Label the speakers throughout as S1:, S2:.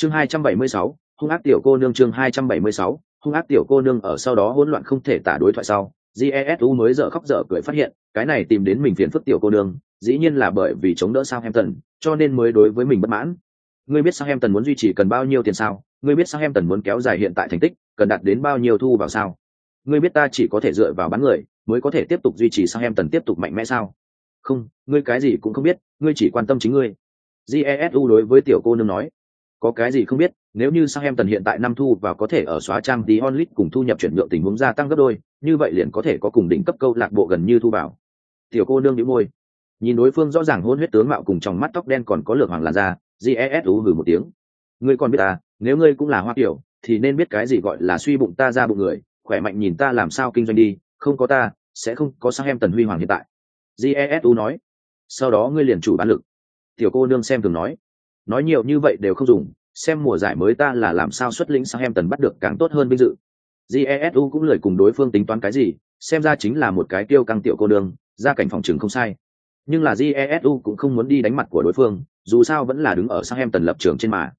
S1: chương hai trăm bảy mươi sáu hung ác tiểu cô nương chương hai trăm bảy mươi sáu hung ác tiểu cô nương ở sau đó hỗn loạn không thể tả đối thoại sau jesu mới dở khóc dở cười phát hiện cái này tìm đến mình phiền phức tiểu cô nương dĩ nhiên là bởi vì chống đỡ Southampton, cho nên mới đối với mình bất mãn. Ngươi biết Southampton muốn duy trì cần bao nhiêu tiền sao? Ngươi biết Southampton muốn kéo dài hiện tại thành tích, cần đạt đến bao nhiêu thu vào sao? Ngươi biết ta chỉ có thể dựa vào bán người, mới có thể tiếp tục duy trì Southampton tiếp tục mạnh mẽ sao? Không, ngươi cái gì cũng không biết, ngươi chỉ quan tâm chính ngươi. Jesu đối với tiểu cô nương nói, có cái gì không biết, nếu như sang em tần hiện tại năm thu vào có thể ở xóa trang tí onlit cùng thu nhập chuyển nhượng tình huống gia tăng gấp đôi, như vậy liền có thể có cùng đỉnh cấp câu lạc bộ gần như thu vào. Tiểu cô nương nhíu môi, nhìn đối phương rõ ràng hôn huyết tướng mạo cùng trong mắt tóc đen còn có lược hoàng làn da jesu hừ một tiếng. Ngươi còn biết ta nếu ngươi cũng là hoa kiểu thì nên biết cái gì gọi là suy bụng ta ra bụng người khỏe mạnh nhìn ta làm sao kinh doanh đi không có ta sẽ không có sang em tần huy hoàng hiện tại. Jesu nói. Sau đó ngươi liền chủ bán lực. Tiểu cô nương xem thường nói nói nhiều như vậy đều không dùng, xem mùa giải mới ta là làm sao xuất lĩnh sang em tần bắt được càng tốt hơn vinh dự. Jesu cũng lời cùng đối phương tính toán cái gì, xem ra chính là một cái tiêu căng tiểu cô nương ra cảnh phòng trường không sai. Nhưng là jesu cũng không muốn đi đánh mặt của đối phương, dù sao vẫn là đứng ở sang em tần lập trường trên mà.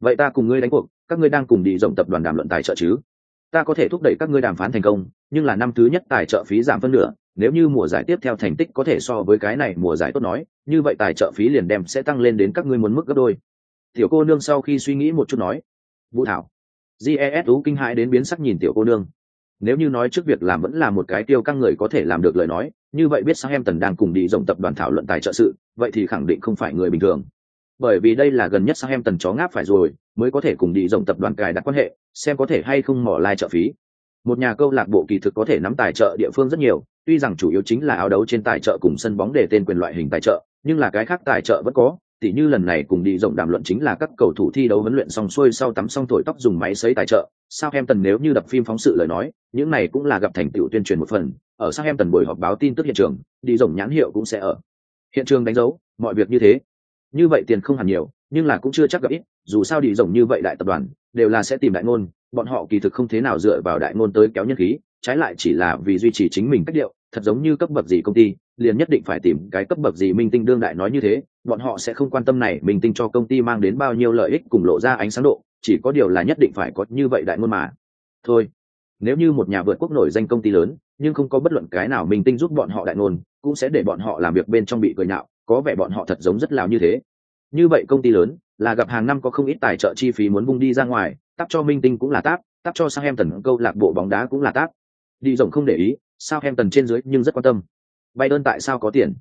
S1: Vậy ta cùng ngươi đánh cuộc, các ngươi đang cùng đi rộng tập đoàn đàm luận tài trợ chứ? Ta có thể thúc đẩy các ngươi đàm phán thành công, nhưng là năm thứ nhất tài trợ phí giảm phân nửa nếu như mùa giải tiếp theo thành tích có thể so với cái này mùa giải tốt nói, như vậy tài trợ phí liền đem sẽ tăng lên đến các ngươi muốn mức gấp đôi. Tiểu cô nương sau khi suy nghĩ một chút nói, vũ thảo jesu kinh hãi đến biến sắc nhìn tiểu cô nương. Nếu như nói trước việc làm vẫn là một cái tiêu căng người có thể làm được lời nói, như vậy biết Southampton đang cùng đi rộng tập đoàn thảo luận tài trợ sự, vậy thì khẳng định không phải người bình thường. Bởi vì đây là gần nhất Southampton chó ngáp phải rồi, mới có thể cùng đi rộng tập đoàn cài đặt quan hệ, xem có thể hay không mỏ lai trợ phí một nhà câu lạc bộ kỳ thực có thể nắm tài trợ địa phương rất nhiều, tuy rằng chủ yếu chính là áo đấu trên tài trợ cùng sân bóng để tên quyền loại hình tài trợ, nhưng là cái khác tài trợ vẫn có, tỉ như lần này cùng đi rộng đàm luận chính là các cầu thủ thi đấu huấn luyện xong xuôi sau tắm xong thổi tóc dùng máy sấy tài trợ. Sao em tần nếu như đập phim phóng sự lời nói, những này cũng là gặp thành tựu tuyên truyền một phần, ở sao em tần buổi họp báo tin tức hiện trường, đi rộng nhãn hiệu cũng sẽ ở. Hiện trường đánh dấu, mọi việc như thế. Như vậy tiền không hẳn nhiều, nhưng là cũng chưa chắc gặp ít dù sao đi rộng như vậy đại tập đoàn, đều là sẽ tìm đại ngôn, bọn họ kỳ thực không thế nào dựa vào đại ngôn tới kéo nhân khí, trái lại chỉ là vì duy trì chính mình cách điệu, thật giống như cấp bậc gì công ty, liền nhất định phải tìm cái cấp bậc gì minh tinh đương đại nói như thế, bọn họ sẽ không quan tâm này minh tinh cho công ty mang đến bao nhiêu lợi ích cùng lộ ra ánh sáng độ, chỉ có điều là nhất định phải có như vậy đại ngôn mà. Thôi, nếu như một nhà vượt quốc nổi danh công ty lớn, nhưng không có bất luận cái nào minh tinh giúp bọn họ đại ngôn, cũng sẽ để bọn họ làm việc bên trong bị cười nhạo, có vẻ bọn họ thật giống rất lào như thế. Như vậy công ty lớn là gặp hàng năm có không ít tài trợ chi phí muốn bung đi ra ngoài tắp cho minh tinh cũng là táp tắp cho sang em tần câu lạc bộ bóng đá cũng là táp. Đi rộng không để ý sao em tần trên dưới nhưng rất quan tâm. Bay đơn tại sao có tiền?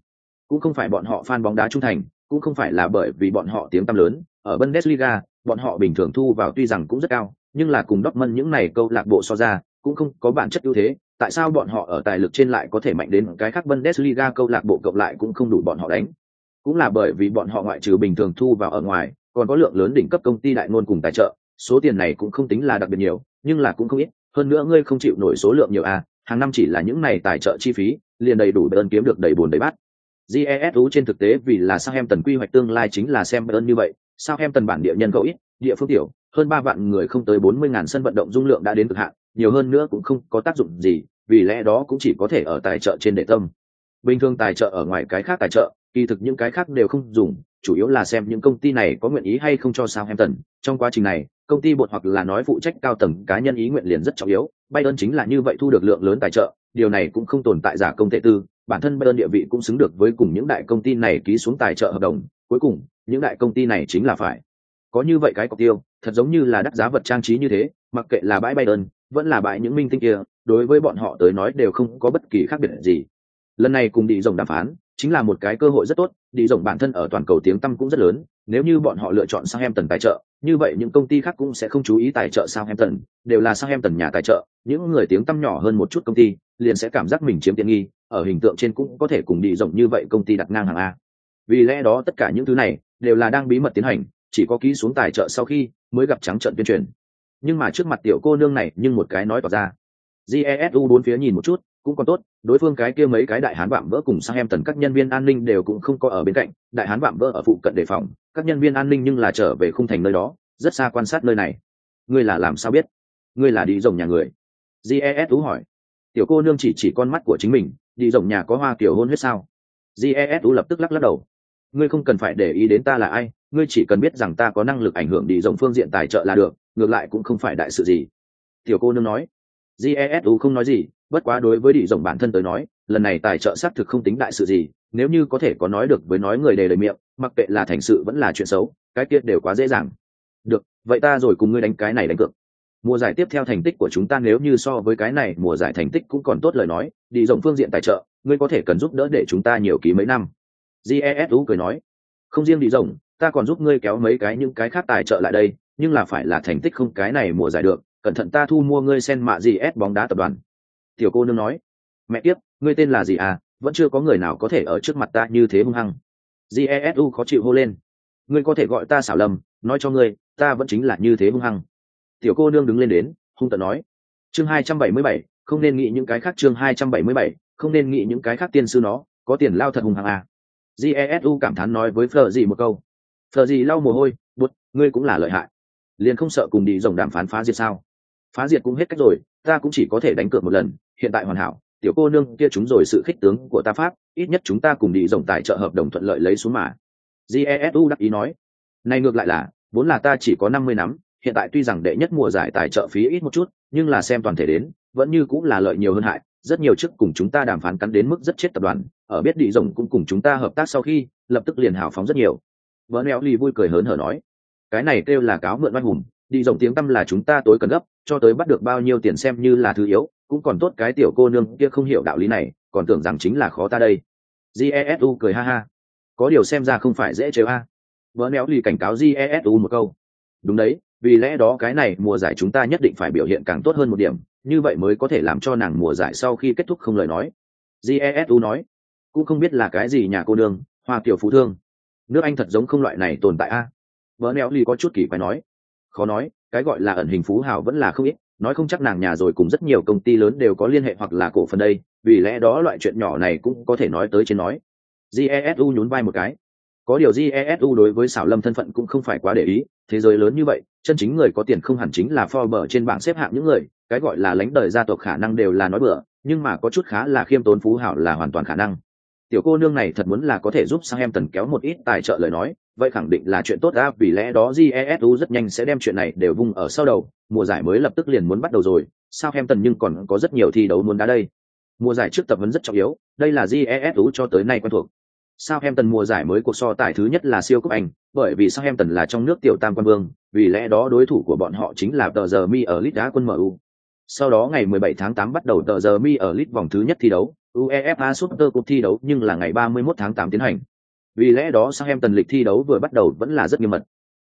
S1: Cũng không phải bọn họ fan bóng đá trung thành, cũng không phải là bởi vì bọn họ tiếng tăm lớn. Ở bundesliga, bọn họ bình thường thu vào tuy rằng cũng rất cao, nhưng là cùng Dortmund những này câu lạc bộ so ra, cũng không có bản chất ưu thế. Tại sao bọn họ ở tài lực trên lại có thể mạnh đến cái khác Bundesliga câu lạc bộ cộng lại cũng không đủ bọn họ đánh? Cũng là bởi vì bọn họ ngoại trừ bình thường thu vào ở ngoài còn có lượng lớn đỉnh cấp công ty đại ngôn cùng tài trợ, số tiền này cũng không tính là đặc biệt nhiều, nhưng là cũng không ít. Hơn nữa ngươi không chịu nổi số lượng nhiều à hàng năm chỉ là những này tài trợ chi phí, liền đầy đủ ơn kiếm được đầy bùn đầy bát. Jesu trên thực tế vì là sao em tần quy hoạch tương lai chính là xem ơn như vậy. Sao em tần bản địa nhân khẩu ít, địa phương tiểu, hơn ba vạn người không tới bốn mươi ngàn sân vận động dung lượng đã đến cực hạn, nhiều hơn nữa cũng không có tác dụng gì, vì lẽ đó cũng chỉ có thể ở tài trợ trên đệ tâm. Bình thường tài trợ ở ngoài cái khác tài trợ, kỳ thực những cái khác đều không dùng chủ yếu là xem những công ty này có nguyện ý hay không cho sao em tần trong quá trình này, công ty bột hoặc là nói phụ trách cao tầng cá nhân ý nguyện liền rất trọng yếu. Bayern chính là như vậy thu được lượng lớn tài trợ, điều này cũng không tồn tại giả công tệ tư. Bản thân Bayern địa vị cũng xứng được với cùng những đại công ty này ký xuống tài trợ hợp đồng. Cuối cùng, những đại công ty này chính là phải. Có như vậy cái cọc tiêu, thật giống như là đắt giá vật trang trí như thế, mặc kệ là bãi Bayern, vẫn là bãi những minh tinh kia, đối với bọn họ tới nói đều không có bất kỳ khác biệt gì. Lần này cùng đi rồng đàm phán chính là một cái cơ hội rất tốt, đi rộng bản thân ở toàn cầu tiếng tăm cũng rất lớn, nếu như bọn họ lựa chọn sang em tần tài trợ, như vậy những công ty khác cũng sẽ không chú ý tài trợ sang em tần đều là sang em tần nhà tài trợ, những người tiếng tăm nhỏ hơn một chút công ty, liền sẽ cảm giác mình chiếm tiện nghi, ở hình tượng trên cũng có thể cùng đi rộng như vậy công ty đặt ngang hàng a. Vì lẽ đó tất cả những thứ này đều là đang bí mật tiến hành, chỉ có ký xuống tài trợ sau khi mới gặp trắng trận tuyên truyền. Nhưng mà trước mặt tiểu cô nương này nhưng một cái nói tỏ ra. Jesu bốn phía nhìn một chút cũng còn tốt, đối phương cái kia mấy cái đại hán vạm vỡ cùng sang em tần các nhân viên an ninh đều cũng không có ở bên cạnh, đại hán vạm vỡ ở phụ cận đề phòng, các nhân viên an ninh nhưng là trở về khung thành nơi đó, rất xa quan sát nơi này. Ngươi là làm sao biết? Ngươi là đi rồng nhà người? Jes tú hỏi. Tiểu cô nương chỉ chỉ con mắt của chính mình, đi rồng nhà có hoa kiểu hôn huyết sao? Jes tú lập tức lắc lắc đầu. Ngươi không cần phải để ý đến ta là ai, ngươi chỉ cần biết rằng ta có năng lực ảnh hưởng đi rồng phương diện tài trợ là được, ngược lại cũng không phải đại sự gì. Tiểu cô nương nói jesu không nói gì, bất quá đối với đỉ rồng bản thân tới nói, lần này tài trợ xác thực không tính đại sự gì, nếu như có thể có nói được với nói người đề lời miệng, mặc kệ là thành sự vẫn là chuyện xấu, cái kia đều quá dễ dàng. Được, vậy ta rồi cùng ngươi đánh cái này đánh cược. Mùa giải tiếp theo thành tích của chúng ta nếu như so với cái này, mùa giải thành tích cũng còn tốt lời nói đi rộng phương diện tài trợ, ngươi có thể cần giúp đỡ để chúng ta nhiều ký mấy năm. Jesu cười nói, không riêng đi rộng ta còn giúp ngươi kéo mấy cái những cái khác tài trợ lại đây, nhưng là phải là thành tích không cái này mùa giải được cẩn thận ta thu mua ngươi sen mạ gì ép bóng đá tập đoàn. Tiểu cô nương nói. Mẹ tiếp ngươi tên là gì à? Vẫn chưa có người nào có thể ở trước mặt ta như thế hung hăng. Jesu khó chịu hô lên. Ngươi có thể gọi ta xảo lầm, nói cho ngươi, ta vẫn chính là như thế hung hăng. Tiểu cô nương đứng lên đến, hung tận nói. Chương hai trăm bảy mươi bảy, không nên nghĩ những cái khác chương hai trăm bảy mươi bảy, không nên nghĩ những cái khác tiên sư nó, có tiền lao thật hung hăng à. jesu cảm thán nói với phờ gì một câu. Phờ gì lau mồ hôi bút ngươi cũng là lợi hại. Liền không sợ cùng đi rồng đàm phán phá diệt sao? Phá diệt cũng hết cách rồi, ta cũng chỉ có thể đánh cược một lần, hiện tại hoàn hảo, tiểu cô nương kia chúng rồi sự khích tướng của ta pháp, ít nhất chúng ta cùng đi rộng tài trợ hợp đồng thuận lợi lấy xuống mà. Jesu đắc ý nói. Này ngược lại là, vốn là ta chỉ có năm mươi năm hiện tại tuy rằng đệ nhất mùa giải tài trợ phí ít một chút, nhưng là xem toàn thể đến, vẫn như cũng là lợi nhiều hơn hại, rất nhiều chức cùng chúng ta đàm phán cắn đến mức rất chết tập đoàn, ở biết đi rộng cũng cùng chúng ta hợp tác sau khi, lập tức liền hào phóng rất nhiều. Vợ neo ly vui cười hớn hở nói. Cái này kêu là cáo mượn oai hùng đi rộng tiếng tăm là chúng ta tối cần gấp, cho tới bắt được bao nhiêu tiền xem như là thứ yếu, cũng còn tốt cái tiểu cô nương kia không hiểu đạo lý này, còn tưởng rằng chính là khó ta đây. Jesu cười ha ha. Có điều xem ra không phải dễ chơi a. Vỡ néo lì cảnh cáo jesu một câu. Đúng đấy, vì lẽ đó cái này mùa giải chúng ta nhất định phải biểu hiện càng tốt hơn một điểm, như vậy mới có thể làm cho nàng mùa giải sau khi kết thúc không lời nói. Jesu nói. Cũng không biết là cái gì nhà cô nương, hoa kiểu phú thương. Nước anh thật giống không loại này tồn tại a. Vỡ néo lì có chút kỳ quái nói khó nói, cái gọi là ẩn hình phú hào vẫn là không ít, nói không chắc nàng nhà rồi cùng rất nhiều công ty lớn đều có liên hệ hoặc là cổ phần đây, vì lẽ đó loại chuyện nhỏ này cũng có thể nói tới trên nói. Jesu nhún vai một cái. Có điều jesu đối với xảo lâm thân phận cũng không phải quá để ý, thế giới lớn như vậy, chân chính người có tiền không hẳn chính là Forbes trên bảng xếp hạng những người, cái gọi là lãnh đời gia tộc khả năng đều là nói bừa, nhưng mà có chút khá là khiêm tốn phú hảo là hoàn toàn khả năng. Tiểu cô nương này thật muốn là có thể giúp sang em tần kéo một ít tài trợ lời nói vậy khẳng định là chuyện tốt ra vì lẽ đó jesu rất nhanh sẽ đem chuyện này đều vung ở sau đầu. Mùa giải mới lập tức liền muốn bắt đầu rồi. Sao em tần nhưng còn có rất nhiều thi đấu muốn đá đây? Mùa giải trước tập huấn rất trọng yếu, đây là jesu cho tới nay quen thuộc. Sao em tần mùa giải mới cuộc so tài thứ nhất là siêu cúp anh, bởi vì sao em tần là trong nước tiểu tam quan vương, vì lẽ đó đối thủ của bọn họ chính là tờ giờ mi ở lit đá quân mu sau đó ngày 17 tháng 8 bắt đầu tờ giờ mi ở lit vòng thứ nhất thi đấu, UEFA Super Cup thi đấu nhưng là ngày 31 tháng 8 tiến hành. Vì lẽ đó Southampton lịch thi đấu vừa bắt đầu vẫn là rất nghiêm mật.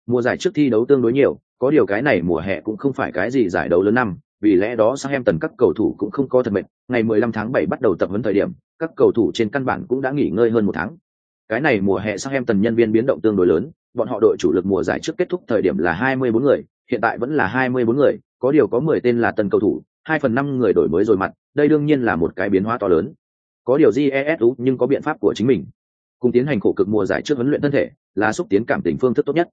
S1: Mùa giải trước thi đấu tương đối nhiều, có điều cái này mùa hè cũng không phải cái gì giải đấu lớn năm, vì lẽ đó Southampton các cầu thủ cũng không có thật mệt, ngày 15 tháng 7 bắt đầu tập huấn thời điểm, các cầu thủ trên căn bản cũng đã nghỉ ngơi hơn một tháng. Cái này mùa hè Southampton nhân viên biến động tương đối lớn, bọn họ đội chủ lực mùa giải trước kết thúc thời điểm là 24 người, hiện tại vẫn là 24 người, có điều có 10 tên là tân cầu thủ, 2 phần 5 người đổi mới rồi mặt, đây đương nhiên là một cái biến hóa to lớn có điều jesu nhưng có biện pháp của chính mình cùng tiến hành khổ cực mùa giải trước huấn luyện thân thể là xúc tiến cảm tình phương thức tốt nhất.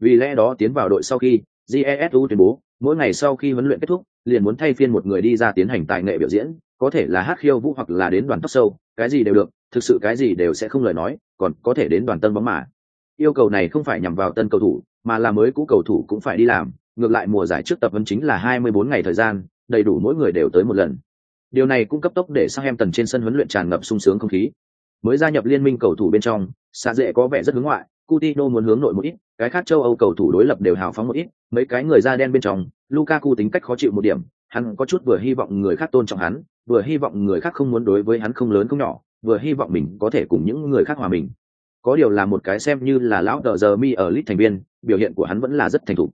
S1: Vì lẽ đó tiến vào đội sau khi jesu tuyên bố, mỗi ngày sau khi huấn luyện kết thúc, liền muốn thay phiên một người đi ra tiến hành tài nghệ biểu diễn, có thể là hát khiêu vũ hoặc là đến đoàn tóc sâu, cái gì đều được, thực sự cái gì đều sẽ không lời nói, còn có thể đến đoàn tân bóng mà. Yêu cầu này không phải nhằm vào tân cầu thủ, mà là mới cũ cầu thủ cũng phải đi làm, ngược lại mùa giải trước tập huấn chính là 24 ngày thời gian, đầy đủ mỗi người đều tới một lần. Điều này cũng cấp tốc để sang em tần trên sân huấn luyện tràn ngập sung sướng không khí. Mới gia nhập liên minh cầu thủ bên trong, xa dễ có vẻ rất hướng ngoại, Coutinho muốn hướng nội một ít, cái khác châu Âu cầu thủ đối lập đều hào phóng một ít, mấy cái người da đen bên trong, Lukaku tính cách khó chịu một điểm, hắn có chút vừa hy vọng người khác tôn trọng hắn, vừa hy vọng người khác không muốn đối với hắn không lớn không nhỏ, vừa hy vọng mình có thể cùng những người khác hòa mình. Có điều là một cái xem như là lão tờ giờ mi ở lít thành viên, biểu hiện của hắn vẫn là rất thành thục.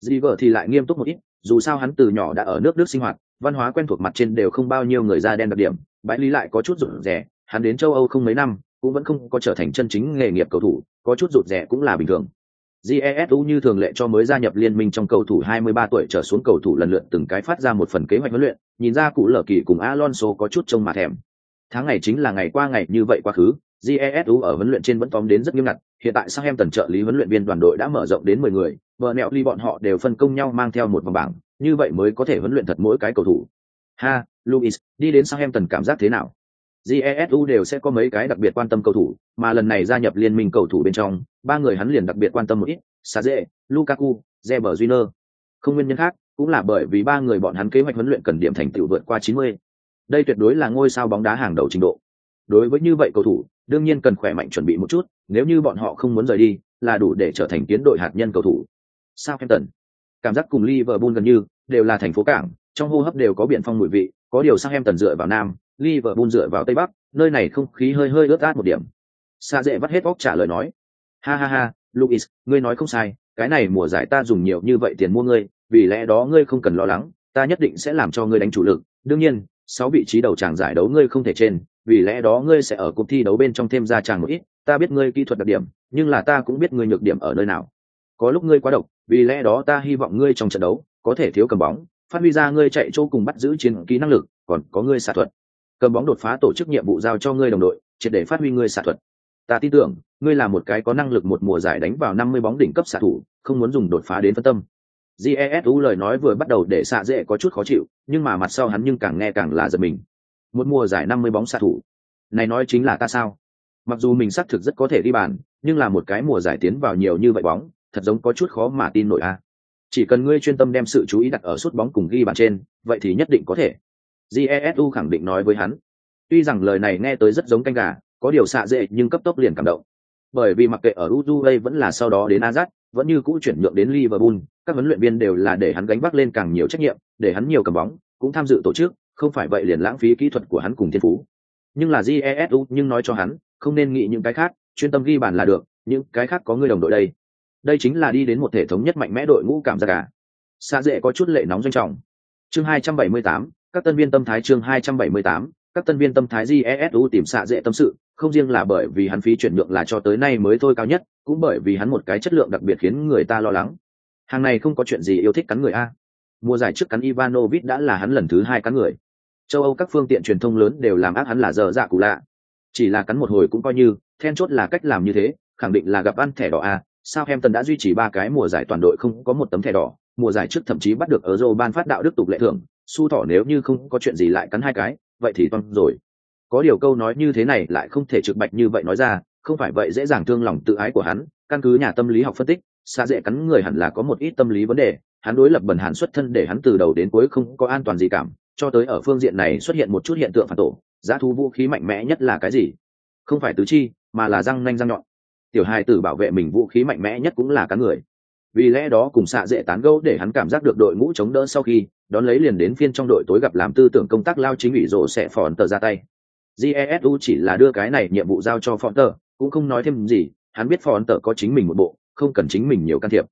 S1: River thì lại nghiêm túc một ít, dù sao hắn từ nhỏ đã ở nước Đức sinh hoạt, văn hóa quen thuộc mặt trên đều không bao nhiêu người da đen đặc điểm bãi lý lại có chút rụt rè, hắn đến châu âu không mấy năm, cũng vẫn không có trở thành chân chính nghề nghiệp cầu thủ, có chút rụt rẻ cũng là bình thường. Jesu như thường lệ cho mới gia nhập liên minh trong cầu thủ 23 tuổi trở xuống cầu thủ lần lượt từng cái phát ra một phần kế hoạch huấn luyện, nhìn ra cụ lở kỳ cùng alonso có chút trông mà thèm. Tháng ngày chính là ngày qua ngày như vậy quá khứ jesu ở huấn luyện trên vẫn tóm đến rất nghiêm ngặt, hiện tại sang em tần trợ lý huấn luyện viên đoàn đội đã mở rộng đến 10 người vợ nẹo ly bọn họ đều phân công nhau mang theo một vòng bảng, như vậy mới có thể huấn luyện thật mỗi cái cầu thủ. Ha, luis, đi đến sang em tần cảm giác thế nào? Jesu đều sẽ có mấy cái đặc biệt quan tâm cầu thủ, mà lần này gia nhập liên minh cầu thủ bên trong, ba người hắn liền đặc biệt quan tâm một ít sa dễ lukaku Reber Júnior. không nguyên nhân khác, cũng là bởi vì ba người bọn hắn kế hoạch huấn luyện cần điểm thành tựu vượt qua 90. đây tuyệt đối là ngôi sao bóng đá hàng đầu trình độ đối với như vậy cầu thủ, đương nhiên cần khỏe mạnh chuẩn bị một chút, nếu như bọn họ không muốn rời đi, là đủ để trở thành tiến đội hạt nhân cầu thủ Southampton cảm giác cùng Liverpool gần như đều là thành phố cảng, trong hô hấp đều có biển phong mùi vị, có điều Southampton dựa vào nam Liverpool dựa vào tây bắc, nơi này không khí hơi hơi ướt át một điểm. Sa dễ vắt hết óc trả lời nói, ha ha ha, Luis, ngươi nói không sai, cái này mùa giải ta dùng nhiều như vậy tiền mua ngươi, vì lẽ đó ngươi không cần lo lắng, ta nhất định sẽ làm cho ngươi đánh chủ lực. Đương nhiên, sáu vị trí đầu tràng giải đấu ngươi không thể trên, vì lẽ đó ngươi sẽ ở cuộc thi đấu bên trong thêm ra chàng một ít, ta biết ngươi kỹ thuật đặc điểm, nhưng là ta cũng biết ngươi nhược điểm ở nơi nào. Có lúc ngươi quá độc, vì lẽ đó ta hy vọng ngươi trong trận đấu có thể thiếu cầm bóng, phát huy ra ngươi chạy chỗ cùng bắt giữ chiến kỹ năng lực, còn có ngươi xạ thuật cầm bóng đột phá tổ chức nhiệm vụ giao cho ngươi đồng đội, triệt để phát huy ngươi xạ thuật. Ta tin tưởng, ngươi là một cái có năng lực một mùa giải đánh vào năm mươi bóng đỉnh cấp xạ thủ, không muốn dùng đột phá đến phân tâm. Jesu lời nói vừa bắt đầu để xạ dễ có chút khó chịu, nhưng mà mặt sau hắn nhưng càng nghe càng là giật mình. Một mùa giải năm mươi bóng xạ thủ. Này nói chính là ta sao? Mặc dù mình xác thực rất có thể đi bàn, nhưng là một cái mùa giải tiến vào nhiều như vậy bóng, thật giống có chút khó mà tin nổi a. Chỉ cần ngươi chuyên tâm đem sự chú ý đặt ở suốt bóng cùng ghi bàn trên, vậy thì nhất định có thể jesu khẳng định nói với hắn tuy rằng lời này nghe tới rất giống canh gà có điều xạ dễ nhưng cấp tốc liền cảm động bởi vì mặc kệ ở Uruguay vẫn là sau đó đến Azat, vẫn như cũ chuyển nhượng đến Liverpool, các huấn luyện viên đều là để hắn gánh vác lên càng nhiều trách nhiệm, để hắn nhiều cầm bóng, cũng tham dự tổ chức, không phải vậy liền lãng phí kỹ thuật của hắn cùng thiên phú. Nhưng là Jesu nhưng nói cho hắn, không nên nghĩ những cái khác, chuyên tâm ghi bàn là được, những cái khác có người đồng đội đây. Đây chính là đi đến một thể thống nhất mạnh mẽ đội ngũ cảm giác à. cả. Xa dễ có chút lệ nóng doanh trọng. Chương 278, các tân viên tâm thái chương 278, các tân viên tâm thái jesu tìm xạ dễ tâm sự không riêng là bởi vì hắn phí chuyển nhượng là cho tới nay mới thôi cao nhất cũng bởi vì hắn một cái chất lượng đặc biệt khiến người ta lo lắng. Hàng này không có chuyện gì yêu thích cắn người a. Mùa giải trước cắn ivanovic đã là hắn lần thứ hai cắn người. Châu âu các phương tiện truyền thông lớn đều làm ác hắn là dở dạ cụ lạ. Chỉ là cắn một hồi cũng coi như then chốt là cách làm như thế khẳng định là gặp ăn thẻ đỏ a. Sao em đã duy trì ba cái mùa giải toàn đội không có một tấm thẻ đỏ. Mùa giải trước thậm chí bắt được ở ban phát đạo đức tục lệ thưởng su thỏ nếu như không có chuyện gì lại cắn hai cái, vậy thì toan rồi. Có điều câu nói như thế này lại không thể trực bạch như vậy nói ra, không phải vậy dễ dàng thương lòng tự ái của hắn. Căn cứ nhà tâm lý học phân tích, xa dễ cắn người hẳn là có một ít tâm lý vấn đề. Hắn đối lập bần hàn xuất thân để hắn từ đầu đến cuối không có an toàn gì cảm, cho tới ở phương diện này xuất hiện một chút hiện tượng phản tổ, giá thu vũ khí mạnh mẽ nhất là cái gì? Không phải tứ chi, mà là răng nanh răng nhọn. Tiểu hai tử bảo vệ mình vũ khí mạnh mẽ nhất cũng là cắn người vì lẽ đó cùng xạ dễ tán gẫu để hắn cảm giác được đội ngũ chống đỡ sau khi, đón lấy liền đến phiên trong đội tối gặp làm tư tưởng công tác lao chính ủy rộ sẽ phòn tờ ra tay. Jesu chỉ là đưa cái này nhiệm vụ giao cho phòn tờ, cũng không nói thêm gì, hắn biết phòn tờ có chính mình một bộ, không cần chính mình nhiều can thiệp.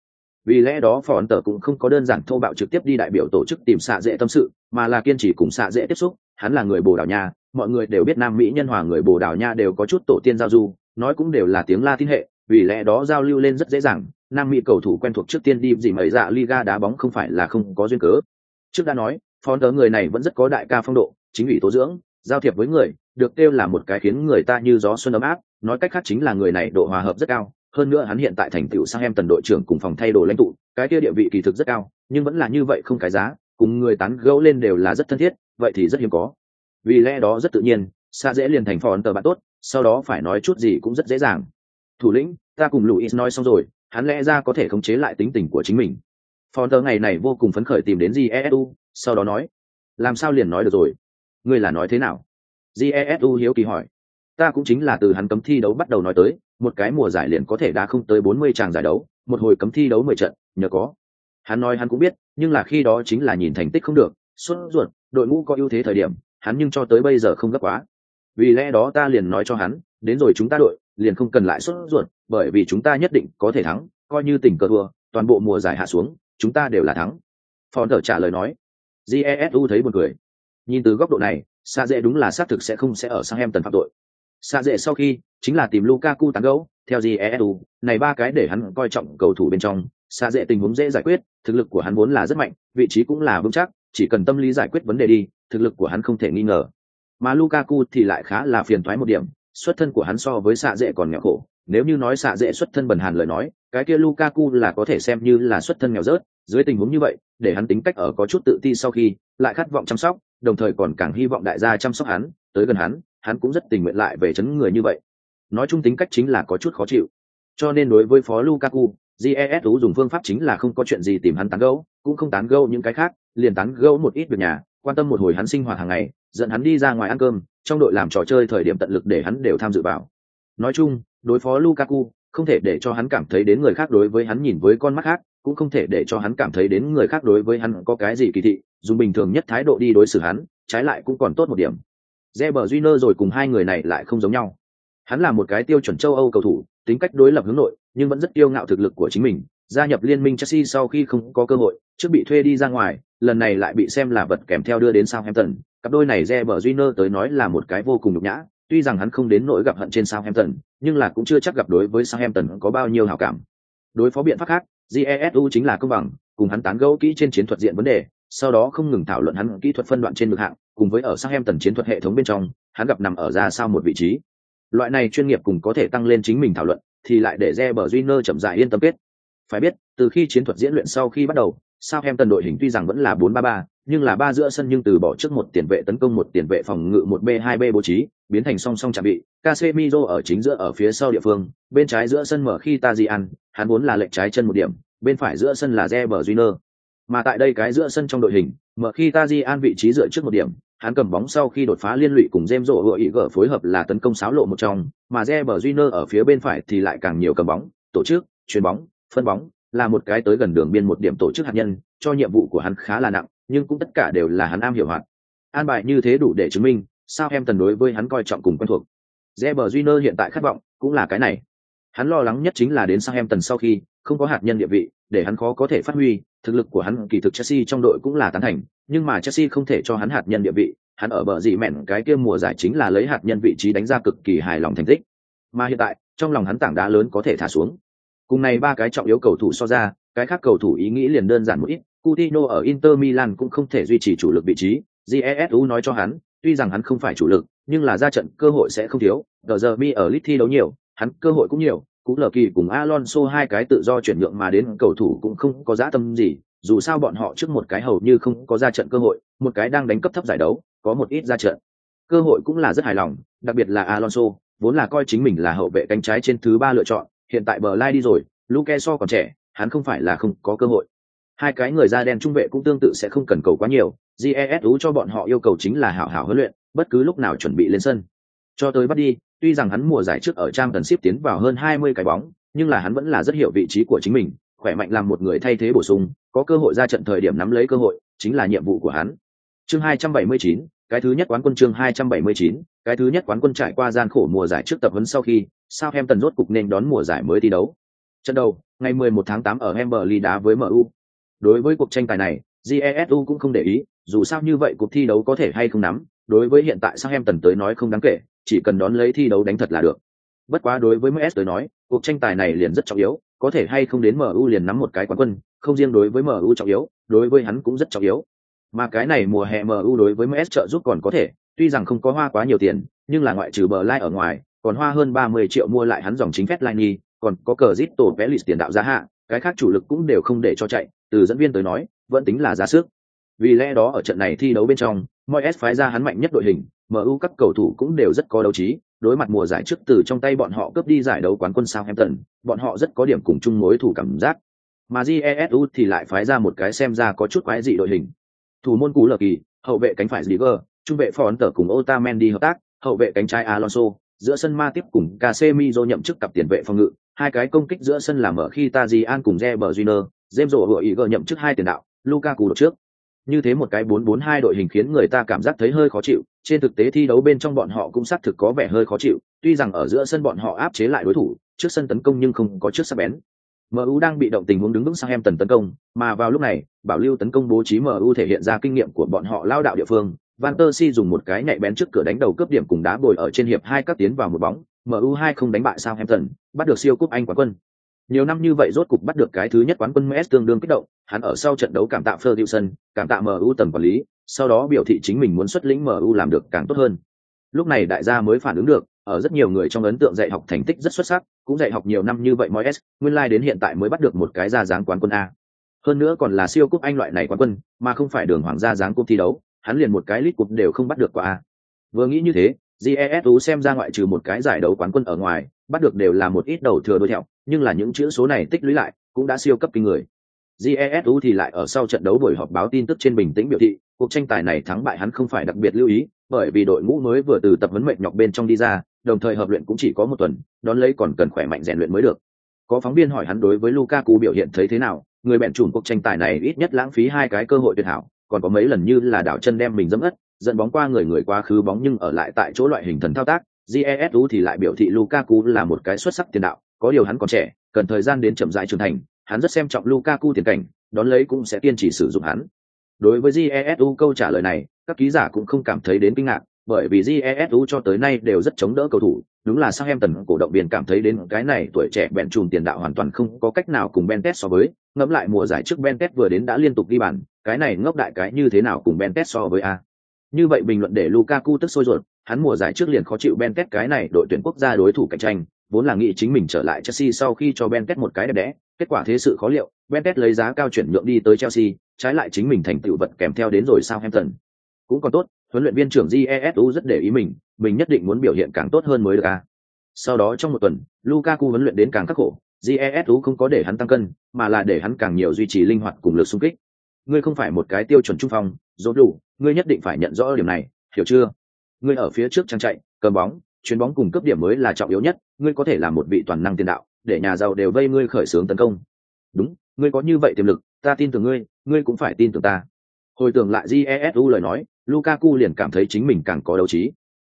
S1: Vì lẽ đó phòn tờ cũng không có đơn giản thô bạo trực tiếp đi đại biểu tổ chức tìm xạ dễ tâm sự, mà là kiên trì cùng xạ dễ tiếp xúc, hắn là người bồ đào nha, mọi người đều biết nam mỹ nhân hòa người bồ đào nha đều có chút tổ tiên giao du, nói cũng đều là tiếng la latin hệ, vì lẽ đó giao lưu lên rất dễ dàng nam mỹ cầu thủ quen thuộc trước tiên đi gì mấy dạ liga đá bóng không phải là không có duyên cớ. Trước đã nói phó tớ người này vẫn rất có đại ca phong độ, chính ủy tố dưỡng, giao thiệp với người, được kêu là một cái khiến người ta như gió xuân ấm áp, nói cách khác chính là người này độ hòa hợp rất cao, hơn nữa hắn hiện tại thành tựu sang em tần đội trưởng cùng phòng thay đồ lãnh tụ, cái kia địa vị kỳ thực rất cao, nhưng vẫn là như vậy không cái giá, cùng người tán gẫu lên đều là rất thân thiết, vậy thì rất hiếm có. Vì lẽ đó rất tự nhiên xa dễ liền thành phó ấn tờ bạn tốt, sau đó phải nói chút gì cũng rất dễ dàng. Thủ lĩnh, ta cùng luis nói xong rồi hắn lẽ ra có thể khống chế lại tính tình của chính mình. Phòn tờ ngày này vô cùng phấn khởi tìm đến jesu sau đó nói, làm sao liền nói được rồi? Ngươi là nói thế nào? Jesu hiếu kỳ hỏi. Ta cũng chính là từ hắn cấm thi đấu bắt đầu nói tới, một cái mùa giải liền có thể đã không tới bốn mươi tràng giải đấu, một hồi cấm thi đấu mười trận, nhờ có. Hắn nói hắn cũng biết, nhưng là khi đó chính là nhìn thành tích không được xuất ruột, đội ngũ có ưu thế thời điểm, hắn nhưng cho tới bây giờ không gấp quá. Vì lẽ đó ta liền nói cho hắn, đến rồi chúng ta đội, liền không cần lại xuất ruột bởi vì chúng ta nhất định có thể thắng, coi như tình cờ thua, toàn bộ mùa giải hạ xuống, chúng ta đều là thắng. Phòn thở trả lời nói. Jesu thấy buồn cười. Nhìn từ góc độ này xa dễ đúng là xác thực sẽ không sẽ ở sang em tần phạm tội. Xa dễ sau khi chính là tìm lukaku tán gấu theo jesu này ba cái để hắn coi trọng cầu thủ bên trong xa dễ tình huống dễ giải quyết, thực lực của hắn vốn là rất mạnh, vị trí cũng là vững chắc, chỉ cần tâm lý giải quyết vấn đề đi, thực lực của hắn không thể nghi ngờ. Mà lukaku thì lại khá là phiền thoái một điểm, xuất thân của hắn so với xạ dễ còn nghèo khổ nếu như nói xạ dễ xuất thân bần hàn lời nói, cái kia lukaku là có thể xem như là xuất thân nghèo rớt, dưới tình huống như vậy, để hắn tính cách ở có chút tự ti sau khi, lại khát vọng chăm sóc, đồng thời còn càng hy vọng đại gia chăm sóc hắn, tới gần hắn hắn cũng rất tình nguyện lại về chấn người như vậy. Nói chung tính cách chính là có chút khó chịu. Cho nên đối với phó lukaku jesu dùng phương pháp chính là không có chuyện gì tìm hắn tán gẫu, cũng không tán gẫu những cái khác, liền tán gẫu một ít việc nhà, quan tâm một hồi hắn sinh hoạt hàng ngày, dẫn hắn đi ra ngoài ăn cơm, trong đội làm trò chơi thời điểm tận lực để hắn đều tham dự vào. Nói chung đối phó lukaku không thể để cho hắn cảm thấy đến người khác đối với hắn nhìn với con mắt khác cũng không thể để cho hắn cảm thấy đến người khác đối với hắn có cái gì kỳ thị dùng bình thường nhất thái độ đi đối xử hắn trái lại cũng còn tốt một điểm Reber Júnior rồi cùng hai người này lại không giống nhau. Hắn là một cái tiêu chuẩn châu Âu cầu thủ, tính cách đối lập hướng nội, nhưng vẫn rất yêu ngạo thực lực của chính mình. Gia nhập liên minh Chelsea sau khi không có cơ hội, trước bị thuê đi ra ngoài, lần này lại bị xem là vật kèm theo đưa đến Southampton. Cặp đôi này Reber Júnior tới nói là một cái vô cùng nhục nhã, tuy rằng hắn không đến nỗi gặp hận trên Southampton, nhưng là cũng chưa chắc gặp đối với Southampton có bao nhiêu hảo cảm. Đối phó biện pháp khác, jesu chính là công bằng cùng hắn tán gẫu kỹ trên chiến thuật diện vấn đề sau đó không ngừng thảo luận hắn kỹ thuật phân đoạn trên ngược hạng cùng với ở Southampton chiến thuật hệ thống bên trong hắn gặp nằm ở ra sao một vị trí loại này chuyên nghiệp cùng có thể tăng lên chính mình thảo luận thì lại để Reber bờ chậm rãi yên tâm kết phải biết từ khi chiến thuật diễn luyện sau khi bắt đầu sao đội hình tuy rằng vẫn là 4-3-3, nhưng là ba giữa sân nhưng từ bỏ trước một tiền vệ tấn công một tiền vệ phòng ngự một b 2 b bố trí biến thành song song chạm bị. Casemiro ở chính giữa ở phía sau địa phương bên trái giữa sân mở khi tajian hắn vốn là lệnh trái chân một điểm bên phải giữa sân là Reber junior Mà tại đây cái giữa sân trong đội hình, mở khi Taji vị trí dựa trước một điểm, hắn cầm bóng sau khi đột phá liên lụy cùng James Rowe ý gỡ phối hợp là tấn công sáo lộ một trong, mà Reber Júnior ở phía bên phải thì lại càng nhiều cầm bóng, tổ chức, chuyền bóng, phân bóng, là một cái tới gần đường biên một điểm tổ chức hạt nhân, cho nhiệm vụ của hắn khá là nặng, nhưng cũng tất cả đều là hắn am hiểu hoạt. An bài như thế đủ để chứng minh, sao em tần đối với hắn coi trọng cùng quen thuộc. Reber Júnior hiện tại khát vọng cũng là cái này. Hắn lo lắng nhất chính là đến sang em tần sau khi không có hạt nhân địa vị, để hắn khó có thể phát huy, thực lực của hắn kỳ thực Chelsea trong đội cũng là tán thành, nhưng mà Chelsea không thể cho hắn hạt nhân địa vị, hắn ở bờ gì mẹn cái kia mùa giải chính là lấy hạt nhân vị trí đánh ra cực kỳ hài lòng thành tích. Mà hiện tại, trong lòng hắn tảng đá lớn có thể thả xuống. Cùng này ba cái trọng yếu cầu thủ so ra, cái khác cầu thủ ý nghĩ liền đơn giản một ít, Coutinho ở Inter Milan cũng không thể duy trì chủ lực vị trí, Jesu nói cho hắn, tuy rằng hắn không phải chủ lực, nhưng là ra trận cơ hội sẽ không thiếu, Derby ở Leeds thi đấu nhiều, hắn cơ hội cũng nhiều, cũng lờ kỳ cùng Alonso hai cái tự do chuyển nhượng mà đến cầu thủ cũng không có giá tâm gì, dù sao bọn họ trước một cái hầu như không có ra trận cơ hội, một cái đang đánh cấp thấp giải đấu, có một ít ra trận. Cơ hội cũng là rất hài lòng, đặc biệt là Alonso, vốn là coi chính mình là hậu vệ cánh trái trên thứ ba lựa chọn, hiện tại bờ lai đi rồi, Luke so còn trẻ, hắn không phải là không có cơ hội. Hai cái người da đen trung vệ cũng tương tự sẽ không cần cầu quá nhiều, jesu cho bọn họ yêu cầu chính là hảo hảo huấn luyện, bất cứ lúc nào chuẩn bị lên sân. Cho tới bắt đi, tuy rằng hắn mùa giải trước ở trang tần ship tiến vào hơn 20 cái bóng, nhưng là hắn vẫn là rất hiểu vị trí của chính mình, khỏe mạnh làm một người thay thế bổ sung, có cơ hội ra trận thời điểm nắm lấy cơ hội, chính là nhiệm vụ của hắn. Chương 279, cái thứ nhất quán quân chương 279, cái thứ nhất quán quân trải qua gian khổ mùa giải trước tập huấn sau khi, sao em tần rốt cục nên đón mùa giải mới thi đấu. Trận đầu, ngày 11 tháng 8 ở Wembley đá với MU. Đối với cuộc tranh tài này, GESU cũng không để ý, dù sao như vậy cuộc thi đấu có thể hay không nắm, đối với hiện tại Southampton tới nói không đáng kể, chỉ cần đón lấy thi đấu đánh thật là được. Bất quá đối với MS tới nói, cuộc tranh tài này liền rất trọng yếu, có thể hay không đến MU liền nắm một cái quán quân, không riêng đối với MU trọng yếu, đối với hắn cũng rất trọng yếu. Mà cái này mùa hè MU đối với MS trợ giúp còn có thể, tuy rằng không có hoa quá nhiều tiền, nhưng là ngoại trừ bờ lai ở ngoài, còn hoa hơn 30 triệu mua lại hắn dòng chính phép Line, còn có cờ zit tổ vẽ lịch tiền đạo giá hạ, cái khác chủ lực cũng đều không để cho chạy, từ dẫn viên tới nói, vẫn tính là giá sức. Vì lẽ đó ở trận này thi đấu bên trong, Moyes phái ra hắn mạnh nhất đội hình, MU các cầu thủ cũng đều rất có đấu trí, đối mặt mùa giải trước từ trong tay bọn họ cướp đi giải đấu quán quân Southampton, bọn họ rất có điểm cùng chung mối thủ cảm giác. Mà Jesu thì lại phái ra một cái xem ra có chút quái dị đội hình. Thủ môn cú lờ kỳ, hậu vệ cánh phải Ziger, trung vệ Phòn tở cùng Otamendi hợp tác, hậu vệ cánh trái Alonso, giữa sân Ma tiếp cùng Casemiro nhậm chức cặp tiền vệ phòng ngự, hai cái công kích giữa sân làm ở khi Tajian cùng Reber Júnior, James Rowe vừa nhậm chức hai tiền đạo, Lukaku đột trước. Như thế một cái bốn bốn hai đội hình khiến người ta cảm giác thấy hơi khó chịu. Trên thực tế thi đấu bên trong bọn họ cũng xác thực có vẻ hơi khó chịu. Tuy rằng ở giữa sân bọn họ áp chế lại đối thủ trước sân tấn công nhưng không có trước sắc bén. Mu đang bị động tình huống đứng vững sang em tần tấn công mà vào lúc này bảo lưu tấn công bố trí mu thể hiện ra kinh nghiệm của bọn họ lao đạo địa phương van der si dùng một cái nhạy bén trước cửa đánh đầu cướp điểm cùng đá bồi ở trên hiệp hai các tiến vào một bóng mu hai không đánh bại sao bắt được siêu cúp anh quán quân nhiều năm như vậy rốt cục bắt được cái thứ nhất quán quân MS tương đương kích động, hắn ở sau trận đấu cảm tạ Ferguson, cảm tạ MU tầm quản lý, sau đó biểu thị chính mình muốn xuất lĩnh MU làm được càng tốt hơn. Lúc này đại gia mới phản ứng được, ở rất nhiều người trong ấn tượng dạy học thành tích rất xuất sắc, cũng dạy học nhiều năm như vậy Moyes, nguyên lai like đến hiện tại mới bắt được một cái ra dáng quán quân a. Hơn nữa còn là siêu cúp Anh loại này quán quân, mà không phải đường hoàng gia dáng cúp thi đấu, hắn liền một cái lít cục đều không bắt được qua a. Vừa nghĩ như thế, GESU xem ra ngoại trừ một cái giải đấu quán quân ở ngoài, bắt được đều là một ít đầu thừa đuôi thẹo, nhưng là những chữ số này tích lũy lại, cũng đã siêu cấp kinh người. GESU thì lại ở sau trận đấu buổi họp báo tin tức trên bình tĩnh biểu thị, cuộc tranh tài này thắng bại hắn không phải đặc biệt lưu ý, bởi vì đội ngũ mới vừa từ tập huấn mệnh nhọc bên trong đi ra, đồng thời hợp luyện cũng chỉ có một tuần, đón lấy còn cần khỏe mạnh rèn luyện mới được. Có phóng viên hỏi hắn đối với Lukaku biểu hiện thấy thế nào, người bèn chủn cuộc tranh tài này ít nhất lãng phí hai cái cơ hội tuyệt hảo, còn có mấy lần như là đảo chân đem mình dẫm ất, dẫn bóng qua người người quá khứ bóng nhưng ở lại tại chỗ loại hình thần thao tác. Jesu thì lại biểu thị Lukaku là một cái xuất sắc tiền đạo, có điều hắn còn trẻ, cần thời gian đến chậm rãi trưởng thành, hắn rất xem trọng Lukaku tiền cảnh, đón lấy cũng sẽ kiên trì sử dụng hắn. Đối với Jesu câu trả lời này, các ký giả cũng không cảm thấy đến kinh ngạc, bởi vì Jesu cho tới nay đều rất chống đỡ cầu thủ, đúng là sao em tần cổ động viên cảm thấy đến cái này tuổi trẻ bèn trùm tiền đạo hoàn toàn không có cách nào cùng Bentet so với, ngẫm lại mùa giải trước Bentet vừa đến đã liên tục đi bàn, cái này ngốc đại cái như thế nào cùng Bentet so với a. Như vậy bình luận để Lukaku tức sôi ruột, hắn mùa giải trước liền khó chịu Bentet cái này đội tuyển quốc gia đối thủ cạnh tranh, vốn là nghĩ chính mình trở lại Chelsea sau khi cho Bentet một cái đẹp đẽ, kết quả thế sự khó liệu, Bentet lấy giá cao chuyển nhượng đi tới Chelsea, trái lại chính mình thành tựu vật kèm theo đến rồi Southampton. Cũng còn tốt, huấn luyện viên trưởng Jesu rất để ý mình, mình nhất định muốn biểu hiện càng tốt hơn mới được a. Sau đó trong một tuần, Lukaku huấn luyện đến càng khắc khổ, Jesu không có để hắn tăng cân, mà là để hắn càng nhiều duy trì linh hoạt cùng lực xung kích. Ngươi không phải một cái tiêu chuẩn trung phong, dỗ đủ, ngươi nhất định phải nhận rõ điểm này, hiểu chưa? Ngươi ở phía trước trang chạy, cầm bóng, chuyền bóng cùng cấp điểm mới là trọng yếu nhất, ngươi có thể là một vị toàn năng tiền đạo, để nhà giàu đều vây ngươi khởi xướng tấn công. Đúng, ngươi có như vậy tiềm lực, ta tin tưởng ngươi, ngươi cũng phải tin tưởng ta. Hồi tưởng lại Jesu lời nói, Lukaku liền cảm thấy chính mình càng có đấu trí.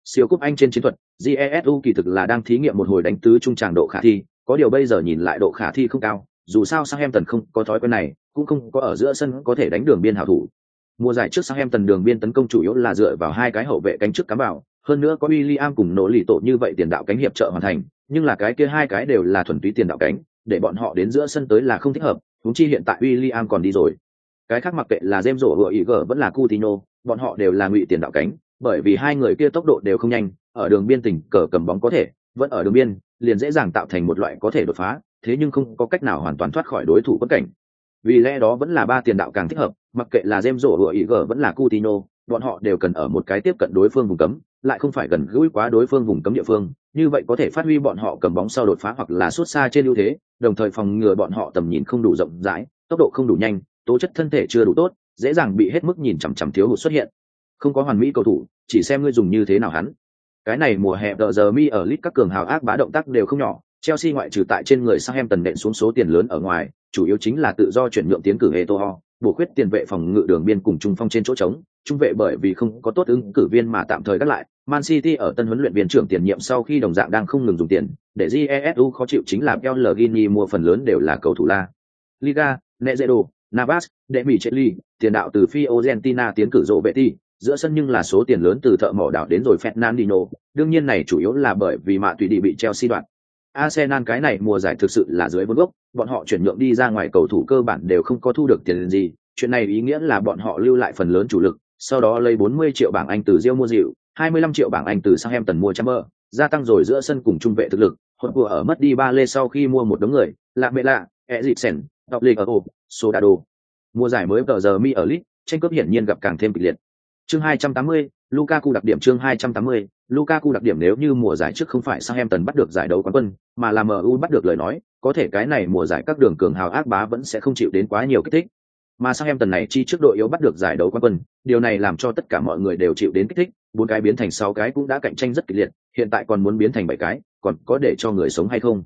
S1: Siêu cúp Anh trên chiến thuật, Jesu kỳ thực là đang thí nghiệm một hồi đánh tứ trung tràng độ khả thi, có điều bây giờ nhìn lại độ khả thi không cao, dù sao Southampton không có thói quen này, cũng không có ở giữa sân có thể đánh đường biên hảo thủ. Mùa giải trước Southampton đường biên tấn công chủ yếu là dựa vào hai cái hậu vệ cánh trước cắm vào, hơn nữa có William cùng nỗ lì tổ như vậy tiền đạo cánh hiệp trợ hoàn thành, nhưng là cái kia hai cái đều là thuần túy tiền đạo cánh, để bọn họ đến giữa sân tới là không thích hợp, huống chi hiện tại William còn đi rồi. Cái khác mặc kệ là James rổ vừa ý gở vẫn là Coutinho, bọn họ đều là ngụy tiền đạo cánh, bởi vì hai người kia tốc độ đều không nhanh, ở đường biên tỉnh cờ cầm bóng có thể, vẫn ở đường biên, liền dễ dàng tạo thành một loại có thể đột phá, thế nhưng không có cách nào hoàn toàn thoát khỏi đối thủ bất cảnh. Vì lẽ đó vẫn là ba tiền đạo càng thích hợp, mặc kệ là James rổ vừa ý gở vẫn là Coutinho, bọn họ đều cần ở một cái tiếp cận đối phương vùng cấm, lại không phải gần gũi quá đối phương vùng cấm địa phương, như vậy có thể phát huy bọn họ cầm bóng sau đột phá hoặc là xuất xa trên ưu thế, đồng thời phòng ngừa bọn họ tầm nhìn không đủ rộng rãi, tốc độ không đủ nhanh, tố chất thân thể chưa đủ tốt, dễ dàng bị hết mức nhìn chằm chằm thiếu hụt xuất hiện. Không có hoàn mỹ cầu thủ, chỉ xem ngươi dùng như thế nào hắn. Cái này mùa hè đợi giờ mi ở lit các cường hào ác bá động tác đều không nhỏ, Chelsea ngoại trừ tại trên người Southampton nện xuống số tiền lớn ở ngoài, chủ yếu chính là tự do chuyển nhượng tiến cử Etoho, bổ khuyết tiền vệ phòng ngự đường biên cùng trung phong trên chỗ trống, trung vệ bởi vì không có tốt ứng cử viên mà tạm thời gác lại, Man City ở tân huấn luyện viên trưởng tiền nhiệm sau khi đồng dạng đang không ngừng dùng tiền, để GESU khó chịu chính là El Gini mua phần lớn đều là cầu thủ La Liga, Nezedo, Navas, Demi Mỹ Chetli, tiền đạo từ Fiorentina tiến cử rộ vệ giữa sân nhưng là số tiền lớn từ thợ mỏ đảo đến rồi Fernandinho, đương nhiên này chủ yếu là bởi vì mạ tùy đi bị Chelsea đoạn. Arsenal cái này mùa giải thực sự là dưới vốn gốc, bọn họ chuyển nhượng đi ra ngoài cầu thủ cơ bản đều không có thu được tiền gì, chuyện này ý nghĩa là bọn họ lưu lại phần lớn chủ lực, sau đó lấy 40 triệu bảng Anh từ Real mua dịu, 25 triệu bảng Anh từ Southampton mua Chamber, gia tăng rồi giữa sân cùng trung vệ thực lực, hỗn vừa ở mất đi ba lê sau khi mua một đống người, lạ mẹ lạ, Eriksen, đọc lịch ở ổ, đồ. Mùa giải mới tờ giờ mi ở lit, tranh cướp hiển nhiên gặp càng thêm kịch liệt. Chương 280, Lukaku đặc điểm chương 280, Lukaku đặc điểm nếu như mùa giải trước không phải Southampton bắt được giải đấu quán quân, mà là MU bắt được lời nói, có thể cái này mùa giải các đường cường hào ác bá vẫn sẽ không chịu đến quá nhiều kích thích. Mà Southampton này chi trước đội yếu bắt được giải đấu quán quân, điều này làm cho tất cả mọi người đều chịu đến kích thích, bốn cái biến thành sáu cái cũng đã cạnh tranh rất kịch liệt, hiện tại còn muốn biến thành bảy cái, còn có để cho người sống hay không?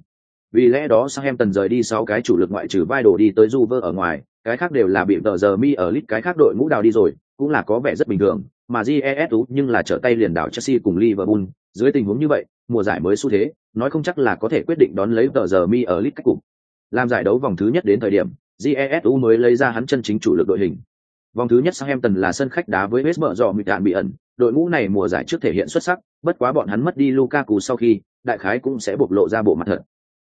S1: Vì lẽ đó Southampton rời đi sáu cái chủ lực ngoại trừ vai đồ đi tới Juve ở ngoài, cái khác đều là bị tờ giờ mi ở lit cái khác đội ngũ đào đi rồi, cũng là có vẻ rất bình thường, mà GESU nhưng là trở tay liền đảo Chelsea cùng Liverpool, dưới tình huống như vậy, mùa giải mới xu thế, nói không chắc là có thể quyết định đón lấy tờ giờ mi ở lit cách cục. Làm giải đấu vòng thứ nhất đến thời điểm, GESU mới lấy ra hắn chân chính chủ lực đội hình. Vòng thứ nhất Southampton là sân khách đá với West Brom đạn bị ẩn, đội ngũ này mùa giải trước thể hiện xuất sắc, bất quá bọn hắn mất đi Lukaku sau khi, đại khái cũng sẽ bộc lộ ra bộ mặt thật.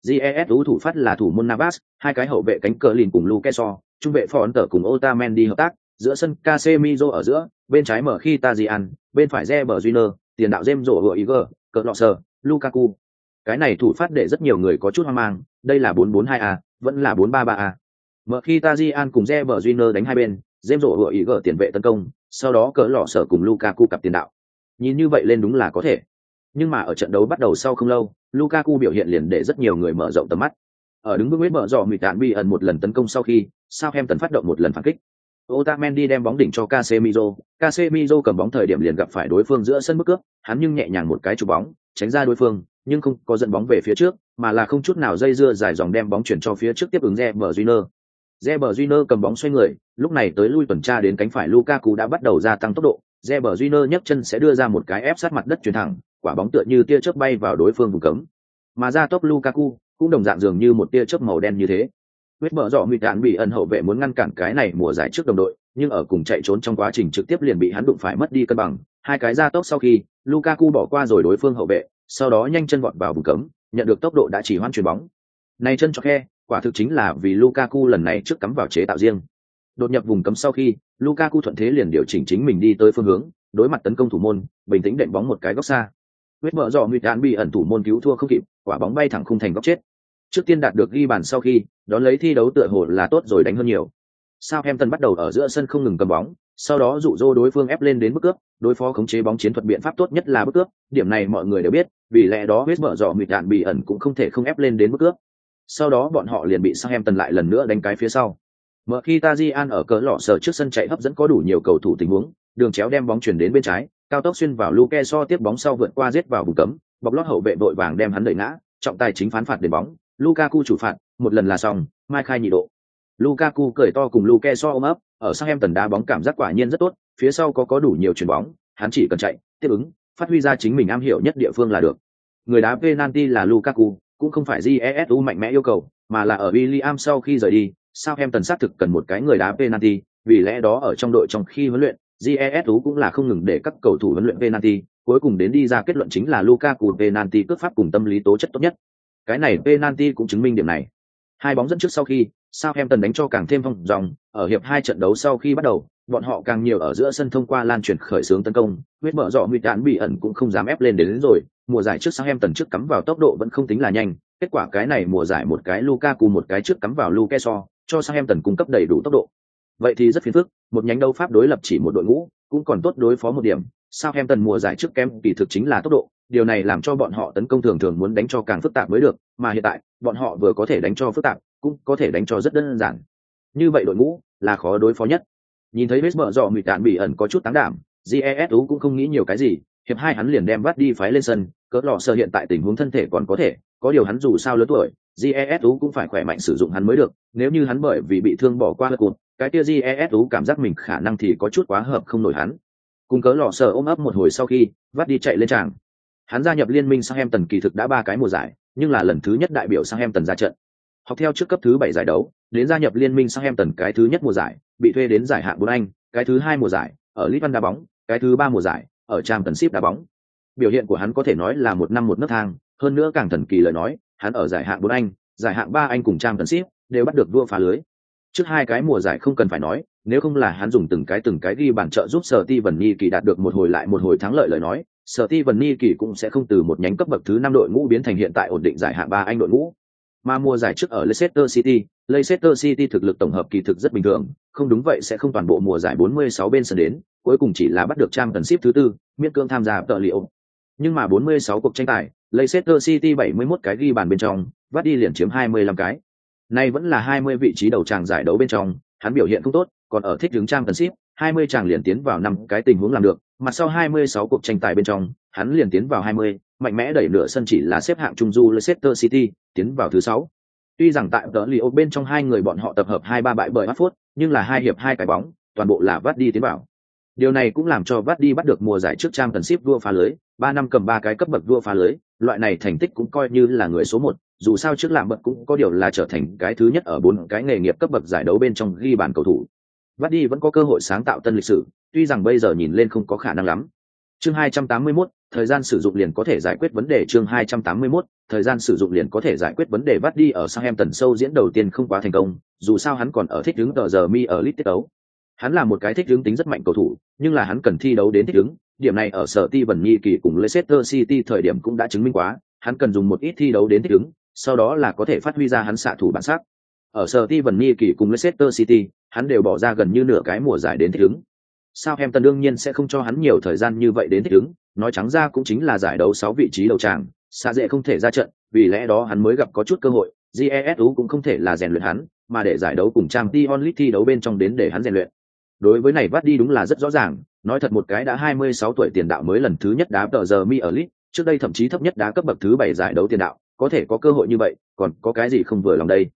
S1: GESU thủ phát là thủ môn Navas, hai cái hậu vệ cánh cờ lìn cùng Lukeso, trung vệ Font cùng Otamendi hợp tác, giữa sân Casemiro ở giữa, bên trái mở khi Tajian, bên phải Reber Júnior, tiền đạo James rổ vừa Iger, cỡ lọ sờ, Lukaku. Cái này thủ phát để rất nhiều người có chút hoang mang, đây là 442A, vẫn là 433A. Mở khi Tajian cùng Reber Júnior đánh hai bên, James rổ vừa Iger tiền vệ tấn công, sau đó cỡ lọ sở cùng Lukaku cặp tiền đạo. Nhìn như vậy lên đúng là có thể. Nhưng mà ở trận đấu bắt đầu sau không lâu, Lukaku biểu hiện liền để rất nhiều người mở rộng tầm mắt. Ở đứng bước với mở dò mịt đạn bị ẩn một lần tấn công sau khi, Southampton phát động một lần phản kích. Otamendi đem bóng đỉnh cho Casemiro, Casemiro cầm bóng thời điểm liền gặp phải đối phương giữa sân bức cướp, hắn nhưng nhẹ nhàng một cái chụp bóng, tránh ra đối phương, nhưng không có dẫn bóng về phía trước, mà là không chút nào dây dưa dài dòng đem bóng chuyển cho phía trước tiếp ứng Reber Júnior. Reber Júnior cầm bóng xoay người, lúc này tới lui tuần tra đến cánh phải Lukaku đã bắt đầu gia tăng tốc độ, Reber Júnior nhấc chân sẽ đưa ra một cái ép sát mặt đất chuyển thẳng, quả bóng tựa như tia chớp bay vào đối phương vùng cấm. Mà ra tốc Lukaku cũng đồng dạng dường như một tia chớp màu đen như thế. Huyết mở rõ nguy đạn bị ẩn hậu vệ muốn ngăn cản cái này mùa giải trước đồng đội, nhưng ở cùng chạy trốn trong quá trình trực tiếp liền bị hắn đụng phải mất đi cân bằng. Hai cái ra tốc sau khi, Lukaku bỏ qua rồi đối phương hậu vệ, sau đó nhanh chân vọt vào vùng cấm, nhận được tốc độ đã chỉ hoan chuyền bóng. Này chân cho khe, quả thực chính là vì Lukaku lần này trước cắm vào chế tạo riêng. Đột nhập vùng cấm sau khi, Lukaku thuận thế liền điều chỉnh chính mình đi tới phương hướng, đối mặt tấn công thủ môn, bình tĩnh đệm bóng một cái góc xa. Huyết mở rõ nguy đạn bị ẩn thủ môn cứu thua không kịp, quả bóng bay thẳng khung thành góc chết. Trước tiên đạt được ghi bàn sau khi, đón lấy thi đấu tựa hồ là tốt rồi đánh hơn nhiều. Southampton bắt đầu ở giữa sân không ngừng cầm bóng, sau đó dụ dỗ đối phương ép lên đến bước cướp, đối phó khống chế bóng chiến thuật biện pháp tốt nhất là bước cướp, điểm này mọi người đều biết, vì lẽ đó huyết mở dò mịt đạn bị ẩn cũng không thể không ép lên đến bước cướp. Sau đó bọn họ liền bị Southampton lại lần nữa đánh cái phía sau. Mở khi Tajian ở cỡ lọ sở trước sân chạy hấp dẫn có đủ nhiều cầu thủ tình huống, đường chéo đem bóng chuyển đến bên trái, cao tốc xuyên vào Luke so tiếp bóng sau vượt qua giết vào vùng cấm, bọc lót hậu vệ đội vàng đem hắn đẩy ngã, trọng tài chính phán phạt đền bóng, Lukaku chủ phạt, một lần là xong, mai khai nhị độ. Lukaku cười to cùng Luke so ôm ấp, ở sang em tần đá bóng cảm giác quả nhiên rất tốt, phía sau có có đủ nhiều chuyền bóng, hắn chỉ cần chạy, tiếp ứng, phát huy ra chính mình am hiểu nhất địa phương là được. Người đá penalty là Lukaku, cũng không phải GESU mạnh mẽ yêu cầu, mà là ở William sau khi rời đi, sao em tần xác thực cần một cái người đá penalty, vì lẽ đó ở trong đội trong khi huấn luyện, GESU cũng là không ngừng để các cầu thủ huấn luyện penalty, cuối cùng đến đi ra kết luận chính là Lukaku penalty cướp pháp cùng tâm lý tố chất tốt nhất. Cái này penalty cũng chứng minh điểm này. Hai bóng dẫn trước sau khi, Southampton đánh cho càng thêm phong dòng, ở hiệp hai trận đấu sau khi bắt đầu, bọn họ càng nhiều ở giữa sân thông qua lan truyền khởi xướng tấn công, huyết mở rõ nguy đạn bị ẩn cũng không dám ép lên đến, đến rồi, mùa giải trước Southampton trước cắm vào tốc độ vẫn không tính là nhanh, kết quả cái này mùa giải một cái Lukaku một cái trước cắm vào Lukeso, cho Southampton cung cấp đầy đủ tốc độ. Vậy thì rất phiền phức, một nhánh đấu pháp đối lập chỉ một đội ngũ, cũng còn tốt đối phó một điểm, Southampton mùa giải trước kém kỳ thực chính là tốc độ, điều này làm cho bọn họ tấn công thường thường muốn đánh cho càng phức tạp mới được, mà hiện tại, bọn họ vừa có thể đánh cho phức tạp, cũng có thể đánh cho rất đơn giản. Như vậy đội ngũ là khó đối phó nhất. Nhìn thấy vết mở dọ mịt đạn bị ẩn có chút tán đảm, Jesu cũng không nghĩ nhiều cái gì, hiệp hai hắn liền đem bắt đi phái lên sân, cỡ lọ sơ hiện tại tình huống thân thể còn có thể, có điều hắn dù sao lớn tuổi, Jesu cũng phải khỏe mạnh sử dụng hắn mới được, nếu như hắn bởi vì bị thương bỏ qua lượt cụt, cái kia Jesu cảm giác mình khả năng thì có chút quá hợp không nổi hắn. Cùng cỡ lọ sơ ôm ấp một hồi sau khi, vắt đi chạy lên tràng. Hắn gia nhập liên minh Southampton kỳ thực đã ba cái mùa giải, nhưng là lần thứ nhất đại biểu Southampton ra trận. Học theo trước cấp thứ bảy giải đấu, đến gia nhập liên minh Southampton cái thứ nhất mùa giải, bị thuê đến giải hạng bốn Anh, cái thứ hai mùa giải, ở League đá bóng, cái thứ ba mùa giải, ở Championship đá bóng. Biểu hiện của hắn có thể nói là một năm một nấc thang, hơn nữa càng thần kỳ lời nói, hắn ở giải hạng bốn Anh, giải hạng ba Anh cùng Championship đều bắt được đua phá lưới. Trước hai cái mùa giải không cần phải nói, nếu không là hắn dùng từng cái từng cái ghi bàn trợ giúp Sở Ti Vân Nhi kỳ đạt được một hồi lại một hồi thắng lợi lời nói, Sở Ti vần ni kỳ cũng sẽ không từ một nhánh cấp bậc thứ năm đội ngũ biến thành hiện tại ổn định giải hạng ba Anh đội ngũ. Mà mùa giải trước ở Leicester City, Leicester City thực lực tổng hợp kỳ thực rất bình thường, không đúng vậy sẽ không toàn bộ mùa giải 46 bên sân đến, cuối cùng chỉ là bắt được trang tần ship thứ tư, miễn cương tham gia tợ liệu. Nhưng mà 46 cuộc tranh tài, Leicester City 71 cái ghi bàn bên trong, vắt đi liền chiếm 25 cái. Nay vẫn là 20 vị trí đầu tràng giải đấu bên trong, hắn biểu hiện không tốt, còn ở thích đứng trang tần ship, 20 chàng liền tiến vào năm cái tình huống làm được, mặt sau 26 cuộc tranh tài bên trong, hắn liền tiến vào 20, mạnh mẽ đẩy nửa sân chỉ là xếp hạng trung du Leicester City, tiến vào thứ 6. Tuy rằng tại tờ Leo bên trong hai người bọn họ tập hợp hai ba bại bởi Watford, nhưng là hai hiệp hai cái bóng, toàn bộ là Vardy đi tiến vào. Điều này cũng làm cho Vardy đi bắt được mùa giải trước trang tần ship vua phá lưới, ba năm cầm ba cái cấp bậc vua phá lưới, loại này thành tích cũng coi như là người số một. dù sao trước làm bậc cũng có điều là trở thành cái thứ nhất ở bốn cái nghề nghiệp cấp bậc giải đấu bên trong ghi bàn cầu thủ. Vắt đi vẫn có cơ hội sáng tạo tân lịch sử, tuy rằng bây giờ nhìn lên không có khả năng lắm. Chương 281, thời gian sử dụng liền có thể giải quyết vấn đề chương 281, thời gian sử dụng liền có thể giải quyết vấn đề vắt đi ở Southampton sâu diễn đầu tiên không quá thành công, dù sao hắn còn ở thích ứng tờ giờ mi ở lit tiết đấu. Hắn là một cái thích ứng tính rất mạnh cầu thủ, nhưng là hắn cần thi đấu đến thích ứng, điểm này ở sở ti vần nhi kỳ cùng Leicester City thời điểm cũng đã chứng minh quá, hắn cần dùng một ít thi đấu đến thích ứng, sau đó là có thể phát huy ra hắn xạ thủ bản sắc. Ở sở ti vần nhi kỳ cùng Leicester City, hắn đều bỏ ra gần như nửa cái mùa giải đến thích ứng. Sao em tần đương nhiên sẽ không cho hắn nhiều thời gian như vậy đến thích ứng, nói trắng ra cũng chính là giải đấu 6 vị trí đầu tràng, xa dễ không thể ra trận, vì lẽ đó hắn mới gặp có chút cơ hội, GESU cũng không thể là rèn luyện hắn, mà để giải đấu cùng trang Dion League thi đấu bên trong đến để hắn rèn luyện. Đối với này vắt đi đúng là rất rõ ràng, nói thật một cái đã 26 tuổi tiền đạo mới lần thứ nhất đá tờ giờ mi ở League, trước đây thậm chí thấp nhất đá cấp bậc thứ 7 giải đấu tiền đạo, có thể có cơ hội như vậy, còn có cái gì không vừa lòng đây.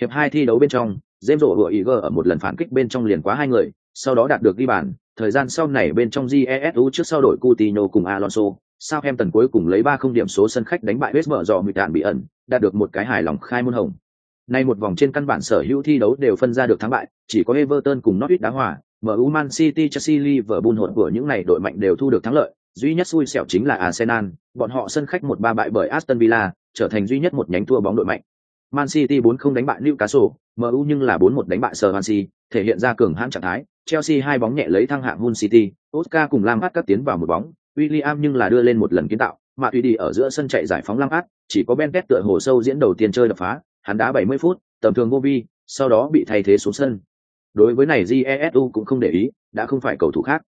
S1: Hiệp hai thi đấu bên trong, James rổ vừa Iger ở một lần phản kích bên trong liền quá hai người, sau đó đạt được ghi bàn, thời gian sau này bên trong GESU trước sau đổi Coutinho cùng Alonso, Southampton cuối cùng lấy 3 không điểm số sân khách đánh bại West Brom do đạn bị ẩn, đạt được một cái hài lòng khai môn hồng. Nay một vòng trên căn bản sở hữu thi đấu đều phân ra được thắng bại, chỉ có Everton cùng Norwich đá hòa, MU Man City Chelsea Liverpool hỗn của những này đội mạnh đều thu được thắng lợi, duy nhất xui xẻo chính là Arsenal, bọn họ sân khách một ba bại bởi Aston Villa, trở thành duy nhất một nhánh thua bóng đội mạnh. Man City 4 không đánh bại Newcastle, MU nhưng là 4-1 đánh bại Swansea, thể hiện ra cường hãn trạng thái. Chelsea hai bóng nhẹ lấy thăng hạng Hull City, Oscar cùng Lampard cắt tiến vào một bóng, William nhưng là đưa lên một lần kiến tạo, mà tùy đi ở giữa sân chạy giải phóng Lampard, chỉ có Ben tựa hồ sâu diễn đầu tiên chơi đập phá, hắn đá 70 phút, tầm thường vô vi, sau đó bị thay thế xuống sân. Đối với này Jesu cũng không để ý, đã không phải cầu thủ khác.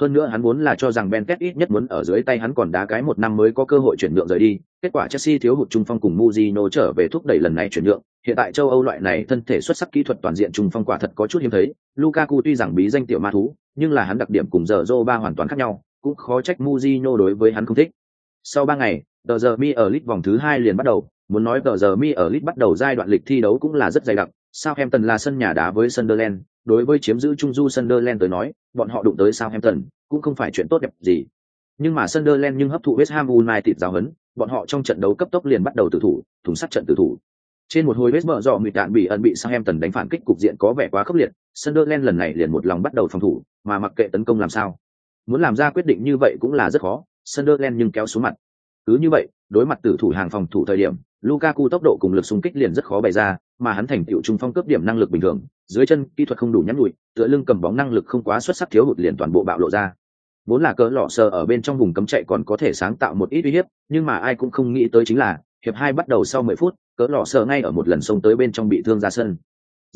S1: Hơn nữa hắn muốn là cho rằng Ben ít nhất muốn ở dưới tay hắn còn đá cái một năm mới có cơ hội chuyển nhượng rời đi. Kết quả Chelsea thiếu hụt trung phong cùng Mourinho trở về thúc đẩy lần này chuyển nhượng. Hiện tại châu Âu loại này thân thể xuất sắc kỹ thuật toàn diện trung phong quả thật có chút hiếm thấy. Lukaku tuy rằng bí danh tiểu ma thú, nhưng là hắn đặc điểm cùng giờ ba hoàn toàn khác nhau, cũng khó trách Mourinho đối với hắn không thích. Sau ba ngày, tờ giờ mi ở lit vòng thứ hai liền bắt đầu, muốn nói tờ giờ mi ở lit bắt đầu giai đoạn lịch thi đấu cũng là rất dày đặc. Southampton là sân nhà đá với Sunderland, đối với chiếm giữ trung du Sunderland tới nói, bọn họ đụng tới Southampton cũng không phải chuyện tốt đẹp gì. Nhưng mà Sunderland nhưng hấp thụ West Ham United giáo huấn, bọn họ trong trận đấu cấp tốc liền bắt đầu tự thủ, thủng sắt trận tự thủ. Trên một hồi West mở dọ mịt đạn bị ẩn bị Southampton đánh phản kích cục diện có vẻ quá khốc liệt, Sunderland lần này liền một lòng bắt đầu phòng thủ, mà mặc kệ tấn công làm sao. Muốn làm ra quyết định như vậy cũng là rất khó, Sunderland nhưng kéo xuống mặt. Cứ như vậy, đối mặt tử thủ hàng phòng thủ thời điểm, Lukaku tốc độ cùng lực xung kích liền rất khó bày ra, mà hắn thành tựu trung phong cấp điểm năng lực bình thường, dưới chân kỹ thuật không đủ nhắn nhủi, tựa lưng cầm bóng năng lực không quá xuất sắc thiếu hụt liền toàn bộ bạo lộ ra. Vốn là cỡ lọ sờ ở bên trong vùng cấm chạy còn có thể sáng tạo một ít uy hiếp, nhưng mà ai cũng không nghĩ tới chính là, hiệp hai bắt đầu sau 10 phút, cỡ lọ sờ ngay ở một lần xông tới bên trong bị thương ra sân.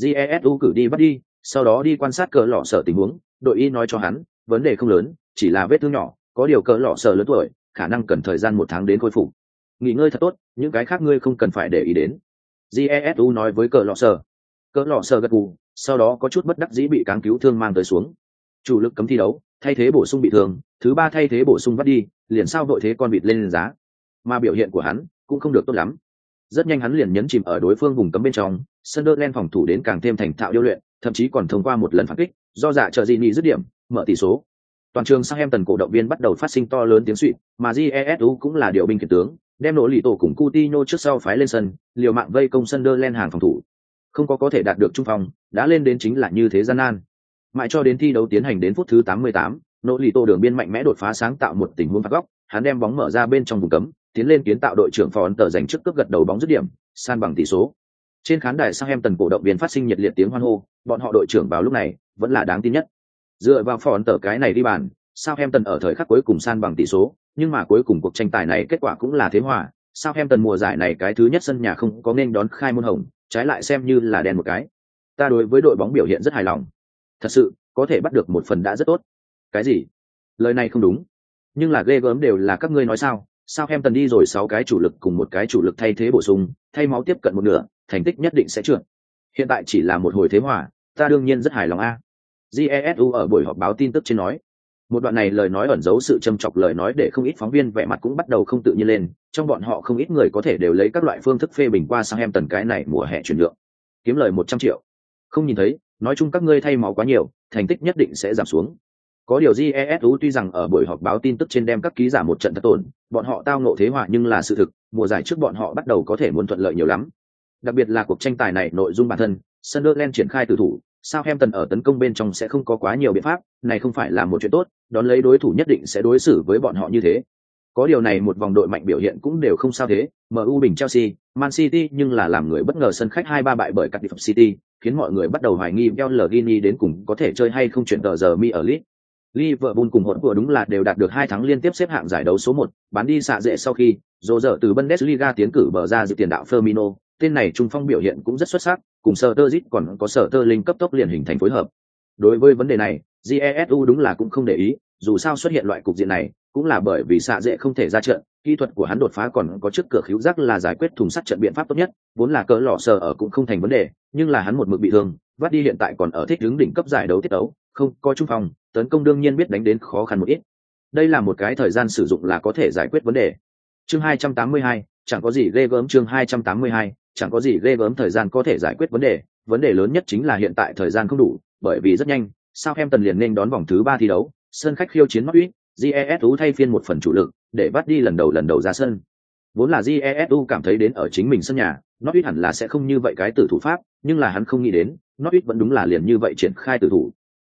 S1: Jesu cử đi bắt đi, sau đó đi quan sát cỡ lọ sờ tình huống, đội y nói cho hắn, vấn đề không lớn, chỉ là vết thương nhỏ, có điều cỡ lọ sờ lớn tuổi, khả năng cần thời gian một tháng đến khôi phục nghỉ ngơi thật tốt, những cái khác ngươi không cần phải để ý đến. Jesu nói với cờ lọ sờ. Cờ lọ sờ gật gù, sau đó có chút bất đắc dĩ bị cáng cứu thương mang tới xuống. Chủ lực cấm thi đấu, thay thế bổ sung bị thương, thứ ba thay thế bổ sung bắt đi, liền sao đội thế con vịt lên giá. Mà biểu hiện của hắn cũng không được tốt lắm. Rất nhanh hắn liền nhấn chìm ở đối phương vùng cấm bên trong, Sunderland phòng thủ đến càng thêm thành thạo điêu luyện, thậm chí còn thông qua một lần phản kích, do giả trợ di nị dứt điểm, mở tỷ số. Toàn trường sang em tần cổ động viên bắt đầu phát sinh to lớn tiếng suỵt mà jesu cũng là điều binh kiệt tướng đem nỗ lì tổ cùng Coutinho trước sau phái lên sân, liều mạng vây công Sunderland hàng phòng thủ. Không có có thể đạt được trung phong, đã lên đến chính là như thế gian nan. Mãi cho đến thi đấu tiến hành đến phút thứ 88, nỗ lì tổ đường biên mạnh mẽ đột phá sáng tạo một tình huống phạt góc, hắn đem bóng mở ra bên trong vùng cấm, tiến lên kiến tạo đội trưởng phó ấn tờ giành trước cướp gật đầu bóng dứt điểm, san bằng tỷ số. Trên khán đài sang em tần cổ động viên phát sinh nhiệt liệt tiếng hoan hô, bọn họ đội trưởng vào lúc này vẫn là đáng tin nhất. Dựa vào phó ấn tờ cái này đi bàn, sao em tần ở thời khắc cuối cùng san bằng tỷ số, nhưng mà cuối cùng cuộc tranh tài này kết quả cũng là thế hòa, sao em tần mùa giải này cái thứ nhất sân nhà không có nên đón khai môn hồng, trái lại xem như là đen một cái. Ta đối với đội bóng biểu hiện rất hài lòng. Thật sự, có thể bắt được một phần đã rất tốt. Cái gì? Lời này không đúng. Nhưng là ghê gớm đều là các ngươi nói sao? Sao em tần đi rồi sáu cái chủ lực cùng một cái chủ lực thay thế bổ sung, thay máu tiếp cận một nửa, thành tích nhất định sẽ trượt. Hiện tại chỉ là một hồi thế hòa, ta đương nhiên rất hài lòng a. Jesu ở buổi họp báo tin tức trên nói, một đoạn này lời nói ẩn giấu sự châm chọc lời nói để không ít phóng viên vẻ mặt cũng bắt đầu không tự nhiên lên, trong bọn họ không ít người có thể đều lấy các loại phương thức phê bình qua sang em tần cái này mùa hè chuyển nhượng. Kiếm lời một trăm triệu. Không nhìn thấy, nói chung các ngươi thay máu quá nhiều, thành tích nhất định sẽ giảm xuống. Có điều jesu tuy rằng ở buổi họp báo tin tức trên đem các ký giả một trận thất tổn, bọn họ tao nộ thế họa nhưng là sự thực, mùa giải trước bọn họ bắt đầu có thể muốn thuận lợi nhiều lắm. Đặc biệt là cuộc tranh tài này nội dung bản thân, Sunderland triển khai từ thủ Southampton ở tấn công bên trong sẽ không có quá nhiều biện pháp, này không phải là một chuyện tốt, đón lấy đối thủ nhất định sẽ đối xử với bọn họ như thế. Có điều này một vòng đội mạnh biểu hiện cũng đều không sao thế, MU bình Chelsea, Man City nhưng là làm người bất ngờ sân khách 2-3 bại bởi Cardiff City, khiến mọi người bắt đầu hoài nghi Pellegrini đến cùng có thể chơi hay không chuyển tờ giờ mi ở League. Liverpool cùng hỗn vừa đúng là đều đạt được hai thắng liên tiếp xếp hạng giải đấu số 1, bán đi xạ dễ sau khi, dồ dở từ Bundesliga tiến cử bờ ra dự tiền đạo Firmino, tên này trung phong biểu hiện cũng rất xuất sắc, cùng sở tơ còn có sở tơ linh cấp tốc liền hình thành phối hợp. Đối với vấn đề này, jesu đúng là cũng không để ý dù sao xuất hiện loại cục diện này cũng là bởi vì xạ dễ không thể ra trận kỹ thuật của hắn đột phá còn có trước cửa khíu giác là giải quyết thùng sắt trận biện pháp tốt nhất vốn là cỡ lò sờ ở cũng không thành vấn đề nhưng là hắn một mực bị thương vắt đi hiện tại còn ở thích đứng đỉnh cấp giải đấu tiết đấu không có trung phòng tấn công đương nhiên biết đánh đến khó khăn một ít đây là một cái thời gian sử dụng là có thể giải quyết vấn đề chương 282, chẳng có gì ghê gớm chương 282, chẳng có gì ghê gớm thời gian có thể giải quyết vấn đề vấn đề lớn nhất chính là hiện tại thời gian không đủ, bởi vì rất nhanh, sao em tần liền nên đón vòng thứ ba thi đấu, sân khách khiêu chiến mắt uýt jesu thay phiên một phần chủ lực, để bắt đi lần đầu lần đầu ra sân. Vốn là jesu cảm thấy đến ở chính mình sân nhà Norwich hẳn là sẽ không như vậy cái tử thủ pháp, nhưng là hắn không nghĩ đến Norwich vẫn đúng là liền như vậy triển khai tử thủ.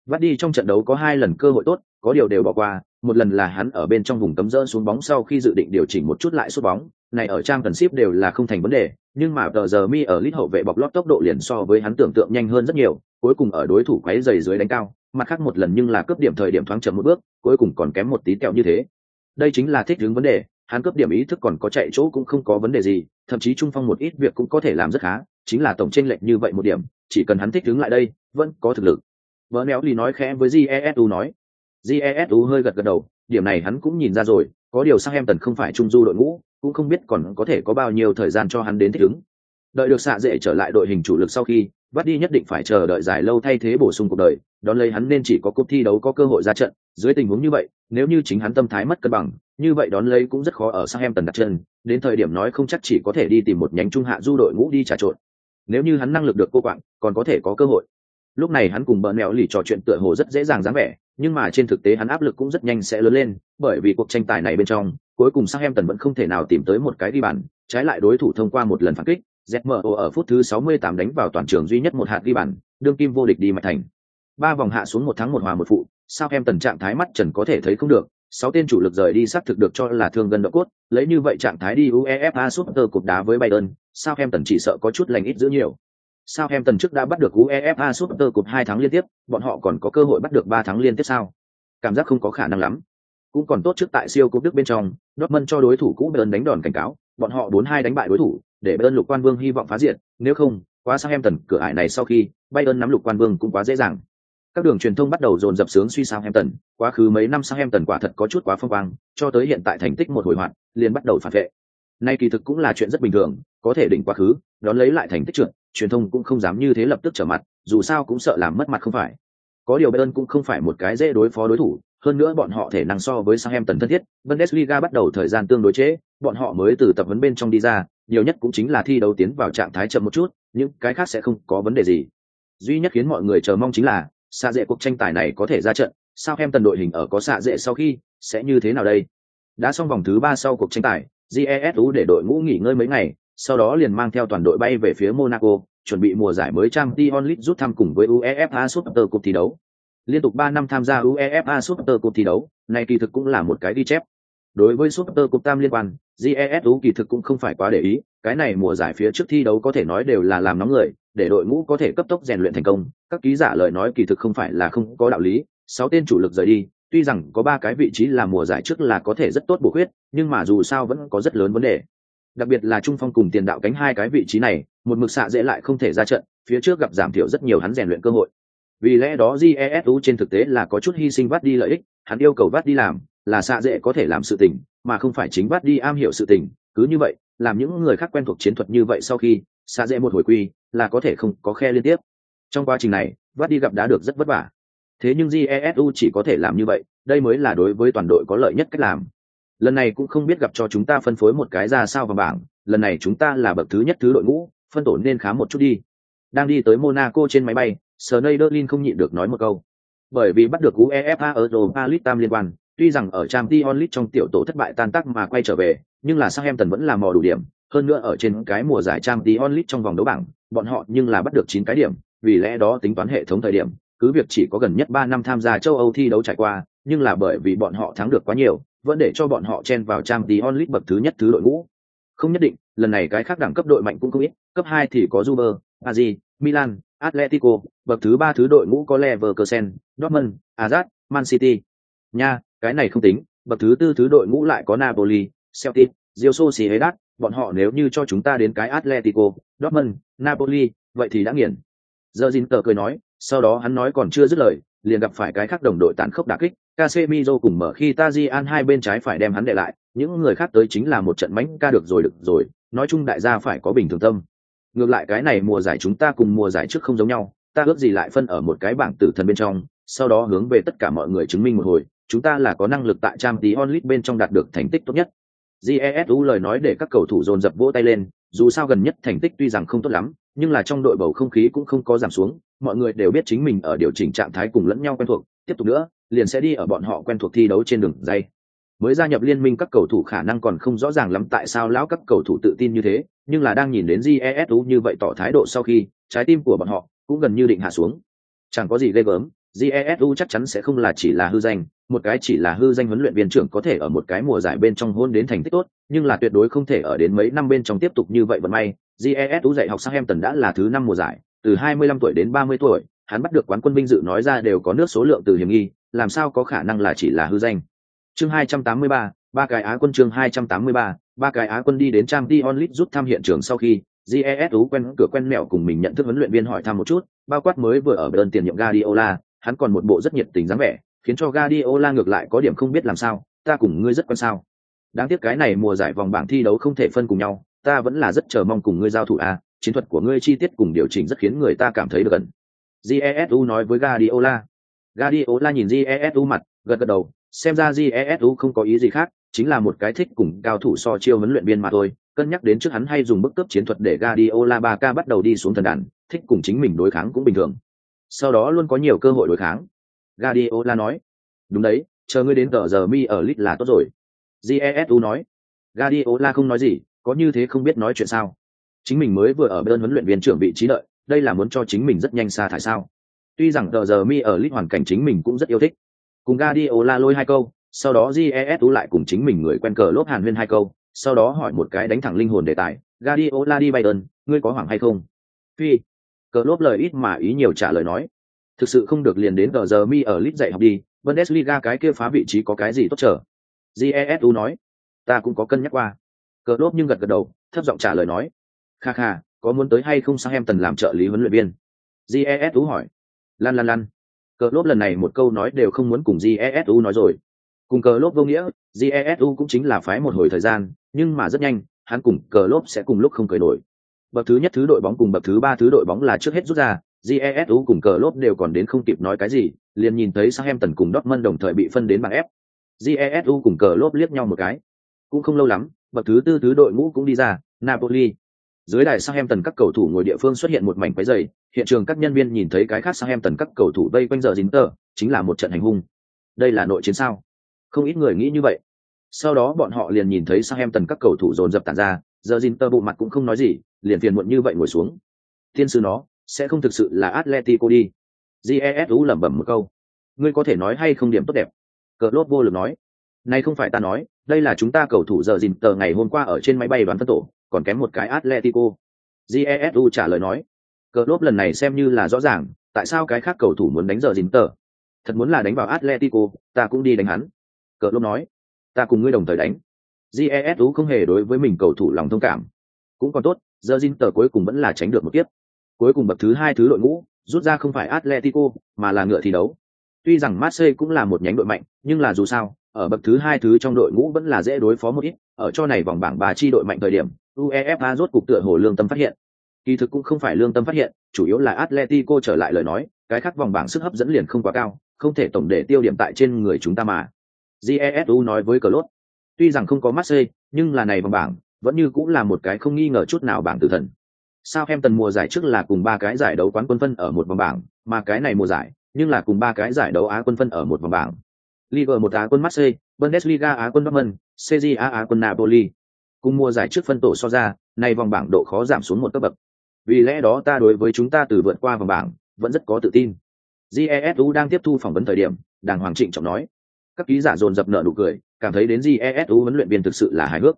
S1: Bắt đi trong trận đấu có hai lần cơ hội tốt, có điều đều bỏ qua, một lần là hắn ở bên trong vùng cấm rỡ xuống bóng sau khi dự định điều chỉnh một chút lại sút bóng, này ở trang cần ship đều là không thành vấn đề nhưng mà tờ giờ mi ở lít hậu vệ bọc lót tốc độ liền so với hắn tưởng tượng nhanh hơn rất nhiều, cuối cùng ở đối thủ quấy dày dưới đánh cao, mặt khác một lần nhưng là cướp điểm thời điểm thoáng chậm một bước, cuối cùng còn kém một tí tẹo như thế. Đây chính là thích ứng vấn đề, hắn cướp điểm ý thức còn có chạy chỗ cũng không có vấn đề gì, thậm chí trung phong một ít việc cũng có thể làm rất khá, chính là tổng tranh lệch như vậy một điểm, chỉ cần hắn thích ứng lại đây, vẫn có thực lực. Vỡ néo lì nói khẽ với jesu nói. Jesu hơi gật gật đầu, điểm này hắn cũng nhìn ra rồi, có điều sang em tần không phải trung du đội ngũ cũng không biết còn có thể có bao nhiêu thời gian cho hắn đến thích ứng. Đợi được xạ dễ trở lại đội hình chủ lực sau khi bắt đi nhất định phải chờ đợi dài lâu thay thế bổ sung cuộc đời, đón lấy hắn nên chỉ có cuộc thi đấu có cơ hội ra trận, dưới tình huống như vậy, nếu như chính hắn tâm thái mất cân bằng, như vậy đón lấy cũng rất khó ở sang em tần đặt chân, đến thời điểm nói không chắc chỉ có thể đi tìm một nhánh trung hạ du đội ngũ đi trà trộn. Nếu như hắn năng lực được cô quạng, còn có thể có cơ hội lúc này hắn cùng bợn mẹo lì trò chuyện tựa hồ rất dễ dàng dáng vẻ nhưng mà trên thực tế hắn áp lực cũng rất nhanh sẽ lớn lên bởi vì cuộc tranh tài này bên trong cuối cùng sang em tần vẫn không thể nào tìm tới một cái ghi bàn trái lại đối thủ thông qua một lần phản kích ZMO ở phút thứ 68 đánh vào toàn trường duy nhất một hạt ghi bàn, đương kim vô địch đi mạch thành. Ba vòng hạ xuống một thắng một hòa một phụ, sao em tần trạng thái mắt trần có thể thấy không được, sáu tên chủ lực rời đi xác thực được cho là thương gần độ cốt, lấy như vậy trạng thái đi UEFA Super Cup đá với Bayern, sao em tần chỉ sợ có chút lành ít giữ nhiều. Sao em tần trước đã bắt được UEFA Super Cup hai tháng liên tiếp, bọn họ còn có cơ hội bắt được ba tháng liên tiếp sao? Cảm giác không có khả năng lắm. Cũng còn tốt trước tại siêu cúp Đức bên trong, Dortmund cho đối thủ cũ Bayern đánh đòn cảnh cáo, bọn họ 4-2 đánh bại đối thủ, để Bayern lục quan vương hy vọng phá diệt, nếu không, quá sang em tần cửa ải này sau khi, Bayern nắm lục quan vương cũng quá dễ dàng. Các đường truyền thông bắt đầu dồn dập sướng suy sao em tần, quá khứ mấy năm sang em tần quả thật có chút quá phong quang, cho tới hiện tại thành tích một hồi hoạt, liền bắt đầu phản vệ. Nay kỳ thực cũng là chuyện rất bình thường, có thể đỉnh quá khứ, đón lấy lại thành tích trượt, truyền thông cũng không dám như thế lập tức trở mặt, dù sao cũng sợ làm mất mặt không phải. Có điều Bayern cũng không phải một cái dễ đối phó đối thủ, hơn nữa bọn họ thể năng so với Southampton thân thiết, Bundesliga bắt đầu thời gian tương đối chế, bọn họ mới từ tập huấn bên trong đi ra, nhiều nhất cũng chính là thi đấu tiến vào trạng thái chậm một chút, những cái khác sẽ không có vấn đề gì. Duy nhất khiến mọi người chờ mong chính là, xa dễ cuộc tranh tài này có thể ra trận, Southampton đội hình ở có xạ dễ sau khi, sẽ như thế nào đây? Đã xong vòng thứ ba sau cuộc tranh tài, GESU để đội ngũ nghỉ ngơi mấy ngày, sau đó liền mang theo toàn đội bay về phía Monaco, chuẩn bị mùa giải mới trang Champions League rút thăm cùng với UEFA Super Cup thi đấu liên tục ba năm tham gia UEFA Super Cup thi đấu, này kỳ thực cũng là một cái đi chép. Đối với Super Cup tam liên quan, GESU kỳ thực cũng không phải quá để ý, cái này mùa giải phía trước thi đấu có thể nói đều là làm nóng người, để đội ngũ có thể cấp tốc rèn luyện thành công. Các ký giả lời nói kỳ thực không phải là không có đạo lý, sáu tên chủ lực rời đi, tuy rằng có ba cái vị trí là mùa giải trước là có thể rất tốt bổ khuyết, nhưng mà dù sao vẫn có rất lớn vấn đề. Đặc biệt là trung phong cùng tiền đạo cánh hai cái vị trí này, một mực xạ dễ lại không thể ra trận, phía trước gặp giảm thiểu rất nhiều hắn rèn luyện cơ hội. Vì lẽ đó jesu trên thực tế là có chút hy sinh vắt đi lợi ích hắn yêu cầu vắt đi làm là xạ dễ có thể làm sự tình mà không phải chính vắt đi am hiểu sự tình cứ như vậy làm những người khác quen thuộc chiến thuật như vậy sau khi xạ dễ một hồi quy là có thể không có khe liên tiếp. Trong quá trình này vắt đi gặp đã được rất vất vả. Thế nhưng jesu chỉ có thể làm như vậy đây mới là đối với toàn đội có lợi nhất cách làm lần này cũng không biết gặp cho chúng ta phân phối một cái ra sao vào bảng lần này chúng ta là bậc thứ nhất thứ đội ngũ phân tổ nên khá một chút đi. Đang đi tới monaco trên máy bay Sneijderlin không nhịn được nói một câu. Bởi vì bắt được UEFA Europa League tam liên quan, tuy rằng ở trang t onlit trong tiểu tổ thất bại tan tác mà quay trở về, nhưng là sang em tần vẫn là mò đủ điểm, hơn nữa ở trên cái mùa giải Champions onlit trong vòng đấu bảng, bọn họ nhưng là bắt được chín cái điểm, vì lẽ đó tính toán hệ thống thời điểm, cứ việc chỉ có gần nhất ba năm tham gia châu Âu thi đấu trải qua, nhưng là bởi vì bọn họ thắng được quá nhiều, vẫn để cho bọn họ chen vào trang tí onlit bậc thứ nhất thứ đội ngũ. Không nhất định, lần này cái khác đẳng cấp đội mạnh cũng không ít, cấp hai thì có Juve, Aji, Milan, Atletico, bậc thứ ba thứ đội ngũ có Leverkusen, Dortmund, Ajax, Man City. Nha, cái này không tính, bậc thứ tư thứ đội ngũ lại có Napoli, Celtic, Real Sociedad, bọn họ nếu như cho chúng ta đến cái Atletico, Dortmund, Napoli, vậy thì đã nghiền. giờ Jin tờ cười nói sau đó hắn nói còn chưa dứt lời liền gặp phải cái khác đồng đội tàn khốc đả kích Casemiro cùng mở khi Tajian hai bên trái phải đem hắn để lại, những người khác tới chính là một trận mánh ca được rồi được rồi, nói chung đại gia phải có bình thường tâm. Ngược lại cái này mùa giải chúng ta cùng mùa giải trước không giống nhau, ta ước gì lại phân ở một cái bảng tử thần bên trong, sau đó hướng về tất cả mọi người chứng minh một hồi, chúng ta là có năng lực tại Champions League bên trong đạt được thành tích tốt nhất. Jesu lời nói để các cầu thủ dồn dập vỗ tay lên, dù sao gần nhất thành tích tuy rằng không tốt lắm, nhưng là trong đội bầu không khí cũng không có giảm xuống, mọi người đều biết chính mình ở điều chỉnh trạng thái cùng lẫn nhau quen thuộc, tiếp tục nữa, liền sẽ đi ở bọn họ quen thuộc thi đấu trên đường dây. Mới gia nhập liên minh các cầu thủ khả năng còn không rõ ràng lắm tại sao lão các cầu thủ tự tin như thế, nhưng là đang nhìn đến Jesu như vậy tỏ thái độ sau khi, trái tim của bọn họ cũng gần như định hạ xuống. Chẳng có gì ghê gớm, Jesu chắc chắn sẽ không là chỉ là hư danh, một cái chỉ là hư danh huấn luyện viên trưởng có thể ở một cái mùa giải bên trong hôn đến thành tích tốt, nhưng là tuyệt đối không thể ở đến mấy năm bên trong tiếp tục như vậy vận may. Jesu dạy học sang em tần đã là thứ năm mùa giải, từ 25 tuổi đến 30 tuổi, hắn bắt được quán quân binh dự nói ra đều có nước số lượng từ hiểm nghi, làm sao có khả năng là chỉ là hư danh. Chương 283, ba cái Á quân chương 283, ba cái Á quân đi đến trang Dion Lit rút thăm hiện trường sau khi, GES quen cửa quen mẹo cùng mình nhận thức huấn luyện viên hỏi thăm một chút, bao quát mới vừa ở bên tiền nhiệm Guardiola, hắn còn một bộ rất nhiệt tình dáng vẻ, khiến cho Guardiola ngược lại có điểm không biết làm sao, ta cùng ngươi rất quan sao. Đáng tiếc cái này mùa giải vòng bảng thi đấu không thể phân cùng nhau, ta vẫn là rất chờ mong cùng ngươi giao thủ à? Chiến thuật của ngươi chi tiết cùng điều chỉnh rất khiến người ta cảm thấy được gần. Jesu nói với Guardiola. Guardiola nhìn Jesu mặt, gật gật đầu, xem ra Jesu không có ý gì khác, chính là một cái thích cùng cao thủ so chiêu huấn luyện viên mà thôi. Cân nhắc đến trước hắn hay dùng bức cấp chiến thuật để Guardiola 3K bắt đầu đi xuống thần đàn, thích cùng chính mình đối kháng cũng bình thường. Sau đó luôn có nhiều cơ hội đối kháng. Guardiola nói. Đúng đấy, chờ ngươi đến tờ giờ mi ở lit là tốt rồi. Jesu nói. Guardiola không nói gì, có như thế không biết nói chuyện sao? Chính mình mới vừa ở bên huấn luyện viên trưởng vị trí đợi, đây là muốn cho chính mình rất nhanh xa thải sao? Tuy rằng tờ giờ mi ở lit hoàn cảnh chính mình cũng rất yêu thích. Cùng Guardiola lôi hai câu, sau đó Jesu lại cùng chính mình người quen cờ lốp hàn huyên hai câu, sau đó hỏi một cái đánh thẳng linh hồn đề tài, Guardiola đi Bayern, ngươi có hoảng hay không? Phi, cờ lốp lời ít mà ý nhiều trả lời nói, thực sự không được liền đến tờ giờ mi ở lit dạy học đi, Bundesliga cái kia phá vị trí có cái gì tốt trở? Jesu nói, ta cũng có cân nhắc qua. Cờ lốp nhưng gật gật đầu, thấp giọng trả lời nói, kha kha, có muốn tới hay không sang em tần làm trợ lý huấn luyện viên? Jesu hỏi, lan lan lan. Cờ lốp lần này một câu nói đều không muốn cùng Jesu nói rồi. Cùng cờ lốp vô nghĩa jesu cũng chính là phái một hồi thời gian nhưng mà rất nhanh hắn cùng cờ lốp sẽ cùng lúc không cười nổi. Bậc thứ nhất thứ đội bóng cùng bậc thứ ba thứ đội bóng là trước hết rút ra jesu cùng cờ lốp đều còn đến không kịp nói cái gì liền nhìn thấy sang em tần cùng dortmund đồng thời bị phân đến bảng ép jesu cùng cờ lốp liếc nhau một cái. Cũng không lâu lắm bậc thứ tư thứ đội ngũ cũng đi ra napoli dưới đài sang em tần các cầu thủ ngồi địa phương xuất hiện một mảnh quấy dày, hiện trường các nhân viên nhìn thấy cái khác sang em tần các cầu thủ vây quanh giờ dính tờ, chính là một trận hành hung. Đây là nội chiến sao? Không ít người nghĩ như vậy. Sau đó bọn họ liền nhìn thấy sang em tần các cầu thủ dồn dập tản ra, giờ dính tờ bộ mặt cũng không nói gì, liền phiền muộn như vậy ngồi xuống. Thiên sư nó, sẽ không thực sự là atletico đi. Jesu lẩm bẩm một câu. Ngươi có thể nói hay không điểm tốt đẹp? Cờ lốt vô lực nói. Này không phải ta nói, đây là chúng ta cầu thủ giờ dìn tờ ngày hôm qua ở trên máy bay đoán phân tổ còn kém một cái atletico. Jesu trả lời nói cờ lốp lần này xem như là rõ ràng, tại sao cái khác cầu thủ muốn đánh giờ dính tờ? Thật muốn là đánh vào atletico, ta cũng đi đánh hắn. Cờ lốp nói, ta cùng ngươi đồng thời đánh. Jesu không hề đối với mình cầu thủ lòng thông cảm. Cũng còn tốt, giờ dính tờ cuối cùng vẫn là tránh được một kiếp. Cuối cùng bậc thứ hai thứ đội ngũ, rút ra không phải atletico, mà là ngựa thi đấu. Tuy rằng marseille cũng là một nhánh đội mạnh, nhưng là dù sao, ở bậc thứ hai thứ trong đội ngũ vẫn là dễ đối phó một ít, ở cho này vòng bảng ba chi đội mạnh thời điểm uefa rốt cục tựa hồ lương tâm phát hiện. Kỳ thực cũng không phải lương tâm phát hiện chủ yếu là atletico trở lại lời nói cái khác vòng bảng sức hấp dẫn liền không quá cao không thể tổng để tiêu điểm tại trên người chúng ta mà. Jesu nói với cờ lốt tuy rằng không có marseille nhưng là này vòng bảng vẫn như cũng là một cái không nghi ngờ chút nào bảng tử thần. Sao em tần mùa giải trước là cùng ba cái giải đấu quán quân phân ở một vòng bảng mà cái này mùa giải nhưng là cùng ba cái giải đấu á quân phân ở một vòng bảng. Liga một Á quân Marseille, Bundesliga Á quân Dortmund, Serie A Á quân Napoli. Cùng mùa giải trước phân tổ so ra, nay vòng bảng độ khó giảm xuống một cấp bậc. Vì lẽ đó ta đối với chúng ta từ vượt qua vòng bảng, vẫn rất có tự tin. Jesu đang tiếp thu phỏng vấn thời điểm, đàng hoàng trịnh trọng nói. Các ký giả dồn dập nợ nụ cười cảm thấy đến jesu huấn luyện viên thực sự là hài hước.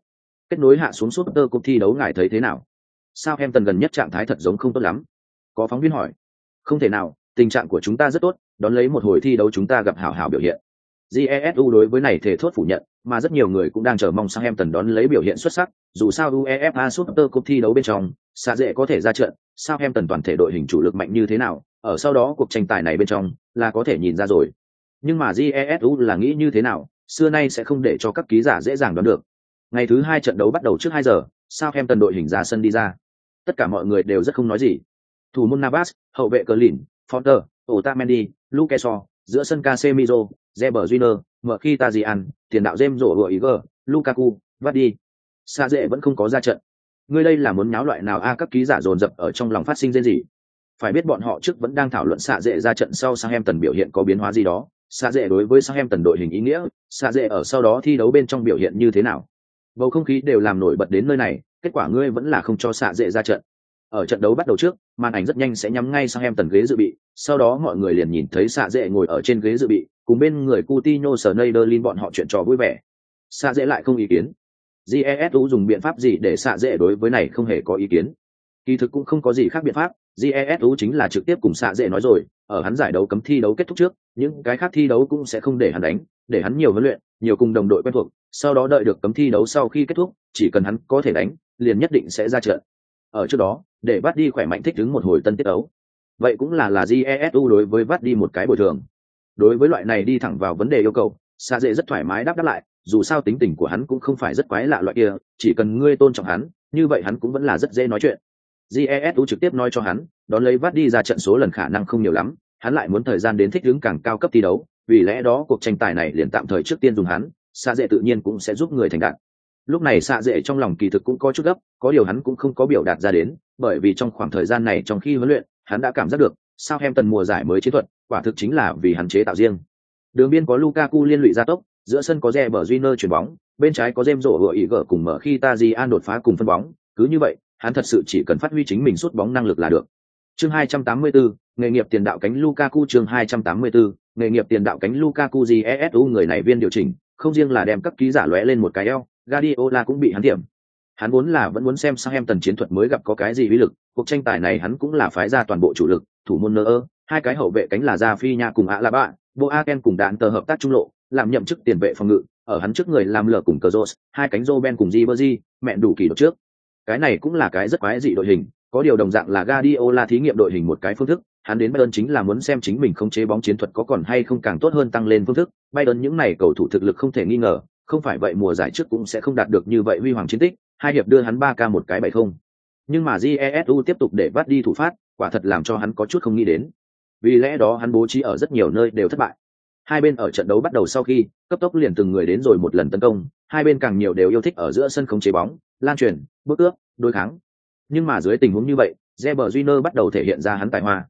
S1: Kết nối hạ xuống suốt tơ cuộc thi đấu ngài thấy thế nào? Sao em tần gần nhất trạng thái thật giống không tốt lắm? Có phóng viên hỏi. Không thể nào tình trạng của chúng ta rất tốt đón lấy một hồi thi đấu chúng ta gặp hảo hảo biểu hiện jesu đối với này thể thốt phủ nhận mà rất nhiều người cũng đang chờ mong sang em tần đón lấy biểu hiện xuất sắc dù sao uefa super cup thi đấu bên trong xa dễ có thể ra trận sao em tần toàn thể đội hình chủ lực mạnh như thế nào ở sau đó cuộc tranh tài này bên trong là có thể nhìn ra rồi. Nhưng mà jesu là nghĩ như thế nào xưa nay sẽ không để cho các ký giả dễ dàng đoán được. Ngày thứ hai trận đấu bắt đầu trước hai giờ sao em tần đội hình ra sân đi ra. Tất cả mọi người đều rất không nói gì. Thủ môn navas hậu vệ cờ lìn Fonter, Otamendi, Lukeso, giữa sân Casemiro, Reber Júnior, ăn, tiền đạo James rổ Iger, Lukaku, Vardy. Sa dễ vẫn không có ra trận. Người đây là muốn nháo loại nào a các ký giả dồn dập ở trong lòng phát sinh rên gì? Phải biết bọn họ trước vẫn đang thảo luận xạ dễ ra trận sau Southampton biểu hiện có biến hóa gì đó. Xạ dễ đối với Southampton đội hình ý nghĩa, xạ dễ ở sau đó thi đấu bên trong biểu hiện như thế nào? Bầu không khí đều làm nổi bật đến nơi này, kết quả ngươi vẫn là không cho xạ dễ ra trận. Ở trận đấu bắt đầu trước, màn ảnh rất nhanh sẽ nhắm ngay sang em tần ghế dự bị, sau đó mọi người liền nhìn thấy xạ dệ ngồi ở trên ghế dự bị, cùng bên người Coutinho Schneiderlin bọn họ chuyện trò vui vẻ. Xạ dễ lại không ý kiến. GESU dùng biện pháp gì để xạ dễ đối với này không hề có ý kiến. Kỳ thực cũng không có gì khác biện pháp, GESU chính là trực tiếp cùng xạ dễ nói rồi, ở hắn giải đấu cấm thi đấu kết thúc trước, những cái khác thi đấu cũng sẽ không để hắn đánh, để hắn nhiều huấn luyện, nhiều cùng đồng đội quen thuộc, sau đó đợi được cấm thi đấu sau khi kết thúc, chỉ cần hắn có thể đánh, liền nhất định sẽ ra trận. Ở trước đó, để bắt đi khỏe mạnh thích ứng một hồi tân tiết đấu. Vậy cũng là là GESU đối với bắt đi một cái bồi thường. Đối với loại này đi thẳng vào vấn đề yêu cầu, Sa dễ rất thoải mái đáp đáp lại, dù sao tính tình của hắn cũng không phải rất quái lạ loại kia, chỉ cần ngươi tôn trọng hắn, như vậy hắn cũng vẫn là rất dễ nói chuyện. jesu trực tiếp nói cho hắn, đón lấy vắt đi ra trận số lần khả năng không nhiều lắm, hắn lại muốn thời gian đến thích ứng càng cao cấp thi đấu, vì lẽ đó cuộc tranh tài này liền tạm thời trước tiên dùng hắn, Sa dễ tự nhiên cũng sẽ giúp người thành đạt. Lúc này Sa dễ trong lòng kỳ thực cũng có chút gấp, có điều hắn cũng không có biểu đạt ra đến, bởi vì trong khoảng thời gian này trong khi huấn luyện, hắn đã cảm giác được, sao em tần mùa giải mới chiến thuật, quả thực chính là vì hạn chế tạo riêng. Đường biên có Lukaku liên lụy ra tốc, giữa sân có Reber Júnior chuyển bóng, bên trái có James rổ vừa ý gỡ cùng mở khi Tajian đột phá cùng phân bóng, cứ như vậy, hắn thật sự chỉ cần phát huy chính mình sút bóng năng lực là được. Chương 284, nghề nghiệp tiền đạo cánh Lukaku chương 284, nghề nghiệp tiền đạo cánh Lukaku GESU người này viên điều chỉnh, không riêng là đem cấp ký giả lóe lên một cái eo, Guardiola cũng bị hắn điểm. Hắn muốn là vẫn muốn xem sang em tần chiến thuật mới gặp có cái gì uy lực, cuộc tranh tài này hắn cũng là phái ra toàn bộ chủ lực, thủ môn nơ hai cái hậu vệ cánh là Rafinha cùng Alaba, Boaken cùng đạn tờ hợp tác trung lộ, làm nhậm chức tiền vệ phòng ngự, ở hắn trước người làm lờ cùng Cazorla, hai cánh Roben cùng Di Bardi, mẹ đủ kỳ đột trước. Cái này cũng là cái rất quái dị đội hình, có điều đồng dạng là Guardiola thí nghiệm đội hình một cái phương thức, hắn đến Bayern chính là muốn xem chính mình không chế bóng chiến thuật có còn hay không càng tốt hơn tăng lên phương thức. Bayern những này cầu thủ thực lực không thể nghi ngờ, không phải vậy mùa giải trước cũng sẽ không đạt được như vậy huy hoàng chiến tích, hai hiệp đưa hắn 3K một cái bảy không. Nhưng mà Jesu tiếp tục để bắt đi thủ phát, quả thật làm cho hắn có chút không nghĩ đến. Vì lẽ đó hắn bố trí ở rất nhiều nơi đều thất bại. Hai bên ở trận đấu bắt đầu sau khi, cấp tốc liền từng người đến rồi một lần tấn công, hai bên càng nhiều đều yêu thích ở giữa sân khống chế bóng, lan truyền, bước ước, đối kháng. Nhưng mà dưới tình huống như vậy, Reber Júnior bắt đầu thể hiện ra hắn tài hoa.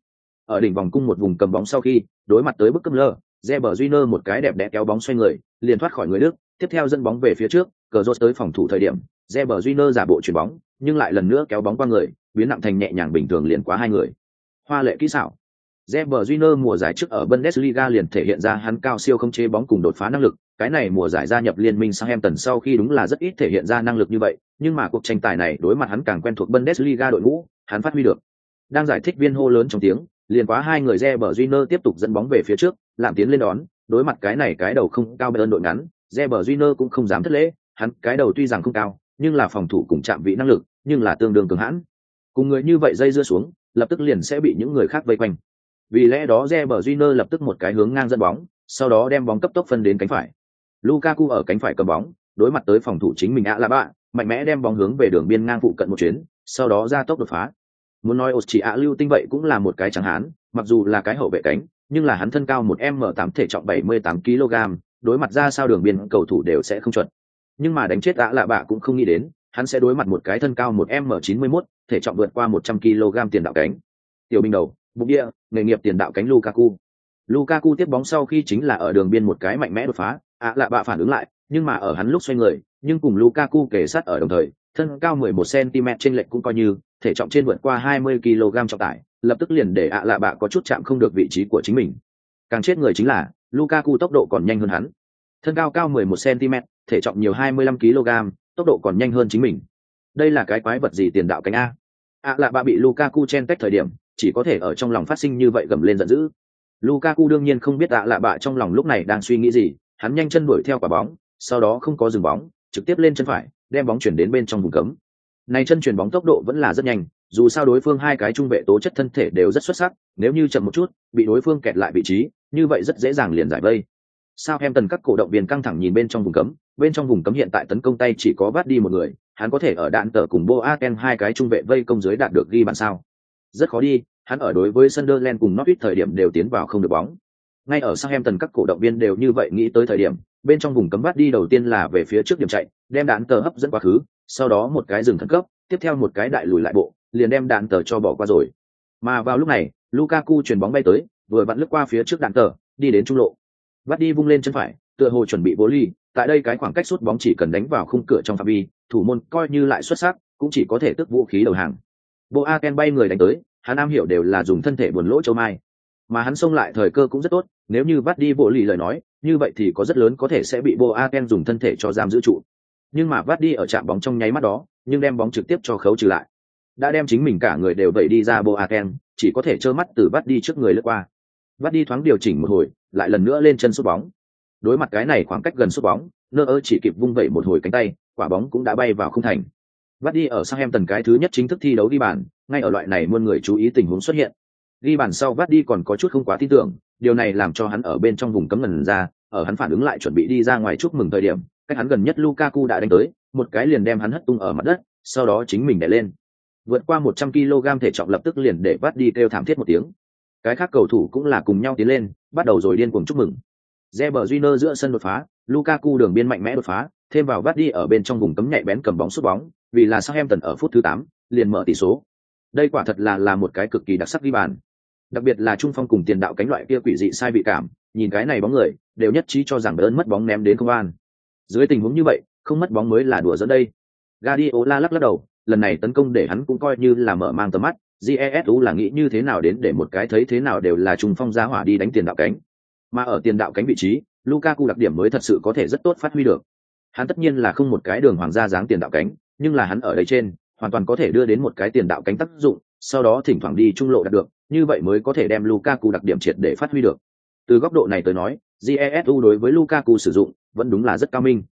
S1: Ở đỉnh vòng cung một vùng cầm bóng sau khi, đối mặt tới bức cấp lơ, Reber Júnior một cái đẹp đẽ kéo bóng xoay người, liền thoát khỏi người Đức, tiếp theo dẫn bóng về phía trước, cờ rốt tới phòng thủ thời điểm, Reber Júnior giả bộ chuyển bóng, nhưng lại lần nữa kéo bóng qua người, biến nặng thành nhẹ nhàng bình thường liền quá hai người. Hoa lệ kỹ xảo. Reber Júnior mùa giải trước ở Bundesliga liền thể hiện ra hắn cao siêu không chế bóng cùng đột phá năng lực, cái này mùa giải gia nhập liên minh Southampton sau khi đúng là rất ít thể hiện ra năng lực như vậy, nhưng mà cuộc tranh tài này đối mặt hắn càng quen thuộc Bundesliga đội ngũ, hắn phát huy được. Đang giải thích viên hô lớn trong tiếng, liền quá hai người Reber Júnior tiếp tục dẫn bóng về phía trước, làm tiến lên đón, đối mặt cái này cái đầu không cao bên đội ngắn, Reber Júnior cũng không dám thất lễ, hắn cái đầu tuy rằng không cao, nhưng là phòng thủ cùng chạm vị năng lực, nhưng là tương đương cường hãn. Cùng người như vậy dây dưa xuống, lập tức liền sẽ bị những người khác vây quanh. Vì lẽ đó Reber Júnior lập tức một cái hướng ngang dẫn bóng, sau đó đem bóng cấp tốc phân đến cánh phải. Lukaku ở cánh phải cầm bóng, đối mặt tới phòng thủ chính mình Alaba, là mạnh mẽ đem bóng hướng về đường biên ngang phụ cận một chuyến, sau đó ra tốc đột phá. Muốn nói Ostia lưu tinh vậy cũng là một cái trắng hán, mặc dù là cái hậu vệ cánh, nhưng là hắn thân cao một m 8 thể trọng 78 kg, đối mặt ra sao đường biên cầu thủ đều sẽ không chuẩn. Nhưng mà đánh chết ạ là bạ cũng không nghĩ đến, hắn sẽ đối mặt một cái thân cao một m 91 thể trọng vượt qua 100 kg tiền đạo cánh. Tiểu binh đầu, bục địa, nghề nghiệp tiền đạo cánh Lukaku. Lukaku tiếp bóng sau khi chính là ở đường biên một cái mạnh mẽ đột phá, ạ lạ bạ phản ứng lại, nhưng mà ở hắn lúc xoay người, nhưng cùng Lukaku kề sát ở đồng thời, thân cao 11 cm trên lệch cũng coi như, thể trọng trên vượt qua 20 kg trọng tải, lập tức liền để ạ lạ bạ có chút chạm không được vị trí của chính mình. Càng chết người chính là, Lukaku tốc độ còn nhanh hơn hắn. Thân cao cao 11 cm, thể trọng nhiều 25 kg, tốc độ còn nhanh hơn chính mình. Đây là cái quái vật gì tiền đạo cánh a? ạ lạ bạ bị Lukaku chen tách thời điểm, chỉ có thể ở trong lòng phát sinh như vậy gầm lên giận dữ. Lukaku đương nhiên không biết ạ lạ bạ trong lòng lúc này đang suy nghĩ gì, hắn nhanh chân đuổi theo quả bóng, sau đó không có dừng bóng, trực tiếp lên chân phải, đem bóng chuyển đến bên trong vùng cấm. Này chân chuyển bóng tốc độ vẫn là rất nhanh, dù sao đối phương hai cái trung vệ tố chất thân thể đều rất xuất sắc, nếu như chậm một chút, bị đối phương kẹt lại vị trí, như vậy rất dễ dàng liền giải vây. Sao em tần các cổ động viên căng thẳng nhìn bên trong vùng cấm, bên trong vùng cấm hiện tại tấn công tay chỉ có vát đi một người, hắn có thể ở đạn tờ cùng boaken hai cái trung vệ vây công dưới đạt được ghi bàn sao? Rất khó đi, hắn ở đối với Sunderland cùng Norwich thời điểm đều tiến vào không được bóng. Ngay ở Southampton các cổ động viên đều như vậy nghĩ tới thời điểm, bên trong vùng cấm bắt đi đầu tiên là về phía trước điểm chạy, đem đạn tờ hấp dẫn quá khứ, sau đó một cái dừng khẩn cấp, tiếp theo một cái đại lùi lại bộ, liền đem đạn tờ cho bỏ qua rồi. Mà vào lúc này, Lukaku chuyển bóng bay tới, vừa vặn lướt qua phía trước đạn tờ, đi đến trung lộ. bắt đi vung lên chân phải, tựa hồ chuẩn bị bố ly, tại đây cái khoảng cách sút bóng chỉ cần đánh vào khung cửa trong phạm vi, thủ môn coi như lại xuất sắc, cũng chỉ có thể tức vũ khí đầu hàng. Boaken bay người đánh tới, hắn am hiểu đều là dùng thân thể buồn lỗ châu mai, mà hắn xông lại thời cơ cũng rất tốt, nếu như vắt đi bộ lì lời nói, như vậy thì có rất lớn có thể sẽ bị Boaken dùng thân thể cho giam giữ trụ. Nhưng mà vắt đi ở chạm bóng trong nháy mắt đó, nhưng đem bóng trực tiếp cho khấu trừ lại. Đã đem chính mình cả người đều vẩy đi ra Boaken, chỉ có thể trơ mắt từ vắt đi trước người lướt qua. Vắt đi thoáng điều chỉnh một hồi, lại lần nữa lên chân sút bóng. Đối mặt cái này khoảng cách gần sút bóng, nơ ơ chỉ kịp vung vẩy một hồi cánh tay, quả bóng cũng đã bay vào không thành. Vắt đi ở sang em tần cái thứ nhất chính thức thi đấu đi bàn, ngay ở loại này muôn người chú ý tình huống xuất hiện. Ghi bàn sau Vắt đi còn có chút không quá tin tưởng, điều này làm cho hắn ở bên trong vùng cấm ngần ra, ở hắn phản ứng lại chuẩn bị đi ra ngoài chúc mừng thời điểm, cách hắn gần nhất Lukaku đã đánh tới, một cái liền đem hắn hất tung ở mặt đất, sau đó chính mình đè lên. Vượt qua 100 kg thể trọng lập tức liền để Vắt đi kêu thảm thiết một tiếng. Cái khác cầu thủ cũng là cùng nhau tiến lên, bắt đầu rồi điên cuồng chúc mừng. Reber Júnior giữa sân đột phá, Lukaku đường biên mạnh mẽ đột phá, thêm vào vắt đi ở bên trong vùng cấm nhạy bén cầm bóng sút bóng, vì là Southampton ở phút thứ 8, liền mở tỷ số. Đây quả thật là là một cái cực kỳ đặc sắc ghi bàn. Đặc biệt là trung phong cùng tiền đạo cánh loại kia quỷ dị sai bị cảm, nhìn cái này bóng người, đều nhất trí cho rằng Bayern mất bóng ném đến công an. Dưới tình huống như vậy, không mất bóng mới là đùa dẫn đây. Guardiola lắc lắc đầu, lần này tấn công để hắn cũng coi như là mở mang tầm mắt, Jesu là nghĩ như thế nào đến để một cái thấy thế nào đều là trung phong ra hỏa đi đánh tiền đạo cánh. Mà ở tiền đạo cánh vị trí, Lukaku đặc điểm mới thật sự có thể rất tốt phát huy được. Hắn tất nhiên là không một cái đường hoàng gia dáng tiền đạo cánh, nhưng là hắn ở đây trên, hoàn toàn có thể đưa đến một cái tiền đạo cánh tác dụng, sau đó thỉnh thoảng đi trung lộ đạt được, như vậy mới có thể đem Lukaku đặc điểm triệt để phát huy được. Từ góc độ này tới nói, Jesu đối với Lukaku sử dụng vẫn đúng là rất cao minh.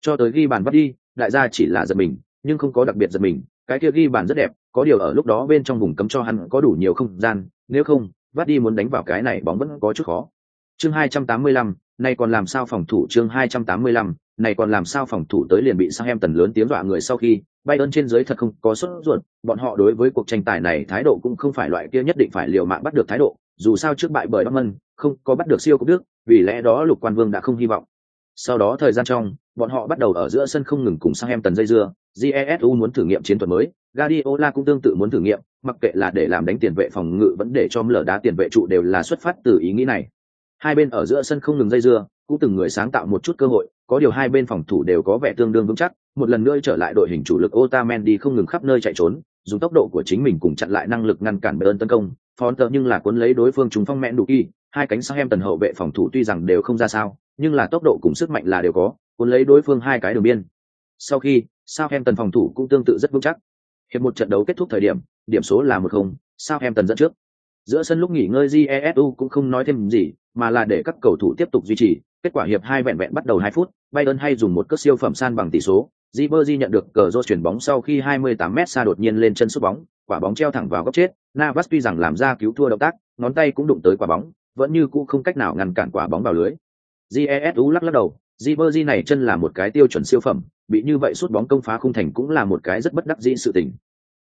S1: Cho tới ghi bàn bắt đi, đại gia chỉ là giật mình, nhưng không có đặc biệt giật mình, cái kia ghi bàn rất đẹp, có điều ở lúc đó bên trong vùng cấm cho hắn có đủ nhiều không gian, nếu không, vắt đi muốn đánh vào cái này bóng vẫn có chút khó. Chương 285, này còn làm sao phòng thủ chương 285, này còn làm sao phòng thủ tới liền bị sang em tần lớn tiếng dọa người sau khi, Bayern trên dưới thật không có xuất ruột, bọn họ đối với cuộc tranh tài này thái độ cũng không phải loại kia nhất định phải liều mạng bắt được thái độ, dù sao trước bại bởi Dortmund, không có bắt được siêu cúp Đức, vì lẽ đó Lục Quan Vương đã không hy vọng. Sau đó thời gian trong, bọn họ bắt đầu ở giữa sân không ngừng cùng sang em tần dây dưa, GESU muốn thử nghiệm chiến thuật mới, Guardiola cũng tương tự muốn thử nghiệm, mặc kệ là để làm đánh tiền vệ phòng ngự vẫn để cho lở đá tiền vệ trụ đều là xuất phát từ ý nghĩ này hai bên ở giữa sân không ngừng dây dưa, cũng từng người sáng tạo một chút cơ hội, có điều hai bên phòng thủ đều có vẻ tương đương vững chắc, một lần nữa trở lại đội hình chủ lực Otamendi không ngừng khắp nơi chạy trốn, dùng tốc độ của chính mình cùng chặn lại năng lực ngăn cản Bayern tấn công phón tợ nhưng là cuốn lấy đối phương trúng phong mẹn đủ kỳ, hai cánh sang em tần hậu vệ phòng thủ tuy rằng đều không ra sao, nhưng là tốc độ cùng sức mạnh là đều có, cuốn lấy đối phương hai cái đường biên. Sau khi sao em tần phòng thủ cũng tương tự rất vững chắc. Hiệp một trận đấu kết thúc thời điểm điểm số là một không sao em tần dẫn trước giữa sân lúc nghỉ ngơi jesu cũng không nói thêm gì mà là để các cầu thủ tiếp tục duy trì kết quả hiệp hai vẹn vẹn bắt đầu hai phút bayern hay dùng một cước siêu phẩm san bằng tỷ số Ribery nhận được cờ rô chuyển bóng sau khi 28m xa đột nhiên lên chân sút bóng, quả bóng treo thẳng vào góc chết, Navas tuy rằng làm ra cứu thua động tác, ngón tay cũng đụng tới quả bóng, vẫn như cũ không cách nào ngăn cản quả bóng vào lưới. Jesu lắc lắc đầu, Ribery này chân là một cái tiêu chuẩn siêu phẩm, bị như vậy sút bóng công phá khung thành cũng là một cái rất bất đắc dĩ sự tình.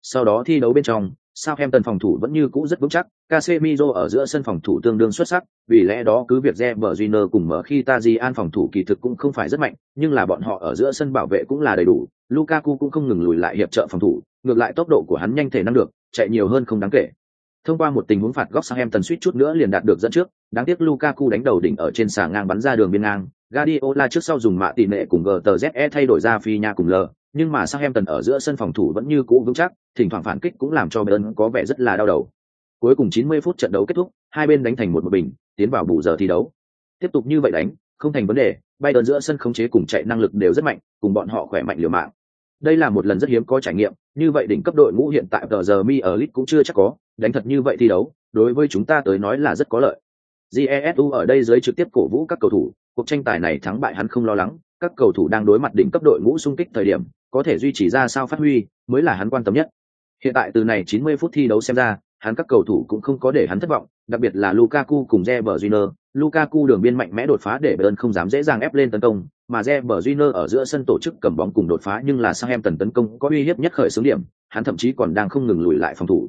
S1: Sau đó thi đấu bên trong, Southampton phòng thủ vẫn như cũ rất vững chắc, Casemiro ở giữa sân phòng thủ tương đương xuất sắc, vì lẽ đó cứ việc Reber cùng mở khi Tajian phòng thủ kỳ thực cũng không phải rất mạnh, nhưng là bọn họ ở giữa sân bảo vệ cũng là đầy đủ, Lukaku cũng không ngừng lùi lại hiệp trợ phòng thủ, ngược lại tốc độ của hắn nhanh thể năng được, chạy nhiều hơn không đáng kể. Thông qua một tình huống phạt góc Southampton suýt chút nữa liền đạt được dẫn trước, đáng tiếc Lukaku đánh đầu đỉnh ở trên xà ngang bắn ra đường biên ngang, Guardiola trước sau dùng mạ tỷ lệ cùng GTZE thay đổi ra phi nha cùng L, nhưng mà sang em tần ở giữa sân phòng thủ vẫn như cũ vững chắc, thỉnh thoảng phản kích cũng làm cho Bayern có vẻ rất là đau đầu. Cuối cùng 90 phút trận đấu kết thúc, hai bên đánh thành một một bình, tiến vào bù giờ thi đấu. Tiếp tục như vậy đánh, không thành vấn đề, Bayern giữa sân khống chế cùng chạy năng lực đều rất mạnh, cùng bọn họ khỏe mạnh liều mạng. Đây là một lần rất hiếm có trải nghiệm, như vậy đỉnh cấp đội ngũ hiện tại tờ giờ mi ở League cũng chưa chắc có, đánh thật như vậy thi đấu, đối với chúng ta tới nói là rất có lợi. Jesu ở đây dưới trực tiếp cổ vũ các cầu thủ, cuộc tranh tài này thắng bại hắn không lo lắng, các cầu thủ đang đối mặt đỉnh cấp đội ngũ xung kích thời điểm, có thể duy trì ra sao phát huy mới là hắn quan tâm nhất. Hiện tại từ này 90 phút thi đấu xem ra, hắn các cầu thủ cũng không có để hắn thất vọng, đặc biệt là Lukaku cùng Reber Júnior, Lukaku đường biên mạnh mẽ đột phá để Bayern không dám dễ dàng ép lên tấn công, mà Reber Júnior ở giữa sân tổ chức cầm bóng cùng đột phá nhưng là sang em tần tấn công có uy hiếp nhất khởi xướng điểm, hắn thậm chí còn đang không ngừng lùi lại phòng thủ.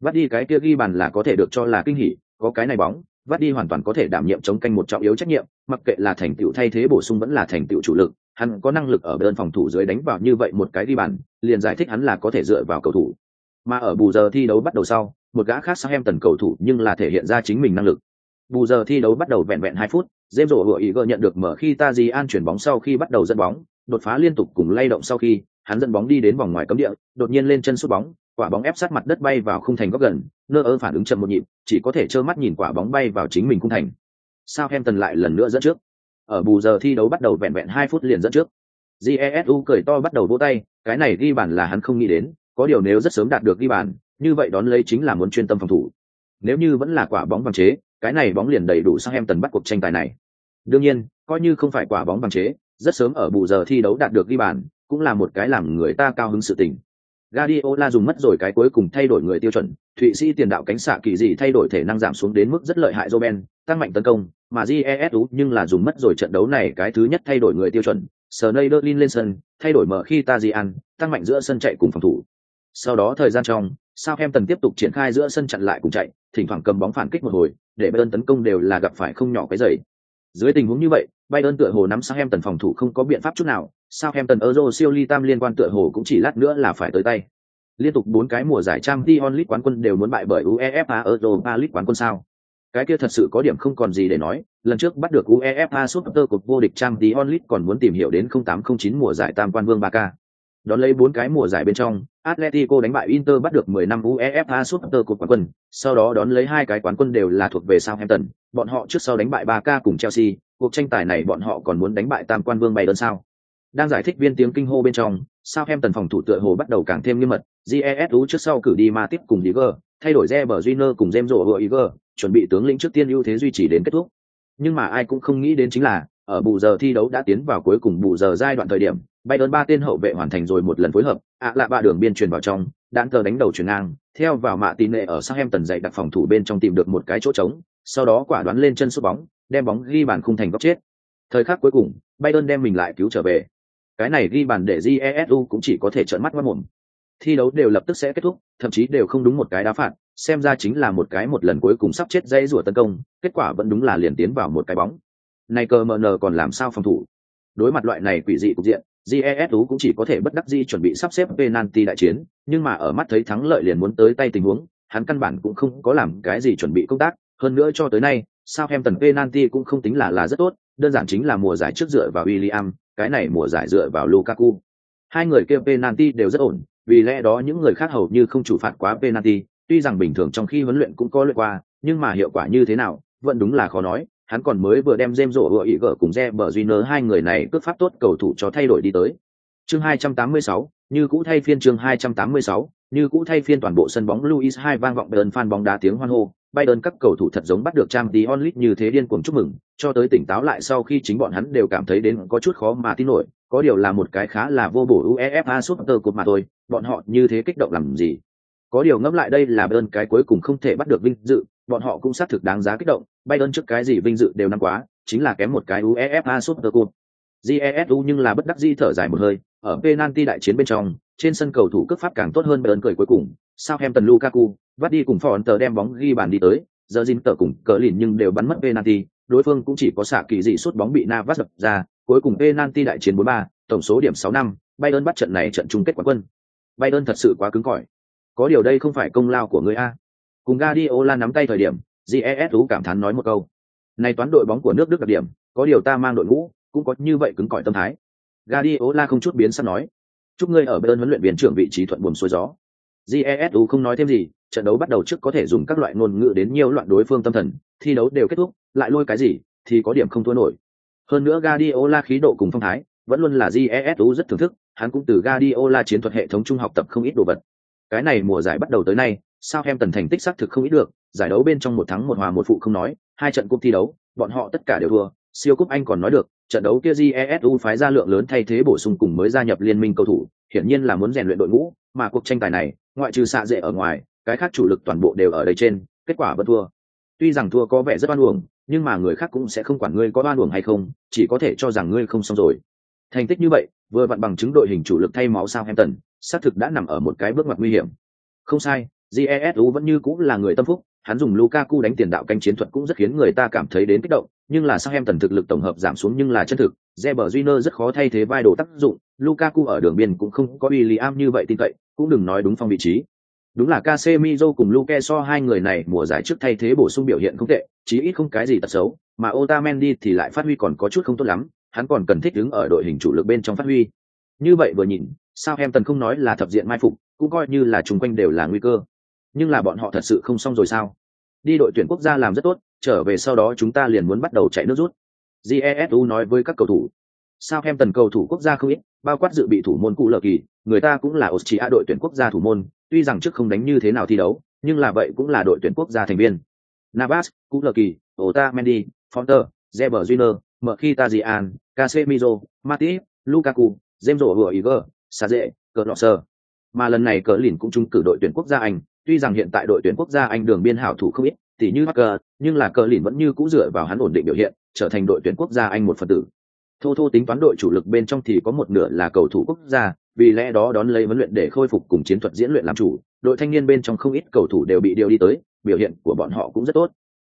S1: Vắt đi cái kia ghi bàn là có thể được cho là kinh hỉ, có cái này bóng, Vắt đi hoàn toàn có thể đảm nhiệm chống canh một trọng yếu trách nhiệm, mặc kệ là thành tựu thay thế bổ sung vẫn là thành tựu chủ lực, hắn có năng lực ở bên phòng thủ dưới đánh vào như vậy một cái đi bàn, liền giải thích hắn là có thể dựa vào cầu thủ. Mà ở bù giờ thi đấu bắt đầu sau, một gã khác sang em tần cầu thủ nhưng là thể hiện ra chính mình năng lực. Bù giờ thi đấu bắt đầu vẹn vẹn hai phút, James Rowe vừa ý gỡ nhận được mở khi Taji An chuyển bóng sau khi bắt đầu dẫn bóng, đột phá liên tục cùng lay động sau khi, hắn dẫn bóng đi đến vòng ngoài cấm địa, đột nhiên lên chân sút bóng, quả bóng ép sát mặt đất bay vào khung thành góc gần, nơ ơ phản ứng chậm một nhịp, chỉ có thể trơ mắt nhìn quả bóng bay vào chính mình khung thành. Southampton lại lần nữa dẫn trước. Ở bù giờ thi đấu bắt đầu vẹn vẹn hai phút liền dẫn trước. Jesu cười to bắt đầu vỗ tay, cái này ghi bàn là hắn không nghĩ đến, có điều nếu rất sớm đạt được ghi bàn, như vậy đón lấy chính là muốn chuyên tâm phòng thủ. Nếu như vẫn là quả bóng bằng chế, cái này bóng liền đầy đủ sang em tần bắt cuộc tranh tài này. Đương nhiên, coi như không phải quả bóng bằng chế, rất sớm ở bù giờ thi đấu đạt được ghi bàn, cũng là một cái làm người ta cao hứng sự tình. Guardiola dùng mất rồi cái cuối cùng thay đổi người tiêu chuẩn, Thụy Sĩ tiền đạo cánh xạ kỳ gì thay đổi thể năng giảm xuống đến mức rất lợi hại Roben, tăng mạnh tấn công, mà GESU nhưng là dùng mất rồi trận đấu này cái thứ nhất thay đổi người tiêu chuẩn, Sneijderlin lên sân, thay đổi mở khi Tajian, tăng mạnh giữa sân chạy cùng phòng thủ. Sau đó thời gian trong, Southampton tiếp tục triển khai giữa sân chặn lại cùng chạy, thỉnh thoảng cầm bóng phản kích một hồi, để Bayern tấn công đều là gặp phải không nhỏ cái dày. Dưới tình huống như vậy, Bayern tựa hồ nắm Southampton phòng thủ không có biện pháp chút nào, Southampton Euro siêu ly tam liên quan tựa hồ cũng chỉ lát nữa là phải tới tay. Liên tục bốn cái mùa giải Champions League quán quân đều muốn bại bởi UEFA Europa League quán quân sao? Cái kia thật sự có điểm không còn gì để nói, lần trước bắt được UEFA Super Cup vô địch Champions League còn muốn tìm hiểu đến 0809 mùa giải tam quan vương Barca. Đón lấy bốn cái mùa giải bên trong, Atletico đánh bại Inter bắt được 10 năm UEFA Super Cup quán quân, sau đó đón lấy hai cái quán quân đều là thuộc về Southampton, bọn họ trước sau đánh bại Barca cùng Chelsea, cuộc tranh tài này bọn họ còn muốn đánh bại tam quan vương Bayern sao? Đang giải thích viên tiếng kinh hô bên trong, sao em tần phòng thủ tựa hồ bắt đầu càng thêm nghiêm mật, jesu trước sau cử đi Matip cùng Iger, thay đổi Reber Júnior cùng James Iger, chuẩn bị tướng lĩnh trước tiên ưu thế duy trì đến kết thúc. Nhưng mà ai cũng không nghĩ đến chính là, ở bù giờ thi đấu đã tiến vào cuối cùng bù giờ giai đoạn thời điểm, Bayern ba tên hậu vệ hoàn thành rồi một lần phối hợp, ạ lạ ba đường biên truyền vào trong, đạn cờ đánh đầu chuyển ngang, theo vào mạ tín nệ ở Southampton dạy đặt phòng thủ bên trong tìm được một cái chỗ trống, sau đó quả đoán lên chân sút bóng, đem bóng ghi bàn khung thành góc chết. Thời khắc cuối cùng, Bayern đem mình lại cứu trở về. Cái này ghi bàn để Jesu cũng chỉ có thể trợn mắt ngoát mồm. Thi đấu đều lập tức sẽ kết thúc, thậm chí đều không đúng một cái đá phạt, xem ra chính là một cái một lần cuối cùng sắp chết dây rủa tấn công, kết quả vẫn đúng là liền tiến vào một cái bóng. Này cờ MN còn làm sao phòng thủ? Đối mặt loại này quỷ dị cục diện, Jesu cũng chỉ có thể bất đắc dĩ chuẩn bị sắp xếp penalty đại chiến, nhưng mà ở mắt thấy thắng lợi liền muốn tới tay tình huống, hắn căn bản cũng không có làm cái gì chuẩn bị công tác, hơn nữa cho tới nay, Southampton penalty cũng không tính là là rất tốt, đơn giản chính là mùa giải trước dựa vào William, cái này mùa giải dựa vào Lukaku. Hai người kia penalty đều rất ổn, vì lẽ đó những người khác hầu như không chủ phạt quá penalty, tuy rằng bình thường trong khi huấn luyện cũng có luyện qua, nhưng mà hiệu quả như thế nào, vẫn đúng là khó nói. Hắn còn mới vừa đem James rổ ý gỡ cùng Reber Junior hai người này cướp pháp tốt cầu thủ cho thay đổi đi tới. Chương 286, như cũ thay phiên chương 286, như cũ thay phiên toàn bộ sân bóng Luis hai vang vọng bên fan bóng đá tiếng hoan hô, Bayern các cầu thủ thật giống bắt được trang tí onlit như thế điên cuồng chúc mừng, cho tới tỉnh táo lại sau khi chính bọn hắn đều cảm thấy đến có chút khó mà tin nổi, có điều là một cái khá là vô bổ UEFA Super Cup mà thôi, bọn họ như thế kích động làm gì? Có điều ngẫm lại đây là Bayern cái cuối cùng không thể bắt được vinh dự, bọn họ cũng xác thực đáng giá kích động, Bayern trước cái gì vinh dự đều năm quá, chính là kém một cái UEFA Super Cup. GESU nhưng là bất đắc dĩ thở dài một hơi, ở penalty đại chiến bên trong, trên sân cầu thủ cướp pháp càng tốt hơn Bayern cười cuối cùng, Southampton Lukaku, vắt đi cùng Fonter đem bóng ghi bàn đi tới, giờ dinh tờ cùng cờ lìn nhưng đều bắn mất penalty, đối phương cũng chỉ có xạ kỳ dị suốt bóng bị Navas đập ra, cuối cùng penalty đại chiến 4-3, tổng số điểm 6 năm, Bayern bắt trận này trận chung kết quán quân. Bayern thật sự quá cứng cỏi. Có điều đây không phải công lao của người a. Cùng Guardiola nắm tay thời điểm, GESU cảm thán nói một câu. Này toán đội bóng của nước Đức đặc điểm, có điều ta mang đội ngũ, cũng có như vậy cứng cỏi tâm thái. Guardiola không chút biến sắc nói, chúc ngươi ở Bayern huấn luyện viên trưởng vị trí thuận buồm xuôi gió. Jesu không nói thêm gì, trận đấu bắt đầu trước có thể dùng các loại ngôn ngữ đến nhiều loạn đối phương tâm thần, thi đấu đều kết thúc, lại lôi cái gì thì có điểm không thua nổi. Hơn nữa Guardiola khí độ cùng phong thái, vẫn luôn là GESU rất thưởng thức, hắn cũng từ Guardiola chiến thuật hệ thống trung học tập không ít đồ vật. Cái này mùa giải bắt đầu tới nay, sao em tần thành tích xác thực không ít được, giải đấu bên trong một thắng một hòa một phụ không nói, hai trận cúp thi đấu, bọn họ tất cả đều thua, siêu cúp Anh còn nói được, trận đấu kia GESU phái ra lượng lớn thay thế bổ sung cùng mới gia nhập liên minh cầu thủ, hiển nhiên là muốn rèn luyện đội ngũ mà cuộc tranh tài này ngoại trừ xạ dệ ở ngoài cái khác chủ lực toàn bộ đều ở đây trên kết quả vẫn thua. Tuy rằng thua có vẻ rất oan uổng nhưng mà người khác cũng sẽ không quản ngươi có oan uổng hay không chỉ có thể cho rằng ngươi không xong rồi. Thành tích như vậy vừa vặn bằng chứng đội hình chủ lực thay máu sao Hampton, xác thực đã nằm ở một cái bước ngoặt nguy hiểm. Không sai jesu vẫn như cũng là người tâm phúc hắn dùng lukaku đánh tiền đạo canh chiến thuật cũng rất khiến người ta cảm thấy đến kích động nhưng là sao Hampton thực lực tổng hợp giảm xuống nhưng là chân thực. Reber junior rất khó thay thế vai đồ tác dụng lukaku ở đường biên cũng không có William như vậy tin cậy cũng đừng nói đúng phong vị trí đúng là Casemiro cùng Luke so hai người này mùa giải trước thay thế bổ sung biểu hiện không tệ, chí ít không cái gì tật xấu, mà Otamendi thì lại phát huy còn có chút không tốt lắm, hắn còn cần thích ứng ở đội hình chủ lực bên trong phát huy. Như vậy vừa nhìn, Southampton không nói là thập diện mai phục, cũng coi như là chung quanh đều là nguy cơ. Nhưng là bọn họ thật sự không xong rồi sao? Đi đội tuyển quốc gia làm rất tốt, trở về sau đó chúng ta liền muốn bắt đầu chạy nước rút. Jesu nói với các cầu thủ sao em tần cầu thủ quốc gia không ít, bao quát dự bị thủ môn cụ lờ kỳ, người ta cũng là Austria đội tuyển quốc gia thủ môn, tuy rằng trước không đánh như thế nào thi đấu, nhưng là vậy cũng là đội tuyển quốc gia thành viên. Navas, cụ Lờ Kỳ, Otamendi, Fonter, Zeber Júnior, Mkhitaryan, Casemiro, Matip, Lukaku, James sa rễ Cờ Lọ Sơ. Mà lần này cờ lìn cũng trúng cử đội tuyển quốc gia Anh, tuy rằng hiện tại đội tuyển quốc gia Anh đường biên hảo thủ không ít, tỷ như Parker, nhưng là cờ lìn vẫn như cũ dựa vào hắn ổn định biểu hiện, trở thành đội tuyển quốc gia Anh một phần tử. Thô thô tính toán đội chủ lực bên trong thì có một nửa là cầu thủ quốc gia, vì lẽ đó đón lấy huấn luyện để khôi phục cùng chiến thuật diễn luyện làm chủ, đội thanh niên bên trong không ít cầu thủ đều bị điều đi tới, biểu hiện của bọn họ cũng rất tốt.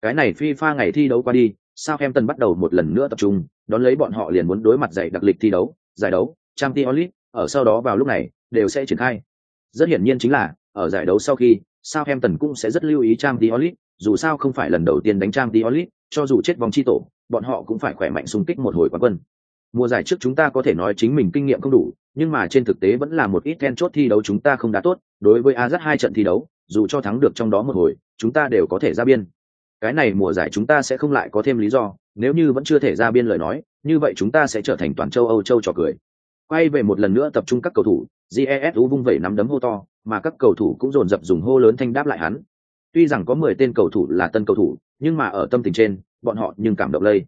S1: Cái này phi pha ngày thi đấu qua đi, sao em tần bắt đầu một lần nữa tập trung, đón lấy bọn họ liền muốn đối mặt giải đặc lịch thi đấu, giải đấu, Champions League, ở sau đó vào lúc này đều sẽ triển khai. Rất hiển nhiên chính là, ở giải đấu sau khi, sao em tần cũng sẽ rất lưu ý Champions League, dù sao không phải lần đầu tiên đánh Champions League, cho dù chết vòng chi tổ, bọn họ cũng phải khỏe mạnh xung kích một hồi quán quân. Mùa giải trước chúng ta có thể nói chính mình kinh nghiệm không đủ, nhưng mà trên thực tế vẫn là một ít then chốt thi đấu chúng ta không đá tốt, đối với Ajax hai trận thi đấu, dù cho thắng được trong đó một hồi, chúng ta đều có thể ra biên. Cái này mùa giải chúng ta sẽ không lại có thêm lý do, nếu như vẫn chưa thể ra biên lời nói, như vậy chúng ta sẽ trở thành toàn châu Âu châu trò cười. Quay về một lần nữa tập trung các cầu thủ, GESU vung vẩy nắm đấm hô to, mà các cầu thủ cũng dồn dập dùng hô lớn thanh đáp lại hắn. Tuy rằng có mười tên cầu thủ là tân cầu thủ, nhưng mà ở tâm tình trên, bọn họ nhưng cảm động lây.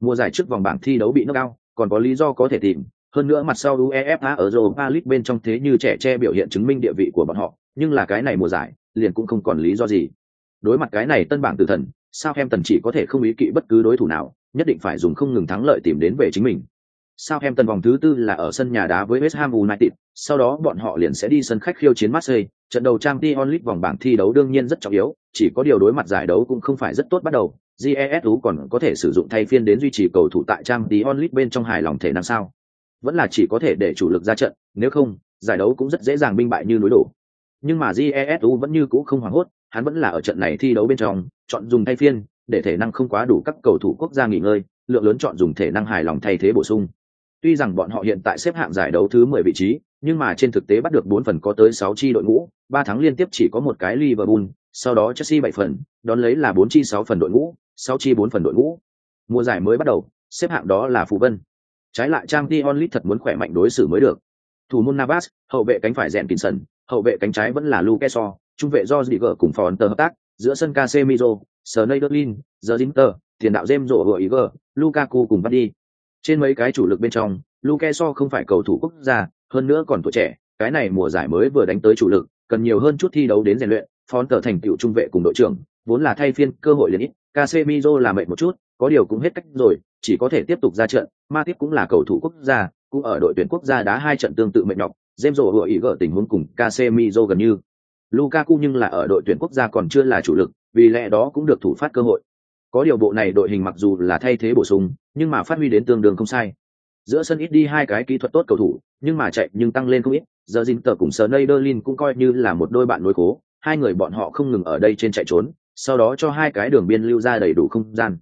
S1: Mùa giải trước vòng bảng thi đấu bị nước cao, còn có lý do có thể tìm, hơn nữa mặt sau UEFA ở Europa League bên trong thế như trẻ tre biểu hiện chứng minh địa vị của bọn họ, nhưng là cái này mùa giải, liền cũng không còn lý do gì. Đối mặt cái này tân bảng tử thần, Southampton chỉ có thể không ý kỵ bất cứ đối thủ nào, nhất định phải dùng không ngừng thắng lợi tìm đến về chính mình. Southampton vòng thứ tư là ở sân nhà đá với West Ham United, sau đó bọn họ liền sẽ đi sân khách khiêu chiến Marseille, trận đầu Champions League vòng bảng thi đấu đương nhiên rất trọng yếu, chỉ có điều đối mặt giải đấu cũng không phải rất tốt bắt đầu, GESU còn có thể sử dụng thay phiên đến duy trì cầu thủ tại trang tí onlit bên trong hài lòng thể năng sao? Vẫn là chỉ có thể để chủ lực ra trận, nếu không, giải đấu cũng rất dễ dàng binh bại như núi đổ. Nhưng mà GESU vẫn như cũ không hoảng hốt, hắn vẫn là ở trận này thi đấu bên trong, chọn dùng thay phiên, để thể năng không quá đủ các cầu thủ quốc gia nghỉ ngơi, lượng lớn chọn dùng thể năng hài lòng thay thế bổ sung. Tuy rằng bọn họ hiện tại xếp hạng giải đấu thứ 10 vị trí, nhưng mà trên thực tế bắt được 4 phần có tới 6 chi đội ngũ, 3 tháng liên tiếp chỉ có một cái Liverpool, sau đó Chelsea 7 phần, đón lấy là 4 chi 6 phần đội ngũ, sau chi 4 phần đội ngũ. Mùa giải mới bắt đầu, xếp hạng đó là Phù Vân. Trái lại Trang Dion Lit thật muốn khỏe mạnh đối xử mới được. Thủ môn Navas, hậu vệ cánh phải Rèn Kinson, hậu vệ cánh trái vẫn là Luke Shaw, trung vệ do Ziger cùng Fonter hợp tác, giữa sân Casemiro, Sneijderlin, Zinter, tiền đạo James Rodriguez, Lukaku cùng bắt đi. Trên mấy cái chủ lực bên trong, Luke Shaw không phải cầu thủ quốc gia, hơn nữa còn tuổi trẻ, cái này mùa giải mới vừa đánh tới chủ lực, cần nhiều hơn chút thi đấu đến rèn luyện, Fonter thành tựu trung vệ cùng đội trưởng, vốn là thay phiên cơ hội liền ít, Casemiro là mệt một chút, có điều cũng hết cách rồi, chỉ có thể tiếp tục ra trận, Ma tiếp cũng là cầu thủ quốc gia, cũng ở đội tuyển quốc gia đá hai trận tương tự mệt nhọc, James rồ hựa ý gỡ tình huống cùng Casemiro gần như. Lukaku nhưng là ở đội tuyển quốc gia còn chưa là chủ lực, vì lẽ đó cũng được thủ phát cơ hội. Có điều bộ này đội hình mặc dù là thay thế bổ sung, nhưng mà phát huy đến tương đương không sai. Giữa sân ít đi hai cái kỹ thuật tốt cầu thủ, nhưng mà chạy nhưng tăng lên không ít, giờ Zinter cùng Sneijderlin cũng coi như là một đôi bạn nối cố, hai người bọn họ không ngừng ở đây trên chạy trốn, sau đó cho hai cái đường biên lưu ra đầy đủ không gian.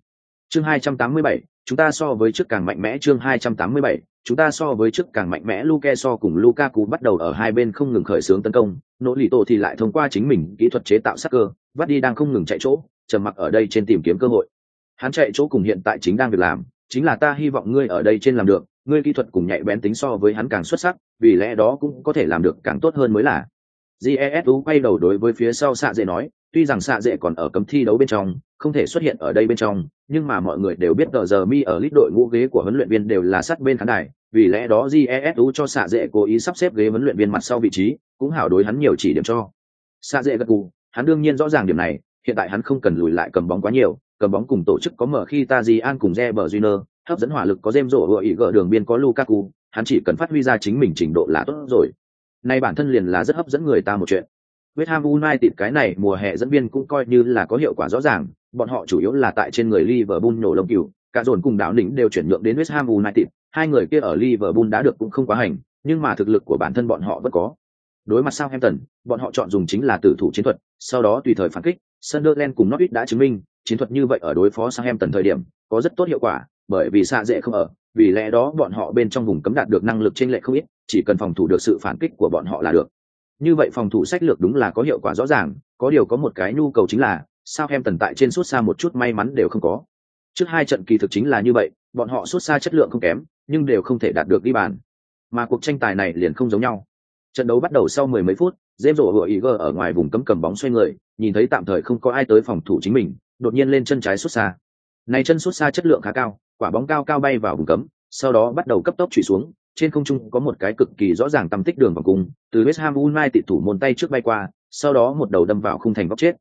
S1: Chương 287, chúng ta so với trước càng mạnh mẽ chương 287, chúng ta so với trước càng mạnh mẽ Luke so cùng Lukaku bắt đầu ở hai bên không ngừng khởi xướng tấn công, nỗ lì tổ thì lại thông qua chính mình kỹ thuật chế tạo sắc cơ, vắt đi đang không ngừng chạy chỗ, trầm mặc ở đây trên tìm kiếm cơ hội. Hắn chạy chỗ cùng hiện tại chính đang việc làm, chính là ta hy vọng ngươi ở đây trên làm được, ngươi kỹ thuật cùng nhạy bén tính so với hắn càng xuất sắc, vì lẽ đó cũng có thể làm được càng tốt hơn mới là. Jesu quay đầu đối với phía sau xạ dễ nói, tuy rằng xạ dễ còn ở cấm thi đấu bên trong, không thể xuất hiện ở đây bên trong, nhưng mà mọi người đều biết giờ mi ở lít đội ngũ ghế của huấn luyện viên đều là sát bên khán đài, vì lẽ đó jesu cho xạ dễ cố ý sắp xếp ghế huấn luyện viên mặt sau vị trí cũng hảo đối hắn nhiều chỉ điểm cho xạ dễ gật gù hắn đương nhiên rõ ràng điểm này hiện tại hắn không cần lùi lại cầm bóng quá nhiều cầm bóng cùng tổ chức có mở khi ta di An cùng re bờ junior hấp dẫn hỏa lực có dêm rổ vừa ý gỡ đường biên có Lukaku, hắn chỉ cần phát huy ra chính mình trình độ là tốt rồi. Nay bản thân liền là rất hấp dẫn người ta một chuyện. West Ham United cái này mùa hè dẫn viên cũng coi như là có hiệu quả rõ ràng, bọn họ chủ yếu là tại trên người Liverpool nổ lông cừu, cả dồn cùng đảo đỉnh đều chuyển nhượng đến West Ham United, hai người kia ở Liverpool đã được cũng không quá hành, nhưng mà thực lực của bản thân bọn họ vẫn có. Đối mặt Southampton, bọn họ chọn dùng chính là tử thủ chiến thuật, sau đó tùy thời phản kích, Sunderland cùng Norwich đã chứng minh, chiến thuật như vậy ở đối phó Southampton thời điểm có rất tốt hiệu quả, bởi vì xa dễ không ở, vì lẽ đó bọn họ bên trong vùng cấm đạt được năng lực chênh lệch không ít, chỉ cần phòng thủ được sự phản kích của bọn họ là được. Như vậy phòng thủ sách lược đúng là có hiệu quả rõ ràng, có điều có một cái nhu cầu chính là sao em tần tại trên suốt xa một chút may mắn đều không có. Trước hai trận kỳ thực chính là như vậy, bọn họ suốt xa chất lượng không kém, nhưng đều không thể đạt được ghi bàn. Mà cuộc tranh tài này liền không giống nhau. Trận đấu bắt đầu sau mười mấy phút, James rổ hựa Iger ở ngoài vùng cấm cầm bóng xoay người, nhìn thấy tạm thời không có ai tới phòng thủ chính mình, đột nhiên lên chân trái xuất xa. Này chân xuất xa chất lượng khá cao, quả bóng cao cao bay vào vùng cấm, sau đó bắt đầu cấp tốc chủy xuống, trên không trung có một cái cực kỳ rõ ràng tầm tích đường vòng cung, từ West Ham United thủ môn tay trước bay qua, sau đó một đầu đâm vào khung thành góc chết.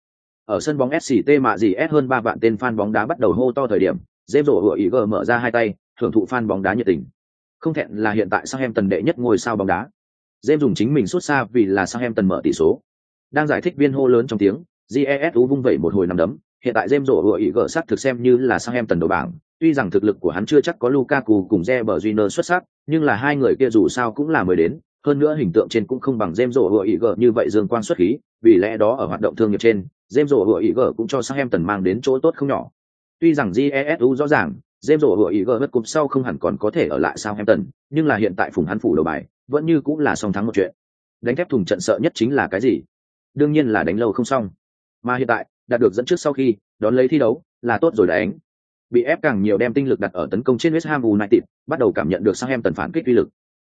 S1: Ở sân bóng SCT mạ gì S hơn ba vạn tên fan bóng đá bắt đầu hô to thời điểm, James rổ hựa gờ mở ra hai tay, thưởng thụ fan bóng đá nhiệt tình. Không thẹn là hiện tại Southampton đệ nhất ngôi sao bóng đá. James dùng chính mình xuất xa vì là Southampton mở tỷ số. Đang giải thích viên hô lớn trong tiếng, GESU vung vẩy một hồi nằm đấm hiện tại James rổ hựa ý gỡ sắc thực xem như là sang em tần đầu bảng, tuy rằng thực lực của hắn chưa chắc có Lukaku cùng Reber xuất sắc, nhưng là hai người kia dù sao cũng là mới đến, hơn nữa hình tượng trên cũng không bằng James rổ hựa ý gỡ như vậy dương quang xuất khí, vì lẽ đó ở hoạt động thương nghiệp trên, James rổ hựa ý gỡ cũng cho sang em tần mang đến chỗ tốt không nhỏ. Tuy rằng jesu rõ ràng, James rổ hựa ý gỡ bất cục sau không hẳn còn có thể ở lại sao em tần, nhưng là hiện tại phùng hắn phủ đầu bài, vẫn như cũng là song thắng một chuyện. Đánh thép thùng trận sợ nhất chính là cái gì? Đương nhiên là đánh lâu không xong. Mà hiện tại đạt được dẫn trước sau khi đón lấy thi đấu là tốt rồi đánh bị ép càng nhiều đem tinh lực đặt ở tấn công trên West Ham United bắt đầu cảm nhận được sang em tần phản kích uy lực.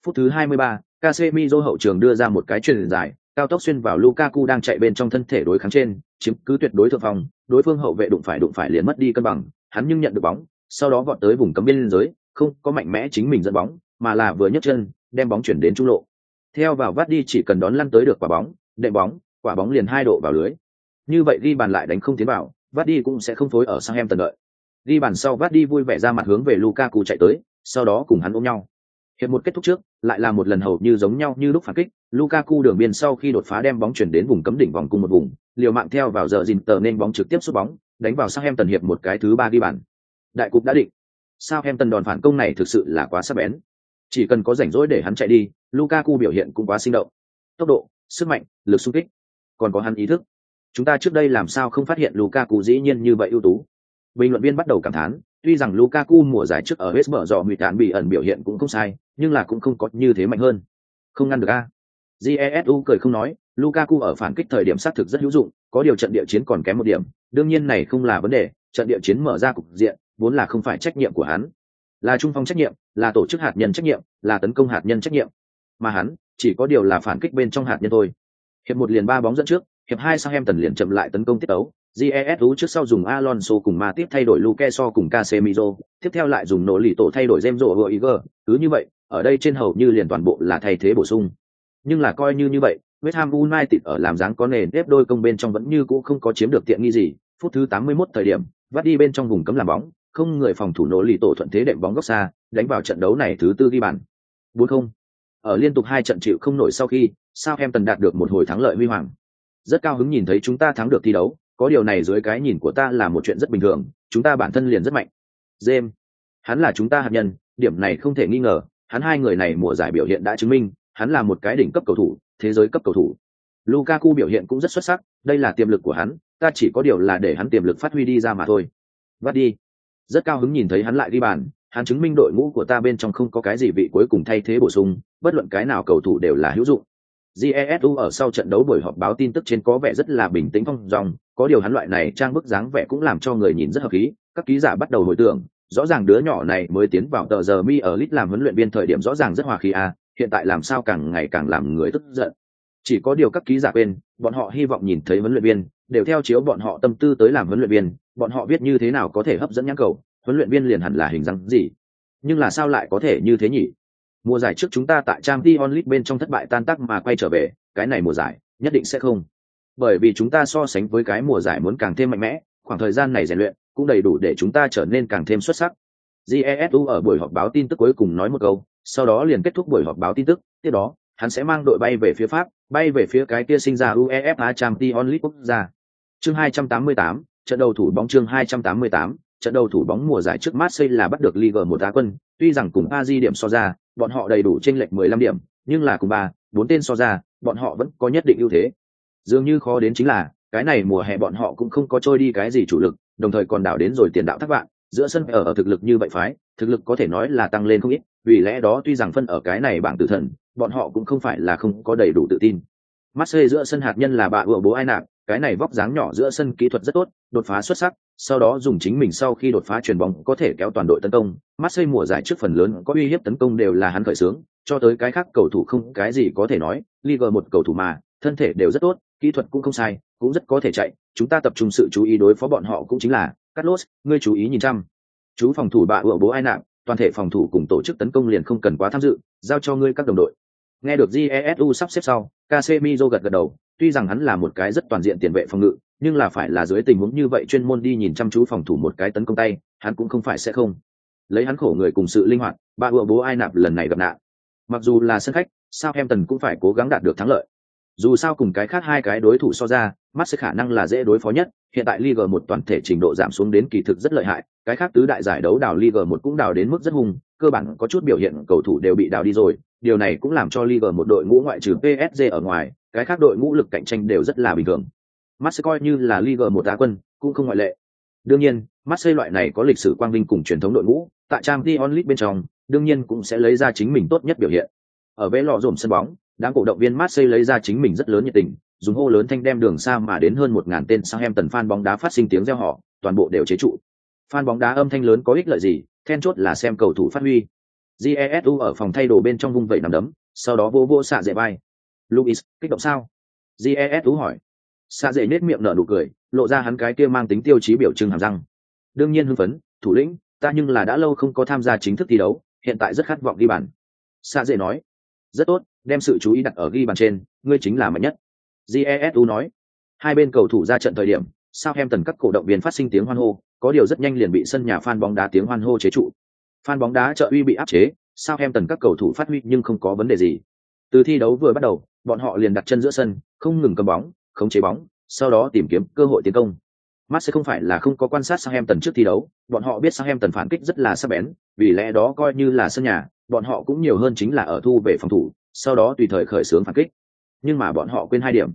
S1: Phút thứ 23, Casemiro hậu trường đưa ra một cái chuyền dài cao tốc xuyên vào Lukaku đang chạy bên trong thân thể đối kháng trên chiếm cứ tuyệt đối thượng phòng đối phương hậu vệ đụng phải đụng phải liền mất đi cân bằng hắn nhưng nhận được bóng sau đó vọt tới vùng cấm biên giới không có mạnh mẽ chính mình dẫn bóng mà là vừa nhấc chân đem bóng chuyển đến trung lộ. Theo vào vắt đi chỉ cần đón lăn tới được quả bóng đệm bóng quả bóng liền hai độ vào lưới như vậy ghi bàn lại đánh không tiến vào, Vardy cũng sẽ không phối ở sang em tần đợi. Ghi bàn sau Vardy vui vẻ ra mặt hướng về Lukaku chạy tới, sau đó cùng hắn ôm nhau. Hiệp một kết thúc trước, lại là một lần hầu như giống nhau như lúc phản kích, Lukaku đường biên sau khi đột phá đem bóng chuyển đến vùng cấm đỉnh vòng cung một vùng, liều mạng theo vào giờ dìn tờ nên bóng trực tiếp sút bóng, đánh vào sang em tần hiệp một cái thứ ba ghi bàn. Đại cục đã định. Sao em tần đòn phản công này thực sự là quá sắc bén. Chỉ cần có rảnh rỗi để hắn chạy đi, Lukaku biểu hiện cũng quá sinh động. Tốc độ, sức mạnh, lực xung kích, còn có hắn ý thức chúng ta trước đây làm sao không phát hiện Lukaku dĩ nhiên như vậy ưu tú. Bình luận viên bắt đầu cảm thán, tuy rằng Lukaku mùa giải trước ở West Brom nguy tán bị ẩn biểu hiện cũng không sai, nhưng là cũng không có như thế mạnh hơn. Không ngăn được a. Jesu cười không nói, Lukaku ở phản kích thời điểm sát thực rất hữu dụng, có điều trận địa chiến còn kém một điểm, đương nhiên này không là vấn đề, trận địa chiến mở ra cục diện, vốn là không phải trách nhiệm của hắn. Là trung phong trách nhiệm, là tổ chức hạt nhân trách nhiệm, là tấn công hạt nhân trách nhiệm. Mà hắn, chỉ có điều là phản kích bên trong hạt nhân thôi. Hiệp một liền ba bóng dẫn trước, hiệp hai sang em tần liền chậm lại tấn công tiết đấu. jesu trước sau dùng alonso cùng ma tiếp thay đổi luke so cùng casemiro. Tiếp theo lại dùng nỗ lì tổ thay đổi James và Iger cứ như vậy, ở đây trên hầu như liền toàn bộ là thay thế bổ sung. Nhưng là coi như như vậy, West Ham United ở làm dáng có nền nếp đôi công bên trong vẫn như cũ không có chiếm được tiện nghi gì. Phút thứ 81 thời điểm, vắt đi bên trong vùng cấm làm bóng, không người phòng thủ nỗ lì tổ thuận thế đệm bóng góc xa, đánh vào trận đấu này thứ tư ghi bàn. 4-0 ở liên tục hai trận chịu không nổi sau khi, Southampton đạt được một hồi thắng lợi huy hoàng rất cao hứng nhìn thấy chúng ta thắng được thi đấu, có điều này dưới cái nhìn của ta là một chuyện rất bình thường, chúng ta bản thân liền rất mạnh. James, hắn là chúng ta hạt nhân, điểm này không thể nghi ngờ, hắn hai người này mùa giải biểu hiện đã chứng minh, hắn là một cái đỉnh cấp cầu thủ, thế giới cấp cầu thủ. Lukaku biểu hiện cũng rất xuất sắc, đây là tiềm lực của hắn, ta chỉ có điều là để hắn tiềm lực phát huy đi ra mà thôi. Vắt đi. Rất cao hứng nhìn thấy hắn lại đi bàn, hắn chứng minh đội ngũ của ta bên trong không có cái gì vị cuối cùng thay thế bổ sung, bất luận cái nào cầu thủ đều là hữu dụng jesu ở sau trận đấu buổi họp báo tin tức trên có vẻ rất là bình tĩnh phong dòng, có điều hắn loại này trang bức dáng vẻ cũng làm cho người nhìn rất hợp lý các ký giả bắt đầu hồi tưởng, rõ ràng đứa nhỏ này mới tiến vào tờ giờ mi ở lit làm huấn luyện viên thời điểm rõ ràng rất hòa khí à hiện tại làm sao càng ngày càng làm người tức giận. Chỉ có điều các ký giả quên, bọn họ hy vọng nhìn thấy huấn luyện viên, đều theo chiếu bọn họ tâm tư tới làm huấn luyện viên, bọn họ biết như thế nào có thể hấp dẫn nhãn cầu, huấn luyện viên liền hẳn là hình dáng gì. Nhưng là sao lại có thể như thế nhỉ? Mùa giải trước chúng ta tại Trang Champions onlit bên trong thất bại tan tác mà quay trở về, cái này mùa giải nhất định sẽ không. Bởi vì chúng ta so sánh với cái mùa giải muốn càng thêm mạnh mẽ, khoảng thời gian này rèn luyện cũng đầy đủ để chúng ta trở nên càng thêm xuất sắc. Jesu ở buổi họp báo tin tức cuối cùng nói một câu, sau đó liền kết thúc buổi họp báo tin tức, tiếp đó, hắn sẽ mang đội bay về phía Pháp, bay về phía cái kia sinh ra UEFA trang t onlit quốc gia. Chương 288, trận đầu thủ bóng chương 288, trận đầu thủ bóng mùa giải trước Marseille là bắt được Ligue 1 Á quân, tuy rằng cùng Paris điểm so ra, bọn họ đầy đủ chênh lệch 15 điểm, nhưng là cùng ba, bốn tên so ra, bọn họ vẫn có nhất định ưu thế. Dường như khó đến chính là, cái này mùa hè bọn họ cũng không có trôi đi cái gì chủ lực, đồng thời còn đảo đến rồi tiền đạo thác bạn, giữa sân ở ở thực lực như vậy phái, thực lực có thể nói là tăng lên không ít, vì lẽ đó tuy rằng phân ở cái này bảng tử thần, bọn họ cũng không phải là không có đầy đủ tự tin. Marseille giữa sân hạt nhân là bà ủa bố ai nạp, cái này vóc dáng nhỏ giữa sân kỹ thuật rất tốt, đột phá xuất sắc, sau đó dùng chính mình sau khi đột phá chuyền bóng có thể kéo toàn đội tấn công. Marseille mùa giải trước phần lớn có uy hiếp tấn công đều là hắn khởi xướng, cho tới cái khác cầu thủ không cái gì có thể nói, Liga một cầu thủ mà, thân thể đều rất tốt, kỹ thuật cũng không sai, cũng rất có thể chạy, chúng ta tập trung sự chú ý đối phó bọn họ cũng chính là, Carlos, ngươi chú ý nhìn chăm. Chú phòng thủ bạ ủa bố ai nặng, toàn thể phòng thủ cùng tổ chức tấn công liền không cần quá tham dự, giao cho ngươi các đồng đội. Nghe được Jesu sắp xếp sau, Casemiro gật gật đầu, tuy rằng hắn là một cái rất toàn diện tiền vệ phòng ngự, nhưng là phải là dưới tình huống như vậy chuyên môn đi nhìn chăm chú phòng thủ một cái tấn công tay, hắn cũng không phải sẽ không. Lấy hắn khổ người cùng sự linh hoạt, ba ựa bố ai nạp lần này gặp nạn. Mặc dù là sân khách, sao em tần cũng phải cố gắng đạt được thắng lợi. Dù sao cùng cái khác hai cái đối thủ so ra, mắt sẽ khả năng là dễ đối phó nhất, hiện tại Liga một toàn thể trình độ giảm xuống đến kỳ thực rất lợi hại, cái khác tứ đại giải đấu đào Liga một cũng đào đến mức rất hùng, cơ bản có chút biểu hiện cầu thủ đều bị đào đi rồi, điều này cũng làm cho Liga một đội ngũ ngoại trừ PSG ở ngoài, cái khác đội ngũ lực cạnh tranh đều rất là bình thường. Marseille coi như là Liga một đá quân, cũng không ngoại lệ. Đương nhiên, Marseille loại này có lịch sử quang vinh cùng truyền thống đội ngũ, tại Champions League bên trong, đương nhiên cũng sẽ lấy ra chính mình tốt nhất biểu hiện. Ở vé lọ rộm sân bóng, đám cổ động viên Marseille lấy ra chính mình rất lớn nhiệt tình, dùng hô lớn thanh đem đường xa mà đến hơn một ngàn tên Southampton fan bóng đá phát sinh tiếng reo hò, toàn bộ đều chế trụ. Fan bóng đá âm thanh lớn có ích lợi gì, then chốt là xem cầu thủ phát huy. Jesu ở phòng thay đồ bên trong vung vẩy nằm đấm, sau đó vô vô xạ dễ bay. Luis, kích động sao? Jesu hỏi. Sa dễ nết miệng nở nụ cười, lộ ra hắn cái kia mang tính tiêu chí biểu trưng hàm răng. Đương nhiên hưng phấn, thủ lĩnh, ta nhưng là đã lâu không có tham gia chính thức thi đấu, hiện tại rất khát vọng ghi bàn. Sa dễ nói. Rất tốt, đem sự chú ý đặt ở ghi bàn trên, ngươi chính là mạnh nhất. Jesu nói. Hai bên cầu thủ ra trận thời điểm, sao em tần các cổ động viên phát sinh tiếng hoan hô, có điều rất nhanh liền bị sân nhà fan bóng đá tiếng hoan hô chế trụ. Fan bóng đá trợ uy bị áp chế, sao em tần các cầu thủ phát huy nhưng không có vấn đề gì. Từ thi đấu vừa bắt đầu, bọn họ liền đặt chân giữa sân, không ngừng cầm bóng, khống chế bóng, sau đó tìm kiếm cơ hội tiến công. Mắt sẽ không phải là không có quan sát sang em tần trước thi đấu, bọn họ biết sang em tần phản kích rất là sắc bén, vì lẽ đó coi như là sân nhà, bọn họ cũng nhiều hơn chính là ở thu về phòng thủ, sau đó tùy thời khởi xướng phản kích. Nhưng mà bọn họ quên hai điểm.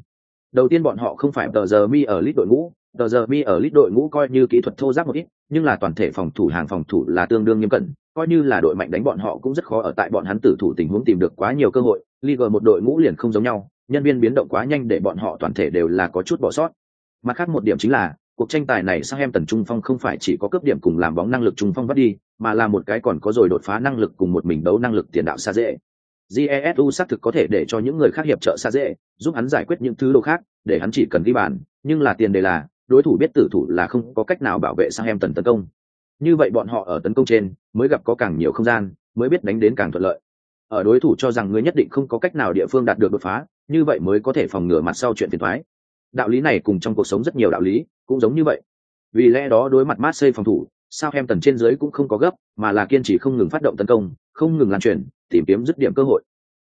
S1: Đầu tiên bọn họ không phải tờ giờ mi ở lít đội ngũ, tờ giờ mi ở lít đội ngũ coi như kỹ thuật thô giáp một ít, nhưng là toàn thể phòng thủ hàng phòng thủ là tương đương nghiêm cẩn, coi như là đội mạnh đánh bọn họ cũng rất khó ở tại bọn hắn tử thủ tình huống tìm được quá nhiều cơ hội, Liga một đội ngũ liền không giống nhau, nhân viên biến động quá nhanh để bọn họ toàn thể đều là có chút bỏ sót. Mặt khác một điểm chính là, cuộc tranh tài này sang em tần trung phong không phải chỉ có cấp điểm cùng làm bóng năng lực trung phong bắt đi, mà là một cái còn có rồi đột phá năng lực cùng một mình đấu năng lực tiền đạo xa dễ. Jesu xác thực có thể để cho những người khác hiệp trợ xa dễ, giúp hắn giải quyết những thứ đồ khác, để hắn chỉ cần ghi bàn, nhưng là tiền đề là đối thủ biết tử thủ là không có cách nào bảo vệ sang em tần tấn công. Như vậy bọn họ ở tấn công trên mới gặp có càng nhiều không gian, mới biết đánh đến càng thuận lợi. Ở đối thủ cho rằng người nhất định không có cách nào địa phương đạt được đột phá, như vậy mới có thể phòng ngừa mặt sau chuyện phiền toái. Đạo lý này cùng trong cuộc sống rất nhiều đạo lý, cũng giống như vậy. Vì lẽ đó đối mặt Marseille phòng thủ, sao em tần trên dưới cũng không có gấp, mà là kiên trì không ngừng phát động tấn công, không ngừng lan truyền, tìm kiếm dứt điểm cơ hội.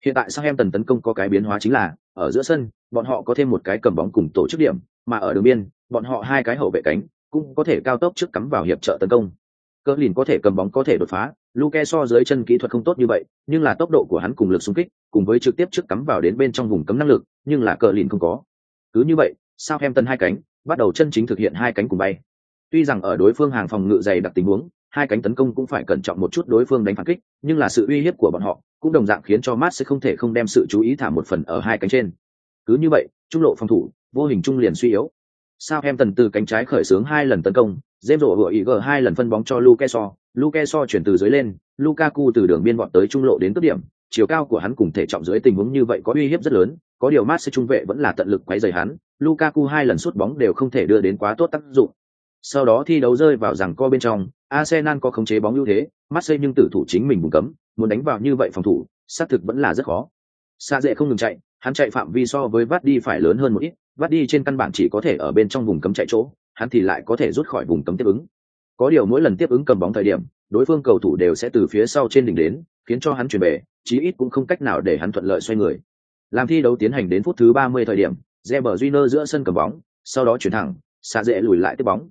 S1: Hiện tại sao em tần tấn công có cái biến hóa chính là, ở giữa sân, bọn họ có thêm một cái cầm bóng cùng tổ chức điểm, mà ở đường biên, bọn họ hai cái hậu vệ cánh cũng có thể cao tốc trước cắm vào hiệp trợ tấn công. Cơ lìn có thể cầm bóng có thể đột phá, Luke so dưới chân kỹ thuật không tốt như vậy, nhưng là tốc độ của hắn cùng lực xung kích, cùng với trực tiếp trước cắm vào đến bên trong vùng cấm năng lực, nhưng là Cơ lìn không có. Cứ như vậy, sao em tân hai cánh, bắt đầu chân chính thực hiện hai cánh cùng bay. Tuy rằng ở đối phương hàng phòng ngự dày đặc tình huống, hai cánh tấn công cũng phải cẩn trọng một chút đối phương đánh phản kích, nhưng là sự uy hiếp của bọn họ cũng đồng dạng khiến cho Mát sẽ không thể không đem sự chú ý thả một phần ở hai cánh trên. Cứ như vậy, trung lộ phòng thủ, vô hình trung liền suy yếu. Sao em tần từ cánh trái khởi xướng hai lần tấn công, James rổ hựa ý g hai lần phân bóng cho Luke So, Luke So chuyển từ dưới lên, Lukaku từ đường biên vọt tới trung lộ đến tức điểm, chiều cao của hắn cùng thể trọng dưới tình huống như vậy có uy hiếp rất lớn, có điều Mát sẽ trung vệ vẫn là tận lực quấy rầy hắn, Lukaku hai lần sút bóng đều không thể đưa đến quá tốt tác dụng. Sau đó thi đấu rơi vào rằng co bên trong, Arsenal có khống chế bóng ưu thế, Marseille nhưng tử thủ chính mình vùng cấm, muốn đánh vào như vậy phòng thủ xác thực vẫn là rất khó. Xa dễ không ngừng chạy hắn chạy phạm vi so với vắt đi phải lớn hơn một ít vắt đi trên căn bản chỉ có thể ở bên trong vùng cấm chạy chỗ hắn thì lại có thể rút khỏi vùng cấm tiếp ứng. Có điều mỗi lần tiếp ứng cầm bóng thời điểm, đối phương cầu thủ đều sẽ từ phía sau trên đỉnh đến, khiến cho hắn chuyển về, chí ít cũng không cách nào để hắn thuận lợi xoay người. Làm thi đấu tiến hành đến phút thứ 30 thời điểm Reber Júnior giữa sân cầm bóng, sau đó chuyển thẳng xạ dễ lùi lại tiếp bóng.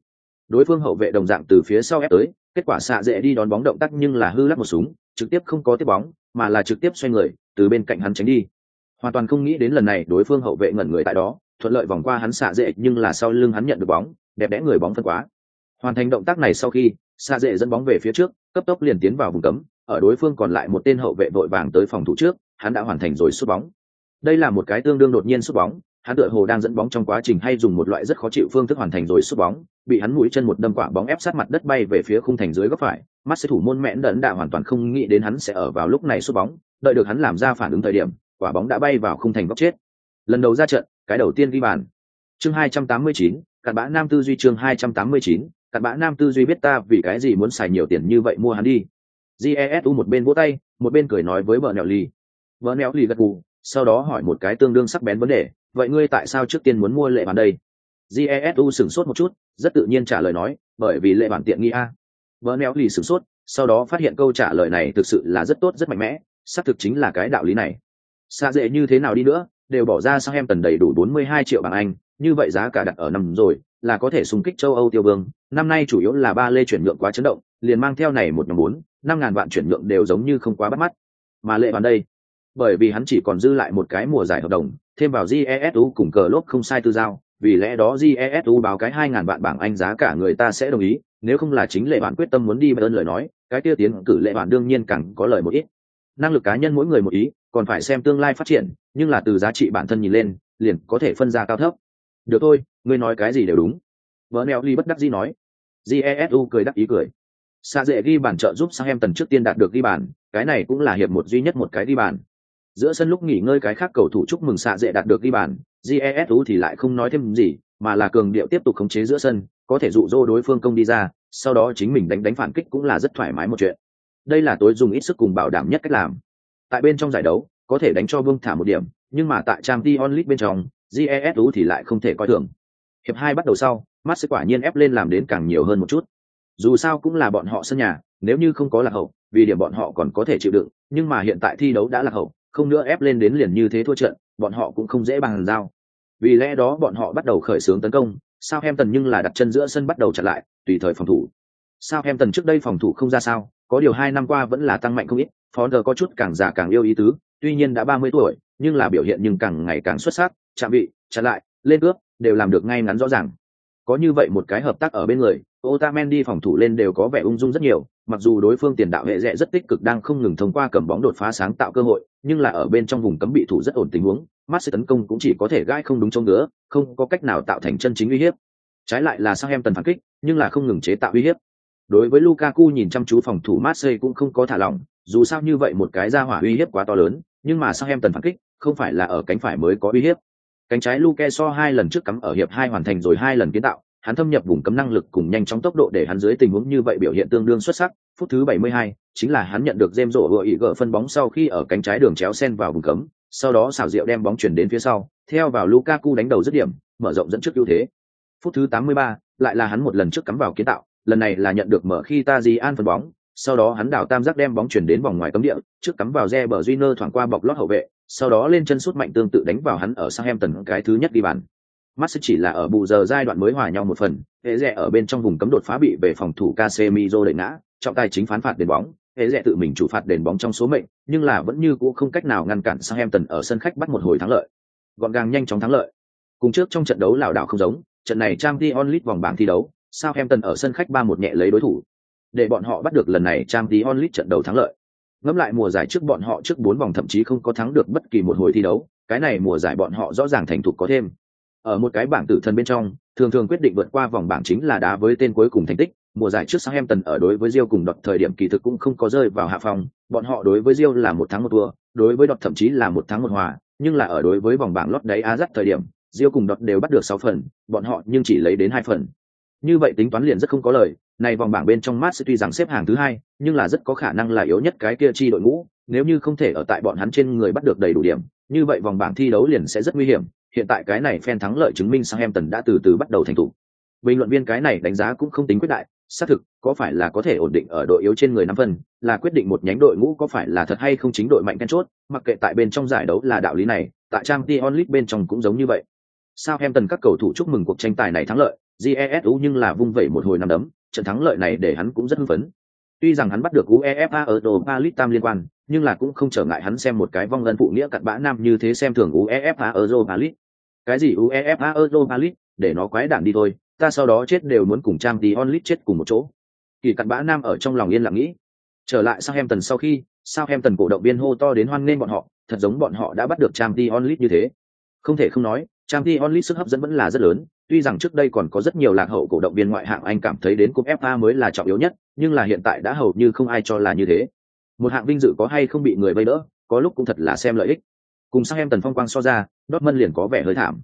S1: Đối phương hậu vệ đồng dạng từ phía sau ép tới, kết quả xạ dễ đi đón bóng động tác nhưng là hư lắc một súng, trực tiếp không có tiếp bóng, mà là trực tiếp xoay người, từ bên cạnh hắn tránh đi. Hoàn toàn không nghĩ đến lần này đối phương hậu vệ ngẩn người tại đó, thuận lợi vòng qua hắn xạ dễ nhưng là sau lưng hắn nhận được bóng đẹp đẽ người bóng phân quá. Hoàn thành động tác này sau khi xa dễ dẫn bóng về phía trước cấp tốc liền tiến vào vùng cấm ở đối phương còn lại một tên hậu vệ vội vàng tới phòng thủ trước hắn đã hoàn thành rồi sút bóng. Đây là một cái tương đương đột nhiên sút bóng hắn tựa hồ đang dẫn bóng trong quá trình hay dùng một loại rất khó chịu phương thức hoàn thành rồi sút bóng bị hắn mũi chân một đâm quả bóng ép sát mặt đất bay về phía khung thành dưới góc phải. Mắt sẽ thủ môn mẽn đẫn đã hoàn toàn không nghĩ đến hắn sẽ ở vào lúc này sút bóng đợi được hắn làm ra phản ứng thời điểm quả bóng đã bay vào khung thành góc chết. Lần đầu ra trận cái đầu tiên ghi bàn. Chương 289, cặn bã nam tư duy chương 289, cặn bã nam tư duy biết ta vì cái gì muốn xài nhiều tiền như vậy mua hắn đi. Jesu một bên vỗ tay một bên cười nói với vợ nẹo ly vợ nẹo ly gật gù sau đó hỏi một cái tương đương sắc bén vấn đề vậy ngươi tại sao trước tiên muốn mua lệ bản đây? Jesu sửng sốt một chút rất tự nhiên trả lời nói bởi vì lệ bản tiện nghi a. Vợ nẹo ly sửng sốt sau đó phát hiện câu trả lời này thực sự là rất tốt rất mạnh mẽ xác thực chính là cái đạo lý này. Xa dễ như thế nào đi nữa đều bỏ ra sang em tần đầy đủ 42 triệu bảng Anh, như vậy giá cả đặt ở năm rồi, là có thể xung kích châu Âu tiêu vương. Năm nay chủ yếu là ba lê chuyển nhượng quá chấn động, liền mang theo này một nhóm bốn, năm ngàn vạn chuyển nhượng đều giống như không quá bắt mắt. Mà lệ bàn đây, bởi vì hắn chỉ còn dư lại một cái mùa giải hợp đồng, thêm vào GESU cùng cờ lốp không sai tư giao, vì lẽ đó GESU báo cái hai ngàn vạn bảng Anh giá cả người ta sẽ đồng ý, nếu không là chính lệ bạn quyết tâm muốn đi ơn lời nói, cái kia tiến cử lệ bạn đương nhiên càng có lời một ít. Năng lực cá nhân mỗi người một ý, còn phải xem tương lai phát triển nhưng là từ giá trị bản thân nhìn lên, liền có thể phân ra cao thấp. Được thôi, ngươi nói cái gì đều đúng. Vợ neo ly bất đắc dĩ nói. Jesu cười đắc ý cười. Xa dễ ghi bàn trợ giúp sang em tần trước tiên đạt được ghi bàn, cái này cũng là hiệp một duy nhất một cái ghi bàn. Giữa sân lúc nghỉ ngơi cái khác cầu thủ chúc mừng xạ dễ đạt được ghi bàn jesu thì lại không nói thêm gì, mà là cường điệu tiếp tục khống chế giữa sân, có thể dụ dỗ đối phương công đi ra, sau đó chính mình đánh đánh phản kích cũng là rất thoải mái một chuyện. Đây là tối dùng ít sức cùng bảo đảm nhất cách làm. Tại bên trong giải đấu có thể đánh cho vương thả một điểm, nhưng mà tại trang Dion onlit bên trong GESU thì lại không thể coi thường. Hiệp hai bắt đầu sau mắt sẽ quả nhiên ép lên làm đến càng nhiều hơn một chút. Dù sao cũng là bọn họ sân nhà, nếu như không có lạc hậu, vì điểm bọn họ còn có thể chịu đựng, nhưng mà hiện tại thi đấu đã lạc hậu, không nữa ép lên đến liền như thế thua trận, bọn họ cũng không dễ bằng giao. Vì lẽ đó bọn họ bắt đầu khởi xướng tấn công sao em tần nhưng là đặt chân giữa sân bắt đầu chặn lại, tùy thời phòng thủ. Sao em tần trước đây phòng thủ không ra sao có điều hai năm qua vẫn là tăng mạnh không ít phó đờ có chút càng già càng yêu ý tứ, tuy nhiên đã ba mươi tuổi, nhưng là biểu hiện nhưng càng ngày càng xuất sắc, chạm vị, chặn lại, lên cướp, đều làm được ngay ngắn rõ ràng. Có như vậy một cái hợp tác ở bên người, Otamendi phòng thủ lên đều có vẻ ung dung rất nhiều, mặc dù đối phương tiền đạo hệ rẽ rất tích cực đang không ngừng thông qua cầm bóng đột phá sáng tạo cơ hội, nhưng là ở bên trong vùng cấm bị thủ rất ổn tình huống mắt sẽ tấn công cũng chỉ có thể gai không đúng chỗ nữa không có cách nào tạo thành chân chính uy hiếp. Trái lại là sang em tần phản kích, nhưng là không ngừng chế tạo uy hiếp đối với Lukaku nhìn chăm chú phòng thủ Marseille cũng không có thả lỏng dù sao như vậy một cái ra hỏa uy hiếp quá to lớn nhưng mà sang em tần phản kích không phải là ở cánh phải mới có uy hiếp. Cánh trái Luke so hai lần trước cắm ở hiệp hai hoàn thành rồi hai lần kiến tạo hắn thâm nhập vùng cấm năng lực cùng nhanh chóng tốc độ để hắn dưới tình huống như vậy biểu hiện tương đương xuất sắc. Phút thứ 72, chính là hắn nhận được James rổ vừa ý gỡ phân bóng sau khi ở cánh trái đường chéo sen vào vùng cấm sau đó xảo diệu đem bóng chuyển đến phía sau theo vào Lukaku đánh đầu dứt điểm mở rộng dẫn trước ưu thế. Phút thứ 83, lại là hắn một lần trước cắm vào kiến tạo lần này là nhận được mở khi Taji An phân bóng, sau đó hắn đảo tam giác đem bóng chuyển đến vòng ngoài cấm địa, trước cắm vào re bờ Junior thoảng qua bọc lót hậu vệ, sau đó lên chân sút mạnh tương tự đánh vào hắn ở Southampton cái thứ nhất đi bàn. Mắt chỉ là ở bù giờ giai đoạn mới hòa nhau một phần hệ rẽ ở bên trong vùng cấm đột phá bị về phòng thủ Casemiro đẩy ngã, trọng tài chính phán phạt đền bóng hệ rẽ tự mình chủ phạt đền bóng trong số mệnh, nhưng là vẫn như cũ không cách nào ngăn cản Southampton ở sân khách bắt một hồi thắng lợi. Gọn gàng nhanh chóng thắng lợi. Cùng trước trong trận đấu lảo đảo không giống, trận này trang t onlit vòng bảng thi đấu Southampton ở sân khách ba một nhẹ lấy đối thủ. Để bọn họ bắt được lần này trang tí onlit trận đầu thắng lợi. Ngẫm lại mùa giải trước bọn họ trước bốn vòng thậm chí không có thắng được bất kỳ một hồi thi đấu, cái này mùa giải bọn họ rõ ràng thành thục có thêm. Ở một cái bảng tử thân bên trong, thường thường quyết định vượt qua vòng bảng chính là đá với tên cuối cùng thành tích. Mùa giải trước sang em tần ở đối với Rio cùng đọt thời điểm kỳ thực cũng không có rơi vào hạ phòng bọn họ đối với Rio là một thắng một thua, đối với đọt thậm chí là một thắng một hòa. Nhưng là ở đối với vòng bảng lót đáy Ajax thời điểm Rio cùng đọt đều bắt được sáu phần, bọn họ nhưng chỉ lấy đến hai phần như vậy tính toán liền rất không có lời, này vòng bảng bên trong mát sẽ tuy rằng xếp hàng thứ hai, nhưng là rất có khả năng là yếu nhất cái kia chi đội ngũ, nếu như không thể ở tại bọn hắn trên người bắt được đầy đủ điểm, như vậy vòng bảng thi đấu liền sẽ rất nguy hiểm, hiện tại cái này phen thắng lợi chứng minh sang em tần đã từ từ bắt đầu thành thủ. Bình luận viên cái này đánh giá cũng không tính quyết đại, xác thực, có phải là có thể ổn định ở đội yếu trên người năm phân, là quyết định một nhánh đội ngũ có phải là thật hay không chính đội mạnh then chốt, mặc kệ tại bên trong giải đấu là đạo lý này, tại trang t onlit bên trong cũng giống như vậy sao em tần các cầu thủ chúc mừng cuộc tranh tài này thắng lợi jesu nhưng là vung vẩy một hồi năm đấm, trận thắng lợi này để hắn cũng rất hưng phấn. Tuy rằng hắn bắt được uefa ở đồ ba tam liên quan, nhưng là cũng không trở ngại hắn xem một cái vong lân phụ nghĩa cặn bã nam như thế xem thường uefa ở ba cái gì uefa ở ba để nó quái đản đi thôi, ta sau đó chết đều muốn cùng trang tí onlit chết cùng một chỗ. Kỳ cặn bã nam ở trong lòng yên lặng nghĩ. Trở lại sang em tần sau khi, sao em tần cổ động viên hô to đến hoan nghênh bọn họ, thật giống bọn họ đã bắt được trang tí onlit như thế. Không thể không nói trang tí onlit sức hấp dẫn vẫn là rất lớn tuy rằng trước đây còn có rất nhiều lạc hậu cổ động viên ngoại hạng anh cảm thấy đến cúp fa mới là trọng yếu nhất nhưng là hiện tại đã hầu như không ai cho là như thế. Một hạng vinh dự có hay không bị người vây đỡ có lúc cũng thật là xem lợi ích. Cùng sang em tần phong quang so ra Dortmund liền có vẻ hơi thảm.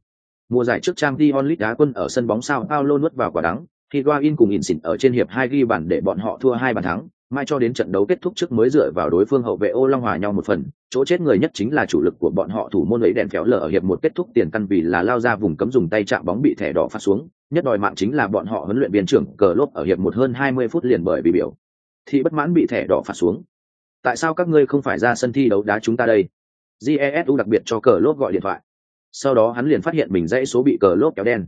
S1: Mùa giải trước Trang Dion đá quân ở sân bóng sao Paulo nuốt vào quả đắng, khi Higuain cùng Insigne ở trên hiệp hai ghi bàn để bọn họ thua hai bàn thắng, mai cho đến trận đấu kết thúc trước mới dựa vào đối phương hậu vệ ô long hòa nhau một phần, chỗ chết người nhất chính là chủ lực của bọn họ thủ môn ấy đèn phéo lở ở hiệp một kết thúc tiền căn vì là lao ra vùng cấm dùng tay chạm bóng bị thẻ đỏ phát xuống, nhất đòi mạng chính là bọn họ huấn luyện viên trưởng cờ lốp ở hiệp một hơn hai mươi phút liền bởi bị biểu thì bất mãn bị thẻ đỏ phạt xuống. Tại sao các ngươi không phải ra sân thi đấu đá chúng ta đây? Jesu đặc biệt cho cờ lốp gọi điện thoại. Sau đó hắn liền phát hiện mình dãy số bị cờ lốp kéo đen.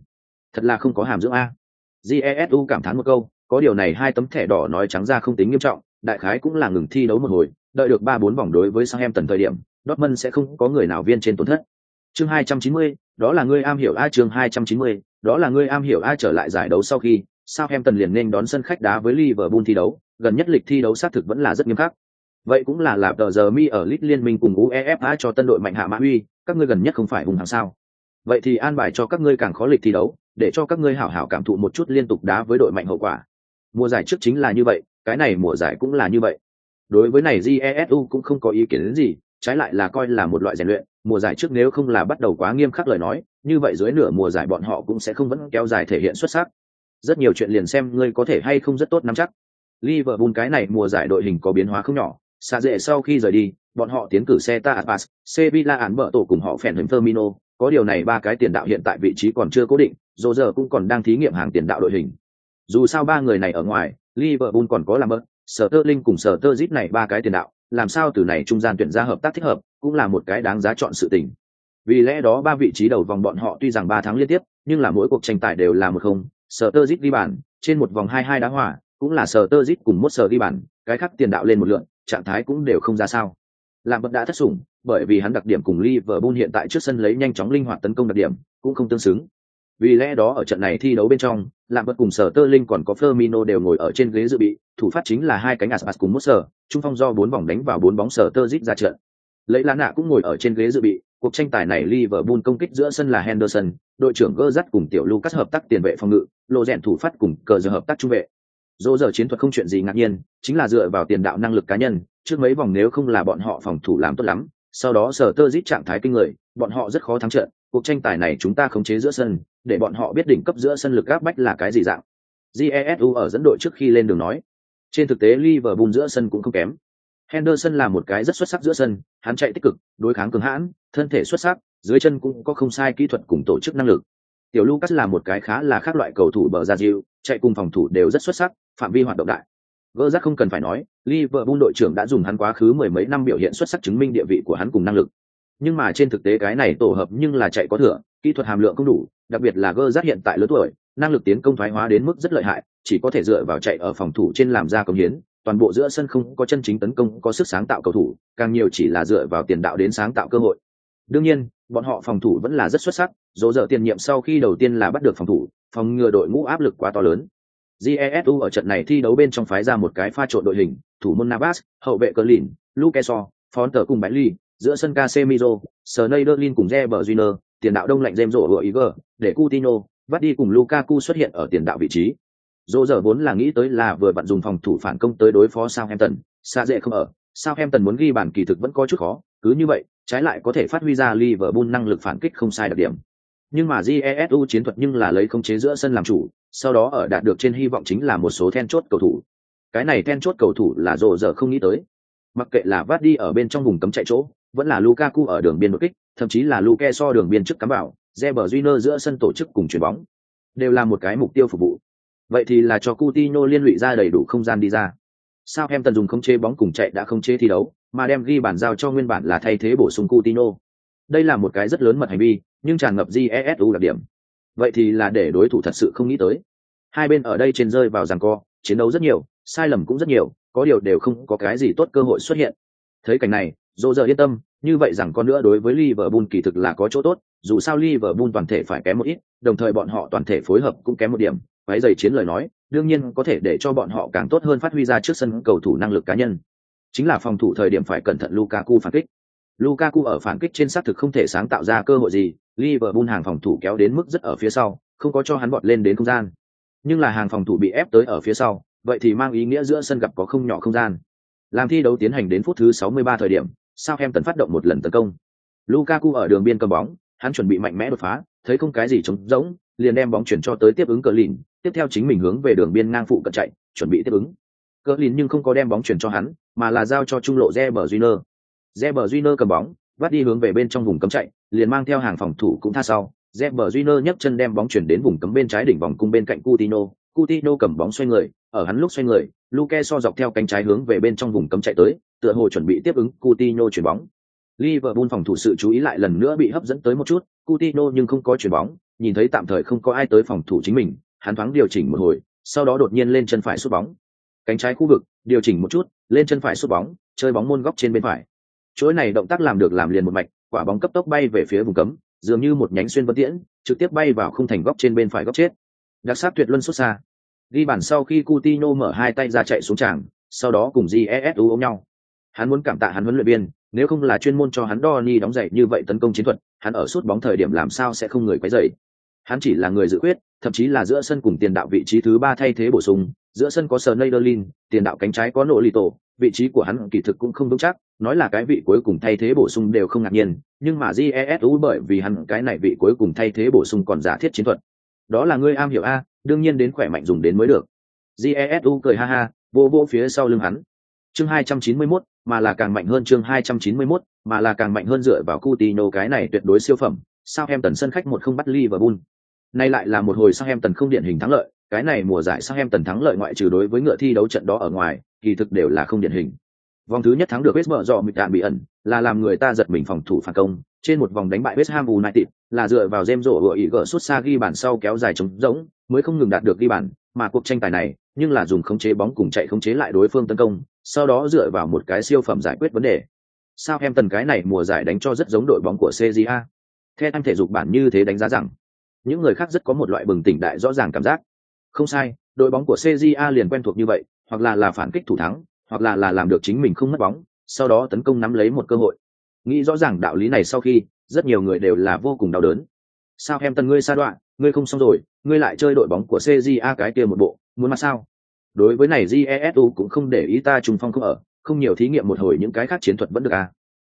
S1: Thật là không có hàm dưỡng a. Jesu cảm thán một câu có điều này hai tấm thẻ đỏ nói trắng ra không tính nghiêm trọng đại khái cũng là ngừng thi đấu một hồi đợi được ba bốn vòng đối với sang em tần thời điểm Dortmund sẽ không có người nào viên trên tổn thất chương 290, đó là ngươi am hiểu a chương 290, đó là ngươi am hiểu a trở lại giải đấu sau khi sao em tần liền nên đón sân khách đá với Liverpool thi đấu, gần nhất lịch thi đấu xác thực vẫn là rất nghiêm khắc. Vậy cũng là lạp tờ giờ mi ở lit liên minh cùng UEFA cho tân đội mạnh hạ mã huy, các ngươi gần nhất không phải hùng hàng sao? Vậy thì an bài cho các ngươi càng khó lịch thi đấu, để cho các ngươi hảo hảo cảm thụ một chút liên tục đá với đội mạnh hậu quả mùa giải trước chính là như vậy cái này mùa giải cũng là như vậy. Đối với này jesu cũng không có ý kiến đến gì trái lại là coi là một loại rèn luyện. Mùa giải trước nếu không là bắt đầu quá nghiêm khắc lời nói như vậy dưới nửa mùa giải bọn họ cũng sẽ không vẫn kéo dài thể hiện xuất sắc. Rất nhiều chuyện liền xem ngươi có thể hay không rất tốt nắm chắc. Liverpool cái này mùa giải đội hình có biến hóa không nhỏ. Xa dễ sau khi rời đi bọn họ tiến cử xe ta Sevilla án bở tổ cùng họ phèn hình Firmino, có điều này ba cái tiền đạo hiện tại vị trí còn chưa cố định, dù giờ cũng còn đang thí nghiệm hàng tiền đạo đội hình. Dù sao ba người này ở ngoài, Liverpool còn có làm bớt, Sở Tơ Linh cùng Sở Tơ Zit này ba cái tiền đạo, làm sao từ này trung gian tuyển ra hợp tác thích hợp, cũng là một cái đáng giá chọn sự tình. Vì lẽ đó ba vị trí đầu vòng bọn họ tuy rằng ba tháng liên tiếp, nhưng là mỗi cuộc tranh tài đều là một không, Sở Tơ Zit đi bàn, trên một vòng hai hai đá hòa, cũng là Sở Tơ Zit cùng một Sở đi bàn, cái khác tiền đạo lên một lượng, trạng thái cũng đều không ra sao. Làm bật đã thất sủng, bởi vì hắn đặc điểm cùng Liverpool hiện tại trước sân lấy nhanh chóng linh hoạt tấn công đặc điểm, cũng không tương xứng. Vì lẽ đó ở trận này thi đấu bên trong, làm bất cùng sở tơ linh còn có Firmino đều ngồi ở trên ghế dự bị, thủ phát chính là hai cánh Aspas cùng một sở, trung phong do bốn vòng đánh vào bốn bóng sở tơ zip ra trận. Lấy lá nạ cũng ngồi ở trên ghế dự bị, cuộc tranh tài này Liverpool công kích giữa sân là Henderson, đội trưởng Gerrard cùng tiểu Lucas hợp tác tiền vệ phòng ngự, lộ rèn thủ phát cùng cờ giờ hợp tác trung vệ. Dỗ giờ chiến thuật không chuyện gì ngạc nhiên, chính là dựa vào tiền đạo năng lực cá nhân, trước mấy vòng nếu không là bọn họ phòng thủ làm tốt lắm, sau đó sở tơ zip trạng thái kinh người, bọn họ rất khó thắng trận, cuộc tranh tài này chúng ta khống chế giữa sân, để bọn họ biết đỉnh cấp giữa sân lực áp bách là cái gì dạng. Jesu ở dẫn đội trước khi lên đường nói. Trên thực tế Liverpool giữa sân cũng không kém. Henderson là một cái rất xuất sắc giữa sân, hắn chạy tích cực, đối kháng cường hãn, thân thể xuất sắc, dưới chân cũng có không sai kỹ thuật cùng tổ chức năng lực. Tiểu Lucas là một cái khá là khác loại cầu thủ bờ ra diêu, chạy cùng phòng thủ đều rất xuất sắc, phạm vi hoạt động đại. Gỡ rác không cần phải nói, Liverpool đội trưởng đã dùng hắn quá khứ mười mấy năm biểu hiện xuất sắc chứng minh địa vị của hắn cùng năng lực. Nhưng mà trên thực tế cái này tổ hợp nhưng là chạy có thừa, kỹ thuật hàm lượng không đủ, đặc biệt là gơ rát hiện tại lớn tuổi năng lực tiến công thoái hóa đến mức rất lợi hại chỉ có thể dựa vào chạy ở phòng thủ trên làm ra công hiến toàn bộ giữa sân không có chân chính tấn công có sức sáng tạo cầu thủ càng nhiều chỉ là dựa vào tiền đạo đến sáng tạo cơ hội. Đương nhiên bọn họ phòng thủ vẫn là rất xuất sắc dỗ dở tiền nhiệm sau khi đầu tiên là bắt được phòng thủ phòng ngừa đội ngũ áp lực quá to lớn. Jesu ở trận này thi đấu bên trong phái ra một cái pha trộn đội hình thủ môn navas hậu vệ cờ lìn luke so phón tờ cùng bãi ly giữa sân casemiro sneijderlin cùng reber junior tiền đạo đông lạnh James rổ hựa để Coutinho, vắt đi cùng Lukaku xuất hiện ở tiền đạo vị trí. Dỗ giờ vốn là nghĩ tới là vừa bạn dùng phòng thủ phản công tới đối phó Southampton, xa dễ không ở, Southampton muốn ghi bàn kỳ thực vẫn có chút khó, cứ như vậy, trái lại có thể phát huy ra Liverpool năng lực phản kích không sai đặc điểm. Nhưng mà GESU chiến thuật nhưng là lấy không chế giữa sân làm chủ, sau đó ở đạt được trên hy vọng chính là một số then chốt cầu thủ. Cái này then chốt cầu thủ là rồ giờ không nghĩ tới. Mặc kệ là vát đi ở bên trong vùng cấm chạy chỗ, vẫn là Lukaku ở đường biên đột kích, thậm chí là Luke so đường biên trước cắm vào, Reber Júnior giữa sân tổ chức cùng chuyển bóng, đều là một cái mục tiêu phục vụ. Vậy thì là cho Coutinho liên lụy ra đầy đủ không gian đi ra. Sao em tần dùng không chế bóng cùng chạy đã không chế thi đấu, mà đem ghi bản giao cho nguyên bản là thay thế bổ sung Coutinho. Đây là một cái rất lớn mật hành vi, nhưng tràn ngập GESU đặc điểm. Vậy thì là để đối thủ thật sự không nghĩ tới. Hai bên ở đây trên rơi vào giằng co, chiến đấu rất nhiều, sai lầm cũng rất nhiều, có điều đều không có cái gì tốt cơ hội xuất hiện. Thấy cảnh này, Dỗ giờ yên tâm, như vậy rằng con nữa đối với Liverpool kỳ thực là có chỗ tốt, dù sao Liverpool toàn thể phải kém một ít, đồng thời bọn họ toàn thể phối hợp cũng kém một điểm, váy giày chiến lời nói, đương nhiên có thể để cho bọn họ càng tốt hơn phát huy ra trước sân cầu thủ năng lực cá nhân. Chính là phòng thủ thời điểm phải cẩn thận Lukaku phản kích. Lukaku ở phản kích trên xác thực không thể sáng tạo ra cơ hội gì, Liverpool hàng phòng thủ kéo đến mức rất ở phía sau, không có cho hắn bọn lên đến không gian. Nhưng là hàng phòng thủ bị ép tới ở phía sau, vậy thì mang ý nghĩa giữa sân gặp có không nhỏ không gian. Làm thi đấu tiến hành đến phút thứ 63 thời điểm, Southampton phát động một lần tấn công. Lukaku ở đường biên cầm bóng, hắn chuẩn bị mạnh mẽ đột phá, thấy không cái gì trống rỗng, liền đem bóng chuyển cho tới tiếp ứng cờ lìn, tiếp theo chính mình hướng về đường biên ngang phụ cận chạy, chuẩn bị tiếp ứng. Cờ lìn nhưng không có đem bóng chuyển cho hắn, mà là giao cho trung lộ Reber Júnior. Reber Júnior cầm bóng, vắt đi hướng về bên trong vùng cấm chạy, liền mang theo hàng phòng thủ cũng tha sau. Reber Júnior nhấc chân đem bóng chuyển đến vùng cấm bên trái đỉnh vòng cung bên cạnh Coutinho, Coutinho cầm bóng xoay người, ở hắn lúc xoay người, Luke so dọc theo cánh trái hướng về bên trong vùng cấm chạy tới, tựa hồ chuẩn bị tiếp ứng Coutinho chuyển bóng. Liverpool phòng thủ sự chú ý lại lần nữa bị hấp dẫn tới một chút, Coutinho nhưng không có chuyển bóng, nhìn thấy tạm thời không có ai tới phòng thủ chính mình, hắn thoáng điều chỉnh một hồi, sau đó đột nhiên lên chân phải sút bóng. Cánh trái khu vực, điều chỉnh một chút, lên chân phải sút bóng, chơi bóng môn góc trên bên phải. Chuỗi này động tác làm được làm liền một mạch, quả bóng cấp tốc bay về phía vùng cấm, dường như một nhánh xuyên vân tiễn, trực tiếp bay vào khung thành góc trên bên phải góc chết. Đặc sắc tuyệt luân xuất xa. Ghi bàn sau khi Coutinho mở hai tay ra chạy xuống tràng, sau đó cùng Jesu ôm nhau. Hắn muốn cảm tạ hắn huấn luyện viên, nếu không là chuyên môn cho hắn Donny đóng giày như vậy tấn công chiến thuật, hắn ở suốt bóng thời điểm làm sao sẽ không người quấy rầy. Hắn chỉ là người dự quyết, thậm chí là giữa sân cùng tiền đạo vị trí thứ ba thay thế bổ sung, giữa sân có Sneijderlin, tiền đạo cánh trái có nỗ lì tổ, vị trí của hắn kỳ thực cũng không vững chắc, nói là cái vị cuối cùng thay thế bổ sung đều không ngạc nhiên, nhưng mà Jesu bởi vì hắn cái này vị cuối cùng thay thế bổ sung còn giả thiết chiến thuật. Đó là ngươi am hiểu a, đương nhiên đến khỏe mạnh dùng đến mới được. Jesu cười ha ha, vô vô phía sau lưng hắn. Chương 291, mà là càng mạnh hơn chương 291, mà là càng mạnh hơn dựa vào Coutinho cái này tuyệt đối siêu phẩm. Sao em tần sân khách một không bắt Liverpool. Nay lại là một hồi Sao em tần không điển hình thắng lợi, cái này mùa giải Sao em tần thắng lợi ngoại trừ đối với ngựa thi đấu trận đó ở ngoài, kỳ thực đều là không điển hình. Vòng thứ nhất thắng được West Brom mịt đạn bị ẩn, là làm người ta giật mình phòng thủ phản công, trên một vòng đánh bại West Ham United, là dựa vào James Rowe ý gỡ suốt xa ghi bàn sau kéo dài chống rỗng, mới không ngừng đạt được ghi bàn, mà cuộc tranh tài này, nhưng là dùng khống chế bóng cùng chạy khống chế lại đối phương tấn công, sau đó dựa vào một cái siêu phẩm giải quyết vấn đề. Sao em tần cái này mùa giải đánh cho rất giống đội bóng của CJA. Theo anh thể dục bản như thế đánh giá rằng, những người khác rất có một loại bừng tỉnh đại rõ ràng cảm giác. Không sai, đội bóng của CJA liền quen thuộc như vậy, hoặc là là phản kích thủ thắng, hoặc là là làm được chính mình không mất bóng, sau đó tấn công nắm lấy một cơ hội. Nghĩ rõ ràng đạo lý này sau khi, rất nhiều người đều là vô cùng đau đớn. Sao em tần ngươi xa đoạn, ngươi không xong rồi, ngươi lại chơi đội bóng của CJA cái kia một bộ, muốn mà sao? Đối với này Jesu cũng không để ý ta trùng phong không ở, không nhiều thí nghiệm một hồi những cái khác chiến thuật vẫn được à.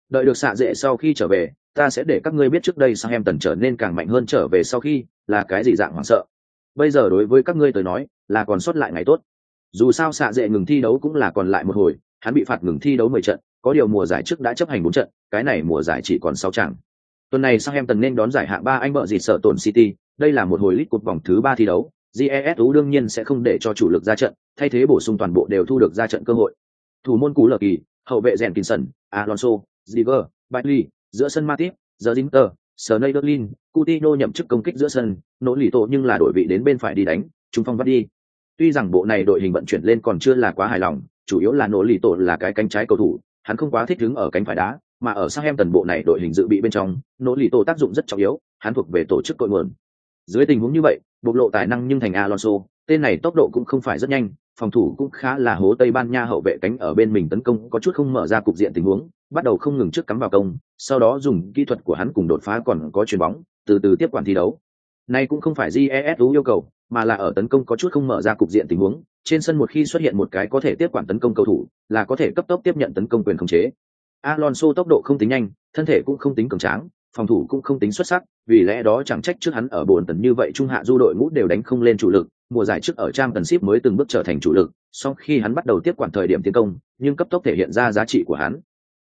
S1: Đợi được xạ dễ sau khi trở về, ta sẽ để các ngươi biết trước đây sang em tần trở nên càng mạnh hơn trở về sau khi, là cái gì dạng hoảng sợ. Bây giờ đối với các ngươi tới nói, là còn sót lại ngày tốt. Dù sao xạ dễ ngừng thi đấu cũng là còn lại một hồi, hắn bị phạt ngừng thi đấu mười trận, có điều mùa giải trước đã chấp hành bốn trận, cái này mùa giải chỉ còn sáu chẳng. Tuần này sang em tần nên đón giải hạng ba anh vợ gì sợ tổn City, đây là một hồi lít cột vòng thứ ba thi đấu, GESU đương nhiên sẽ không để cho chủ lực ra trận, thay thế bổ sung toàn bộ đều thu được ra trận cơ hội. Thủ môn cú lờ kỳ, hậu vệ rèn Kinson, Alonso, Ziver, Bailey, giữa sân Matip, Zinter, Sneijderlin, Coutinho nhậm chức công kích giữa sân, nỗ lì tổ nhưng là đội vị đến bên phải đi đánh, trung phong bắt đi. Tuy rằng bộ này đội hình vận chuyển lên còn chưa là quá hài lòng, chủ yếu là nỗ lì tổ là cái cánh trái cầu thủ, hắn không quá thích đứng ở cánh phải đá, mà ở sang em tần bộ này đội hình dự bị bên trong, nỗ lì tổ tác dụng rất trọng yếu, hắn thuộc về tổ chức cội nguồn. Dưới tình huống như vậy, bộc lộ tài năng nhưng thành Alonso, tên này tốc độ cũng không phải rất nhanh, phòng thủ cũng khá là hố Tây Ban Nha hậu vệ cánh ở bên mình tấn công có chút không mở ra cục diện tình huống, bắt đầu không ngừng trước cắm vào công, sau đó dùng kỹ thuật của hắn cùng đột phá còn có chuyền bóng, từ từ tiếp quản thi đấu. Này cũng không phải Jesu yêu cầu, mà là ở tấn công có chút không mở ra cục diện tình huống, trên sân một khi xuất hiện một cái có thể tiếp quản tấn công cầu thủ, là có thể cấp tốc tiếp nhận tấn công quyền khống chế. Alonso tốc độ không tính nhanh, thân thể cũng không tính cường tráng, phòng thủ cũng không tính xuất sắc, vì lẽ đó chẳng trách trước hắn ở bốn tấn như vậy trung hạ du đội ngũ đều đánh không lên chủ lực, mùa giải trước ở trang tần ship mới từng bước trở thành chủ lực, sau khi hắn bắt đầu tiếp quản thời điểm tiến công, nhưng cấp tốc thể hiện ra giá trị của hắn.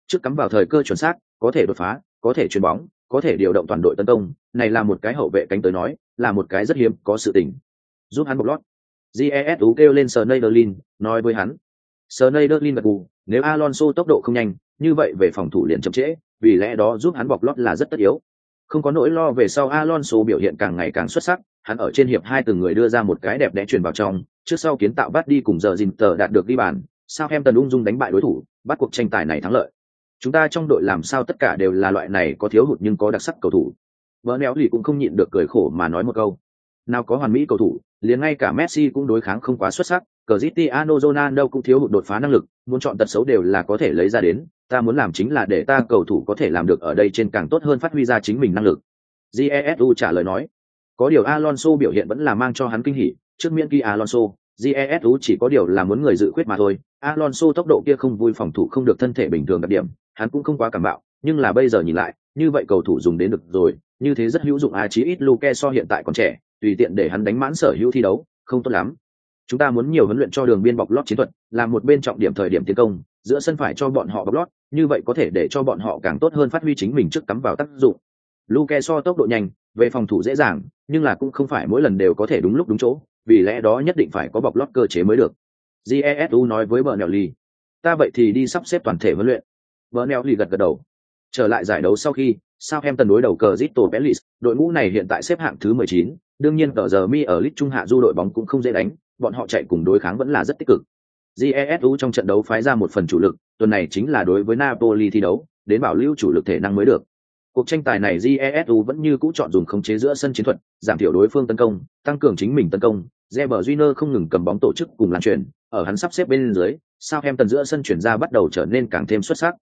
S1: Trước cắm vào thời cơ chuẩn xác, có thể đột phá, có thể chuyền bóng, có thể điều động toàn đội tấn công, này là một cái hậu vệ cánh tới nói, là một cái rất hiếm có sự tình. Giúp hắn bộc lót. GESU kêu lên Sneijderlin, nói với hắn. Sneijderlin gật gù, nếu Alonso tốc độ không nhanh, như vậy về phòng thủ liền chậm trễ, vì lẽ đó giúp hắn bọc lót là rất tất yếu. Không có nỗi lo về sau Alonso biểu hiện càng ngày càng xuất sắc, hắn ở trên hiệp hai từng người đưa ra một cái đẹp đẽ truyền vào trong, trước sau kiến tạo bắt đi cùng giờ dìn tờ đạt được ghi bàn, Southampton ung dung đánh bại đối thủ, bắt cuộc tranh tài này thắng lợi. Chúng ta trong đội làm sao tất cả đều là loại này có thiếu hụt nhưng có đặc sắc cầu thủ. Vỡ néo lì cũng không nhịn được cười khổ mà nói một câu. Nào có hoàn mỹ cầu thủ, liền ngay cả Messi cũng đối kháng không quá xuất sắc, Cristiano Ronaldo cũng thiếu hụt đột phá năng lực, muốn chọn tật xấu đều là có thể lấy ra đến, ta muốn làm chính là để ta cầu thủ có thể làm được ở đây trên càng tốt hơn phát huy ra chính mình năng lực. Jesu trả lời nói, có điều Alonso biểu hiện vẫn là mang cho hắn kinh hỉ, trước miễn kỳ Alonso, Jesu chỉ có điều là muốn người dự khuyết mà thôi, Alonso tốc độ kia không vui phòng thủ không được thân thể bình thường đặc điểm, hắn cũng không quá cảm bạo, nhưng là bây giờ nhìn lại, như vậy cầu thủ dùng đến được rồi, như thế rất hữu dụng a chí ít Luke so hiện tại còn trẻ, tùy tiện để hắn đánh mãn sở hữu thi đấu, không tốt lắm. Chúng ta muốn nhiều huấn luyện cho đường biên bọc lót chiến thuật, làm một bên trọng điểm thời điểm tiến công, giữa sân phải cho bọn họ bọc lót, như vậy có thể để cho bọn họ càng tốt hơn phát huy chính mình trước cắm vào tác dụng. Luke so tốc độ nhanh, về phòng thủ dễ dàng, nhưng là cũng không phải mỗi lần đều có thể đúng lúc đúng chỗ, vì lẽ đó nhất định phải có bọc lót cơ chế mới được. Jesu nói với Bernelli, ta vậy thì đi sắp xếp toàn thể huấn luyện. Bernelli gật gật đầu. Trở lại giải đấu sau khi, Sau em tần đối đầu cờ zito Palace, đội ngũ này hiện tại xếp hạng thứ 19, đương nhiên cờ giờ mi ở lit trung hạ du đội bóng cũng không dễ đánh, bọn họ chạy cùng đối kháng vẫn là rất tích cực. Jesu trong trận đấu phái ra một phần chủ lực, tuần này chính là đối với Napoli thi đấu, đến bảo lưu chủ lực thể năng mới được. Cuộc tranh tài này Jesu vẫn như cũ chọn dùng khống chế giữa sân chiến thuật, giảm thiểu đối phương tấn công, tăng cường chính mình tấn công. Reber Júnior không ngừng cầm bóng tổ chức cùng lan truyền, ở hắn sắp xếp bên dưới, Southampton giữa sân chuyển ra bắt đầu trở nên càng thêm xuất sắc.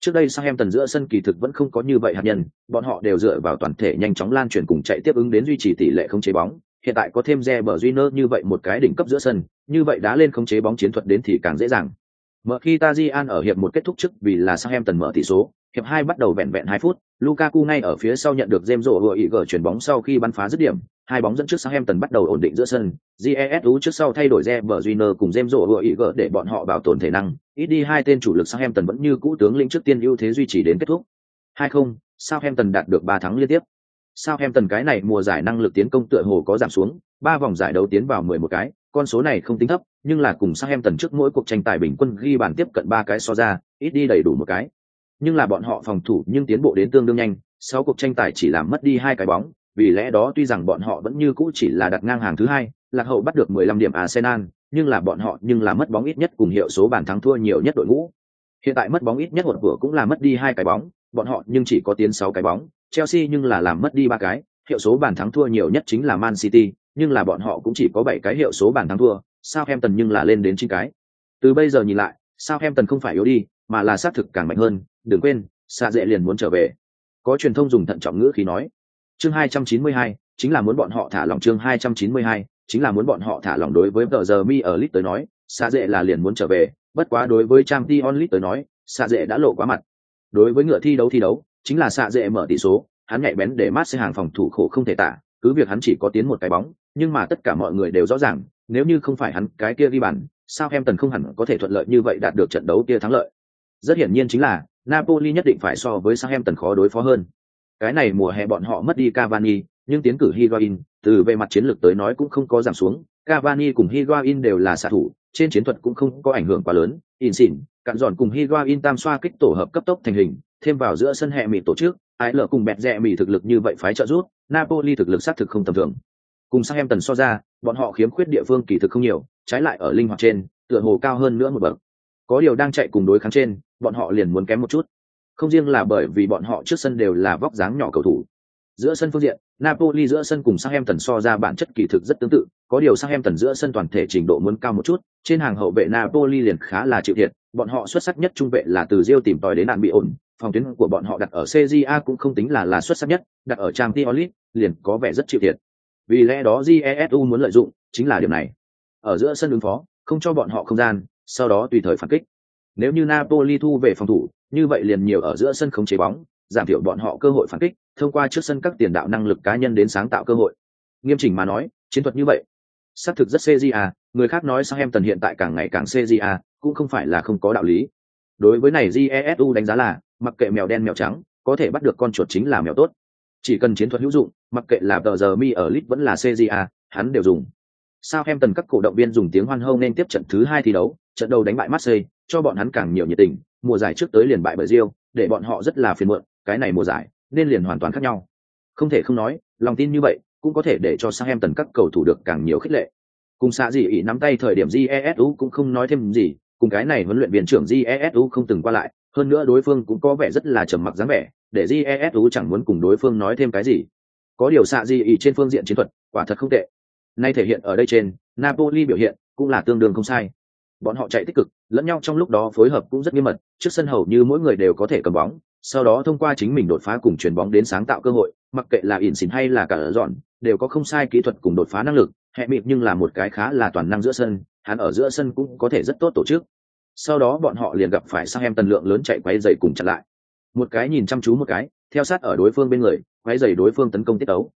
S1: Trước đây Southampton giữa sân kỳ thực vẫn không có như vậy hạt nhân, bọn họ đều dựa vào toàn thể nhanh chóng lan truyền cùng chạy tiếp ứng đến duy trì tỷ lệ không chế bóng. Hiện tại có thêm Reber Júnior như vậy một cái đỉnh cấp giữa sân, như vậy đá lên khống chế bóng chiến thuật đến thì càng dễ dàng. Mở khi Tajian ở hiệp một kết thúc trước vì là Southampton mở tỷ số, hiệp hai bắt đầu vẹn vẹn hai phút, Lukaku ngay ở phía sau nhận được James rổ vừa ý gỡ chuyển bóng sau khi bắn phá dứt điểm, hai bóng dẫn trước Southampton bắt đầu ổn định giữa sân, GESU trước sau thay đổi Reber Júnior cùng James rổ vừa ý gỡ để bọn họ bảo tồn thể năng, ít đi hai tên chủ lực Southampton vẫn như cũ tướng lĩnh trước tiên ưu thế duy trì đến kết thúc. 2-0, Southampton đạt được ba thắng liên tiếp. Sau em tần cái này mùa giải năng lực tiến công tựa hồ có giảm xuống, ba vòng giải đấu tiến vào 11 cái, con số này không tính thấp, nhưng là cùng sau em tần trước mỗi cuộc tranh tài bình quân ghi bàn tiếp cận ba cái so ra, ít đi đầy đủ một cái. Nhưng là bọn họ phòng thủ nhưng tiến bộ đến tương đương nhanh, sau cuộc tranh tài chỉ làm mất đi hai cái bóng, vì lẽ đó tuy rằng bọn họ vẫn như cũ chỉ là đặt ngang hàng thứ hai, lạc hậu bắt được 15 điểm Arsenal, nhưng là bọn họ nhưng là mất bóng ít nhất cùng hiệu số bàn thắng thua nhiều nhất đội ngũ. Hiện tại mất bóng ít nhất một vừa cũng là mất đi hai cái bóng, bọn họ nhưng chỉ có tiến sáu cái bóng, Chelsea nhưng là làm mất đi ba cái, hiệu số bàn thắng thua nhiều nhất chính là Man City, nhưng là bọn họ cũng chỉ có bảy cái hiệu số bàn thắng thua, Southampton nhưng là lên đến chín cái. Từ bây giờ nhìn lại, Southampton không phải yếu đi, mà là sát thực càng mạnh hơn, đừng quên, xa dễ liền muốn trở về. Có truyền thông dùng thận trọng ngữ khí nói. Chương 292, chính là muốn bọn họ thả lỏng chương 292, chính là muốn bọn họ thả lỏng đối với tờ giờ mi ở lit tới nói, xa dễ là liền muốn trở về, bất quá đối với trang Dion lit tới nói, xa dễ đã lộ quá mặt. Đối với ngựa thi đấu thi đấu, chính là xạ dễ mở tỷ số, hắn nhạy bén để mát xe hàng phòng thủ khổ không thể tả, cứ việc hắn chỉ có tiến một cái bóng, nhưng mà tất cả mọi người đều rõ ràng, nếu như không phải hắn cái kia ghi bàn, sao em tần không hẳn có thể thuận lợi như vậy đạt được trận đấu kia thắng lợi. Rất hiển nhiên chính là Napoli nhất định phải so với sa em tần khó đối phó hơn. Cái này mùa hè bọn họ mất đi Cavani, nhưng tiến cử Higuain, từ về mặt chiến lược tới nói cũng không có giảm xuống. Cavani cùng Higuain đều là xạ thủ, trên chiến thuật cũng không có ảnh hưởng quá lớn. Insin, cạn giòn cùng Higuain tam xoa kích tổ hợp cấp tốc thành hình, thêm vào giữa sân hệ mì tổ chức, ái lờ cùng bẹt rẹ mì thực lực như vậy phái trợ rút, Napoli thực lực xác thực không tầm thường. Cùng sang em tần so ra, bọn họ khiếm khuyết địa phương kỳ thực không nhiều, trái lại ở linh hoạt trên, tựa hồ cao hơn nữa một bậc. Có điều đang chạy cùng đối kháng trên, bọn họ liền muốn kém một chút. Không riêng là bởi vì bọn họ trước sân đều là vóc dáng nhỏ cầu thủ. Giữa sân phương diện, Napoli giữa sân cùng Southampton so ra bản chất kỳ thực rất tương tự, có điều Southampton giữa sân toàn thể trình độ muốn cao một chút, trên hàng hậu vệ Napoli liền khá là chịu thiệt, bọn họ xuất sắc nhất trung vệ là từ Rio tìm tòi đến nạn bị ổn, phòng tuyến của bọn họ đặt ở CJA cũng không tính là là xuất sắc nhất, đặt ở Champions League liền có vẻ rất chịu thiệt. Vì lẽ đó Jesu muốn lợi dụng chính là điểm này. Ở giữa sân ứng phó, không cho bọn họ không gian, sau đó tùy thời phản kích. Nếu như Napoli thu về phòng thủ, như vậy liền nhiều ở giữa sân khống chế bóng, giảm thiểu bọn họ cơ hội phản kích, thông qua trước sân các tiền đạo năng lực cá nhân đến sáng tạo cơ hội. Nghiêm chỉnh mà nói, chiến thuật như vậy, xác thực rất CJA, người khác nói sang em tần hiện tại càng ngày càng CJA, cũng không phải là không có đạo lý. Đối với này jesu đánh giá là, mặc kệ mèo đen mèo trắng, có thể bắt được con chuột chính là mèo tốt. Chỉ cần chiến thuật hữu dụng, mặc kệ là tờ giờ mi ở lit vẫn là CJA, hắn đều dùng. Sao em tần các cổ động viên dùng tiếng hoan hô nên tiếp trận thứ hai thi đấu, trận đầu đánh bại Marseille, cho bọn hắn càng nhiều nhiệt tình, mùa giải trước tới liền bại bởi Rio, để bọn họ rất là phiền muộn, cái này mùa giải, nên liền hoàn toàn khác nhau. Không thể không nói, lòng tin như vậy, cũng có thể để cho sang em tần các cầu thủ được càng nhiều khích lệ. Cùng xạ gì ý nắm tay thời điểm Jesu cũng không nói thêm gì, cùng cái này huấn luyện viên trưởng Jesu không từng qua lại, hơn nữa đối phương cũng có vẻ rất là trầm mặc dáng vẻ, để Jesu chẳng muốn cùng đối phương nói thêm cái gì. Có điều xạ gì ý trên phương diện chiến thuật, quả thật không tệ. Nay thể hiện ở đây trên, Napoli biểu hiện cũng là tương đương không sai. Bọn họ chạy tích cực, lẫn nhau trong lúc đó phối hợp cũng rất nghiêm mật, trước sân hầu như mỗi người đều có thể cầm bóng, sau đó thông qua chính mình đột phá cùng chuyển bóng đến sáng tạo cơ hội, mặc kệ là ỉn xỉn hay là cả ở dọn, đều có không sai kỹ thuật cùng đột phá năng lực, hệ mịt nhưng là một cái khá là toàn năng giữa sân, hắn ở giữa sân cũng có thể rất tốt tổ chức. Sau đó bọn họ liền gặp phải sang em tần lượng lớn chạy quay dày cùng chặn lại. Một cái nhìn chăm chú một cái, theo sát ở đối phương bên người, quay dày đối phương tấn công tiết đấu.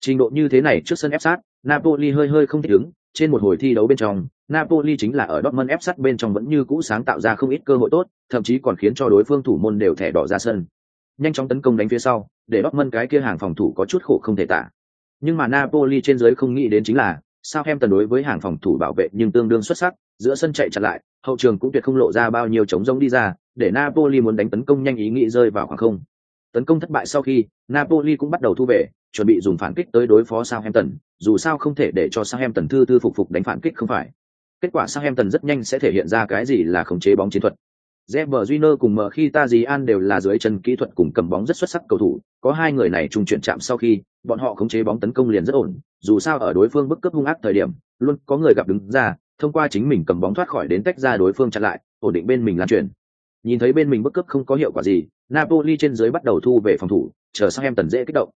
S1: Trình độ như thế này trước sân ép sát, Napoli hơi hơi không thích ứng, trên một hồi thi đấu bên trong, Napoli chính là ở Dortmund ép sát bên trong vẫn như cũ sáng tạo ra không ít cơ hội tốt, thậm chí còn khiến cho đối phương thủ môn đều thẻ đỏ ra sân. Nhanh chóng tấn công đánh phía sau, để Dortmund cái kia hàng phòng thủ có chút khổ không thể tả. Nhưng mà Napoli trên dưới không nghĩ đến chính là, sao em tần đối với hàng phòng thủ bảo vệ nhưng tương đương xuất sắc, giữa sân chạy chặt lại, hậu trường cũng tuyệt không lộ ra bao nhiêu chống rông đi ra, để Napoli muốn đánh tấn công nhanh ý nghĩ rơi vào khoảng không. Tấn công thất bại sau khi, Napoli cũng bắt đầu thu về, chuẩn bị dùng phản kích tới đối phó Southampton, dù sao không thể để cho Southampton thư thư phục phục đánh phản kích không phải. Kết quả Southampton rất nhanh sẽ thể hiện ra cái gì là khống chế bóng chiến thuật. Zebra Junior cùng mở khi Tajian đều là dưới chân kỹ thuật cùng cầm bóng rất xuất sắc cầu thủ, có hai người này trung chuyển chạm sau khi, bọn họ khống chế bóng tấn công liền rất ổn, dù sao ở đối phương bức cướp hung ác thời điểm, luôn có người gặp đứng ra, thông qua chính mình cầm bóng thoát khỏi đến tách ra đối phương chặn lại, ổn định bên mình lan chuyển. Nhìn thấy bên mình bức cấp không có hiệu quả gì, Napoli trên dưới bắt đầu thu về phòng thủ, chờ sang em tần dễ kích động.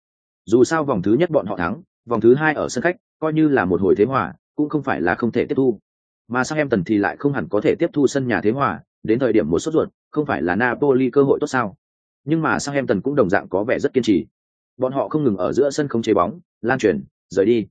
S1: Dù sao vòng thứ nhất bọn họ thắng, vòng thứ hai ở sân khách, coi như là một hồi thế hòa, cũng không phải là không thể tiếp thu. Mà sang em tần thì lại không hẳn có thể tiếp thu sân nhà thế hòa, đến thời điểm một sốt ruột, không phải là Napoli cơ hội tốt sao? Nhưng mà sang em tần cũng đồng dạng có vẻ rất kiên trì. Bọn họ không ngừng ở giữa sân không chế bóng, lan truyền, rời đi.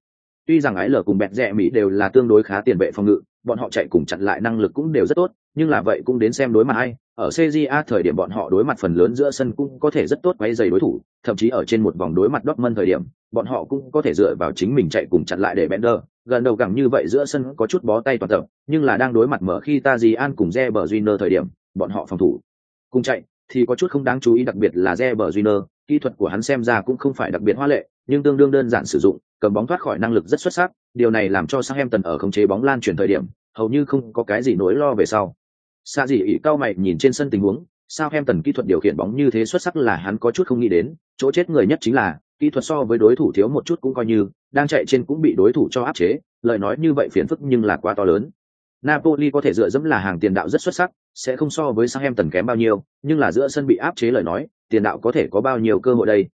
S1: Tuy rằng ái lở cùng bẹt rẻ Mỹ đều là tương đối khá tiền vệ phòng ngự, bọn họ chạy cùng chặn lại năng lực cũng đều rất tốt, nhưng là vậy cũng đến xem đối mặt ai. Ở CJA thời điểm bọn họ đối mặt phần lớn giữa sân cũng có thể rất tốt quay giày đối thủ, thậm chí ở trên một vòng đối mặt Dortmund thời điểm, bọn họ cũng có thể dựa vào chính mình chạy cùng chặn lại để Bender. Gần đầu gẳng như vậy giữa sân có chút bó tay toàn tập, nhưng là đang đối mặt mở khi Tajian cùng Reber Júnior thời điểm, bọn họ phòng thủ cùng chạy thì có chút không đáng chú ý đặc biệt là Reber Júnior, kỹ thuật của hắn xem ra cũng không phải đặc biệt hoa lệ, nhưng tương đương đơn giản sử dụng, cầm bóng thoát khỏi năng lực rất xuất sắc, điều này làm cho Southampton ở khống chế bóng lan chuyển thời điểm, hầu như không có cái gì nỗi lo về sau. Sa gì ý cao mày nhìn trên sân tình huống, Southampton kỹ thuật điều khiển bóng như thế xuất sắc là hắn có chút không nghĩ đến, chỗ chết người nhất chính là kỹ thuật so với đối thủ thiếu một chút cũng coi như, đang chạy trên cũng bị đối thủ cho áp chế, lời nói như vậy phiền phức nhưng là quá to lớn. Napoli có thể dựa dẫm là hàng tiền đạo rất xuất sắc, sẽ không so với Southampton kém bao nhiêu, nhưng là giữa sân bị áp chế lời nói, tiền đạo có thể có bao nhiêu cơ hội đây.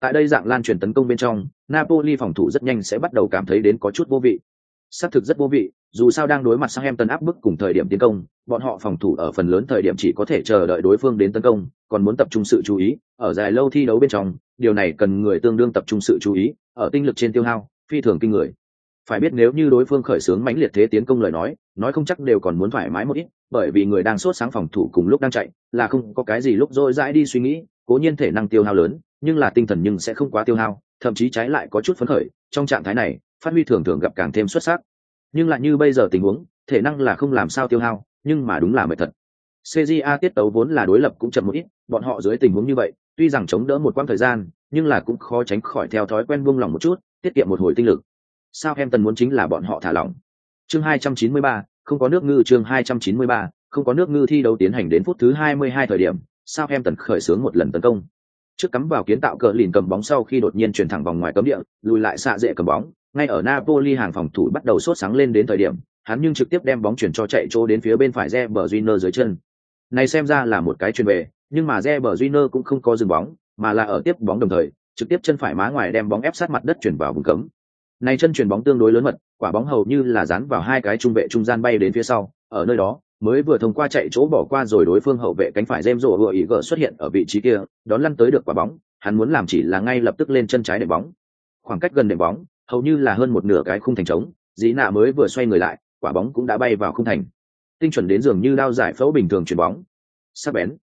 S1: Tại đây dạng lan truyền tấn công bên trong, Napoli phòng thủ rất nhanh sẽ bắt đầu cảm thấy đến có chút vô vị. Xác thực rất vô vị, dù sao đang đối mặt sang em tấn áp bức cùng thời điểm tiến công, bọn họ phòng thủ ở phần lớn thời điểm chỉ có thể chờ đợi đối phương đến tấn công, còn muốn tập trung sự chú ý, ở dài lâu thi đấu bên trong, điều này cần người tương đương tập trung sự chú ý, ở tinh lực trên tiêu hao, phi thường kinh người. Phải biết nếu như đối phương khởi xướng mãnh liệt thế tiến công lời nói, nói không chắc đều còn muốn thoải mái một ít, bởi vì người đang sốt sáng phòng thủ cùng lúc đang chạy, là không có cái gì lúc rồi dãi đi suy nghĩ, cố nhiên thể năng tiêu hao lớn, nhưng là tinh thần nhưng sẽ không quá tiêu hao, thậm chí trái lại có chút phấn khởi, trong trạng thái này, phát huy thường thường gặp càng thêm xuất sắc. Nhưng lại như bây giờ tình huống, thể năng là không làm sao tiêu hao, nhưng mà đúng là mệt thật. CJA tiết tấu vốn là đối lập cũng chậm một ít, bọn họ dưới tình huống như vậy, tuy rằng chống đỡ một quãng thời gian, nhưng là cũng khó tránh khỏi theo thói quen buông lỏng một chút, tiết kiệm một hồi tinh lực. Sao em tần muốn chính là bọn họ thả lỏng. Chương 293, không có nước ngư chương 293, không có nước ngư thi đấu tiến hành đến phút thứ 22 thời điểm, sao em tần khởi xướng một lần tấn công. Trước cắm vào kiến tạo cờ lìn cầm bóng sau khi đột nhiên chuyển thẳng vòng ngoài cấm địa, lùi lại xạ dễ cầm bóng, ngay ở Napoli hàng phòng thủ bắt đầu sốt sáng lên đến thời điểm, hắn nhưng trực tiếp đem bóng chuyển cho chạy chỗ đến phía bên phải Reber Júnior dưới chân. Này xem ra là một cái chuyền về, nhưng mà Reber Júnior cũng không có dừng bóng, mà là ở tiếp bóng đồng thời, trực tiếp chân phải má ngoài đem bóng ép sát mặt đất chuyển vào vùng cấm. Này chân chuyển bóng tương đối lớn mật, quả bóng hầu như là dán vào hai cái trung vệ trung gian bay đến phía sau, ở nơi đó, mới vừa thông qua chạy chỗ bỏ qua rồi đối phương hậu vệ cánh phải James rộ vừa ý gỡ xuất hiện ở vị trí kia, đón lăn tới được quả bóng, hắn muốn làm chỉ là ngay lập tức lên chân trái để bóng. Khoảng cách gần để bóng, hầu như là hơn một nửa cái khung thành trống, dĩ nạ mới vừa xoay người lại quả bóng cũng đã bay vào khung thành. Tinh chuẩn đến dường như đao giải phẫu bình thường chuyền bóng. Sắc bén.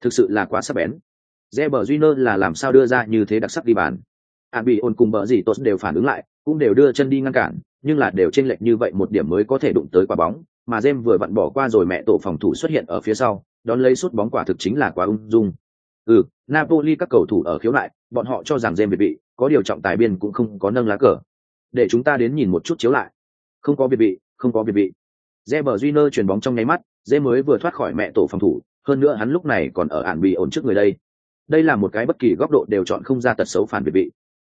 S1: Thực sự là quá sắc bén. Reber Júnior là làm sao đưa ra như thế đặc sắc đi bàn. Ản bị ôn cùng bờ gì tốt đều phản ứng lại, cũng đều đưa chân đi ngăn cản, nhưng là đều chênh lệch như vậy một điểm mới có thể đụng tới quả bóng, mà Jem vừa vặn bỏ qua rồi mẹ tổ phòng thủ xuất hiện ở phía sau, đón lấy sút bóng quả thực chính là quá ung dung. Ừ, Napoli các cầu thủ ở khiếu lại, bọn họ cho rằng Jem bị bị, có điều trọng tài biên cũng không có nâng lá cờ. Để chúng ta đến nhìn một chút chiếu lại. Không có bị bị, không có bị bị. Reber Júnior chuyển bóng trong nháy mắt, Jem mới vừa thoát khỏi mẹ tổ phòng thủ, hơn nữa hắn lúc này còn ở ản bị ổn trước người đây đây là một cái bất kỳ góc độ đều chọn không ra tật xấu phản bị bị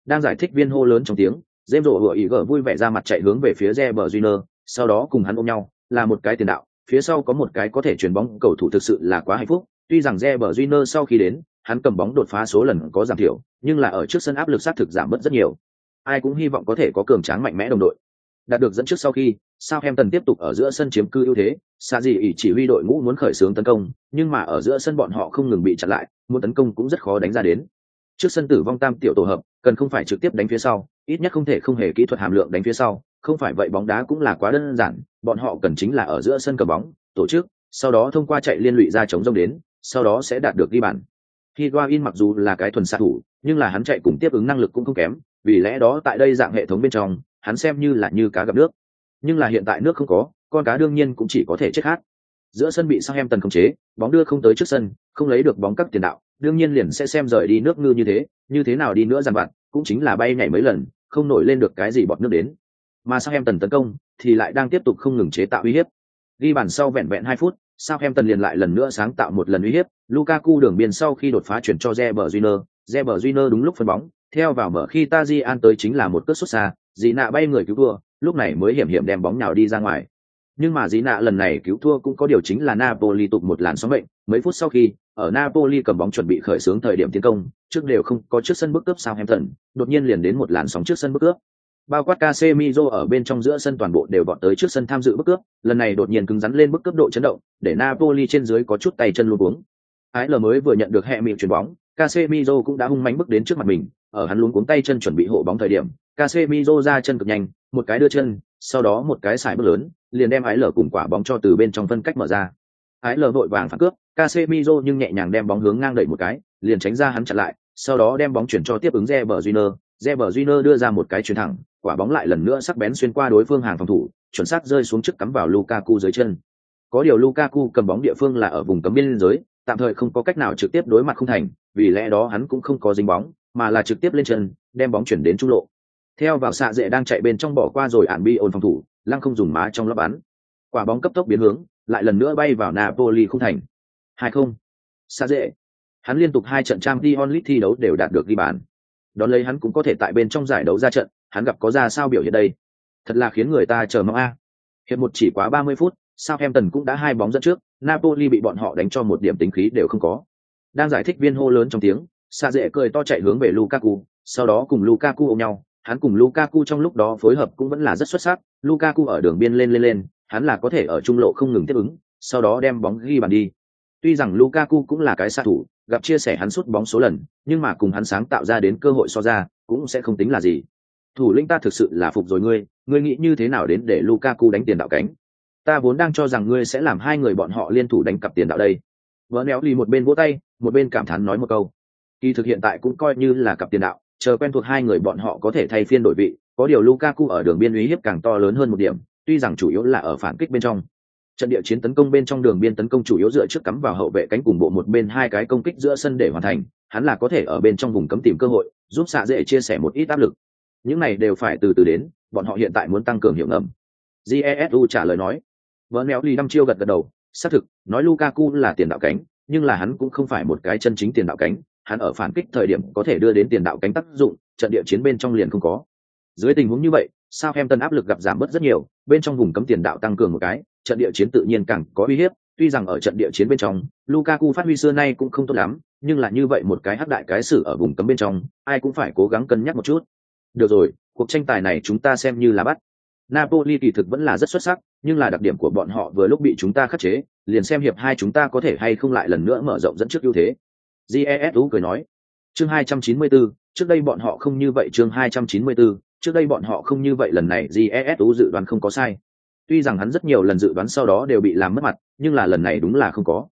S1: đang giải thích viên hô lớn trong tiếng Jem rộ hựa ý gở vui vẻ ra mặt chạy hướng về phía Reber Júnior, sau đó cùng hắn ôm nhau, là một cái tiền đạo, phía sau có một cái có thể chuyển bóng cầu thủ thực sự là quá hạnh phúc, tuy rằng Reber sau khi đến, hắn cầm bóng đột phá số lần có giảm thiểu, nhưng là ở trước sân áp lực sát thực giảm bớt rất nhiều. Ai cũng hy vọng có thể có cường tráng mạnh mẽ đồng đội. Đạt được dẫn trước sau khi, Southampton tiếp tục ở giữa sân chiếm cư ưu thế, xa gì ý chỉ huy đội ngũ muốn khởi xướng tấn công, nhưng mà ở giữa sân bọn họ không ngừng bị chặn lại, muốn tấn công cũng rất khó đánh ra đến. Trước sân tử vong tam tiểu tổ hợp, cần không phải trực tiếp đánh phía sau, ít nhất không thể không hề kỹ thuật hàm lượng đánh phía sau, không phải vậy bóng đá cũng là quá đơn giản, bọn họ cần chính là ở giữa sân cầm bóng, tổ chức, sau đó thông qua chạy liên lụy ra chống rông đến, sau đó sẽ đạt được ghi bàn. Higuain mặc dù là cái thuần xạ thủ, nhưng là hắn chạy cùng tiếp ứng năng lực cũng không kém, vì lẽ đó tại đây dạng hệ thống bên trong, hắn xem như là như cá gặp nước. Nhưng là hiện tại nước không có con cá đương nhiên cũng chỉ có thể chết hát. Giữa sân bị sang em tần khống chế bóng đưa không tới trước sân không lấy được bóng các tiền đạo đương nhiên liền sẽ xem rời đi nước ngư như thế như thế nào đi nữa dằn vặt cũng chính là bay nhảy mấy lần không nổi lên được cái gì bọt nước đến mà sao em tần tấn công thì lại đang tiếp tục không ngừng chế tạo uy hiếp. Ghi bàn sau vẹn vẹn hai phút sao em tần liền lại lần nữa sáng tạo một lần uy hiếp. Lukaku đường biên sau khi đột phá chuyển cho Reber Júnior Reber Júnior đúng lúc phân bóng. Theo vào mở khi Taji an tới chính là một cước xuất xa. Dĩ nạ bay người cứu thua, lúc này mới hiểm hiểm đem bóng nhào đi ra ngoài. Nhưng mà dĩ nạ lần này cứu thua cũng có điều chính là Napoli tục một làn sóng bệnh mấy phút sau khi, ở Napoli cầm bóng chuẩn bị khởi xướng thời điểm tiến công, trước đều không có trước sân bức cướp Southampton. Đột nhiên liền đến một làn sóng trước sân bức cướp bao quát Casemiro ở bên trong giữa sân toàn bộ đều vọt tới trước sân tham dự bức cướp, lần này đột nhiên cứng rắn lên bức cướp độ chấn động, để Napoli trên dưới có chút tay chân luống cuống. Ái lờ mới vừa nhận được hệ miệng chuyển bóng, Casemiro cũng đã hung mãnh bước đến trước mặt mình, ở hắn luống cuống tay chân chuẩn bị hộ bóng thời điểm, Casemiro ra chân cực nhanh, một cái đưa chân, sau đó một cái xài bước lớn, liền đem ái lờ cùng quả bóng cho từ bên trong phân cách mở ra. Ái lờ vội vàng phản cướp, Casemiro nhưng nhẹ nhàng đem bóng hướng ngang đẩy một cái, liền tránh ra hắn chặn lại, sau đó đem bóng chuyển cho tiếp ứng Reber Júnior Reber Júnior đưa ra một cái chuyền thẳng quả bóng lại lần nữa sắc bén xuyên qua đối phương hàng phòng thủ, chuẩn xác rơi xuống trước cắm vào Lukaku dưới chân. Có điều Lukaku cầm bóng địa phương là ở vùng cấm biên giới, tạm thời không có cách nào trực tiếp đối mặt không thành, vì lẽ đó hắn cũng không có dính bóng, mà là trực tiếp lên chân, đem bóng chuyển đến trung lộ. Theo vào xạ dệ đang chạy bên trong bỏ qua rồi ản bi ổn phòng thủ, lăng không dùng má trong lấp bắn. Quả bóng cấp tốc biến hướng, lại lần nữa bay vào napoli không thành. Hai không. Xạ dệ. hắn liên tục hai trận trang League thi đấu đều đạt được ghi bàn. Đón lấy hắn cũng có thể tại bên trong giải đấu ra trận hắn gặp có ra sao biểu hiện đây thật là khiến người ta chờ mong a à. hiệp một chỉ quá ba mươi phút sao em tần cũng đã hai bóng dẫn trước napoli bị bọn họ đánh cho một điểm tính khí đều không có đang giải thích viên hô lớn trong tiếng xa dễ cười to chạy hướng về lukaku sau đó cùng lukaku ôm nhau hắn cùng Lukaku trong lúc đó phối hợp cũng vẫn là rất xuất sắc, Lukaku ở đường biên lên lên lên, hắn là có thể ở trung lộ không ngừng tiếp ứng, sau đó đem bóng ghi bàn đi. Tuy rằng Lukaku cũng là cái xạ thủ, gặp chia sẻ hắn sút bóng số lần, nhưng mà cùng hắn sáng tạo ra đến cơ hội so ra, cũng sẽ không tính là gì. Thủ lĩnh ta thực sự là phục rồi ngươi, ngươi nghĩ như thế nào đến để Lukaku đánh tiền đạo cánh? Ta vốn đang cho rằng ngươi sẽ làm hai người bọn họ liên thủ đánh cặp tiền đạo đây. Vỡ néo lì một bên vỗ tay, một bên cảm thán nói một câu. Kỳ thực hiện tại cũng coi như là cặp tiền đạo, chờ quen thuộc hai người bọn họ có thể thay phiên đổi vị, có điều Lukaku ở đường biên uy hiếp càng to lớn hơn một điểm, tuy rằng chủ yếu là ở phản kích bên trong. Trận địa chiến tấn công bên trong đường biên tấn công chủ yếu dựa trước cắm vào hậu vệ cánh cùng bộ một bên hai cái công kích giữa sân để hoàn thành, hắn là có thể ở bên trong vùng cấm tìm cơ hội, giúp xạ dễ chia sẻ một ít áp lực. Những này đều phải từ từ đến, bọn họ hiện tại muốn tăng cường hiệu ngầm. Jesu trả lời nói. vợ méo ly năm chiêu gật gật đầu, xác thực, nói Lukaku là tiền đạo cánh, nhưng là hắn cũng không phải một cái chân chính tiền đạo cánh, hắn ở phản kích thời điểm có thể đưa đến tiền đạo cánh tác dụng, trận địa chiến bên trong liền không có. Dưới tình huống như vậy, sao em tân áp lực gặp giảm bớt rất nhiều, bên trong vùng cấm tiền đạo tăng cường một cái, trận địa chiến tự nhiên càng có uy hiếp, tuy rằng ở trận địa chiến bên trong, Lukaku phát huy xưa nay cũng không tốt lắm, nhưng là như vậy một cái hắc đại cái sử ở vùng cấm bên trong, ai cũng phải cố gắng cân nhắc một chút. Được rồi, cuộc tranh tài này chúng ta xem như là bắt. Napoli kỳ thực vẫn là rất xuất sắc, nhưng là đặc điểm của bọn họ vừa lúc bị chúng ta khắc chế, liền xem hiệp hai chúng ta có thể hay không lại lần nữa mở rộng dẫn trước ưu thế jesu cười nói chương 294, trước đây bọn họ không như vậy chương 294, Trước đây bọn họ không như vậy lần này Jesu dự đoán không có sai. Tuy rằng hắn rất nhiều lần dự đoán sau đó đều bị làm mất mặt, nhưng là lần này đúng là không có.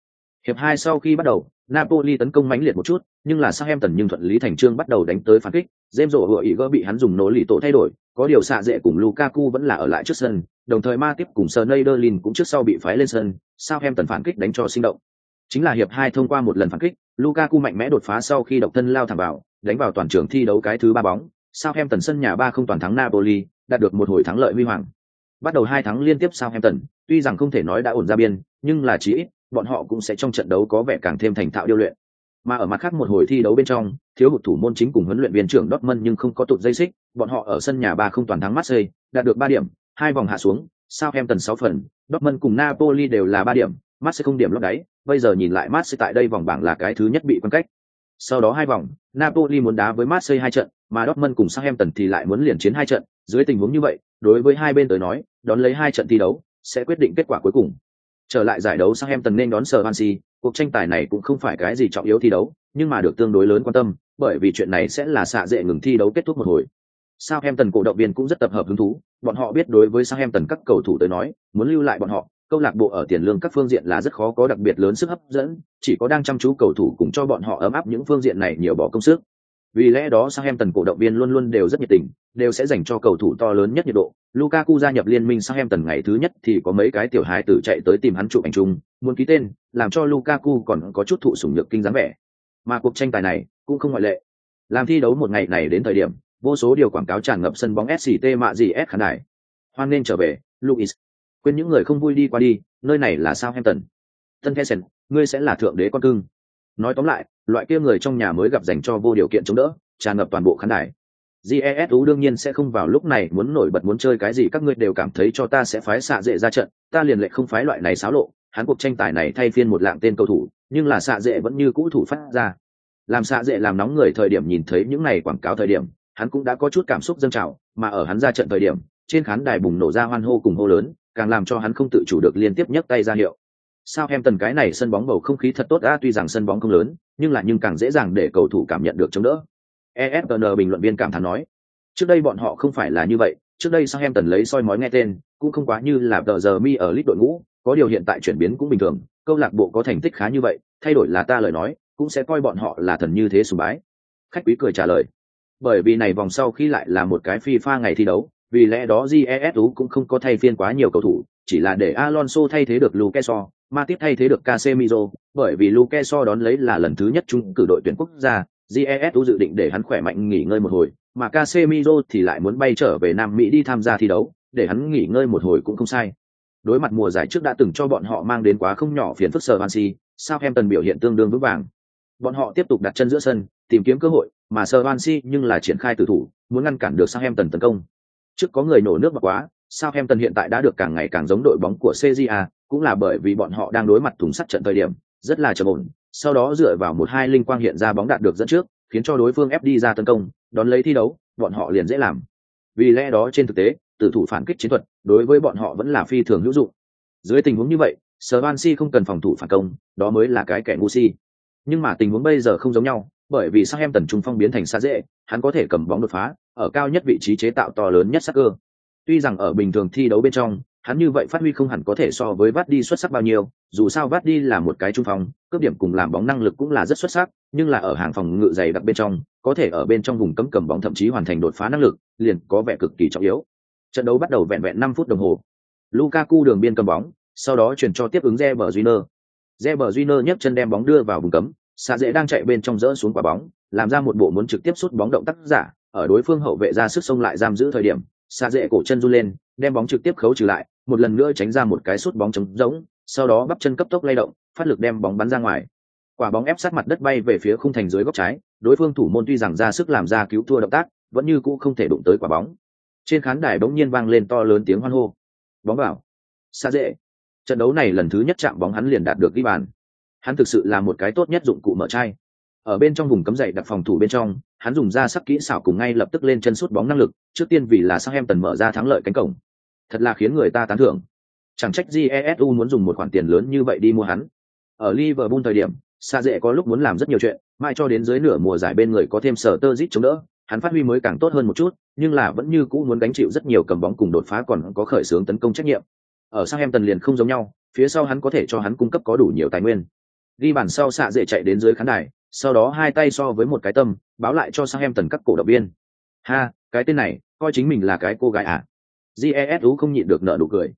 S1: Hiệp hai sau khi bắt đầu, Napoli tấn công mãnh liệt một chút, nhưng là Southampton nhưng thuận lý thành trương bắt đầu đánh tới phản kích, James rổ hựa ý gỡ bị hắn dùng nỗ lì tổ thay đổi, có điều xạ dễ cùng Lukaku vẫn là ở lại trước sân, đồng thời Ma tiếp cùng Sneijderlin cũng trước sau bị phái lên sân, Southampton phản kích đánh cho sinh động. Chính là hiệp hai thông qua một lần phản kích, Lukaku mạnh mẽ đột phá sau khi độc thân lao thẳng vào, đánh vào toàn trường thi đấu cái thứ ba bóng, Southampton sân nhà ba không toàn thắng Napoli, đạt được một hồi thắng lợi huy hoàng. Bắt đầu hai thắng liên tiếp Southampton, tuy rằng không thể nói đã ổn ra biên, nhưng là chí ít, bọn họ cũng sẽ trong trận đấu có vẻ càng thêm thành thạo điêu luyện. Mà ở mặt khác một hồi thi đấu bên trong, thiếu hụt thủ môn chính cùng huấn luyện viên trưởng Dortmund nhưng không có tụt dây xích, bọn họ ở sân nhà ba không toàn thắng Marseille, đạt được ba điểm, hai vòng hạ xuống, Southampton sáu phần, Dortmund cùng Napoli đều là ba điểm, Marseille không điểm lót đáy, bây giờ nhìn lại Marseille tại đây vòng bảng là cái thứ nhất bị quan cách. Sau đó hai vòng, Napoli muốn đá với Marseille hai trận, mà Dortmund cùng Southampton thì lại muốn liền chiến hai trận, dưới tình huống như vậy, đối với hai bên tới nói, đón lấy hai trận thi đấu sẽ quyết định kết quả cuối cùng. Trở lại giải đấu Southampton nên đón Swansea, cuộc tranh tài này cũng không phải cái gì trọng yếu thi đấu, nhưng mà được tương đối lớn quan tâm, bởi vì chuyện này sẽ là xạ dễ ngừng thi đấu kết thúc một hồi. Southampton cổ động viên cũng rất tập hợp hứng thú, bọn họ biết đối với Southampton các cầu thủ tới nói, muốn lưu lại bọn họ, câu lạc bộ ở tiền lương các phương diện là rất khó có đặc biệt lớn sức hấp dẫn, chỉ có đang chăm chú cầu thủ cùng cho bọn họ ấm áp những phương diện này nhiều bỏ công sức. Vì lẽ đó Southampton cổ động viên luôn luôn đều rất nhiệt tình, đều sẽ dành cho cầu thủ to lớn nhất nhiệt độ. Lukaku gia nhập liên minh Southampton ngày thứ nhất thì có mấy cái tiểu hài tử chạy tới tìm hắn chụp ảnh chung, muốn ký tên, làm cho Lukaku còn có chút thụ sủng nhược kinh dáng vẻ. Mà cuộc tranh tài này cũng không ngoại lệ. Làm thi đấu một ngày này đến thời điểm, vô số điều quảng cáo tràn ngập sân bóng SCT mạ gì S khán đài. Hoan nên trở về, Luis. Quên những người không vui đi qua đi, nơi này là Southampton. Tân Hessen, ngươi sẽ là thượng đế con cưng. Nói tóm lại, loại kia người trong nhà mới gặp dành cho vô điều kiện chống đỡ, tràn ngập toàn bộ khán đài. jesu đương nhiên sẽ không vào lúc này muốn nổi bật muốn chơi cái gì các ngươi đều cảm thấy cho ta sẽ phái xạ dễ ra trận, ta liền lệ không phái loại này xáo lộ, hắn cuộc tranh tài này thay phiên một lạng tên cầu thủ, nhưng là xạ dễ vẫn như cũ thủ phát ra. Làm xạ dễ làm nóng người thời điểm nhìn thấy những này quảng cáo thời điểm, hắn cũng đã có chút cảm xúc dâng trào, mà ở hắn ra trận thời điểm, trên khán đài bùng nổ ra hoan hô cùng hô lớn, càng làm cho hắn không tự chủ được liên tiếp nhấc tay ra hiệu. Sao em tần cái này sân bóng bầu không khí thật tốt đã tuy rằng sân bóng không lớn, nhưng lại nhưng càng dễ dàng để cầu thủ cảm nhận được chống đỡ. Efn bình luận viên cảm thán nói, trước đây bọn họ không phải là như vậy, trước đây sang em tần lấy soi mói nghe tên, cũng không quá như là tờ giờ mi ở lít đội ngũ, có điều hiện tại chuyển biến cũng bình thường, câu lạc bộ có thành tích khá như vậy, thay đổi là ta lời nói, cũng sẽ coi bọn họ là thần như thế sùng bái. Khách quý cười trả lời, bởi vì này vòng sau khi lại là một cái phi pha ngày thi đấu, vì lẽ đó jesu cũng không có thay phiên quá nhiều cầu thủ, chỉ là để Alonso thay thế được lukeso Ma tiếp thay thế được Casemiro, bởi vì Luke so đón lấy là lần thứ nhất chung cử đội tuyển quốc gia, GESU dự định để hắn khỏe mạnh nghỉ ngơi một hồi, mà Casemiro thì lại muốn bay trở về Nam Mỹ đi tham gia thi đấu, để hắn nghỉ ngơi một hồi cũng không sai. Đối mặt mùa giải trước đã từng cho bọn họ mang đến quá không nhỏ phiền phức Swansea, Southampton biểu hiện tương đương vững vàng. Bọn họ tiếp tục đặt chân giữa sân, tìm kiếm cơ hội, mà Swansea nhưng là triển khai tử thủ, muốn ngăn cản được Southampton tấn công. Trước có người nổ nước bạc quá, Southampton hiện tại đã được càng ngày càng giống đội bóng của CJA, cũng là bởi vì bọn họ đang đối mặt thùng sắt trận thời điểm, rất là trầm ổn. Sau đó dựa vào một hai linh quang hiện ra bóng đạt được dẫn trước, khiến cho đối phương ép đi ra tấn công, đón lấy thi đấu, bọn họ liền dễ làm. Vì lẽ đó trên thực tế, tử thủ phản kích chiến thuật, đối với bọn họ vẫn là phi thường hữu dụng. Dưới tình huống như vậy, sờ van si không cần phòng thủ phản công, đó mới là cái kẻ ngu si. Nhưng mà tình huống bây giờ không giống nhau, bởi vì sác em tần trung phong biến thành xa dễ, hắn có thể cầm bóng đột phá, ở cao nhất vị trí chế tạo to lớn nhất sắc cơ. Tuy rằng ở bình thường thi đấu bên trong, hắn như vậy phát huy không hẳn có thể so với Vắt đi xuất sắc bao nhiêu, dù sao Vắt đi là một cái trung phong, cướp điểm cùng làm bóng năng lực cũng là rất xuất sắc, nhưng là ở hàng phòng ngự dày đặc bên trong, có thể ở bên trong vùng cấm cầm bóng thậm chí hoàn thành đột phá năng lực, liền có vẻ cực kỳ trọng yếu. Trận đấu bắt đầu vẹn vẹn 5 phút đồng hồ. Lukaku đường biên cầm bóng, sau đó chuyển cho tiếp ứng Reber Júnior. Reber Júnior nhấc chân đem bóng đưa vào vùng cấm, Sa dễ đang chạy bên trong rỡ xuống quả bóng, làm ra một bộ muốn trực tiếp sút bóng động tác giả, ở đối phương hậu vệ ra sức xông lại giam giữ thời điểm, Sa dễ cổ chân run lên, đem bóng trực tiếp khấu trừ lại, một lần nữa tránh ra một cái sút bóng trống rỗng, sau đó bắp chân cấp tốc lay động, phát lực đem bóng bắn ra ngoài. Quả bóng ép sát mặt đất bay về phía khung thành dưới góc trái, đối phương thủ môn tuy rằng ra sức làm ra cứu thua động tác, vẫn như cũ không thể đụng tới quả bóng. Trên khán đài bỗng nhiên vang lên to lớn tiếng hoan hô. Bóng vào. Sa dễ. Trận đấu này lần thứ nhất chạm bóng hắn liền đạt được ghi bàn. Hắn thực sự là một cái tốt nhất dụng cụ mở chai. Ở bên trong vùng cấm dậy đặt phòng thủ bên trong, hắn dùng ra sắc kỹ xảo cùng ngay lập tức lên chân sút bóng năng lực, trước tiên vì là sang em tần mở ra thắng lợi cánh cổng. Thật là khiến người ta tán thưởng. Chẳng trách Jesu muốn dùng một khoản tiền lớn như vậy đi mua hắn. Ở Liverpool thời điểm, Sa dễ có lúc muốn làm rất nhiều chuyện, mãi cho đến dưới nửa mùa giải bên người có thêm sở tơ chống đỡ, hắn phát huy mới càng tốt hơn một chút, nhưng là vẫn như cũ muốn gánh chịu rất nhiều cầm bóng cùng đột phá còn có khởi xướng tấn công trách nhiệm. Ở Southampton liền không giống nhau, phía sau hắn có thể cho hắn cung cấp có đủ nhiều tài nguyên. Ghi bàn sau xạ dễ chạy đến dưới khán đài, sau đó hai tay so với một cái tâm, báo lại cho Southampton các cổ động viên. Ha, cái tên này, coi chính mình là cái cô gái à? Jesu không nhịn được nở nụ cười.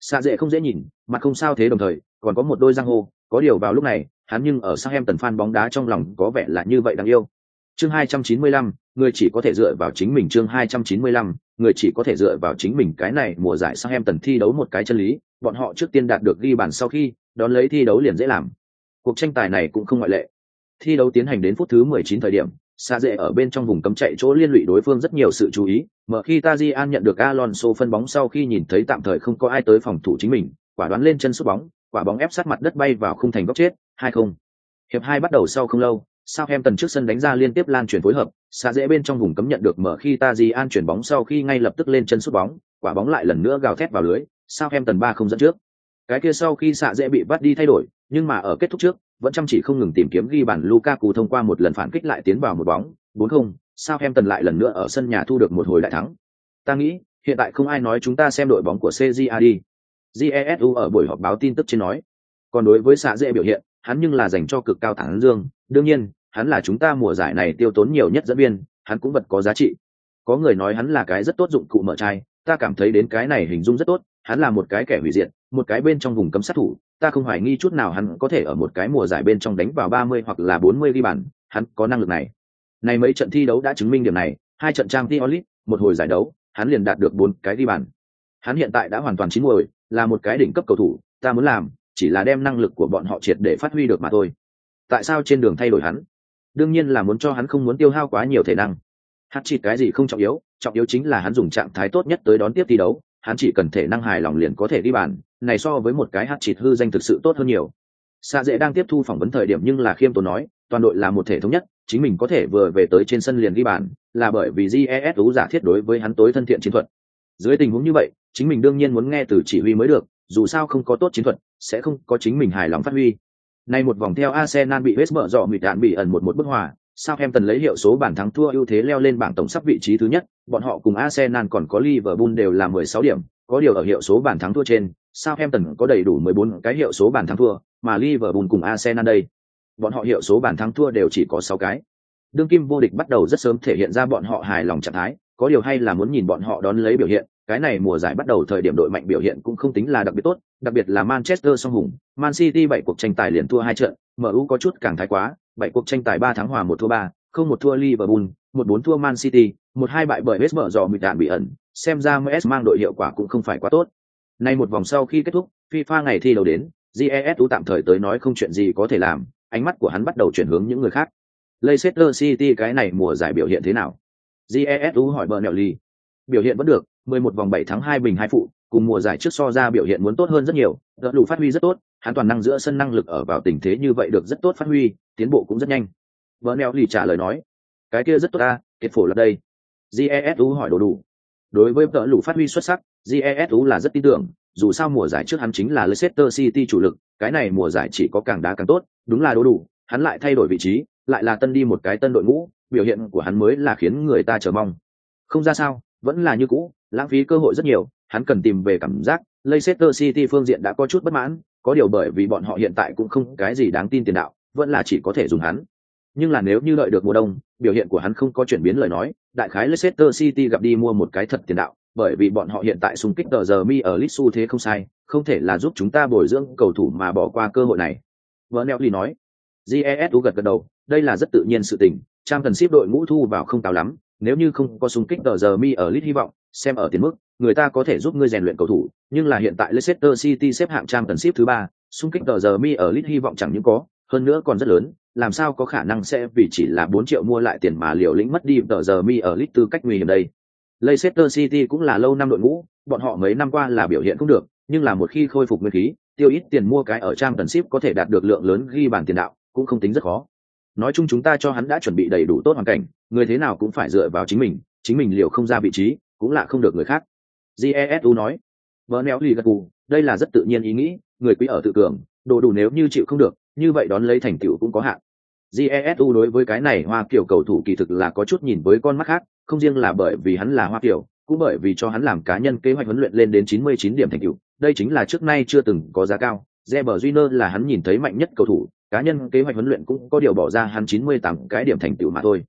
S1: xa dễ không dễ nhìn, mặt không sao thế đồng thời, còn có một đôi giang hô, có điều vào lúc này, hắn nhưng ở sang em tần fan bóng đá trong lòng có vẻ là như vậy đáng yêu. Chương 295, người chỉ có thể dựa vào chính mình chương 295, người chỉ có thể dựa vào chính mình cái này mùa giải sang em tần thi đấu một cái chân lý, bọn họ trước tiên đạt được ghi bàn sau khi, đón lấy thi đấu liền dễ làm. Cuộc tranh tài này cũng không ngoại lệ. Thi đấu tiến hành đến phút thứ 19 thời điểm, xa dễ ở bên trong vùng cấm chạy chỗ liên lụy đối phương rất nhiều sự chú ý, mở khi Tajian nhận được Alonso phân bóng sau khi nhìn thấy tạm thời không có ai tới phòng thủ chính mình, quả đoán lên chân sút bóng, quả bóng ép sát mặt đất bay vào khung thành góc chết, 2-0. Hiệp hai bắt đầu sau không lâu, Southampton trước sân đánh ra liên tiếp lan chuyển phối hợp, xa dễ bên trong vùng cấm nhận được mở khi Tajian chuyển bóng sau khi ngay lập tức lên chân sút bóng, quả bóng lại lần nữa gào thét vào lưới, Southampton 3-0 dẫn trước. Cái kia sau khi xạ dễ bị bắt đi thay đổi, nhưng mà ở kết thúc trước, vẫn chăm chỉ không ngừng tìm kiếm ghi bàn Lukaku thông qua một lần phản kích lại tiến vào một bóng, 4-0, Southampton lại lần nữa ở sân nhà thu được một hồi đại thắng. Ta nghĩ, hiện tại không ai nói chúng ta xem đội bóng của CJA đi. Jesu ở buổi họp báo tin tức trên nói. Còn đối với xạ dễ biểu hiện, hắn nhưng là dành cho cực cao thắng dương, đương nhiên, hắn là chúng ta mùa giải này tiêu tốn nhiều nhất dẫn viên, hắn cũng vật có giá trị. Có người nói hắn là cái rất tốt dụng cụ mở trai, ta cảm thấy đến cái này hình dung rất tốt, hắn là một cái kẻ hủy diệt, một cái bên trong vùng cấm sát thủ, ta không hoài nghi chút nào hắn có thể ở một cái mùa giải bên trong đánh vào 30 hoặc là 40 ghi bàn, hắn có năng lực này. Này mấy trận thi đấu đã chứng minh điểm này, hai trận trang Tiolit, một hồi giải đấu, hắn liền đạt được bốn cái ghi bàn. Hắn hiện tại đã hoàn toàn chín muồi, là một cái đỉnh cấp cầu thủ, ta muốn làm, chỉ là đem năng lực của bọn họ triệt để phát huy được mà thôi. Tại sao trên đường thay đổi hắn? Đương nhiên là muốn cho hắn không muốn tiêu hao quá nhiều thể năng. Hát chỉ cái gì không trọng yếu, trọng yếu chính là hắn dùng trạng thái tốt nhất tới đón tiếp thi đấu, hắn chỉ cần thể năng hài lòng liền có thể đi bàn, này so với một cái hát chịt hư danh thực sự tốt hơn nhiều. Sa dễ đang tiếp thu phỏng vấn thời điểm nhưng là khiêm tốn nói, toàn đội là một thể thống nhất, chính mình có thể vừa về tới trên sân liền ghi bàn, là bởi vì jesu giả thiết đối với hắn tối thân thiện chiến thuật. Dưới tình huống như vậy, chính mình đương nhiên muốn nghe từ chỉ huy mới được, dù sao không có tốt chiến thuật, sẽ không có chính mình hài lòng phát huy. Nay một vòng theo Arsenal bị West mở rọ mịt đạn bị ẩn một một bức hòa, Southampton lấy hiệu số bàn thắng thua ưu thế leo lên bảng tổng sắp vị trí thứ nhất, bọn họ cùng Arsenal còn có Liverpool đều là 16 điểm, có điều ở hiệu số bàn thắng thua trên, Southampton có đầy đủ 14 cái hiệu số bàn thắng thua, mà Liverpool cùng Arsenal đây, bọn họ hiệu số bàn thắng thua đều chỉ có 6 cái. Đương kim vô địch bắt đầu rất sớm thể hiện ra bọn họ hài lòng trạng thái, có điều hay là muốn nhìn bọn họ đón lấy biểu hiện, cái này mùa giải bắt đầu thời điểm đội mạnh biểu hiện cũng không tính là đặc biệt tốt, đặc biệt là Manchester song hùng, Man City bảy cuộc tranh tài liền thua hai trận, MU có chút càng thái quá, bảy cuộc tranh tài ba thắng hòa một thua ba, không một thua Liverpool, một bốn thua Man City, một hai bại bởi West mở dò mịt đạn bị ẩn, xem ra MS mang đội hiệu quả cũng không phải quá tốt. Nay một vòng sau khi kết thúc, FIFA ngày thi đầu đến, GESU tạm thời tới nói không chuyện gì có thể làm, ánh mắt của hắn bắt đầu chuyển hướng những người khác. Leicester City cái này mùa giải biểu hiện thế nào? GESU hỏi Bernelli. Biểu hiện vẫn được, 11 vòng 7 thắng 2 bình hai phụ, cùng mùa giải trước so ra biểu hiện muốn tốt hơn rất nhiều, đỡ đủ phát huy rất tốt, hắn toàn năng giữa sân năng lực ở vào tình thế như vậy được rất tốt phát huy, tiến bộ cũng rất nhanh. Bernelli trả lời nói, cái kia rất tốt ta, kết phổ là đây. Jesu hỏi đồ đủ. Đối với đỡ lù phát huy xuất sắc, Jesu là rất tin tưởng, dù sao mùa giải trước hắn chính là Leicester City chủ lực, cái này mùa giải chỉ có càng đá càng tốt, đúng là đồ đủ, hắn lại thay đổi vị trí, lại là tân đi một cái tân đội ngũ, biểu hiện của hắn mới là khiến người ta chờ mong. Không ra sao, vẫn là như cũ, lãng phí cơ hội rất nhiều, hắn cần tìm về cảm giác, Leicester City phương diện đã có chút bất mãn, có điều bởi vì bọn họ hiện tại cũng không cái gì đáng tin tiền đạo, vẫn là chỉ có thể dùng hắn. Nhưng là nếu như đợi được mùa đông, biểu hiện của hắn không có chuyển biến lời nói, đại khái Leicester City gặp đi mua một cái thật tiền đạo, bởi vì bọn họ hiện tại xung kích tờ giờ mi ở lit xu thế không sai, không thể là giúp chúng ta bồi dưỡng cầu thủ mà bỏ qua cơ hội này. Vernelli nói. GESU gật gật đầu, đây là rất tự nhiên sự tình, trang thần ship đội ngũ thu vào không cao lắm, nếu như không có xung kích tờ giờ mi ở lit hy vọng, xem ở tiền mức, người ta có thể giúp ngươi rèn luyện cầu thủ, nhưng là hiện tại Leicester City xếp hạng trang tần ship thứ ba, xung kích tờ giờ mi ở lit hy vọng chẳng những có, hơn nữa còn rất lớn, làm sao có khả năng sẽ vì chỉ là 4 triệu mua lại tiền mà liều lĩnh mất đi tờ giờ mi ở lit tư cách nguy hiểm đây. Leicester City cũng là lâu năm đội ngũ, bọn họ mấy năm qua là biểu hiện cũng được, nhưng là một khi khôi phục nguyên khí, tiêu ít tiền mua cái ở trang tần ship có thể đạt được lượng lớn ghi bàn tiền đạo, cũng không tính rất khó. Nói chung chúng ta cho hắn đã chuẩn bị đầy đủ tốt hoàn cảnh, người thế nào cũng phải dựa vào chính mình, chính mình liều không ra vị trí, cũng là không được người khác. Jesu nói. Vernel lì gật gù, đây là rất tự nhiên ý nghĩ, người quý ở tự cường, đồ đủ nếu như chịu không được, như vậy đón lấy thành tựu cũng có hạn. jesu đối với cái này hoa kiểu cầu thủ kỳ thực là có chút nhìn với con mắt khác không riêng là bởi vì hắn là hoa kiểu cũng bởi vì cho hắn làm cá nhân kế hoạch huấn luyện lên đến 99 điểm thành tựu đây chính là trước nay chưa từng có giá cao Reber Júnior là hắn nhìn thấy mạnh nhất cầu thủ cá nhân kế hoạch huấn luyện cũng có điều bỏ ra hắn 98 cái điểm thành tựu mà thôi.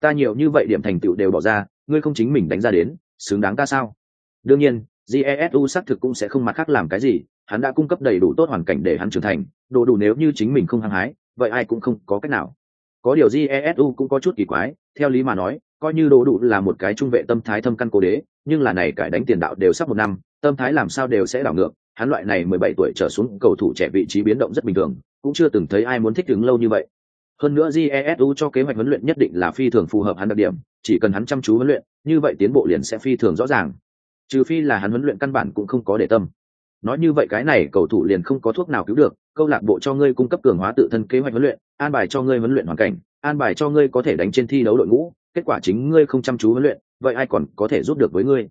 S1: Ta nhiều như vậy điểm thành tựu đều bỏ ra, ngươi không chính mình đánh ra đến, xứng đáng ta sao? Đương nhiên jesu xác thực cũng sẽ không mặt khác làm cái gì, hắn đã cung cấp đầy đủ tốt hoàn cảnh để hắn trưởng thành, đồ đủ nếu như chính mình không hăng hái, vậy ai cũng không có cách nào. Có điều jesu cũng có chút kỳ quái, theo lý mà nói, coi như đồ đủ là một cái trung vệ tâm thái thâm căn cố đế, nhưng là này cải đánh tiền đạo đều sắp một năm, tâm thái làm sao đều sẽ đảo ngược, hắn loại này mười bảy tuổi trở xuống cầu thủ trẻ vị trí biến động rất bình thường cũng chưa từng thấy ai muốn thích ứng lâu như vậy. Hơn nữa jesu cho kế hoạch huấn luyện nhất định là phi thường phù hợp hắn đặc điểm, chỉ cần hắn chăm chú huấn luyện, như vậy tiến bộ liền sẽ phi thường rõ ràng. Trừ phi là hắn huấn luyện căn bản cũng không có để tâm. Nói như vậy cái này cầu thủ liền không có thuốc nào cứu được, câu lạc bộ cho ngươi cung cấp cường hóa tự thân kế hoạch huấn luyện, an bài cho ngươi huấn luyện hoàn cảnh, an bài cho ngươi có thể đánh trên thi đấu đội ngũ, kết quả chính ngươi không chăm chú huấn luyện, vậy ai còn có thể giúp được với ngươi?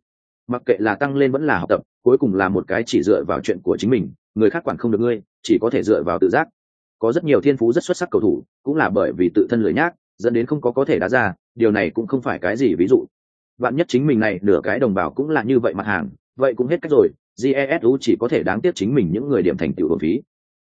S1: Mặc kệ là tăng lên vẫn là học tập, cuối cùng là một cái chỉ dựa vào chuyện của chính mình, người khác quản không được ngươi, chỉ có thể dựa vào tự giác có rất nhiều thiên phú rất xuất sắc cầu thủ cũng là bởi vì tự thân lười nhác dẫn đến không có có thể đá ra điều này cũng không phải cái gì ví dụ bạn nhất chính mình này nửa cái đồng bào cũng là như vậy mặt hàng vậy cũng hết cách rồi jesu chỉ có thể đáng tiếc chính mình những người điểm thành tựu đồn phí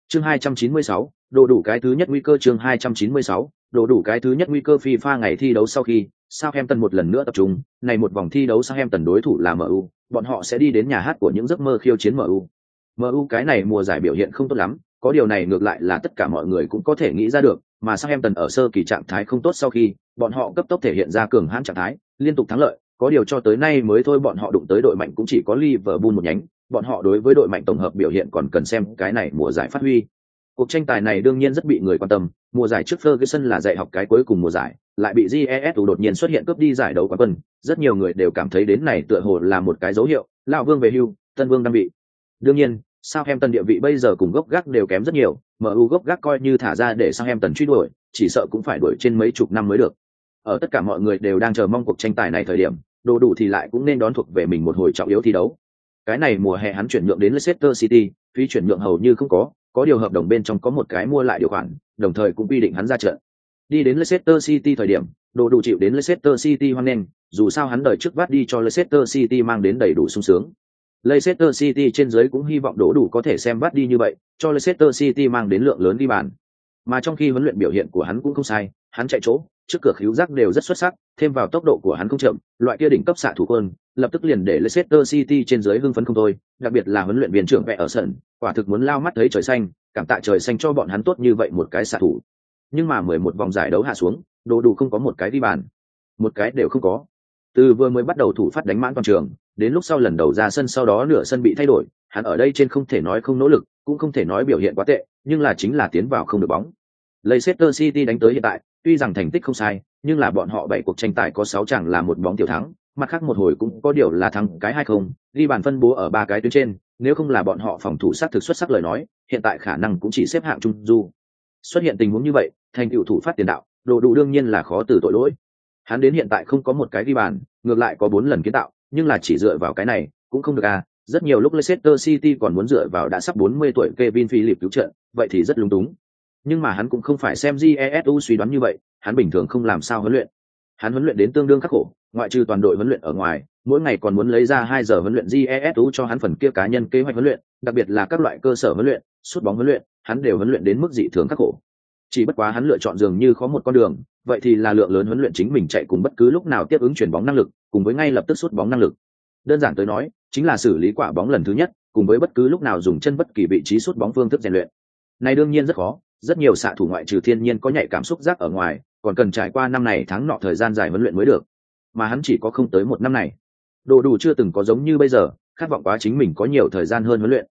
S1: chương 296, đồ đủ cái thứ nhất nguy cơ chương 296, đồ đủ cái thứ nhất nguy cơ FIFA ngày thi đấu sau khi Southampton một lần nữa tập trung, này một vòng thi đấu Southampton đối thủ là MU, bọn họ sẽ đi đến nhà hát của những giấc mơ khiêu chiến MU. MU cái này mùa giải biểu hiện không tốt lắm, có điều này ngược lại là tất cả mọi người cũng có thể nghĩ ra được, mà sang em tần ở sơ kỳ trạng thái không tốt sau khi, bọn họ cấp tốc thể hiện ra cường hãn trạng thái, liên tục thắng lợi, có điều cho tới nay mới thôi bọn họ đụng tới đội mạnh cũng chỉ có Liverpool một nhánh, bọn họ đối với đội mạnh tổng hợp biểu hiện còn cần xem cái này mùa giải phát huy. Cuộc tranh tài này đương nhiên rất bị người quan tâm, mùa giải trước Ferguson là dạy học cái cuối cùng mùa giải, lại bị GESU đột nhiên xuất hiện cướp đi giải đấu quán quân, rất nhiều người đều cảm thấy đến này tựa hồ là một cái dấu hiệu, lão vương về hưu, tân vương đang bị. Đương nhiên, Southampton địa vị bây giờ cùng gốc gác đều kém rất nhiều, MU gốc gác coi như thả ra để Southampton truy đuổi, chỉ sợ cũng phải đuổi trên mấy chục năm mới được. Ở tất cả mọi người đều đang chờ mong cuộc tranh tài này thời điểm, đồ đủ thì lại cũng nên đón thuộc về mình một hồi trọng yếu thi đấu. Cái này mùa hè hắn chuyển nhượng đến Leicester City, phí chuyển nhượng hầu như không có, có điều hợp đồng bên trong có một cái mua lại điều khoản, đồng thời cũng quy định hắn ra trận. Đi đến Leicester City thời điểm, đồ đủ chịu đến Leicester City hoan nghênh, dù sao hắn đời trước vắt đi cho Leicester City mang đến đầy đủ sung sướng. Leicester City trên dưới cũng hy vọng đổ đủ có thể xem bắt đi như vậy, cho Leicester City mang đến lượng lớn đi bàn. Mà trong khi huấn luyện biểu hiện của hắn cũng không sai, hắn chạy chỗ, trước cửa khiếu giác đều rất xuất sắc, thêm vào tốc độ của hắn không chậm, loại kia đỉnh cấp xạ thủ quân, lập tức liền để Leicester City trên dưới hưng phấn không thôi, đặc biệt là huấn luyện viên trưởng vẽ ở sân, quả thực muốn lao mắt thấy trời xanh, cảm tạ trời xanh cho bọn hắn tốt như vậy một cái xạ thủ. Nhưng mà 11 vòng giải đấu hạ xuống, đồ đủ không có một cái đi bàn. Một cái đều không có. Từ vừa mới bắt đầu thủ phát đánh mãn toàn trường, đến lúc sau lần đầu ra sân sau đó nửa sân bị thay đổi, hắn ở đây trên không thể nói không nỗ lực, cũng không thể nói biểu hiện quá tệ, nhưng là chính là tiến vào không được bóng. Leicester City đánh tới hiện tại, tuy rằng thành tích không sai, nhưng là bọn họ bảy cuộc tranh tài có sáu chẳng là một bóng tiểu thắng, mặt khác một hồi cũng có điều là thắng cái hai không, ghi bàn phân bố ở ba cái tuyến trên, nếu không là bọn họ phòng thủ sát thực xuất sắc lời nói, hiện tại khả năng cũng chỉ xếp hạng trung du. Xuất hiện tình huống như vậy, thành tựu thủ phát tiền đạo, đồ đủ đương nhiên là khó từ tội lỗi. Hắn đến hiện tại không có một cái ghi bàn, ngược lại có bốn lần kiến tạo, nhưng là chỉ dựa vào cái này, cũng không được à, rất nhiều lúc Leicester City còn muốn dựa vào đã sắp 40 tuổi Kevin Phillips cứu trợ, vậy thì rất lúng túng. Nhưng mà hắn cũng không phải xem Jesu suy đoán như vậy, hắn bình thường không làm sao huấn luyện. Hắn huấn luyện đến tương đương khắc khổ, ngoại trừ toàn đội huấn luyện ở ngoài, mỗi ngày còn muốn lấy ra 2 giờ huấn luyện Jesu cho hắn phần kia cá nhân kế hoạch huấn luyện, đặc biệt là các loại cơ sở huấn luyện, sút bóng huấn luyện, hắn đều huấn luyện đến mức dị thường khắc khổ. Chỉ bất quá hắn lựa chọn dường như có một con đường, vậy thì là lượng lớn huấn luyện chính mình chạy cùng bất cứ lúc nào tiếp ứng chuyển bóng năng lực, cùng với ngay lập tức sút bóng năng lực. Đơn giản tới nói chính là xử lý quả bóng lần thứ nhất cùng với bất cứ lúc nào dùng chân bất kỳ vị trí sút bóng phương thức rèn luyện. Này đương nhiên rất khó rất nhiều xạ thủ ngoại trừ thiên nhiên có nhạy cảm xúc giác ở ngoài còn cần trải qua năm này tháng nọ thời gian dài huấn luyện mới được. Mà hắn chỉ có không tới một năm này. Đồ đủ chưa từng có giống như bây giờ khát vọng quá chính mình có nhiều thời gian hơn huấn luyện.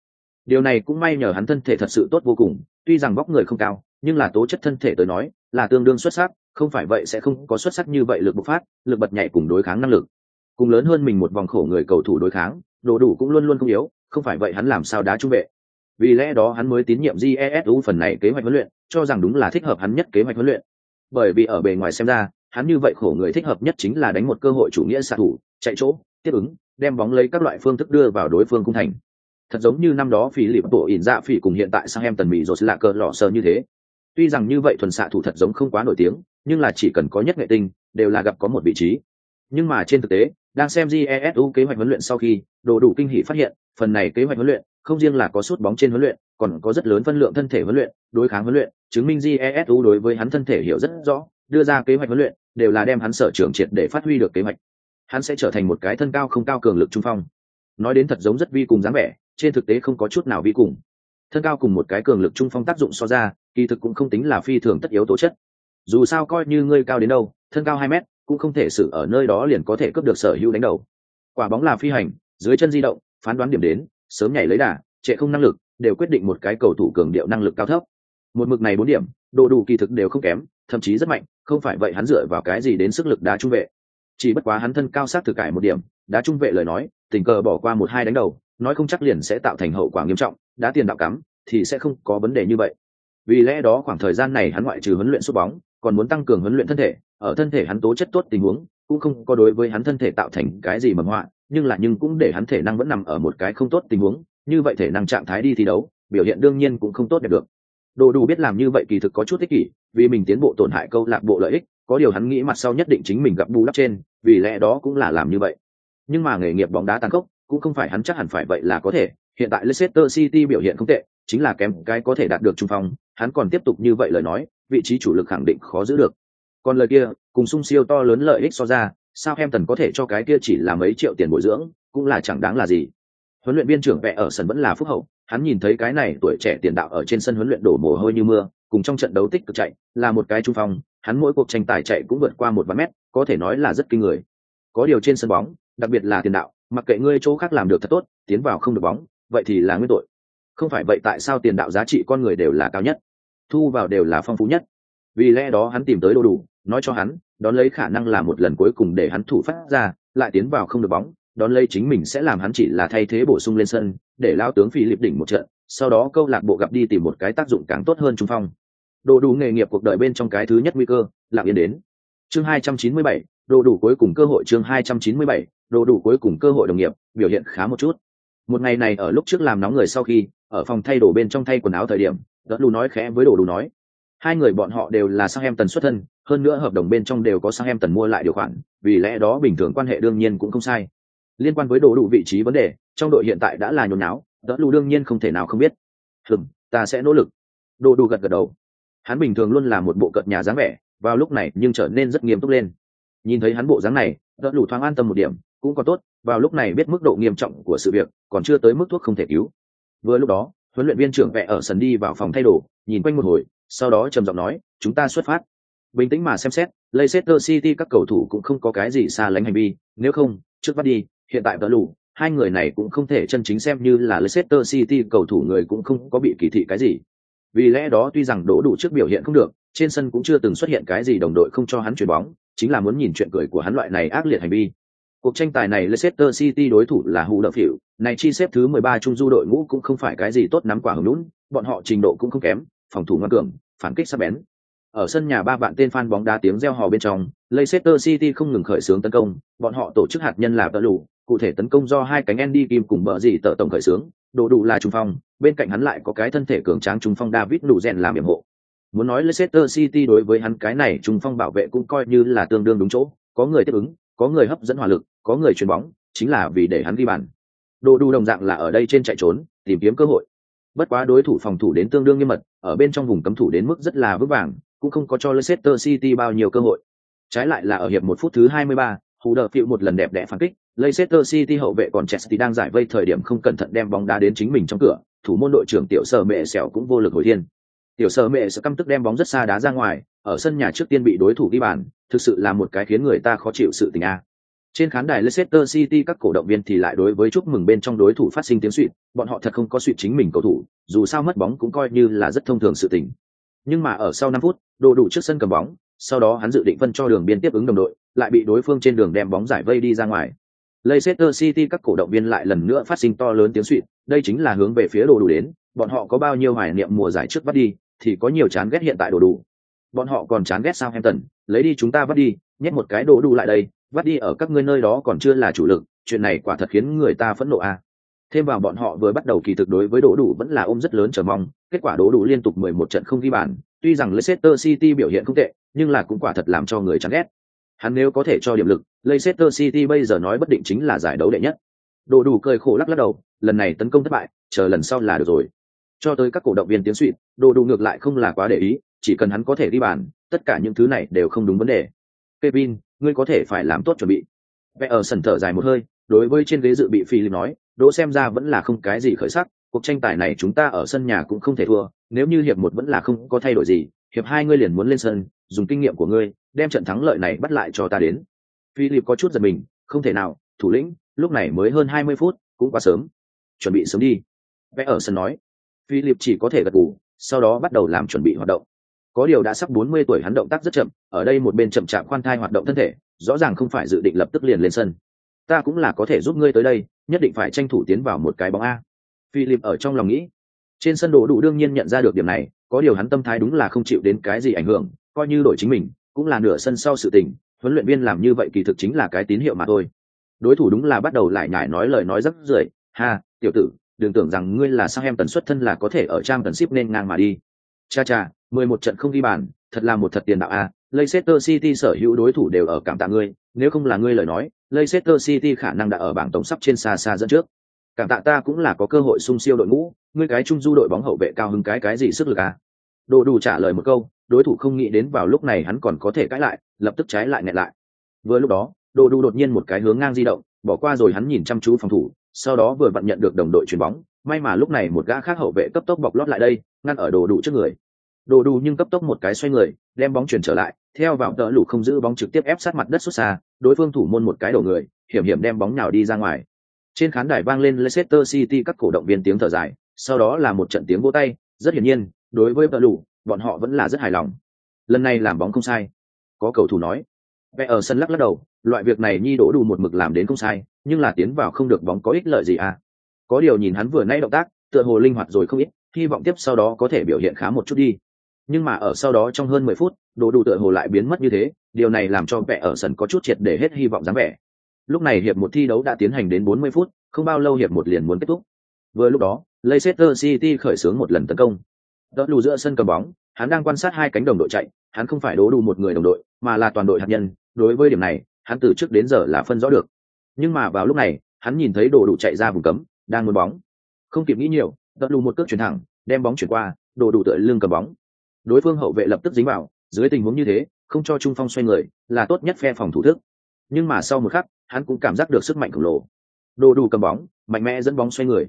S1: Điều này cũng may nhờ hắn thân thể thật sự tốt vô cùng tuy rằng vóc người không cao nhưng là tố chất thân thể tới nói là tương đương xuất sắc không phải vậy sẽ không có xuất sắc như vậy lực bộc phát lực bật nhảy cùng đối kháng năng lực. Cùng lớn hơn mình một vòng khổ người cầu thủ đối kháng đồ đủ cũng luôn luôn không yếu không phải vậy hắn làm sao đá trung vệ. Vì lẽ đó hắn mới tín nhiệm jesu phần này kế hoạch huấn luyện cho rằng đúng là thích hợp hắn nhất kế hoạch huấn luyện. Bởi vì ở bề ngoài xem ra hắn như vậy khổ người thích hợp nhất chính là đánh một cơ hội chủ nghĩa xạ thủ chạy chỗ tiếp ứng đem bóng lấy các loại phương thức đưa vào đối phương cung thành. Thật giống như năm đó phí lịp bộ ỉn dạ phỉ cùng hiện tại sang em tần mỹ rồi là cờ lỏ sờ như thế. Tuy rằng như vậy thuần xạ thủ thật giống không quá nổi tiếng, nhưng là chỉ cần có nhất nghệ tinh, đều là gặp có một vị trí. Nhưng mà trên thực tế, đang xem GESU kế hoạch huấn luyện sau khi, đồ đủ kinh hỉ phát hiện, phần này kế hoạch huấn luyện không riêng là có sút bóng trên huấn luyện, còn có rất lớn phân lượng thân thể huấn luyện, đối kháng huấn luyện, chứng minh GESU đối với hắn thân thể hiểu rất rõ, đưa ra kế hoạch huấn luyện đều là đem hắn sở trường triệt để phát huy được kế hoạch. Hắn sẽ trở thành một cái thân cao không cao cường lực trung phong. Nói đến thật giống rất vi cùng dáng vẻ, trên thực tế không có chút nào vi cùng. Thân cao cùng một cái cường lực trung phong tác dụng so ra, kỳ thực cũng không tính là phi thường tất yếu tố chất. Dù sao coi như ngươi cao đến đâu, thân cao hai mét, cũng không thể xử ở nơi đó liền có thể cướp được sở hữu đánh đầu. Quả bóng là phi hành, dưới chân di động, phán đoán điểm đến, sớm nhảy lấy đà, trệ không năng lực, đều quyết định một cái cầu thủ cường điệu năng lực cao thấp. Một mực này bốn điểm, độ đủ kỳ thực đều không kém, thậm chí rất mạnh, không phải vậy hắn dựa vào cái gì đến sức lực đá trung vệ. Chỉ bất quá hắn thân cao sát thực cải một điểm, đá trung vệ lời nói, tình cờ bỏ qua một hai đánh đầu, nói không chắc liền sẽ tạo thành hậu quả nghiêm trọng, đá tiền đạo cắm thì sẽ không có vấn đề như vậy. Vì lẽ đó khoảng thời gian này hắn ngoại trừ huấn luyện sút bóng, còn muốn tăng cường huấn luyện thân thể, ở thân thể hắn tố chất tốt tình huống, cũng không có đối với hắn thân thể tạo thành cái gì mầm họa, nhưng là nhưng cũng để hắn thể năng vẫn nằm ở một cái không tốt tình huống, như vậy thể năng trạng thái đi thi đấu, biểu hiện đương nhiên cũng không tốt đẹp được. Đồ đủ biết làm như vậy kỳ thực có chút ích kỷ, vì mình tiến bộ tổn hại câu lạc bộ lợi ích, có điều hắn nghĩ mặt sau nhất định chính mình gặp bù đắp trên, vì lẽ đó cũng là làm như vậy. Nhưng mà nghề nghiệp bóng đá tăng cốc, cũng không phải hắn chắc hẳn phải vậy là có thể, hiện tại Leicester City biểu hiện không tệ, chính là kém cái có thể đạt được trung phong, hắn còn tiếp tục như vậy lời nói, vị trí chủ lực khẳng định khó giữ được. Còn lời kia, cùng sung siêu to lớn lợi ích so ra, sao Southampton có thể cho cái kia chỉ là mấy triệu tiền bồi dưỡng, cũng là chẳng đáng là gì. Huấn luyện viên trưởng vẽ ở sân vẫn là phúc hậu, hắn nhìn thấy cái này tuổi trẻ tiền đạo ở trên sân huấn luyện đổ mồ hôi như mưa, cùng trong trận đấu tích cực chạy, là một cái trung phong, hắn mỗi cuộc tranh tài chạy cũng vượt qua một vạn mét, có thể nói là rất kinh người. Có điều trên sân bóng, đặc biệt là tiền đạo, mặc kệ ngươi chỗ khác làm được thật tốt, tiến vào không được bóng, vậy thì là nguyên tội. Không phải vậy tại sao tiền đạo giá trị con người đều là cao nhất, thu vào đều là phong phú nhất. Vì lẽ đó hắn tìm tới đồ đủ, nói cho hắn, đón lấy khả năng là một lần cuối cùng để hắn thủ phát ra, lại tiến vào không được bóng, đón lấy chính mình sẽ làm hắn chỉ là thay thế bổ sung lên sân, để lao tướng phi lịp đỉnh một trận, sau đó câu lạc bộ gặp đi tìm một cái tác dụng càng tốt hơn trung phong. Đồ đủ nghề nghiệp cuộc đời bên trong cái thứ nhất nguy cơ, lặng yên đến. Chương 297, đồ đủ cuối cùng cơ hội chương 297, đồ đủ cuối cùng cơ hội đồng nghiệp, biểu hiện khá một chút. Một ngày này ở lúc trước làm nóng người sau khi, ở phòng thay đồ bên trong thay quần áo thời điểm, đỡ Đủ nói khẽ với Đồ Đủ nói, hai người bọn họ đều là sang em tần xuất thân, hơn nữa hợp đồng bên trong đều có sang em tần mua lại điều khoản, vì lẽ đó bình thường quan hệ đương nhiên cũng không sai. Liên quan với Đồ Đủ vị trí vấn đề, trong đội hiện tại đã là nhốn náo, đỡ Đủ đương nhiên không thể nào không biết. Hừm, ta sẽ nỗ lực. Đồ Đủ gật gật đầu. Hắn bình thường luôn là một bộ cợt nhà dáng vẻ, vào lúc này nhưng trở nên rất nghiêm túc lên. Nhìn thấy hắn bộ dáng này, đỡ Đủ thoáng an tâm một điểm, cũng còn tốt, vào lúc này biết mức độ nghiêm trọng của sự việc, còn chưa tới mức thuốc không thể cứu. Vừa lúc đó, huấn luyện viên trưởng vẽ ở sân đi vào phòng thay đồ, nhìn quanh một hồi, sau đó trầm giọng nói, chúng ta xuất phát. Bình tĩnh mà xem xét, Leicester City các cầu thủ cũng không có cái gì xa lánh hành vi, nếu không, trước bắt đi, hiện tại đã lù, hai người này cũng không thể chân chính xem như là Leicester City cầu thủ người cũng không có bị kỳ thị cái gì. Vì lẽ đó tuy rằng đỗ đủ trước biểu hiện không được, trên sân cũng chưa từng xuất hiện cái gì đồng đội không cho hắn chuyển bóng, chính là muốn nhìn chuyện cười của hắn loại này ác liệt hành vi. Cuộc tranh tài này Leicester City đối thủ là Hù Đậu Phỉu, này chi xếp thứ 13 trung du đội ngũ cũng không phải cái gì tốt nắm quả hứng lún, bọn họ trình độ cũng không kém, phòng thủ ngoan cường, phản kích sắc bén. Ở sân nhà ba bạn tên fan bóng đá tiếng reo hò bên trong, Leicester City không ngừng khởi xướng tấn công, bọn họ tổ chức hạt nhân là tợ lụ, cụ thể tấn công do hai cánh Andy Kim cùng bờ gì tợ tổng khởi xướng, đồ đủ là trung phong, bên cạnh hắn lại có cái thân thể cường tráng trung phong David đủ rèn làm yểm hộ. Muốn nói Leicester City đối với hắn cái này trung phong bảo vệ cũng coi như là tương đương đúng chỗ, có người tiếp ứng, có người hấp dẫn hỏa lực, có người chuyền bóng, chính là vì để hắn ghi bàn. Đồ đủ đồng dạng là ở đây trên chạy trốn, tìm kiếm cơ hội. Bất quá đối thủ phòng thủ đến tương đương nghiêm mật, ở bên trong vùng cấm thủ đến mức rất là vững vàng, cũng không có cho Leicester City bao nhiêu cơ hội. Trái lại là ở hiệp một phút thứ 23, Hú đờ phiệu một lần đẹp đẽ phản kích, Leicester City hậu vệ còn Chelsea đang giải vây thời điểm không cẩn thận đem bóng đá đến chính mình trong cửa, thủ môn đội trưởng tiểu sở mẹ sẹo cũng vô lực hồi thiên. Tiểu sở mẹ sẽ căm tức đem bóng rất xa đá ra ngoài, ở sân nhà trước tiên bị đối thủ ghi bàn, thực sự là một cái khiến người ta khó chịu sự tình a. Trên khán đài Leicester City các cổ động viên thì lại đối với chúc mừng bên trong đối thủ phát sinh tiếng suýt, bọn họ thật không có suýt chính mình cầu thủ, dù sao mất bóng cũng coi như là rất thông thường sự tình. Nhưng mà ở sau 5 phút, đồ đủ trước sân cầm bóng, sau đó hắn dự định phân cho đường biên tiếp ứng đồng đội, lại bị đối phương trên đường đem bóng giải vây đi ra ngoài. Leicester City các cổ động viên lại lần nữa phát sinh to lớn tiếng suýt, đây chính là hướng về phía đồ đủ đến, bọn họ có bao nhiêu hoài niệm mùa giải trước bắt đi, thì có nhiều chán ghét hiện tại đồ đủ. Bọn họ còn chán ghét Southampton, lấy đi chúng ta bắt đi, nhét một cái đồ đủ lại đây, vắt đi ở các ngươi nơi đó còn chưa là chủ lực chuyện này quả thật khiến người ta phẫn nộ à. thêm vào bọn họ vừa bắt đầu kỳ thực đối với đỗ đủ vẫn là ôm rất lớn chờ mong kết quả đỗ đủ liên tục mười một trận không ghi bàn Tuy rằng Leicester City biểu hiện không tệ, nhưng là cũng quả thật làm cho người chán ghét. Hắn nếu có thể cho điểm lực, Leicester City bây giờ nói bất định chính là giải đấu đệ nhất. Đồ đủ cười khổ lắc lắc đầu, lần này tấn công thất bại, chờ lần sau là được rồi. Cho tới các cổ động viên tiếng suýt, đồ đủ ngược lại không là quá để ý, chỉ cần hắn có thể ghi bàn, tất cả những thứ này đều không đúng vấn đề. Kevin, ngươi có thể phải làm tốt chuẩn bị. Vẽ ở sân thở dài một hơi, đối với trên ghế dự bị Philip nói, đỗ xem ra vẫn là không cái gì khởi sắc, cuộc tranh tài này chúng ta ở sân nhà cũng không thể thua, nếu như hiệp một vẫn là không có thay đổi gì, hiệp hai ngươi liền muốn lên sân, dùng kinh nghiệm của ngươi, đem trận thắng lợi này bắt lại cho ta đến. Philip có chút giật mình, không thể nào, thủ lĩnh, lúc này mới hơn hai mươi phút, cũng quá sớm. Chuẩn bị sớm đi. Vẽ ở sân nói. Philip chỉ có thể gật gù, sau đó bắt đầu làm chuẩn bị hoạt động. Có điều đã sắp bốn mươi tuổi hắn động tác rất chậm, ở đây một bên chậm chạp khoan thai hoạt động thân thể, rõ ràng không phải dự định lập tức liền lên sân. Ta cũng là có thể giúp ngươi tới đây, nhất định phải tranh thủ tiến vào một cái bóng a. Philip ở trong lòng nghĩ. Trên sân đồ đủ đương nhiên nhận ra được điểm này, có điều hắn tâm thái đúng là không chịu đến cái gì ảnh hưởng, coi như đổi chính mình, cũng là nửa sân sau sự tình, huấn luyện viên làm như vậy kỳ thực chính là cái tín hiệu mà thôi. Đối thủ đúng là bắt đầu lại nhải nói lời nói rất rưởi, "Ha, tiểu tử, đừng tưởng rằng ngươi là sang em tần suất thân là có thể ở trang tần ship nên ngang mà đi." Cha cha, mười một trận không ghi bàn, thật là một thật tiền đạo a. Leicester City sở hữu đối thủ đều ở cảm tạ ngươi, nếu không là ngươi lời nói, Leicester City khả năng đã ở bảng tổng sắp trên xa xa dẫn trước. Cảm tạ ta cũng là có cơ hội sung siêu đội ngũ, ngươi cái trung du đội bóng hậu vệ cao hứng cái cái gì sức lực à? Đồ đủ trả lời một câu, đối thủ không nghĩ đến vào lúc này hắn còn có thể cãi lại, lập tức trái lại nghẹn lại. Vừa lúc đó, Đồ đủ đột nhiên một cái hướng ngang di động, bỏ qua rồi hắn nhìn chăm chú phòng thủ, sau đó vừa vặn nhận được đồng đội chuyền bóng, may mà lúc này một gã khác hậu vệ cấp tốc bọc lót lại đây, ngăn ở Đồ đủ trước người. Đồ đủ nhưng cấp tốc một cái xoay người, đem bóng chuyển trở lại, theo vào tợ lũ không giữ bóng trực tiếp ép sát mặt đất xuất xa, đối phương thủ môn một cái đầu người, hiểm hiểm đem bóng nào đi ra ngoài. Trên khán đài vang lên Leicester City các cổ động viên tiếng thở dài, sau đó là một trận tiếng vỗ tay, rất hiển nhiên, đối với tợ lũ, bọn họ vẫn là rất hài lòng. Lần này làm bóng không sai. Có cầu thủ nói. Vẽ ở sân lắc lắc đầu, loại việc này nhi đổ đủ một mực làm đến không sai, nhưng là tiến vào không được bóng có ích lợi gì à? Có điều nhìn hắn vừa nãy động tác, tựa hồ linh hoạt rồi không ít, hy vọng tiếp sau đó có thể biểu hiện khá một chút đi nhưng mà ở sau đó trong hơn mười phút, đồ đủ tựa hồ lại biến mất như thế, điều này làm cho vẻ ở sân có chút triệt để hết hy vọng dáng vẻ. Lúc này hiệp một thi đấu đã tiến hành đến bốn mươi phút, không bao lâu hiệp một liền muốn kết thúc. Vừa lúc đó, leicester city khởi xướng một lần tấn công. Đỡ lù giữa sân cầm bóng, hắn đang quan sát hai cánh đồng đội chạy, hắn không phải đố đủ một người đồng đội, mà là toàn đội hạt nhân, đối với điểm này, hắn từ trước đến giờ là phân rõ được. Nhưng mà vào lúc này, hắn nhìn thấy đồ đủ chạy ra vùng cấm, đang muốn bóng. Không kịp nghĩ nhiều, đỡ lù một cước chuyển thẳng, đem bóng chuyển qua, đồ đủ tựa lưng cầm bóng đối phương hậu vệ lập tức dính vào, dưới tình huống như thế, không cho trung phong xoay người, là tốt nhất phe phòng thủ thức. Nhưng mà sau một khắc, hắn cũng cảm giác được sức mạnh khổng lồ. Đồ đủ cầm bóng, mạnh mẽ dẫn bóng xoay người.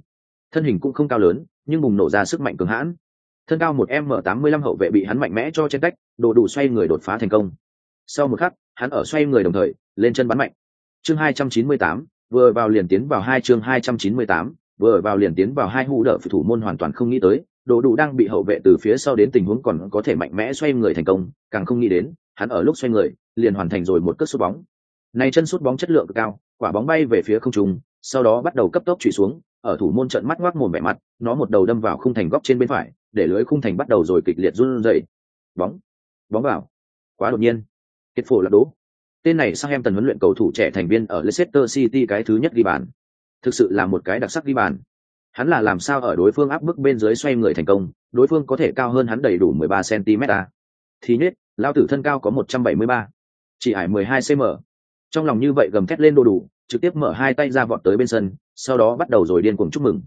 S1: Thân hình cũng không cao lớn, nhưng bùng nổ ra sức mạnh cường hãn. Thân cao một m tám mươi lăm hậu vệ bị hắn mạnh mẽ cho trên cách, đồ đủ xoay người đột phá thành công. Sau một khắc, hắn ở xoay người đồng thời, lên chân bắn mạnh. Chương hai trăm chín mươi tám, vừa vào liền tiến vào hai chương hai trăm chín mươi tám, vừa vào liền tiến vào hai hũ đỡ thủ môn hoàn toàn không nghĩ tới đồ đủ đang bị hậu vệ từ phía sau đến tình huống còn có thể mạnh mẽ xoay người thành công, càng không nghĩ đến, hắn ở lúc xoay người, liền hoàn thành rồi một cất sút bóng. Này chân sút bóng chất lượng cao, quả bóng bay về phía không trung, sau đó bắt đầu cấp tốc trụy xuống, ở thủ môn trận mắt ngoác mồm vẻ mặt, nó một đầu đâm vào khung thành góc trên bên phải, để lưới khung thành bắt đầu rồi kịch liệt run rẩy. Bóng bóng vào. Quá đột nhiên. Kết phổ là đố tên này sang em tần huấn luyện cầu thủ trẻ thành viên ở Leicester City cái thứ nhất ghi bàn. Thực sự là một cái đặc sắc ghi bàn hắn là làm sao ở đối phương áp bức bên dưới xoay người thành công đối phương có thể cao hơn hắn đầy đủ 13 cm à. thì nhất lao tử thân cao có 173, chỉ ải 12 cm trong lòng như vậy gầm thét lên đồ đủ trực tiếp mở hai tay ra vọt tới bên sân sau đó bắt đầu rồi điên cuồng chúc mừng.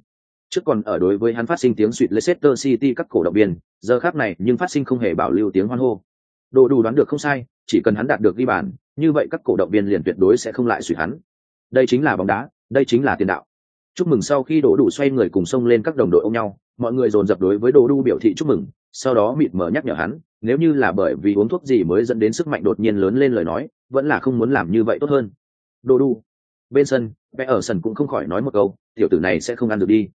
S1: Trước còn ở đối với hắn phát sinh tiếng suýt Leicester City các cổ động viên giờ khác này nhưng phát sinh không hề bảo lưu tiếng hoan hô. Đồ đủ đoán được không sai chỉ cần hắn đạt được ghi bàn như vậy các cổ động viên liền tuyệt đối sẽ không lại suýt hắn. Đây chính là bóng đá đây chính là tiền đạo chúc mừng sau khi đỗ đủ xoay người cùng xông lên các đồng đội ôm nhau mọi người dồn dập đối với đỗ Đu biểu thị chúc mừng sau đó mịt mờ nhắc nhở hắn nếu như là bởi vì uống thuốc gì mới dẫn đến sức mạnh đột nhiên lớn lên lời nói vẫn là không muốn làm như vậy tốt hơn. Đỗ Đu, bên sân vẽ ở sân cũng không khỏi nói một câu tiểu tử này sẽ không ăn được đi.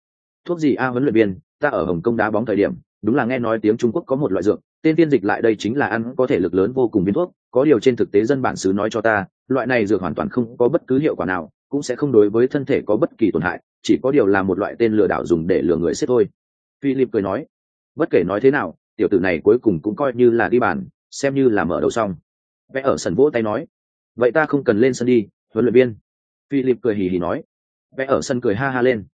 S1: Thuốc gì a huấn luyện viên ta ở hồng kông đá bóng thời điểm đúng là nghe nói tiếng trung quốc có một loại dược tên tiên dịch lại đây chính là ăn có thể lực lớn vô cùng biến thuốc có điều trên thực tế dân bản xứ nói cho ta loại này dược hoàn toàn không có bất cứ hiệu quả nào cũng sẽ không đối với thân thể có bất kỳ tổn hại, chỉ có điều là một loại tên lừa đảo dùng để lừa người xếp thôi. Philip cười nói. Bất kể nói thế nào, tiểu tử này cuối cùng cũng coi như là đi bàn, xem như là mở đầu xong. Vẽ ở sân vỗ tay nói. Vậy ta không cần lên sân đi, huấn luyện viên. Philip cười hì hì nói. Vẽ ở sân cười ha ha lên.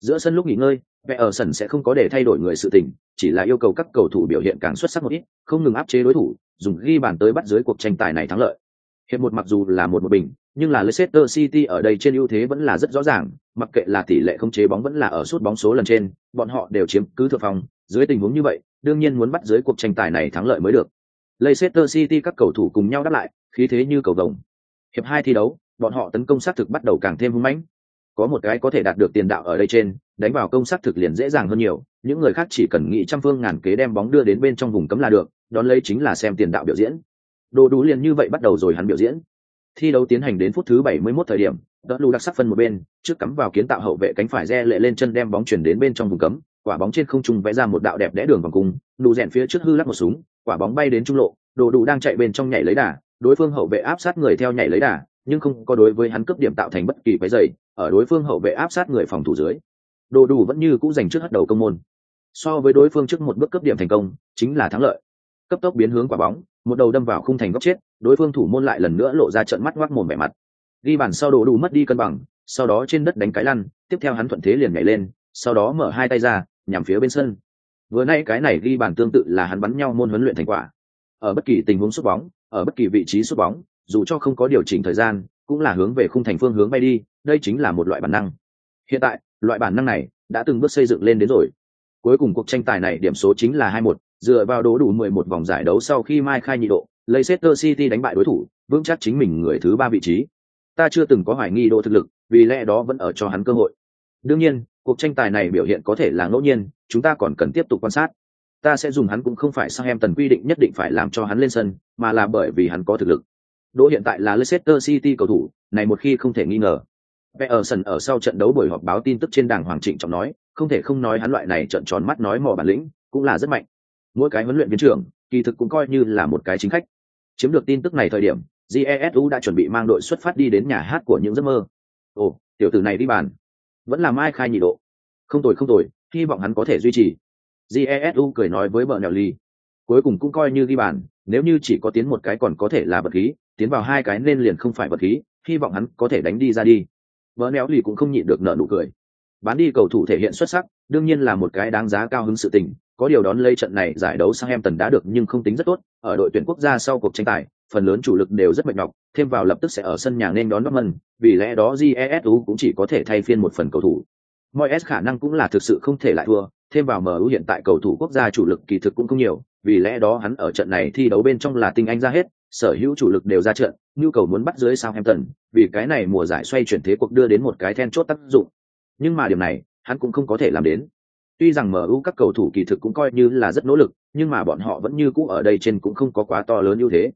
S1: Giữa sân lúc nghỉ ngơi, vẽ ở sân sẽ không có để thay đổi người sự tình, chỉ là yêu cầu các cầu thủ biểu hiện càng xuất sắc một ít, không ngừng áp chế đối thủ, dùng ghi bàn tới bắt dưới cuộc tranh tài này thắng lợi. Hiệp một mặc dù là một một bình nhưng là Leicester City ở đây trên ưu thế vẫn là rất rõ ràng, mặc kệ là tỷ lệ không chế bóng vẫn là ở suốt bóng số lần trên, bọn họ đều chiếm cứ thượng phòng, dưới tình huống như vậy, đương nhiên muốn bắt dưới cuộc tranh tài này thắng lợi mới được. Leicester City các cầu thủ cùng nhau đáp lại, khí thế như cầu đồng. Hiệp hai thi đấu, bọn họ tấn công sát thực bắt đầu càng thêm hung mãnh. Có một cái có thể đạt được tiền đạo ở đây trên, đánh vào công sát thực liền dễ dàng hơn nhiều, những người khác chỉ cần nghĩ trăm phương ngàn kế đem bóng đưa đến bên trong vùng cấm là được, đón lấy chính là xem tiền đạo biểu diễn. Đồ đủ liền như vậy bắt đầu rồi hắn biểu diễn. Thi đấu tiến hành đến phút thứ 71 thời điểm, đỡ lù đặc sắc phân một bên, trước cắm vào kiến tạo hậu vệ cánh phải re lệ lên chân đem bóng chuyển đến bên trong vùng cấm, quả bóng trên không trung vẽ ra một đạo đẹp đẽ đường vòng cung, nụ rèn phía trước hư lắc một súng, quả bóng bay đến trung lộ, đồ đủ đang chạy bên trong nhảy lấy đà, đối phương hậu vệ áp sát người theo nhảy lấy đà, nhưng không có đối với hắn cấp điểm tạo thành bất kỳ cái dày, ở đối phương hậu vệ áp sát người phòng thủ dưới. Đồ đủ vẫn như cũ giành trước hất đầu công môn. So với đối phương trước một bước cấp điểm thành công, chính là thắng lợi. Cấp tốc biến hướng quả bóng, một đầu đâm vào khung thành góc chết, đối phương thủ môn lại lần nữa lộ ra trận mắt ngoác mồm vẻ mặt. Ghi bàn sau đồ đủ mất đi cân bằng, sau đó trên đất đánh cái lăn, tiếp theo hắn thuận thế liền nhảy lên, sau đó mở hai tay ra, nhằm phía bên sân. Vừa nay cái này ghi bàn tương tự là hắn bắn nhau môn huấn luyện thành quả. Ở bất kỳ tình huống sút bóng, ở bất kỳ vị trí sút bóng, dù cho không có điều chỉnh thời gian, cũng là hướng về khung thành phương hướng bay đi, đây chính là một loại bản năng. Hiện tại, loại bản năng này đã từng bước xây dựng lên đến rồi. Cuối cùng cuộc tranh tài này điểm số chính là 2-1, dựa vào đố đủ 11 vòng giải đấu sau khi Mai khai nhị độ, Leicester City đánh bại đối thủ, vững chắc chính mình người thứ ba vị trí. Ta chưa từng có hoài nghi độ thực lực, vì lẽ đó vẫn ở cho hắn cơ hội. Đương nhiên, cuộc tranh tài này biểu hiện có thể là ngẫu nhiên, chúng ta còn cần tiếp tục quan sát. Ta sẽ dùng hắn cũng không phải sang em tần quy định nhất định phải làm cho hắn lên sân, mà là bởi vì hắn có thực lực. Đỗ hiện tại là Leicester City cầu thủ, này một khi không thể nghi ngờ. Vẽ ở sân ở sau trận đấu buổi họp báo tin tức trên đàng Hoàng Trịnh trọng nói, không thể không nói hắn loại này trận tròn mắt nói mò bản lĩnh, cũng là rất mạnh. Mỗi cái huấn luyện viên trưởng, kỳ thực cũng coi như là một cái chính khách. Chiếm được tin tức này thời điểm, Jesu đã chuẩn bị mang đội xuất phát đi đến nhà hát của những giấc mơ. Ồ, tiểu tử này đi bàn, vẫn là mai khai nhị độ. Không tồi không tồi, hy vọng hắn có thể duy trì. Jesu cười nói với bờ nèo ly. Cuối cùng cũng coi như đi bàn, nếu như chỉ có tiến một cái còn có thể là vật khí, tiến vào hai cái nên liền không phải vật khí, hy vọng hắn có thể đánh đi ra đi. Bờ nèo ly cũng không nhịn được nở nụ cười. Bán đi cầu thủ thể hiện xuất sắc, đương nhiên là một cái đáng giá cao hứng sự tình, có điều đón lấy trận này giải đấu sang em tần đã được nhưng không tính rất tốt, ở đội tuyển quốc gia sau cuộc tranh tài, phần lớn chủ lực đều rất mệt nhọc, thêm vào lập tức sẽ ở sân nhà nên đón Dortmund, vì lẽ đó Jesu cũng chỉ có thể thay phiên một phần cầu thủ. Moyes khả năng cũng là thực sự không thể lại thua, thêm vào MU hiện tại cầu thủ quốc gia chủ lực kỳ thực cũng không nhiều, vì lẽ đó hắn ở trận này thi đấu bên trong là tinh anh ra hết, sở hữu chủ lực đều ra trận, nhu cầu muốn bắt dưới Southampton, vì cái này mùa giải xoay chuyển thế cuộc đưa đến một cái then chốt tác dụng. Nhưng mà điểm này, hắn cũng không có thể làm đến. Tuy rằng MU các cầu thủ kỳ thực cũng coi như là rất nỗ lực, nhưng mà bọn họ vẫn như cũ ở đây trên cũng không có quá to lớn ưu thế.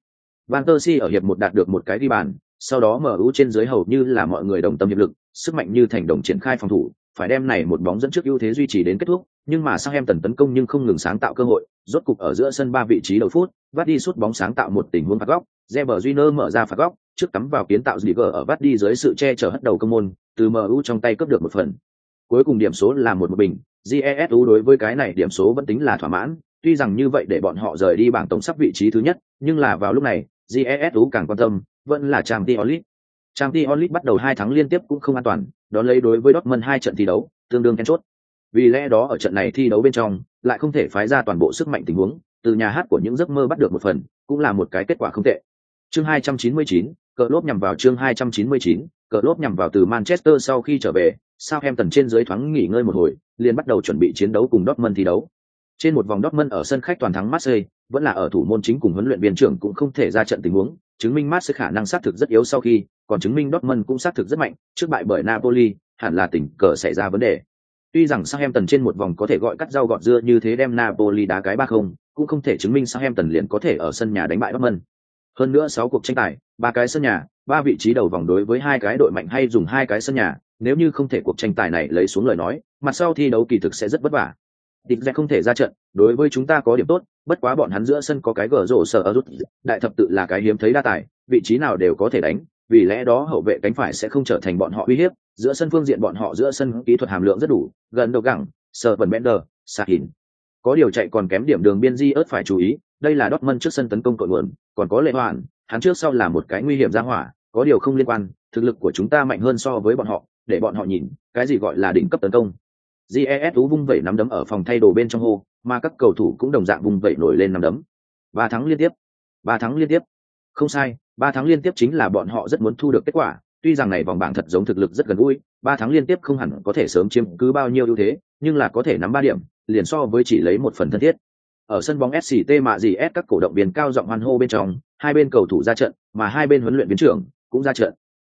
S1: Van Persie ở hiệp một đạt được một cái ghi bàn, sau đó MU trên dưới hầu như là mọi người đồng tâm hiệp lực, sức mạnh như thành đồng triển khai phòng thủ, phải đem này một bóng dẫn trước ưu thế duy trì đến kết thúc, nhưng mà sang em tần tấn công nhưng không ngừng sáng tạo cơ hội, rốt cục ở giữa sân ba vị trí đầu phút, vắt đi sút bóng sáng tạo một tình huống phạt góc, Reber Júnior mở ra phạt góc, trước cắm vào kiến tạo Ziger ở vắt đi dưới sự che chở hất đầu công môn, từ MU trong tay cướp được một phần. Cuối cùng điểm số là một một bình, jesu đối với cái này điểm số vẫn tính là thỏa mãn tuy rằng như vậy để bọn họ rời đi bảng tổng sắp vị trí thứ nhất nhưng là vào lúc này jesu càng quan tâm vẫn là trang t trang t bắt đầu hai tháng liên tiếp cũng không an toàn đón lấy đối với dortmund hai trận thi đấu tương đương then chốt. Vì lẽ đó ở trận này thi đấu bên trong lại không thể phái ra toàn bộ sức mạnh tình huống từ nhà hát của những giấc mơ bắt được một phần cũng là một cái kết quả không tệ. Chương 299, cờ lốp nhằm vào chương 299, cờ lốp nhằm vào từ manchester sau khi trở về sau em tần trên dưới thoáng nghỉ ngơi một hồi, liền bắt đầu chuẩn bị chiến đấu cùng Dortmund thi đấu. Trên một vòng Dortmund ở sân khách toàn thắng Marseille, vẫn là ở thủ môn chính cùng huấn luyện viên trưởng cũng không thể ra trận tình huống, chứng minh Marseille khả năng sát thực rất yếu sau khi, còn chứng minh Dortmund cũng sát thực rất mạnh, trước bại bởi Napoli, hẳn là tình cờ xảy ra vấn đề. Tuy rằng Southampton trên một vòng có thể gọi cắt rau gọt dưa như thế đem Napoli đá cái ba không, cũng không thể chứng minh Southampton liền có thể ở sân nhà đánh bại Dortmund. Hơn nữa sáu cuộc tranh tài, ba cái sân nhà, ba vị trí đầu vòng đối với hai cái đội mạnh hay dùng hai cái sân nhà, nếu như không thể cuộc tranh tài này lấy xuống lời nói mặt sau thi đấu kỳ thực sẽ rất vất vả. Địch dạy không thể ra trận đối với chúng ta có điểm tốt bất quá bọn hắn giữa sân có cái gở rổ sở ở rút đại thập tự là cái hiếm thấy đa tài vị trí nào đều có thể đánh vì lẽ đó hậu vệ cánh phải sẽ không trở thành bọn họ uy hiếp giữa sân phương diện bọn họ giữa sân kỹ thuật hàm lượng rất đủ gần đầu gẳng sờ vần bender sạc hình có điều chạy còn kém điểm đường biên di ớt phải chú ý đây là đót mân trước sân tấn công cội nguồn còn có lệ hoàn hắn trước sau là một cái nguy hiểm ra hỏa có điều không liên quan, thực lực của chúng ta mạnh hơn so với bọn họ, để bọn họ nhìn, cái gì gọi là đỉnh cấp tấn công. Jesu vung vẩy nắm đấm ở phòng thay đồ bên trong hô, mà các cầu thủ cũng đồng dạng vung vẩy nổi lên nắm đấm. Ba thắng liên tiếp. Ba thắng liên tiếp. Không sai, ba thắng liên tiếp chính là bọn họ rất muốn thu được kết quả, tuy rằng này vòng bảng thật giống thực lực rất gần gũi, ba thắng liên tiếp không hẳn có thể sớm chiếm cứ bao nhiêu ưu thế, nhưng là có thể nắm ba điểm, liền so với chỉ lấy một phần thân thiết. Ở sân bóng sct mạ gì s các cổ động viên cao giọng hoan hô bên trong, hai bên cầu thủ ra trận, mà hai bên huấn luyện viên trưởng cũng ra trận.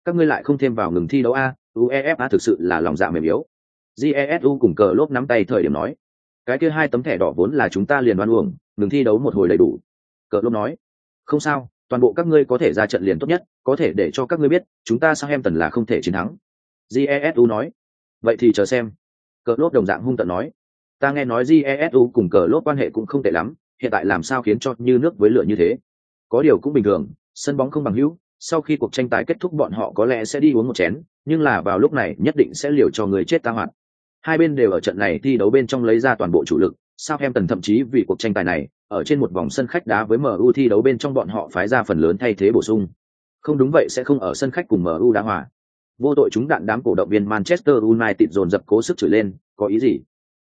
S1: Các ngươi lại không thêm vào ngừng thi đấu a, uefa thực sự là lòng dạ mềm yếu. Jesu cùng cờ lốp nắm tay thời điểm nói, cái kia hai tấm thẻ đỏ vốn là chúng ta liền đoan uổng, ngừng thi đấu một hồi đầy đủ. Cờ lốp nói, không sao, toàn bộ các ngươi có thể ra trận liền tốt nhất, có thể để cho các ngươi biết, chúng ta sang em tần là không thể chiến thắng. Jesu nói, vậy thì chờ xem. Cờ lốp đồng dạng hung tận nói, ta nghe nói jesu cùng cờ lốp quan hệ cũng không tệ lắm, hiện tại làm sao khiến cho như nước với lửa như thế? Có điều cũng bình thường, sân bóng không bằng hữu sau khi cuộc tranh tài kết thúc, bọn họ có lẽ sẽ đi uống một chén, nhưng là vào lúc này nhất định sẽ liều cho người chết ta hoạt hai bên đều ở trận này thi đấu bên trong lấy ra toàn bộ chủ lực, Southampton thậm chí vì cuộc tranh tài này, ở trên một vòng sân khách đá với MU thi đấu bên trong bọn họ phái ra phần lớn thay thế bổ sung. Không đúng vậy sẽ không ở sân khách cùng MU đá hòa. Vô tội chúng đạn đám cổ động viên Manchester United dồn dập cố sức chửi lên, có ý gì?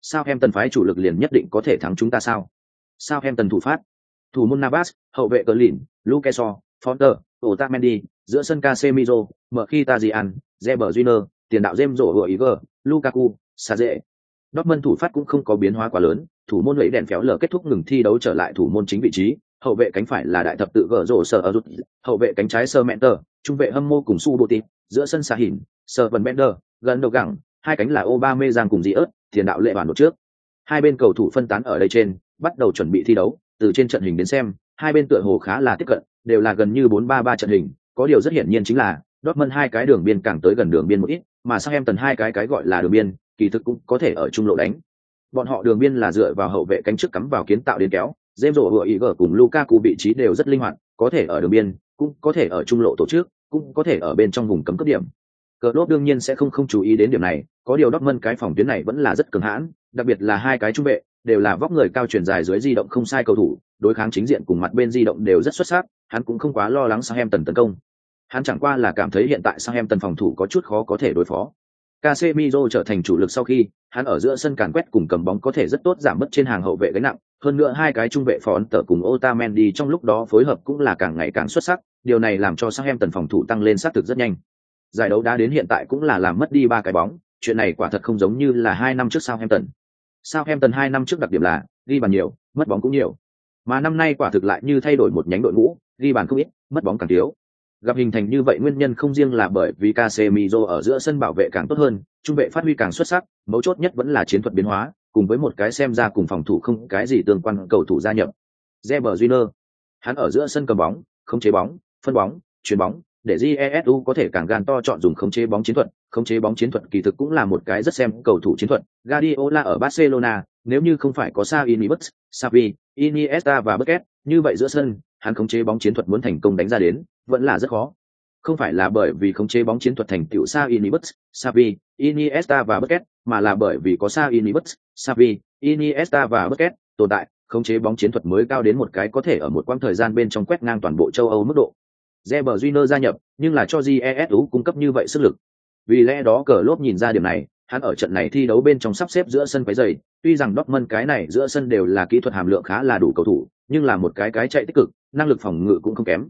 S1: Southampton phái chủ lực liền nhất định có thể thắng chúng ta sao? Southampton thủ phát. Thủ môn Navas, hậu vệ cờ lìn Luke Shaw Fonter Otamendi giữa sân Casemiro Mkhitaryan Reber Júnior tiền đạo James rổ Lukaku xa Dortmund thủ phát cũng không có biến hóa quá lớn, thủ môn lấy đèn phéo lở kết thúc ngừng thi đấu trở lại thủ môn chính vị trí, hậu vệ cánh phải là đại thập tự gỡ rổ sở ở rút, hậu vệ cánh trái sơ mẹn tờ, trung vệ hâm mô cùng su bộ tịp, giữa sân xa hình, sơ vần bender, gần đầu gẳng, hai cánh là Obama giang cùng dị ớt, tiền đạo lệ bản một trước. Hai bên cầu thủ phân tán ở đây trên, bắt đầu chuẩn bị thi đấu, từ trên trận hình đến xem, hai bên tựa hồ khá là tiếp cận, đều là gần như 4-3-3 trận hình, có điều rất hiển nhiên chính là Dortmund hai cái đường biên càng tới gần đường biên một ít, mà sang em tần hai cái cái gọi là đường biên, kỳ thực cũng có thể ở trung lộ đánh. Bọn họ đường biên là dựa vào hậu vệ cánh trước cắm vào kiến tạo đến kéo, James rổ vừa ý gở cùng Lukaku vị trí đều rất linh hoạt, có thể ở đường biên, cũng có thể ở trung lộ tổ chức, cũng có thể ở bên trong vùng cấm cấp điểm. Cờ lốt đương nhiên sẽ không không chú ý đến điểm này, có điều Dortmund cái phòng tuyến này vẫn là rất cường hãn, đặc biệt là hai cái trung vệ, đều là vóc người cao chuyển dài dưới di động không sai cầu thủ, đối kháng chính diện cùng mặt bên di động đều rất xuất sắc, hắn cũng không quá lo lắng Southampton tấn công. Hắn chẳng qua là cảm thấy hiện tại Southampton phòng thủ có chút khó có thể đối phó. Casemiro trở thành chủ lực sau khi, hắn ở giữa sân càn quét cùng cầm bóng có thể rất tốt giảm bớt trên hàng hậu vệ gánh nặng, hơn nữa hai cái trung vệ phó ấn tở cùng Otamendi trong lúc đó phối hợp cũng là càng ngày càng xuất sắc, điều này làm cho Southampton phòng thủ tăng lên sát thực rất nhanh. Giải đấu đã đến hiện tại cũng là làm mất đi ba cái bóng, chuyện này quả thật không giống như là hai năm trước Southampton. Southampton hai năm trước đặc điểm là ghi bàn nhiều, mất bóng cũng nhiều. Mà năm nay quả thực lại như thay đổi một nhánh đội ngũ, ghi bàn không ít, mất bóng càng thiếu. Gặp hình thành như vậy nguyên nhân không riêng là bởi vì Casemiro ở giữa sân bảo vệ càng tốt hơn, trung vệ phát huy càng xuất sắc, mấu chốt nhất vẫn là chiến thuật biến hóa, cùng với một cái xem ra cùng phòng thủ không cái gì tương quan cầu thủ gia nhập. Reber Júnior, hắn ở giữa sân cầm bóng, không chế bóng, phân bóng, chuyền bóng, để Jesu có thể càng gan to chọn dùng khống chế bóng chiến thuật, khống chế bóng chiến thuật kỳ thực cũng là một cái rất xem cầu thủ chiến thuật. Guardiola ở Barcelona, nếu như không phải có Xavi, Iniesta, Xavi, Iniesta và Busquets, như vậy giữa sân, hắn khống chế bóng chiến thuật muốn thành công đánh ra đến, vẫn là rất khó. Không phải là bởi vì khống chế bóng chiến thuật thành tựu Xavi, Iniesta, Xavi, Iniesta và Busquets, mà là bởi vì có Xavi, Xavi, Iniesta và Busquets tồn tại, khống chế bóng chiến thuật mới cao đến một cái có thể ở một quãng thời gian bên trong quét ngang toàn bộ châu Âu mức độ. Reber Júnior gia nhập, nhưng là cho GESU cung cấp như vậy sức lực. Vì lẽ đó cờ lốp nhìn ra điểm này, hắn ở trận này thi đấu bên trong sắp xếp giữa sân quấy dày, tuy rằng Dortmund cái này giữa sân đều là kỹ thuật hàm lượng khá là đủ cầu thủ, nhưng là một cái cái chạy tích cực, năng lực phòng ngự cũng không kém.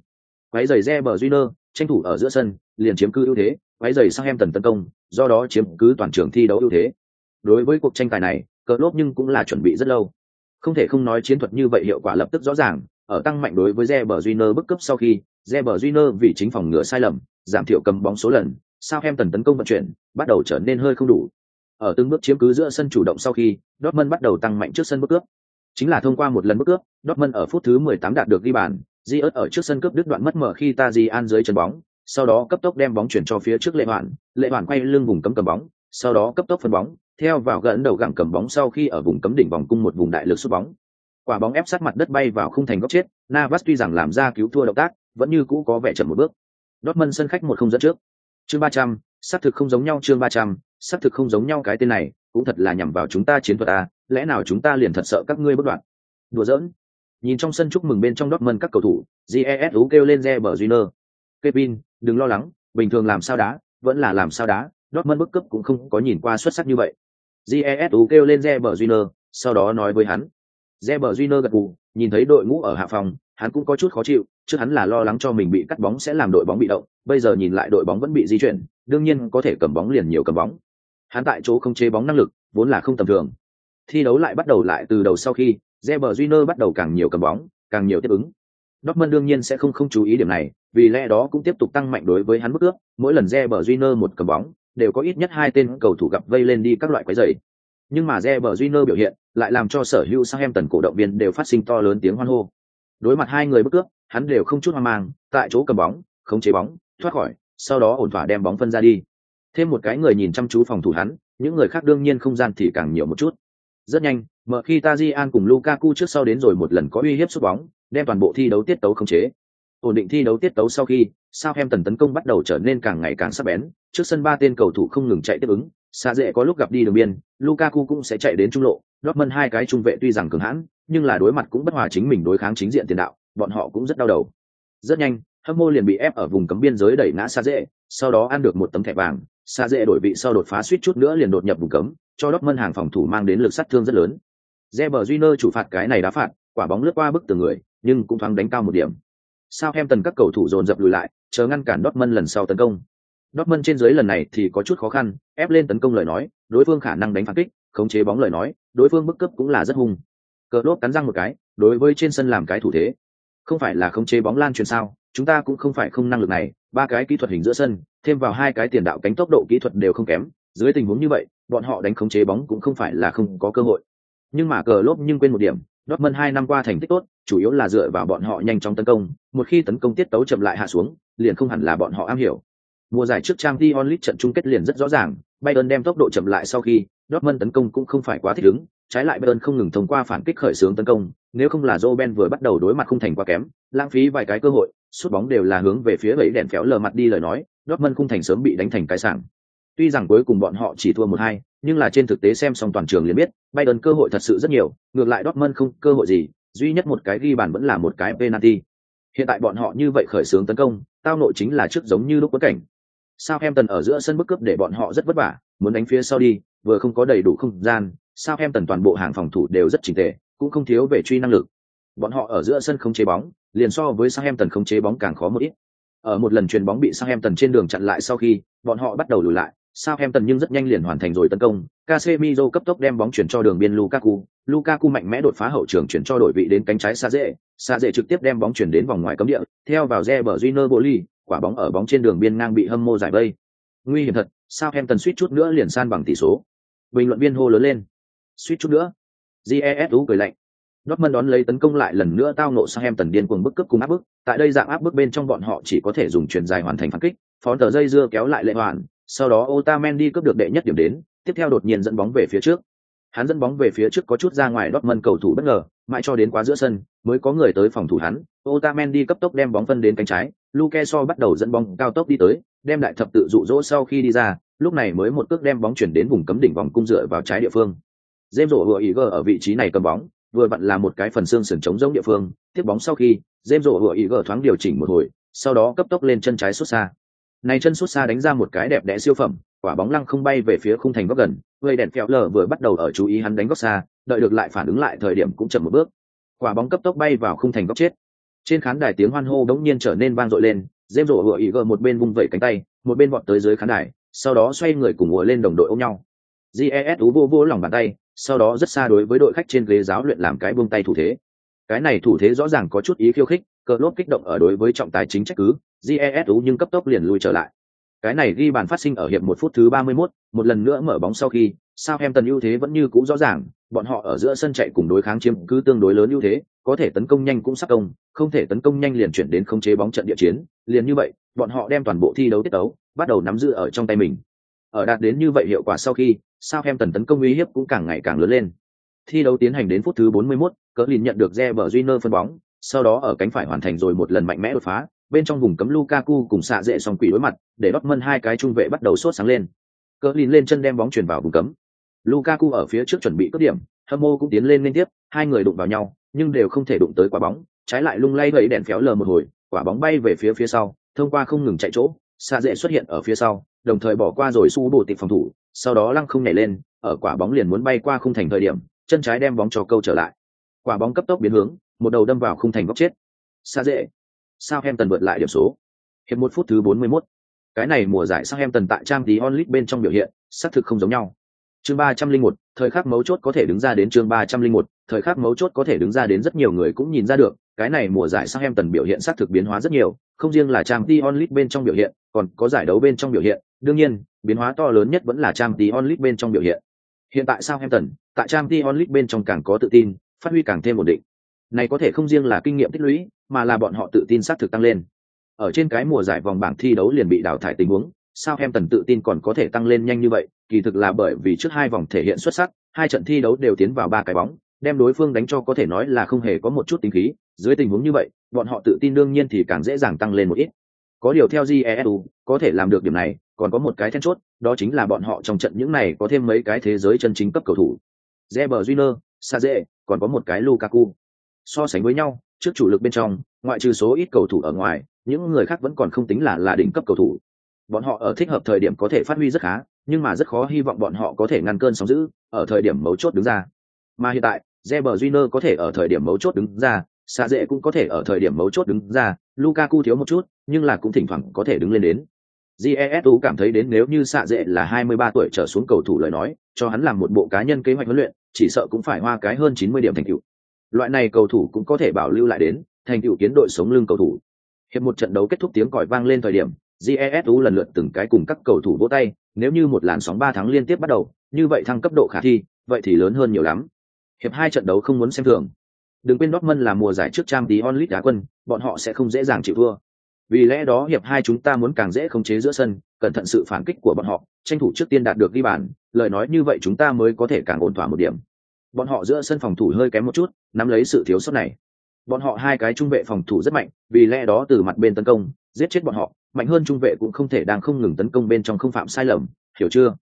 S1: Quấy dày Reber Júnior, tranh thủ ở giữa sân, liền chiếm cứ ưu thế, quấy dày sang em tần tấn công, do đó chiếm cứ toàn trường thi đấu ưu thế. Đối với cuộc tranh tài này, cờ lốp nhưng cũng là chuẩn bị rất lâu. Không thể không nói chiến thuật như vậy hiệu quả lập tức rõ ràng, ở tăng mạnh đối với Reber Júnior bức cấp sau khi, Reber Júnior vì chính phòng ngừa sai lầm, giảm thiểu cầm bóng số lần, sao em tần tấn công vận chuyển, bắt đầu trở nên hơi không đủ. Ở từng bước chiếm cứ giữa sân chủ động sau khi, Dortmund bắt đầu tăng mạnh trước sân bước cướp. Chính là thông qua một lần bước cướp, Dortmund ở phút thứ 18 đạt được ghi bàn, Ziyech ở trước sân cướp đứt đoạn mất mở khi Tajian dưới chân bóng, sau đó cấp tốc đem bóng chuyển cho phía trước Lệ Hoàn, Lệ Hoàn quay lưng vùng cấm cầm bóng, sau đó cấp tốc phân bóng, theo vào gần đầu gặng cầm bóng sau khi ở vùng cấm đỉnh vòng cung một vùng đại lực sút bóng. Quả bóng ép sát mặt đất bay vào khung thành góc chết, Navas tuy rằng làm ra cứu thua động tác, vẫn như cũ có vẻ chậm một bước. Dortmund sân khách một không dẫn trước. Chương ba trăm, xác thực không giống nhau chương ba trăm, xác thực không giống nhau cái tên này, cũng thật là nhằm vào chúng ta chiến thuật à, lẽ nào chúng ta liền thật sợ các ngươi bất đoạn. Đùa giỡn. Nhìn trong sân chúc mừng bên trong Dortmund các cầu thủ, GESU kêu lên Reber Júnior. Kevin, đừng lo lắng, bình thường làm sao đá, vẫn là làm sao đá, Dortmund bức cấp cũng không có nhìn qua xuất sắc như vậy. jesu kêu lên Reber Júnior, sau đó nói với hắn Reber Júnior gật gù nhìn thấy đội ngũ ở hạ phòng, hắn cũng có chút khó chịu, trước hắn là lo lắng cho mình bị cắt bóng sẽ làm đội bóng bị động, bây giờ nhìn lại đội bóng vẫn bị di chuyển, đương nhiên có thể cầm bóng liền nhiều cầm bóng. Hắn tại chỗ không chế bóng năng lực, vốn là không tầm thường. Thi đấu lại bắt đầu lại từ đầu sau khi Reber Júnior bắt đầu càng nhiều cầm bóng, càng nhiều tiếp ứng. Dortmund đương nhiên sẽ không không chú ý điểm này, vì lẽ đó cũng tiếp tục tăng mạnh đối với hắn mức ước, mỗi lần Reber Júnior một cầm bóng, đều có ít nhất hai tên cầu thủ gặp vây lên đi các loại quái rầy. Nhưng mà Reber Júnior biểu hiện lại làm cho sở hữu Southampton cổ động viên đều phát sinh to lớn tiếng hoan hô. Đối mặt hai người bước cướp hắn đều không chút hoang mang, tại chỗ cầm bóng không chế bóng, thoát khỏi, sau đó ổn thỏa đem bóng phân ra đi. Thêm một cái người nhìn chăm chú phòng thủ hắn, những người khác đương nhiên không gian thì càng nhiều một chút. Rất nhanh mở khi Tajian cùng Lukaku trước sau đến rồi một lần có uy hiếp sút bóng, đem toàn bộ thi đấu tiết tấu khống chế. Ổn định thi đấu tiết tấu sau khi, Southampton tấn công bắt đầu trở nên càng ngày càng sắc bén, trước sân ba tên cầu thủ không ngừng chạy tiếp ứng xa dễ có lúc gặp đi đường biên, Lukaku cũng sẽ chạy đến trung lộ. Dortmund hai cái trung vệ tuy rằng cường hãn, nhưng là đối mặt cũng bất hòa chính mình đối kháng chính diện tiền đạo, bọn họ cũng rất đau đầu. Rất nhanh, hâm mô liền bị ép ở vùng cấm biên giới đẩy ngã xa dễ sau đó ăn được một tấm thẻ vàng. Xa dễ đổi vị sau đột phá suýt chút nữa liền đột nhập vùng cấm, cho Dortmund hàng phòng thủ mang đến lực sát thương rất lớn. Reber Júnior chủ phạt cái này đá phạt, quả bóng lướt qua bức tường người, nhưng cũng thoáng đánh cao một điểm. Sao em tần các cầu thủ dồn dập lùi lại, chờ ngăn cản Dortmund lần sau tấn công. Dortmund trên dưới lần này thì có chút khó khăn, ép lên tấn công lời nói, đối phương khả năng đánh phản kích khống chế bóng lời nói đối phương bức cấp cũng là rất hung. Cờ lốp cắn răng một cái đối với trên sân làm cái thủ thế. Không phải là khống chế bóng lan truyền sao chúng ta cũng không phải không năng lực này ba cái kỹ thuật hình giữa sân thêm vào hai cái tiền đạo cánh tốc độ kỹ thuật đều không kém dưới tình huống như vậy bọn họ đánh khống chế bóng cũng không phải là không có cơ hội. Nhưng mà cờ lốp nhưng quên một điểm Dortmund hai năm qua thành tích tốt, chủ yếu là dựa vào bọn họ nhanh chóng tấn công, một khi tấn công tiết tấu chậm lại hạ xuống, liền không hẳn là bọn họ am hiểu. Mùa giải trước Champions League trận chung kết liền rất rõ ràng, Bayern đem tốc độ chậm lại sau khi, Dortmund tấn công cũng không phải quá thích ứng, trái lại Bayern không ngừng thông qua phản kích khởi xướng tấn công, nếu không là Robben vừa bắt đầu đối mặt không thành quá kém, lãng phí vài cái cơ hội, sút bóng đều là hướng về phía vẫy đèn phéo lờ mặt đi lời nói, Dortmund không thành sớm bị đánh thành cái sảng. Tuy rằng cuối cùng bọn họ chỉ thua một hai, nhưng là trên thực tế xem xong toàn trường liền biết, Bayern cơ hội thật sự rất nhiều, ngược lại Dortmund không cơ hội gì, duy nhất một cái ghi bàn vẫn là một cái penalty. Hiện tại bọn họ như vậy khởi xướng tấn công, tao nội chính là trước giống như lúc quấn cảnh. Southampton ở giữa sân bức cướp để bọn họ rất vất vả, muốn đánh phía sau đi, vừa không có đầy đủ không gian, Southampton toàn bộ hàng phòng thủ đều rất chỉnh tề, cũng không thiếu về truy năng lực. Bọn họ ở giữa sân không chế bóng, liền so với Southampton không chế bóng càng khó một ít. Ở một lần chuyền bóng bị Southampton trên đường chặn lại sau khi, bọn họ bắt đầu lùi lại, Southampton nhưng rất nhanh liền hoàn thành rồi tấn công, Casemiro cấp tốc đem bóng chuyển cho đường biên Lukaku, Lukaku mạnh mẽ đột phá hậu trường chuyển cho đội vị đến cánh trái xa dễ, xa dễ trực tiếp đem bóng chuyển đến vòng ngoài cấm địa, theo vào Reber Júnior Boli, quả bóng ở bóng trên đường biên ngang bị hâm mô giải vây. Nguy hiểm thật, sao em tần suýt chút nữa liền san bằng tỷ số. Bình luận viên hô lớn lên. Suýt chút nữa. Jesu cười lạnh. Dortmund đón lấy tấn công lại lần nữa tao nộ sang em tần điên cuồng bức cướp cùng áp bức, tại đây dạng áp bức bên trong bọn họ chỉ có thể dùng chuyền dài hoàn thành phản kích, phó tờ dây dưa kéo lại lệ hoàn, sau đó Otamendi cướp được đệ nhất điểm đến, tiếp theo đột nhiên dẫn bóng về phía trước. Hắn dẫn bóng về phía trước có chút ra ngoài Dortmund cầu thủ bất ngờ, mãi cho đến quá giữa sân mới có người tới phòng thủ hắn. Otamendi cấp tốc đem bóng phân đến cánh trái, Luke So bắt đầu dẫn bóng cao tốc đi tới, đem đại thập tự dụ dỗ sau khi đi ra, lúc này mới một cước đem bóng chuyển đến vùng cấm đỉnh vòng cung dựa vào trái địa phương. James rổ hựa ý gờ ở vị trí này cầm bóng, vừa vặn là một cái phần xương sườn chống giống địa phương, tiếp bóng sau khi, James rổ hựa ý gờ thoáng điều chỉnh một hồi, sau đó cấp tốc lên chân trái xuất xa. Này chân xuất xa đánh ra một cái đẹp đẽ siêu phẩm, quả bóng lăng không bay về phía khung thành góc gần, người đèn phèo lờ vừa bắt đầu ở chú ý hắn đánh góc xa, đợi được lại phản ứng lại thời điểm cũng chậm một bước. Quả bóng cấp tốc bay vào khung thành góc chết. Trên khán đài tiếng hoan hô đống nhiên trở nên vang dội lên, dêm rổ vừa ý gờ một bên vung vẩy cánh tay, một bên vọt tới dưới khán đài, sau đó xoay người cùng ngồi lên đồng đội ôm nhau. GES ú vô vô lòng bàn tay, sau đó rất xa đối với đội khách trên ghế giáo luyện làm cái buông tay thủ thế. Cái này thủ thế rõ ràng có chút ý khiêu khích, cờ lốt kích động ở đối với trọng tài chính trách cứ, jesu nhưng cấp tốc liền lui trở lại cái này ghi bàn phát sinh ở hiệp một phút thứ 31, một lần nữa mở bóng sau khi sao em tần ưu thế vẫn như cũ rõ ràng bọn họ ở giữa sân chạy cùng đối kháng chiếm cứ tương đối lớn ưu thế có thể tấn công nhanh cũng sắc công không thể tấn công nhanh liền chuyển đến không chế bóng trận địa chiến liền như vậy bọn họ đem toàn bộ thi đấu tiết tấu bắt đầu nắm giữ ở trong tay mình ở đạt đến như vậy hiệu quả sau khi sao em tần tấn công uy hiếp cũng càng ngày càng lớn lên thi đấu tiến hành đến phút thứ 41, cỡ lìn nhận được Reber Júnior phân bóng sau đó ở cánh phải hoàn thành rồi một lần mạnh mẽ đột phá bên trong vùng cấm Lukaku cùng xạ dễ song quỷ đối mặt, để Dortmund hai cái trung vệ bắt đầu sốt sáng lên. Cỡ lìn lên chân đem bóng chuyển vào vùng cấm. Lukaku ở phía trước chuẩn bị cướp điểm, Hamo cũng tiến lên liên tiếp, hai người đụng vào nhau, nhưng đều không thể đụng tới quả bóng, trái lại lung lay gậy đèn phéo lờ một hồi, quả bóng bay về phía phía sau, thông qua không ngừng chạy chỗ, xa dễ xuất hiện ở phía sau, đồng thời bỏ qua rồi su bộ tịp phòng thủ, sau đó lăng không nhảy lên, ở quả bóng liền muốn bay qua khung thành thời điểm, chân trái đem bóng cho câu trở lại. Quả bóng cấp tốc biến hướng, một đầu đâm vào khung thành góc chết. Xa dễ. Sao em tần vượt lại điểm số. Hiệp một phút thứ 41. Cái này mùa giải Sao em tần tại trang tí onlit bên trong biểu hiện, xác thực không giống nhau. Chương 301, thời khắc mấu chốt có thể đứng ra đến chương 301, thời khắc mấu chốt có thể đứng ra đến rất nhiều người cũng nhìn ra được, cái này mùa giải sang em tần biểu hiện xác thực biến hóa rất nhiều, không riêng là trang Dion League bên trong biểu hiện, còn có giải đấu bên trong biểu hiện, đương nhiên, biến hóa to lớn nhất vẫn là trang Dion League bên trong biểu hiện. Hiện tại sau em tần tại trang Dion League bên trong càng có tự tin, phát huy càng thêm ổn định. Này có thể không riêng là kinh nghiệm tích lũy, mà là bọn họ tự tin xác thực tăng lên. Ở trên cái mùa giải vòng bảng thi đấu liền bị đào thải tình huống, sao em tần tự tin còn có thể tăng lên nhanh như vậy, kỳ thực là bởi vì trước hai vòng thể hiện xuất sắc, hai trận thi đấu đều tiến vào ba cái bóng, đem đối phương đánh cho có thể nói là không hề có một chút tính khí, dưới tình huống như vậy, bọn họ tự tin đương nhiên thì càng dễ dàng tăng lên một ít. Có điều theo GESU, có thể làm được điểm này, còn có một cái then chốt, đó chính là bọn họ trong trận những này có thêm mấy cái thế giới chân chính cấp cầu thủ. Reber Júnior, Saze, còn có một cái Lukaku. So sánh với nhau, trước chủ lực bên trong, ngoại trừ số ít cầu thủ ở ngoài, những người khác vẫn còn không tính là là đỉnh cấp cầu thủ. Bọn họ ở thích hợp thời điểm có thể phát huy rất khá, nhưng mà rất khó hy vọng bọn họ có thể ngăn cơn sóng dữ, ở thời điểm mấu chốt đứng ra. Mà hiện tại, Reber Júnior có thể ở thời điểm mấu chốt đứng ra, xa dễ cũng có thể ở thời điểm mấu chốt đứng ra, Lukaku thiếu một chút, nhưng là cũng thỉnh thoảng có thể đứng lên đến. Jesu cảm thấy đến nếu như Sa dễ là 23 tuổi trở xuống cầu thủ lời nói, cho hắn làm một bộ cá nhân kế hoạch huấn luyện, chỉ sợ cũng phải hoa cái hơn 90 điểm thành tựu. Loại này cầu thủ cũng có thể bảo lưu lại đến, thành tựu kiến đội sống lưng cầu thủ. Hiệp một trận đấu kết thúc tiếng còi vang lên thời điểm, Jesu lần lượt từng cái cùng các cầu thủ vỗ tay, nếu như một làn sóng ba tháng liên tiếp bắt đầu, như vậy thăng cấp độ khả thi, vậy thì lớn hơn nhiều lắm. Hiệp hai trận đấu không muốn xem thường. Đừng quên Dortmund là mùa giải trước trang tí onlit đá quân, bọn họ sẽ không dễ dàng chịu thua. Vì lẽ đó hiệp hai chúng ta muốn càng dễ khống chế giữa sân, cẩn thận sự phản kích của bọn họ, tranh thủ trước tiên đạt được ghi bàn, lời nói như vậy chúng ta mới có thể càng ổn thỏa một điểm. Bọn họ giữa sân phòng thủ hơi kém một chút, nắm lấy sự thiếu sót này. Bọn họ hai cái trung vệ phòng thủ rất mạnh, vì lẽ đó từ mặt bên tấn công, giết chết bọn họ, mạnh hơn trung vệ cũng không thể đang không ngừng tấn công bên trong không phạm sai lầm, hiểu chưa?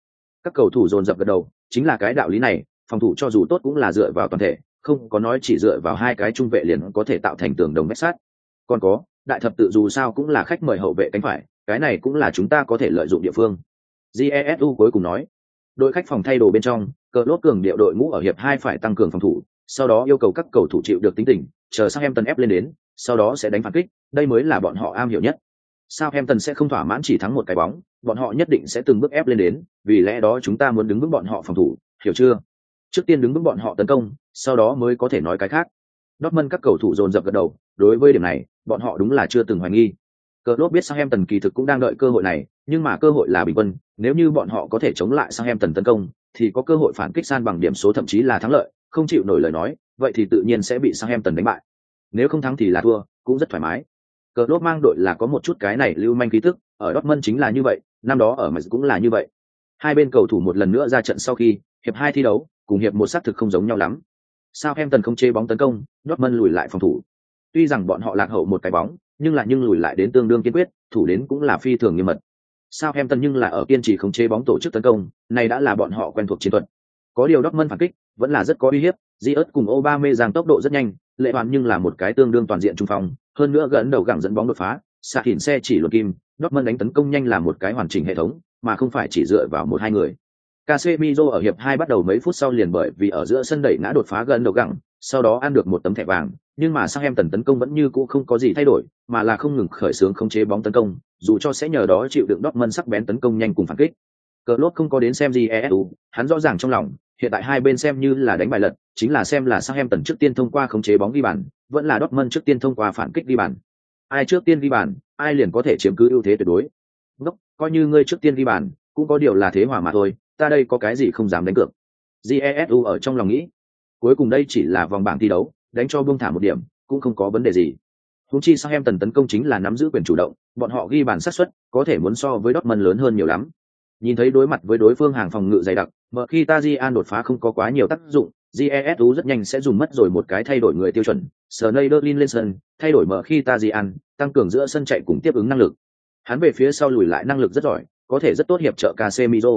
S1: Các cầu thủ dồn dập gật đầu, chính là cái đạo lý này, phòng thủ cho dù tốt cũng là dựa vào toàn thể, không có nói chỉ dựa vào hai cái trung vệ liền có thể tạo thành tường đồng vách sát. Còn có đại thập tự dù sao cũng là khách mời hậu vệ cánh phải cái này cũng là chúng ta có thể lợi dụng địa phương. Jesu cuối cùng nói đội khách phòng thay đồ bên trong cờ lốt cường điệu đội ngũ ở hiệp hai phải tăng cường phòng thủ sau đó yêu cầu các cầu thủ chịu được tính tình chờ sang em tần ép lên đến sau đó sẽ đánh phản kích đây mới là bọn họ am hiểu nhất sao em tần sẽ không thỏa mãn chỉ thắng một cái bóng, bọn họ nhất định sẽ từng bước ép lên đến, vì lẽ đó chúng ta muốn đứng vững bọn họ phòng thủ, hiểu chưa? Trước tiên đứng vững bọn họ tấn công, sau đó mới có thể nói cái khác. Dortmund các cầu thủ dồn dập gật đầu, đối với điểm này, bọn họ đúng là chưa từng hoài nghi. Cờ Lốp biết sang em tần kỳ thực cũng đang đợi cơ hội này, nhưng mà cơ hội là bình quân, nếu như bọn họ có thể chống lại sang em tần tấn công, thì có cơ hội phản kích san bằng điểm số thậm chí là thắng lợi, không chịu nổi lời nói, vậy thì tự nhiên sẽ bị sang em tần đánh bại. Nếu không thắng thì là thua, cũng rất thoải mái cờ lốp mang đội là có một chút cái này lưu manh ký thức ở Dortmund chính là như vậy năm đó ở mạch cũng là như vậy hai bên cầu thủ một lần nữa ra trận sau khi hiệp hai thi đấu cùng hiệp một xác thực không giống nhau lắm. Sao em tần không chế bóng tấn công, Dortmund lùi lại phòng thủ. Tuy rằng bọn họ lạc hậu một cái bóng, nhưng là nhưng lùi lại đến tương đương kiên quyết, thủ đến cũng là phi thường nghiêm mật. Sao em tần nhưng là ở kiên trì không chế bóng tổ chức tấn công, này đã là bọn họ quen thuộc chiến thuật. Có điều Dortmund phản kích, vẫn là rất có uy hiếp, Diot cùng Obama giang tốc độ rất nhanh, lệ hoàn nhưng là một cái tương đương toàn diện trung phong, hơn nữa gần đầu gẳng dẫn bóng đột phá, xạ hiển xe chỉ luật kim, Dortmund đánh tấn công nhanh là một cái hoàn chỉnh hệ thống, mà không phải chỉ dựa vào một hai người. Casemiro ở hiệp hai bắt đầu mấy phút sau liền bởi vì ở giữa sân đẩy ngã đột phá gần đầu gẳng, sau đó ăn được một tấm thẻ vàng, nhưng mà sang em tần tấn công vẫn như cũ không có gì thay đổi, mà là không ngừng khởi xướng khống chế bóng tấn công, dù cho sẽ nhờ đó chịu đựng Dortmund sắc bén tấn công nhanh cùng phản kích. Cờ lốt không có đến xem gì ESU, hắn rõ ràng trong lòng, hiện tại hai bên xem như là đánh bài lật, chính là xem là sang em tần trước tiên thông qua khống chế bóng ghi bàn, vẫn là Dortmund trước tiên thông qua phản kích ghi bàn. Ai trước tiên ghi bàn, ai liền có thể chiếm cứ ưu thế tuyệt đối. Ngốc, coi như ngươi trước tiên ghi bàn, cũng có điều là thế hòa mà thôi, ta đây có cái gì không dám đánh cược jesu ở trong lòng nghĩ cuối cùng đây chỉ là vòng bảng thi đấu đánh cho buông thả một điểm cũng không có vấn đề gì húng chi sang em tần tấn công chính là nắm giữ quyền chủ động bọn họ ghi bàn sát xuất có thể muốn so với Dortmund lớn hơn nhiều lắm nhìn thấy đối mặt với đối phương hàng phòng ngự dày đặc mở khi Tajian đột phá không có quá nhiều tác dụng jesu rất nhanh sẽ dùng mất rồi một cái thay đổi người tiêu chuẩn Snyderlin lên sân thay đổi mở khi Tajian tăng cường giữa sân chạy cùng tiếp ứng năng lực hắn về phía sau lùi lại năng lực rất giỏi có thể rất tốt hiệp trợ Casemiro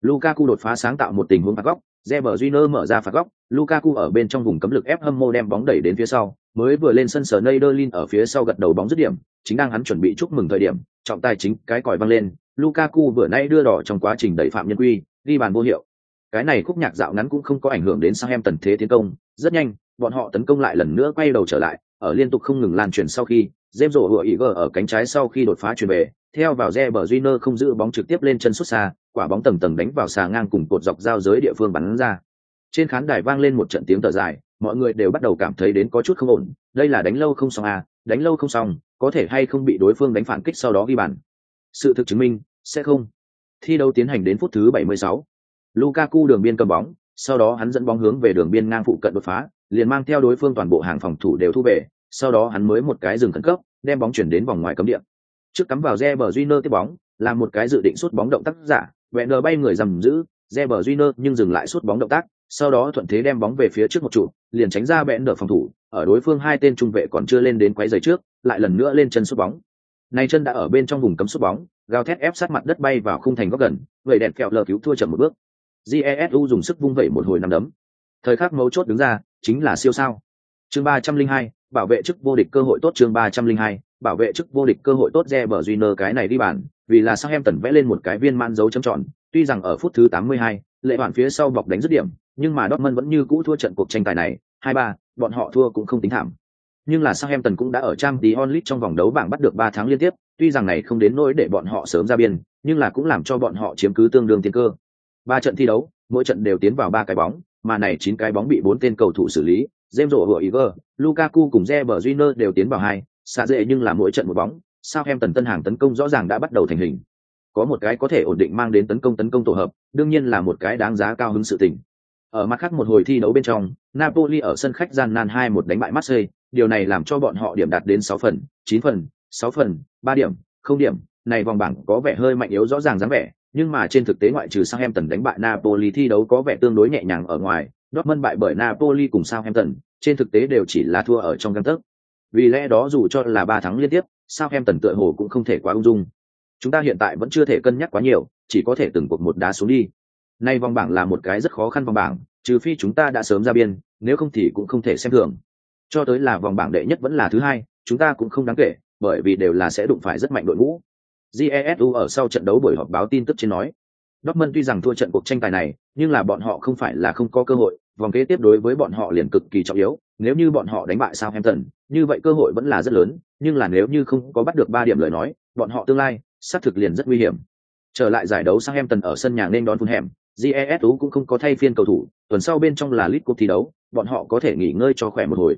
S1: Lukaku đột phá sáng tạo một tình huống phạt góc, Reber Júnior mở ra phạt góc, Lukaku ở bên trong vùng cấm lực ép hâm mô đem bóng đẩy đến phía sau, mới vừa lên sân Sneijderlin ở phía sau gật đầu bóng dứt điểm, chính đang hắn chuẩn bị chúc mừng thời điểm, trọng tài chính cái còi vang lên, Lukaku vừa nãy đưa đỏ trong quá trình đẩy phạm nhân quy, ghi bàn vô hiệu cái này khúc nhạc dạo ngắn cũng không có ảnh hưởng đến sang em tần thế tiến công. Rất nhanh, bọn họ tấn công lại lần nữa quay đầu trở lại, ở liên tục không ngừng lan truyền sau khi, James rổ hựa ý gờ ở cánh trái sau khi đột phá truyền về theo vào re bờ duyner không giữ bóng trực tiếp lên chân xuất xa, quả bóng tầng tầng đánh vào xà ngang cùng cột dọc giao giới địa phương bắn ra. Trên khán đài vang lên một trận tiếng thở dài, mọi người đều bắt đầu cảm thấy đến có chút không ổn, đây là đánh lâu không xong à đánh lâu không xong, có thể hay không bị đối phương đánh phản kích sau đó ghi bàn. Sự thực chứng minh, sẽ không. Thi đấu tiến hành đến phút thứ 76. Lukaku đường biên cầm bóng, sau đó hắn dẫn bóng hướng về đường biên ngang phụ cận đột phá, liền mang theo đối phương toàn bộ hàng phòng thủ đều thu về, sau đó hắn mới một cái dừng khẩn cấp, đem bóng chuyển đến vòng ngoài cấm địa. Trước cắm vào Reber Júnior tiếp bóng làm một cái dự định sút bóng động tác giả Werner bay người dầm giữ Reber Júnior nhưng dừng lại sút bóng động tác, sau đó thuận thế đem bóng về phía trước một trụ, liền tránh ra bẽn đỡ phòng thủ, ở đối phương hai tên trung vệ còn chưa lên đến quấy giày trước, lại lần nữa lên chân sút bóng. Này chân đã ở bên trong vùng cấm sút bóng, gào thét ép sát mặt đất bay vào khung thành góc gần người đèn kẹo lờ cứu thua chậm một bước jesu dùng sức vung vẩy một hồi nằm đấm thời khắc mấu chốt đứng ra chính là siêu sao chương ba trăm linh hai bảo vệ chức vô địch cơ hội tốt chương ba trăm linh hai bảo vệ chức vô địch cơ hội tốt re bờ Junior cái này đi bàn, vì là sao em tần vẽ lên một cái viên man dấu chấm tròn, tuy rằng ở phút thứ 82, lệ bản phía sau bọc đánh dứt điểm, nhưng mà Dortmund vẫn như cũ thua trận cuộc tranh tài này, 2-3, bọn họ thua cũng không tính thảm. Nhưng là Southampton cũng đã ở trang tí onlit trong vòng đấu bảng bắt được ba tháng liên tiếp, tuy rằng này không đến nỗi để bọn họ sớm ra biên, nhưng là cũng làm cho bọn họ chiếm cứ tương đương tiên cơ. Ba trận thi đấu, mỗi trận đều tiến vào ba cái bóng, mà này chín cái bóng bị bốn tên cầu thủ xử lý, James Rowe Iver, Lukaku cùng Reber Junior đều tiến vào hai, xa dễ nhưng là mỗi trận một bóng, sao em tần tân hàng tấn công rõ ràng đã bắt đầu thành hình. Có một cái có thể ổn định mang đến tấn công tấn công tổ hợp, đương nhiên là một cái đáng giá cao hứng sự tình. Ở mặt khác một hồi thi đấu bên trong, Napoli ở sân khách gian nan 2-1 đánh bại Marseille, điều này làm cho bọn họ điểm đạt đến 6 phần, 9 phần, 6 phần, 3 điểm, không điểm, này vòng bảng có vẻ hơi mạnh yếu rõ ràng dáng vẻ, nhưng mà trên thực tế ngoại trừ Southampton đánh bại Napoli thi đấu có vẻ tương đối nhẹ nhàng ở ngoài, Dortmund bại bởi Napoli cùng Southampton, trên thực tế đều chỉ là thua ở trong gang tấc. Vì lẽ đó dù cho là ba thắng liên tiếp, Southampton tựa hồ cũng không thể quá ung dung. Chúng ta hiện tại vẫn chưa thể cân nhắc quá nhiều, chỉ có thể từng cuộc một đá xuống đi. Nay vòng bảng là một cái rất khó khăn vòng bảng, trừ phi chúng ta đã sớm ra biên, nếu không thì cũng không thể xem thường. Cho tới là vòng bảng đệ nhất vẫn là thứ hai, chúng ta cũng không đáng kể, bởi vì đều là sẽ đụng phải rất mạnh đội ngũ. Jesu ở sau trận đấu buổi họp báo tin tức trên nói, Dortmund tuy rằng thua trận cuộc tranh tài này, nhưng là bọn họ không phải là không có cơ hội, vòng kế tiếp đối với bọn họ liền cực kỳ trọng yếu, nếu như bọn họ đánh bại Southampton, như vậy cơ hội vẫn là rất lớn, nhưng là nếu như không có bắt được ba điểm lời nói, bọn họ tương lai xác thực liền rất nguy hiểm. Trở lại giải đấu Southampton ở sân nhà nên đón Fulham, GESU cũng không có thay phiên cầu thủ, tuần sau bên trong là League Cup thi đấu, bọn họ có thể nghỉ ngơi cho khỏe một hồi.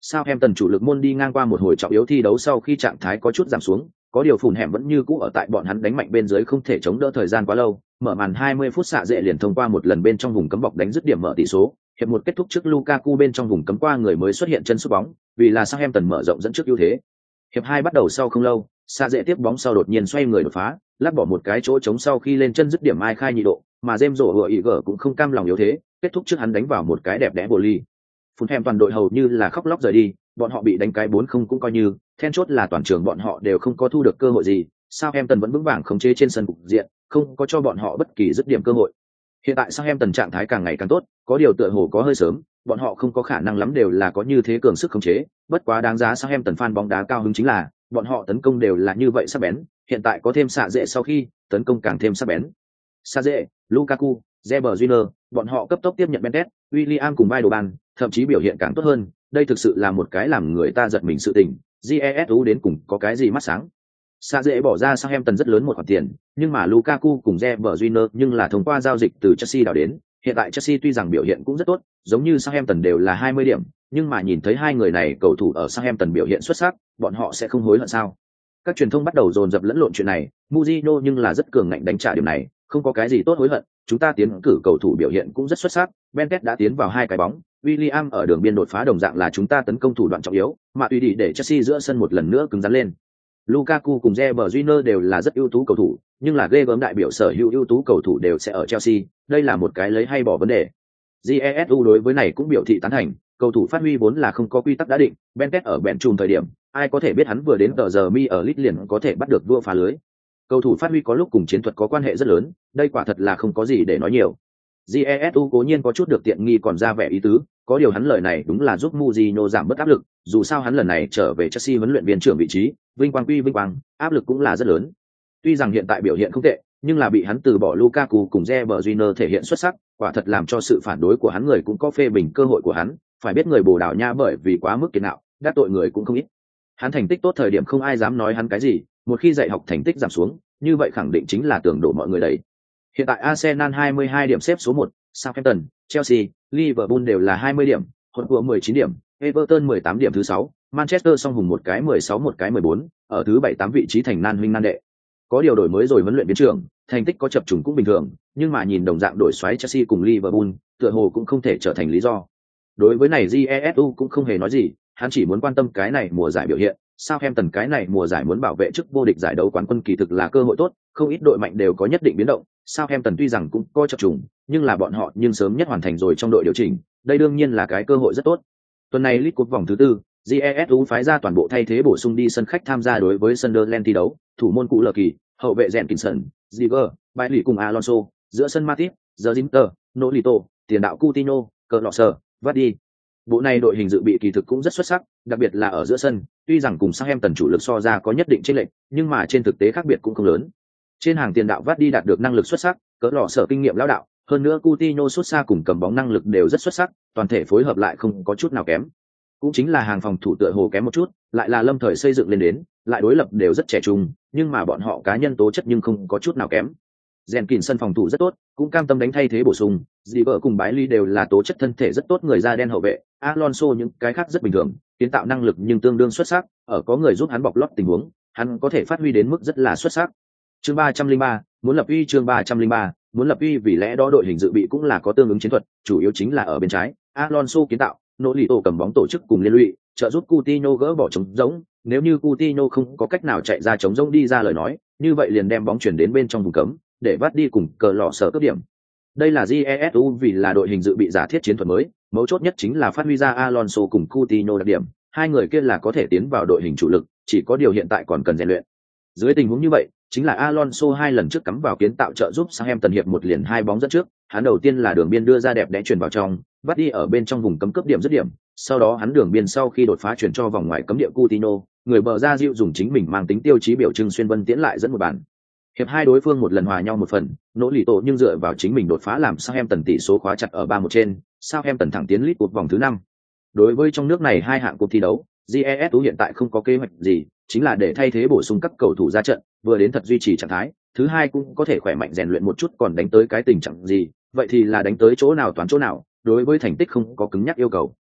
S1: Southampton chủ lực môn đi ngang qua một hồi trọng yếu thi đấu sau khi trạng thái có chút giảm xuống, có điều phùn hẻm vẫn như cũ ở tại bọn hắn đánh mạnh bên dưới không thể chống đỡ thời gian quá lâu, mở màn 20 phút xạ dễ liền thông qua một lần bên trong vùng cấm bọc đánh dứt điểm mở tỷ số, hiệp một kết thúc trước Lukaku bên trong vùng cấm qua người mới xuất hiện chân sút bóng, vì là sang em tần mở rộng dẫn trước ưu thế. Hiệp hai bắt đầu sau không lâu, xạ dễ tiếp bóng sau đột nhiên xoay người đột phá, lắp bỏ một cái chỗ trống sau khi lên chân dứt điểm ai khai nhị độ, mà James rổ vừa ý gở cũng không cam lòng yếu thế, kết thúc trước hắn đánh vào một cái đẹp đẽ bồ ly. Phun hem toàn đội hầu như là khóc lóc rời đi, bọn họ bị đánh cái bốn không cũng coi như, then chốt là toàn trường bọn họ đều không có thu được cơ hội gì, sao em tần vẫn vững vàng khống chế trên sân cục diện, không có cho bọn họ bất kỳ dứt điểm cơ hội. Hiện tại sao em tần trạng thái càng ngày càng tốt, có điều tựa hồ có hơi sớm, bọn họ không có khả năng lắm đều là có như thế cường sức khống chế, bất quá đáng giá sao em tần fan bóng đá cao hứng chính là, bọn họ tấn công đều là như vậy sắc bén, hiện tại có thêm xạ dễ sau khi, tấn công càng thêm sắc bén. xạ dễ, Lukaku, Reber Júnior, bọn họ cấp tốc tiếp nhận Bendet, William cùng Vai Ban, thậm chí biểu hiện càng tốt hơn, đây thực sự là một cái làm người ta giật mình sự tình, GESU đến cùng có cái gì mắt sáng. Sa dễ bỏ ra sang em tần rất lớn một khoản tiền, nhưng mà Lukaku cùng Reber Júnior nhưng là thông qua giao dịch từ Chelsea đào đến, hiện tại Chelsea tuy rằng biểu hiện cũng rất tốt, giống như Sang Em Tần đều là 20 điểm, nhưng mà nhìn thấy hai người này cầu thủ ở Sang Em Tần biểu hiện xuất sắc, bọn họ sẽ không hối hận sao? Các truyền thông bắt đầu dồn dập lẫn lộn chuyện này, Mujino nhưng là rất cường ngạnh đánh trả điểm này, không có cái gì tốt hối hận, chúng ta tiến cử cầu thủ biểu hiện cũng rất xuất sắc, Benket đã tiến vào hai cái bóng, William ở đường biên đột phá đồng dạng là chúng ta tấn công thủ đoạn trọng yếu, mà tùy đi để Chelsea giữa sân một lần nữa cứng rắn lên. Lukaku cùng Reber Júnior đều là rất ưu tú cầu thủ, nhưng là ghê gớm đại biểu sở hữu ưu tú cầu thủ đều sẽ ở Chelsea, đây là một cái lấy hay bỏ vấn đề. Jesu đối với này cũng biểu thị tán thành, cầu thủ phát huy vốn là không có quy tắc đã định, Benket ở bèn chùm thời điểm, ai có thể biết hắn vừa đến tờ giờ mi ở lit liền có thể bắt được vua phá lưới. Cầu thủ phát huy có lúc cùng chiến thuật có quan hệ rất lớn, đây quả thật là không có gì để nói nhiều. Jesu cố nhiên có chút được tiện nghi còn ra vẻ ý tứ, có điều hắn lời này đúng là giúp Mujino giảm bớt áp lực, dù sao hắn lần này trở về Chelsea huấn luyện viên trưởng vị trí, vinh quang quy vinh quang, áp lực cũng là rất lớn. Tuy rằng hiện tại biểu hiện không tệ, nhưng là bị hắn từ bỏ Lukaku cùng Reber thể hiện xuất sắc, quả thật làm cho sự phản đối của hắn người cũng có phê bình cơ hội của hắn, phải biết người Bồ Đào Nha bởi vì quá mức kiệt nạo đắc tội người cũng không ít. Hắn thành tích tốt thời điểm không ai dám nói hắn cái gì, một khi dạy học thành tích giảm xuống, như vậy khẳng định chính là tưởng đổ mọi người đấy. Hiện tại Arsenal 22 điểm xếp số 1, Southampton, Chelsea, Liverpool đều là 20 điểm, Hotspur 19 điểm, Everton 18 điểm thứ 6, Manchester song hùng một cái 16 một cái 14, ở thứ 7 8 vị trí thành nan huynh nan đệ. Có điều đổi mới rồi huấn luyện biến trưởng, thành tích có chập trùng cũng bình thường, nhưng mà nhìn đồng dạng đổi xoáy Chelsea cùng Liverpool, tựa hồ cũng không thể trở thành lý do. Đối với này Jesu cũng không hề nói gì, hắn chỉ muốn quan tâm cái này mùa giải biểu hiện, sao em tần cái này mùa giải muốn bảo vệ chức vô địch giải đấu quán quân kỳ thực là cơ hội tốt, không ít đội mạnh đều có nhất định biến động, sao em tần tuy rằng cũng coi chập trùng, nhưng là bọn họ nhưng sớm nhất hoàn thành rồi trong đội điều chỉnh, đây đương nhiên là cái cơ hội rất tốt. Tuần này League Cup vòng thứ tư, GESU phái ra toàn bộ thay thế bổ sung đi sân khách tham gia đối với sunderland thi đấu thủ môn cũ lờ kỳ hậu vệ rèn kinson ziger bãi lì cùng alonso giữa sân matip giờ zinter nolito tiền đạo coutinho cờ lọ sờ Vardy. bộ này đội hình dự bị kỳ thực cũng rất xuất sắc đặc biệt là ở giữa sân tuy rằng cùng sang em tần chủ lực so ra có nhất định trên lệnh nhưng mà trên thực tế khác biệt cũng không lớn. Trên hàng tiền đạo vắt đi đạt được năng lực xuất sắc cỡ lò sở kinh nghiệm lão đạo hơn nữa Coutinho xuất xa cùng cầm bóng năng lực đều rất xuất sắc, toàn thể phối hợp lại không có chút nào kém. Cũng chính là hàng phòng thủ tựa hồ kém một chút lại là lâm thời xây dựng lên đến lại đối lập đều rất trẻ trung nhưng mà bọn họ cá nhân tố chất nhưng không có chút nào kém rèn kìn sân phòng thủ rất tốt cũng cam tâm đánh thay thế bổ sung dì vợ cùng bái ly đều là tố chất thân thể rất tốt người da đen hậu vệ alonso những cái khác rất bình thường kiến tạo năng lực nhưng tương đương xuất sắc ở có người giúp hắn bọc lót tình huống hắn có thể phát huy đến mức rất là xuất sắc. Chương ba trăm linh ba muốn lập uy chương ba trăm linh ba muốn lập uy vì lẽ đó đội hình dự bị cũng là có tương ứng chiến thuật chủ yếu chính là ở bên trái alonso kiến tạo nỗ lì tổ cầm bóng tổ chức cùng liên lụy, trợ giúp Coutinho gỡ bỏ trống rỗng, nếu như Coutinho không có cách nào chạy ra trống rỗng đi ra lời nói, như vậy liền đem bóng chuyển đến bên trong vùng cấm, để bắt đi cùng cờ lọ sở cướp điểm. Đây là GESU vì là đội hình dự bị giả thiết chiến thuật mới, mấu chốt nhất chính là phát huy ra Alonso cùng Coutinho đặc điểm, hai người kia là có thể tiến vào đội hình chủ lực, chỉ có điều hiện tại còn cần rèn luyện. Dưới tình huống như vậy, chính là Alonso hai lần trước cắm vào kiến tạo trợ giúp sang em tần hiệp một liền hai bóng dẫn trước, hắn đầu tiên là đường biên đưa ra đẹp đẽ chuyển vào trong, bắt đi ở bên trong vùng cấm cấp điểm dứt điểm, sau đó hắn đường biên sau khi đột phá chuyển cho vòng ngoài cấm địa Coutinho, người bờ ra dịu dùng chính mình mang tính tiêu chí biểu trưng xuyên vân tiến lại dẫn một bàn. Hiệp hai đối phương một lần hòa nhau một phần, nỗ lì tổ nhưng dựa vào chính mình đột phá làm sao em tần tỷ số khóa chặt ở ba một trên, sao em tần thẳng tiến lít cuộc vòng thứ năm. Đối với trong nước này hai hạng cuộc thi đấu, GES hiện tại không có kế hoạch gì, chính là để thay thế bổ sung các cầu thủ ra trận, vừa đến thật duy trì trạng thái, thứ hai cũng có thể khỏe mạnh rèn luyện một chút còn đánh tới cái tình trạng gì, vậy thì là đánh tới chỗ nào toán chỗ nào, đối với thành tích không có cứng nhắc yêu cầu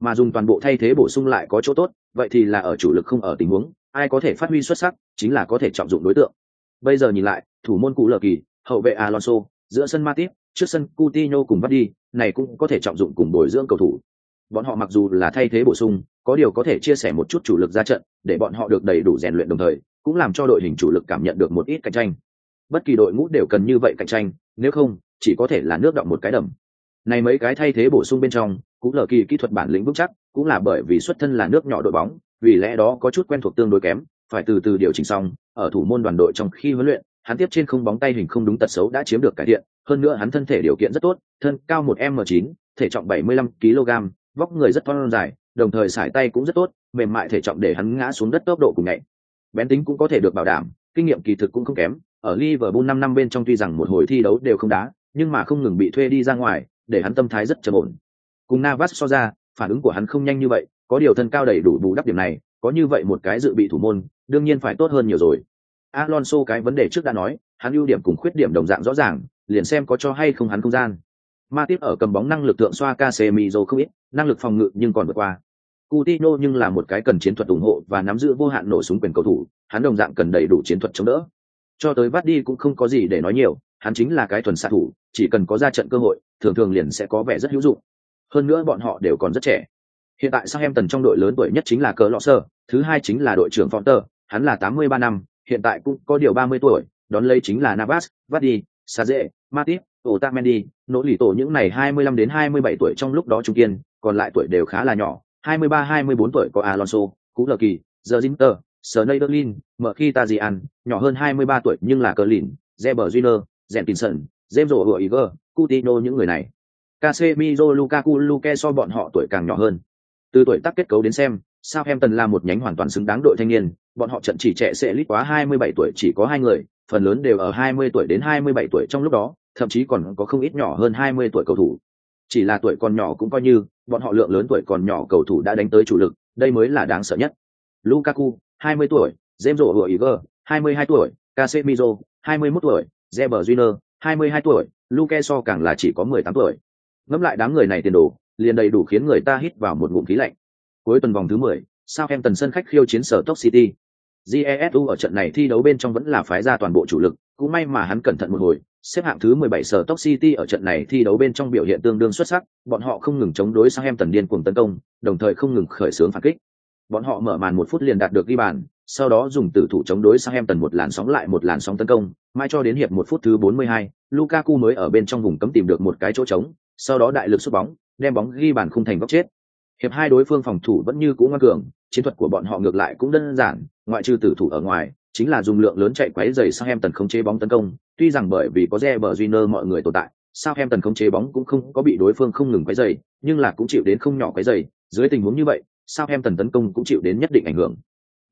S1: mà dùng toàn bộ thay thế bổ sung lại có chỗ tốt vậy thì là ở chủ lực không ở tình huống ai có thể phát huy xuất sắc chính là có thể trọng dụng đối tượng bây giờ nhìn lại, thủ môn cụ lờ kỳ, hậu vệ alonso, giữa sân matip, trước sân Coutinho cùng bắt đi này cũng có thể trọng dụng cùng bồi dưỡng cầu thủ. Bọn họ mặc dù là thay thế bổ sung, có điều có thể chia sẻ một chút chủ lực ra trận, để bọn họ được đầy đủ rèn luyện đồng thời, cũng làm cho đội hình chủ lực cảm nhận được một ít cạnh tranh. Bất kỳ đội ngũ đều cần như vậy cạnh tranh, nếu không, chỉ có thể là nước động một cái đầm. Này mấy cái thay thế bổ sung bên trong cũng lờ kỳ kỹ thuật bản lĩnh vững chắc, cũng là bởi vì xuất thân là nước nhỏ đội bóng, vì lẽ đó có chút quen thuộc tương đối kém phải từ từ điều chỉnh xong, ở thủ môn đoàn đội trong khi huấn luyện, hắn tiếp trên không bóng tay hình không đúng tật xấu đã chiếm được cải thiện, hơn nữa hắn thân thể điều kiện rất tốt, thân cao một m 9 thể trọng 75 kg, vóc người rất thon dài, đồng thời sải tay cũng rất tốt, mềm mại thể trọng để hắn ngã xuống đất tốc độ cùng nhạy. Bén tính cũng có thể được bảo đảm, kinh nghiệm kỳ thực cũng không kém, ở Liverpool 5 năm bên trong tuy rằng một hồi thi đấu đều không đá, nhưng mà không ngừng bị thuê đi ra ngoài, để hắn tâm thái rất trầm ổn. Cùng navas so ra, phản ứng của hắn không nhanh như vậy, có điều thân cao đầy đủ bù đắp điểm này có như vậy một cái dự bị thủ môn đương nhiên phải tốt hơn nhiều rồi alonso cái vấn đề trước đã nói hắn ưu điểm cùng khuyết điểm đồng dạng rõ ràng liền xem có cho hay không hắn không gian ma tiếp ở cầm bóng năng lực tượng xoa Casemiro không ít năng lực phòng ngự nhưng còn vượt qua Coutinho nhưng là một cái cần chiến thuật ủng hộ và nắm giữ vô hạn nổ súng quyền cầu thủ, hắn đồng dạng cần đầy đủ chiến thuật chống đỡ. Cho tới vắt đi cũng không có gì để nói nhiều, hắn chính là cái thuần xạ thủ, chỉ cần có ra trận cơ hội, thường thường liền sẽ có vẻ rất hữu dụng. Hơn nữa bọn họ đều còn rất trẻ. Hiện tại Southampton trong đội lớn tuổi nhất chính là Cờ Lọ Sơ, thứ hai chính là đội trưởng Fonter, hắn là 83 năm, hiện tại cũng có điều 30 tuổi, đón lấy chính là Navas, Vardy, Saze, Matip, Otamendi, nỗ lì tổ những này 25 đến 27 tuổi trong lúc đó trung kiên, còn lại tuổi đều khá là nhỏ, 23-24 tuổi có Alonso, Cú Lờ Kỳ, Zinter, Sneijderlin, ăn, nhỏ hơn 23 tuổi nhưng là Cờ Lìn, Reber Júnior, Jenkinson, James Rodriguez, Coutinho những người này. Casemiro Lukaku Luke so bọn họ tuổi càng nhỏ hơn. Từ tuổi tác kết cấu đến xem, Southampton là một nhánh hoàn toàn xứng đáng đội thanh niên, bọn họ trận chỉ trẻ sẽ lít quá 27 tuổi chỉ có hai người, phần lớn đều ở 20 tuổi đến 27 tuổi trong lúc đó, thậm chí còn có không ít nhỏ hơn 20 tuổi cầu thủ. Chỉ là tuổi còn nhỏ cũng coi như, bọn họ lượng lớn tuổi còn nhỏ cầu thủ đã đánh tới chủ lực, đây mới là đáng sợ nhất. Lukaku, 20 tuổi, James Rodriguez, 22 tuổi, Casemiro, 21 tuổi, Reber Júnior, 22 tuổi, Luke Shaw càng là chỉ có 18 tuổi. Ngẫm lại đám người này tiền đồ, liền đầy đủ khiến người ta hít vào một ngụm khí lạnh. Cuối tuần vòng thứ 10, Southampton sân khách khiêu chiến sở Top City. Jesu ở trận này thi đấu bên trong vẫn là phái ra toàn bộ chủ lực, cũng may mà hắn cẩn thận một hồi, xếp hạng thứ 17 sở Top City ở trận này thi đấu bên trong biểu hiện tương đương xuất sắc, bọn họ không ngừng chống đối Southampton điên cuồng tấn công, đồng thời không ngừng khởi xướng phản kích. Bọn họ mở màn một phút liền đạt được ghi bàn, sau đó dùng tử thủ chống đối Southampton một làn sóng lại một làn sóng tấn công, mai cho đến hiệp một phút thứ 42, Lukaku mới ở bên trong vùng cấm tìm được một cái chỗ trống, sau đó đại lực sút bóng, đem bóng ghi bàn không thành góc chết. Hiệp hai đối phương phòng thủ vẫn như cũ ngoan cường, chiến thuật của bọn họ ngược lại cũng đơn giản, ngoại trừ tử thủ ở ngoài, chính là dùng lượng lớn chạy quấy giày tần không chế bóng tấn công, tuy rằng bởi vì có Reber Junior mọi người tồn tại, sao em tần không chế bóng cũng không có bị đối phương không ngừng quấy giày, nhưng là cũng chịu đến không nhỏ quấy giày, dưới tình huống như vậy, sao em tần tấn công cũng chịu đến nhất định ảnh hưởng.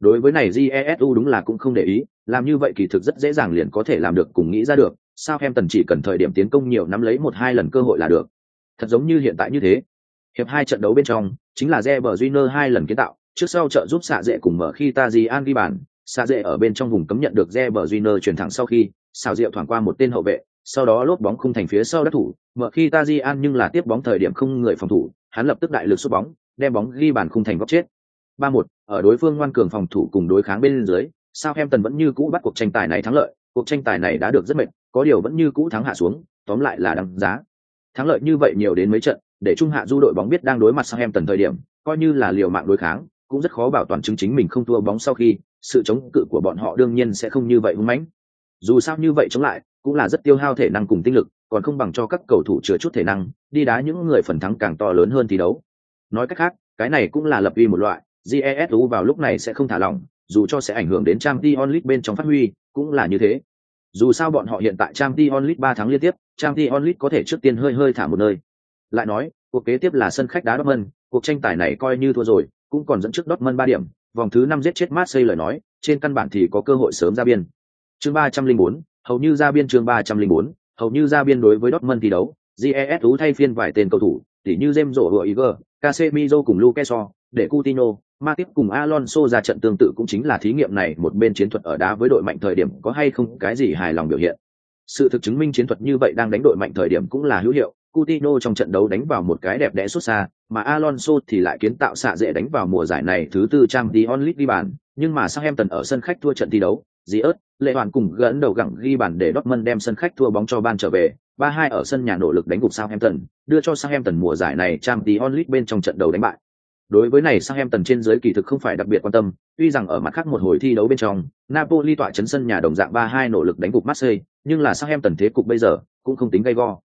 S1: Đối với này Jesu đúng là cũng không để ý, làm như vậy kỳ thực rất dễ dàng liền có thể làm được cùng nghĩ ra được, sao em tần chỉ cần thời điểm tiến công nhiều nắm lấy một hai lần cơ hội là được. Thật giống như hiện tại như thế. Hiệp hai trận đấu bên trong, chính là Reber Júnior hai lần kiến tạo, trước sau trợ giúp xạ dễ cùng mở khi Tajian ghi bàn, xạ dễ ở bên trong vùng cấm nhận được Reber Júnior chuyển thẳng sau khi, xào rượu thoảng qua một tên hậu vệ, sau đó lốp bóng khung thành phía sau đất thủ, mở khi Tajian nhưng là tiếp bóng thời điểm không người phòng thủ, hắn lập tức đại lực sút bóng, đem bóng ghi bàn khung thành góc chết. 3-1, ở đối phương ngoan cường phòng thủ cùng đối kháng bên dưới, Southampton vẫn như cũ bắt cuộc tranh tài này thắng lợi, cuộc tranh tài này đã được rất mệt, có điều vẫn như cũ thắng hạ xuống, tóm lại là đáng giá. Thắng lợi như vậy nhiều đến mấy trận, để trung hạ du đội bóng biết đang đối mặt sang em tần thời điểm, coi như là liều mạng đối kháng, cũng rất khó bảo toàn chứng chính mình không thua bóng sau khi, sự chống cự của bọn họ đương nhiên sẽ không như vậy hung mãnh. Dù sao như vậy chống lại, cũng là rất tiêu hao thể năng cùng tinh lực, còn không bằng cho các cầu thủ chứa chút thể năng, đi đá những người phần thắng càng to lớn hơn thi đấu. Nói cách khác, cái này cũng là lập uy một loại, jesu vào lúc này sẽ không thả lỏng dù cho sẽ ảnh hưởng đến trang t onlit bên trong phát huy cũng là như thế dù sao bọn họ hiện tại trang t onlit ba tháng liên tiếp trang t onlit có thể trước tiên hơi hơi thả một nơi. Lại nói cuộc kế tiếp là sân khách đá dortmund cuộc tranh tài này coi như thua rồi cũng còn dẫn trước dortmund ba điểm vòng thứ năm giết chết marseille lời nói trên căn bản thì có cơ hội sớm ra biên. Chương ba trăm linh bốn hầu như ra biên chương ba trăm linh bốn hầu như ra biên đối với dortmund thi đấu GES thay phiên vài tên cầu thủ tỉ như James rổ Iger, Casemiro cùng Luke Shaw, để Coutinho, Ma tiếp cùng Alonso ra trận tương tự cũng chính là thí nghiệm này một bên chiến thuật ở đá với đội mạnh thời điểm có hay không cái gì hài lòng biểu hiện. Sự thực chứng minh chiến thuật như vậy đang đánh đội mạnh thời điểm cũng là hữu hiệu. Coutinho trong trận đấu đánh vào một cái đẹp đẽ xuất xa, mà Alonso thì lại kiến tạo xạ dễ đánh vào mùa giải này thứ tư trang Dion League ghi bàn, nhưng mà Southampton ở sân khách thua trận thi đấu, dì ớt, lệ hoàn cùng gẫn đầu gặng ghi bàn để Dortmund đem sân khách thua bóng cho ban trở về, 3-2 ở sân nhà nỗ lực đánh gục Southampton, đưa cho Southampton mùa giải này trang Dion League bên trong trận đầu đánh bại. Đối với này sang em tần trên dưới kỳ thực không phải đặc biệt quan tâm, tuy rằng ở mặt khác một hồi thi đấu bên trong, Napoli tọa chấn sân nhà đồng dạng 3-2 nỗ lực đánh gục Marseille, nhưng là sang em tần thế cục bây giờ cũng không tính gay go.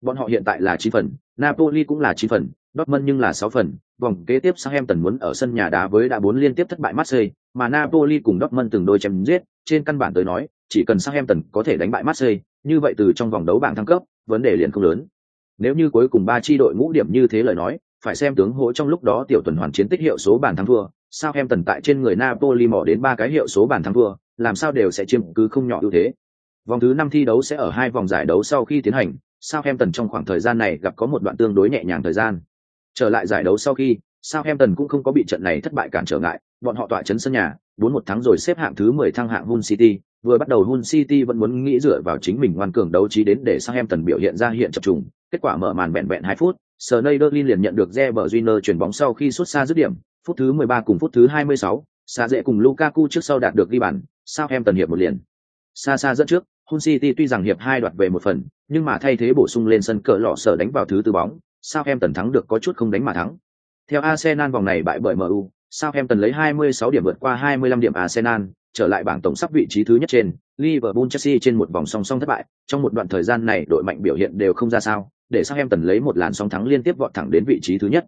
S1: Bọn họ hiện tại là 9 phần, Napoli cũng là 9 phần, Dortmund nhưng là 6 phần, vòng kế tiếp sang em tần muốn ở sân nhà đá với đã 4 liên tiếp thất bại Marseille, mà Napoli cùng Dortmund từng đôi chém giết, trên căn bản tới nói, chỉ cần sang em tần có thể đánh bại Marseille, như vậy từ trong vòng đấu bảng thăng cấp, vấn đề liền không lớn. Nếu như cuối cùng ba chi đội ngũ điểm như thế lời nói, phải xem tướng hỗ trong lúc đó tiểu tuần hoàn chiến tích hiệu số bàn thắng thua, tần tại trên người Napoli mỏ đến ba cái hiệu số bàn thắng thua, làm sao đều sẽ chiếm cứ không nhỏ ưu thế. Vòng thứ năm thi đấu sẽ ở hai vòng giải đấu sau khi tiến hành, Sao em tần trong khoảng thời gian này gặp có một đoạn tương đối nhẹ nhàng thời gian. Trở lại giải đấu sau khi, Sao em tần cũng không có bị trận này thất bại cản trở ngại, bọn họ tọa chấn sân nhà, bốn một tháng rồi xếp hạng thứ 10 thăng hạng Hull City, vừa bắt đầu Hull City vẫn muốn nghĩ dựa vào chính mình ngoan cường đấu trí đến để Southampton biểu hiện ra hiện chập trùng, kết quả mở màn vẹn vẹn 2 phút, Sneijderlin liền nhận được Reber Júnior chuyển bóng sau khi xuất xa dứt điểm, phút thứ 13 cùng phút thứ 26, Sa dễ cùng Lukaku trước sau đạt được ghi bàn, Southampton hiệp một liền. Xa xa dẫn trước, Hull City tuy rằng hiệp hai đoạt về một phần, nhưng mà thay thế bổ sung lên sân cờ lọ sở đánh vào thứ tư bóng, Southampton thắng được có chút không đánh mà thắng. Theo Arsenal vòng này bại bởi MU, Southampton lấy 26 điểm vượt qua 25 điểm Arsenal, trở lại bảng tổng sắp vị trí thứ nhất trên, Liverpool Chelsea trên một vòng song song thất bại, trong một đoạn thời gian này đội mạnh biểu hiện đều không ra sao, để Southampton lấy một làn sóng thắng liên tiếp vọt thẳng đến vị trí thứ nhất.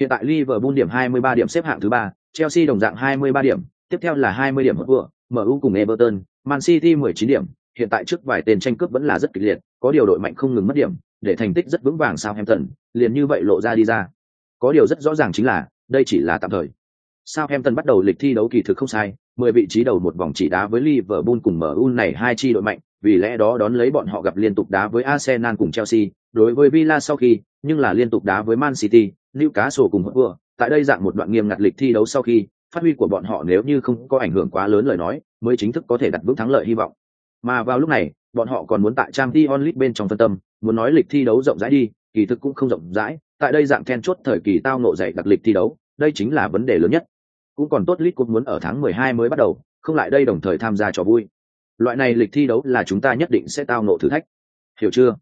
S1: Hiện tại Liverpool điểm 23 điểm xếp hạng thứ ba, Chelsea đồng dạng 23 điểm, tiếp theo là 20 điểm vừa, MU cùng Everton, Man City 19 điểm, hiện tại trước vài tên tranh cướp vẫn là rất kịch liệt, có điều đội mạnh không ngừng mất điểm, để thành tích rất vững vàng Southampton, liền như vậy lộ ra đi ra. Có điều rất rõ ràng chính là, đây chỉ là tạm thời. Southampton bắt đầu lịch thi đấu kỳ thực không sai, 10 vị trí đầu một vòng chỉ đá với Liverpool cùng MU này hai chi đội mạnh, vì lẽ đó đón lấy bọn họ gặp liên tục đá với Arsenal cùng Chelsea, đối với Villa sau khi, nhưng là liên tục đá với Man City, Newcastle cùng Hotspur. Tại đây dạng một đoạn nghiêm ngặt lịch thi đấu sau khi, phát huy của bọn họ nếu như không có ảnh hưởng quá lớn lời nói, mới chính thức có thể đặt bước thắng lợi hy vọng. Mà vào lúc này, bọn họ còn muốn tại trang Champions League bên trong phân tâm, muốn nói lịch thi đấu rộng rãi đi, kỳ thực cũng không rộng rãi, tại đây dạng then chốt thời kỳ tao ngộ dậy đặc lịch thi đấu, đây chính là vấn đề lớn nhất. Cũng còn tốt League cũng muốn ở tháng 12 mới bắt đầu, không lại đây đồng thời tham gia trò vui. Loại này lịch thi đấu là chúng ta nhất định sẽ tao nộ thử thách. Hiểu chưa?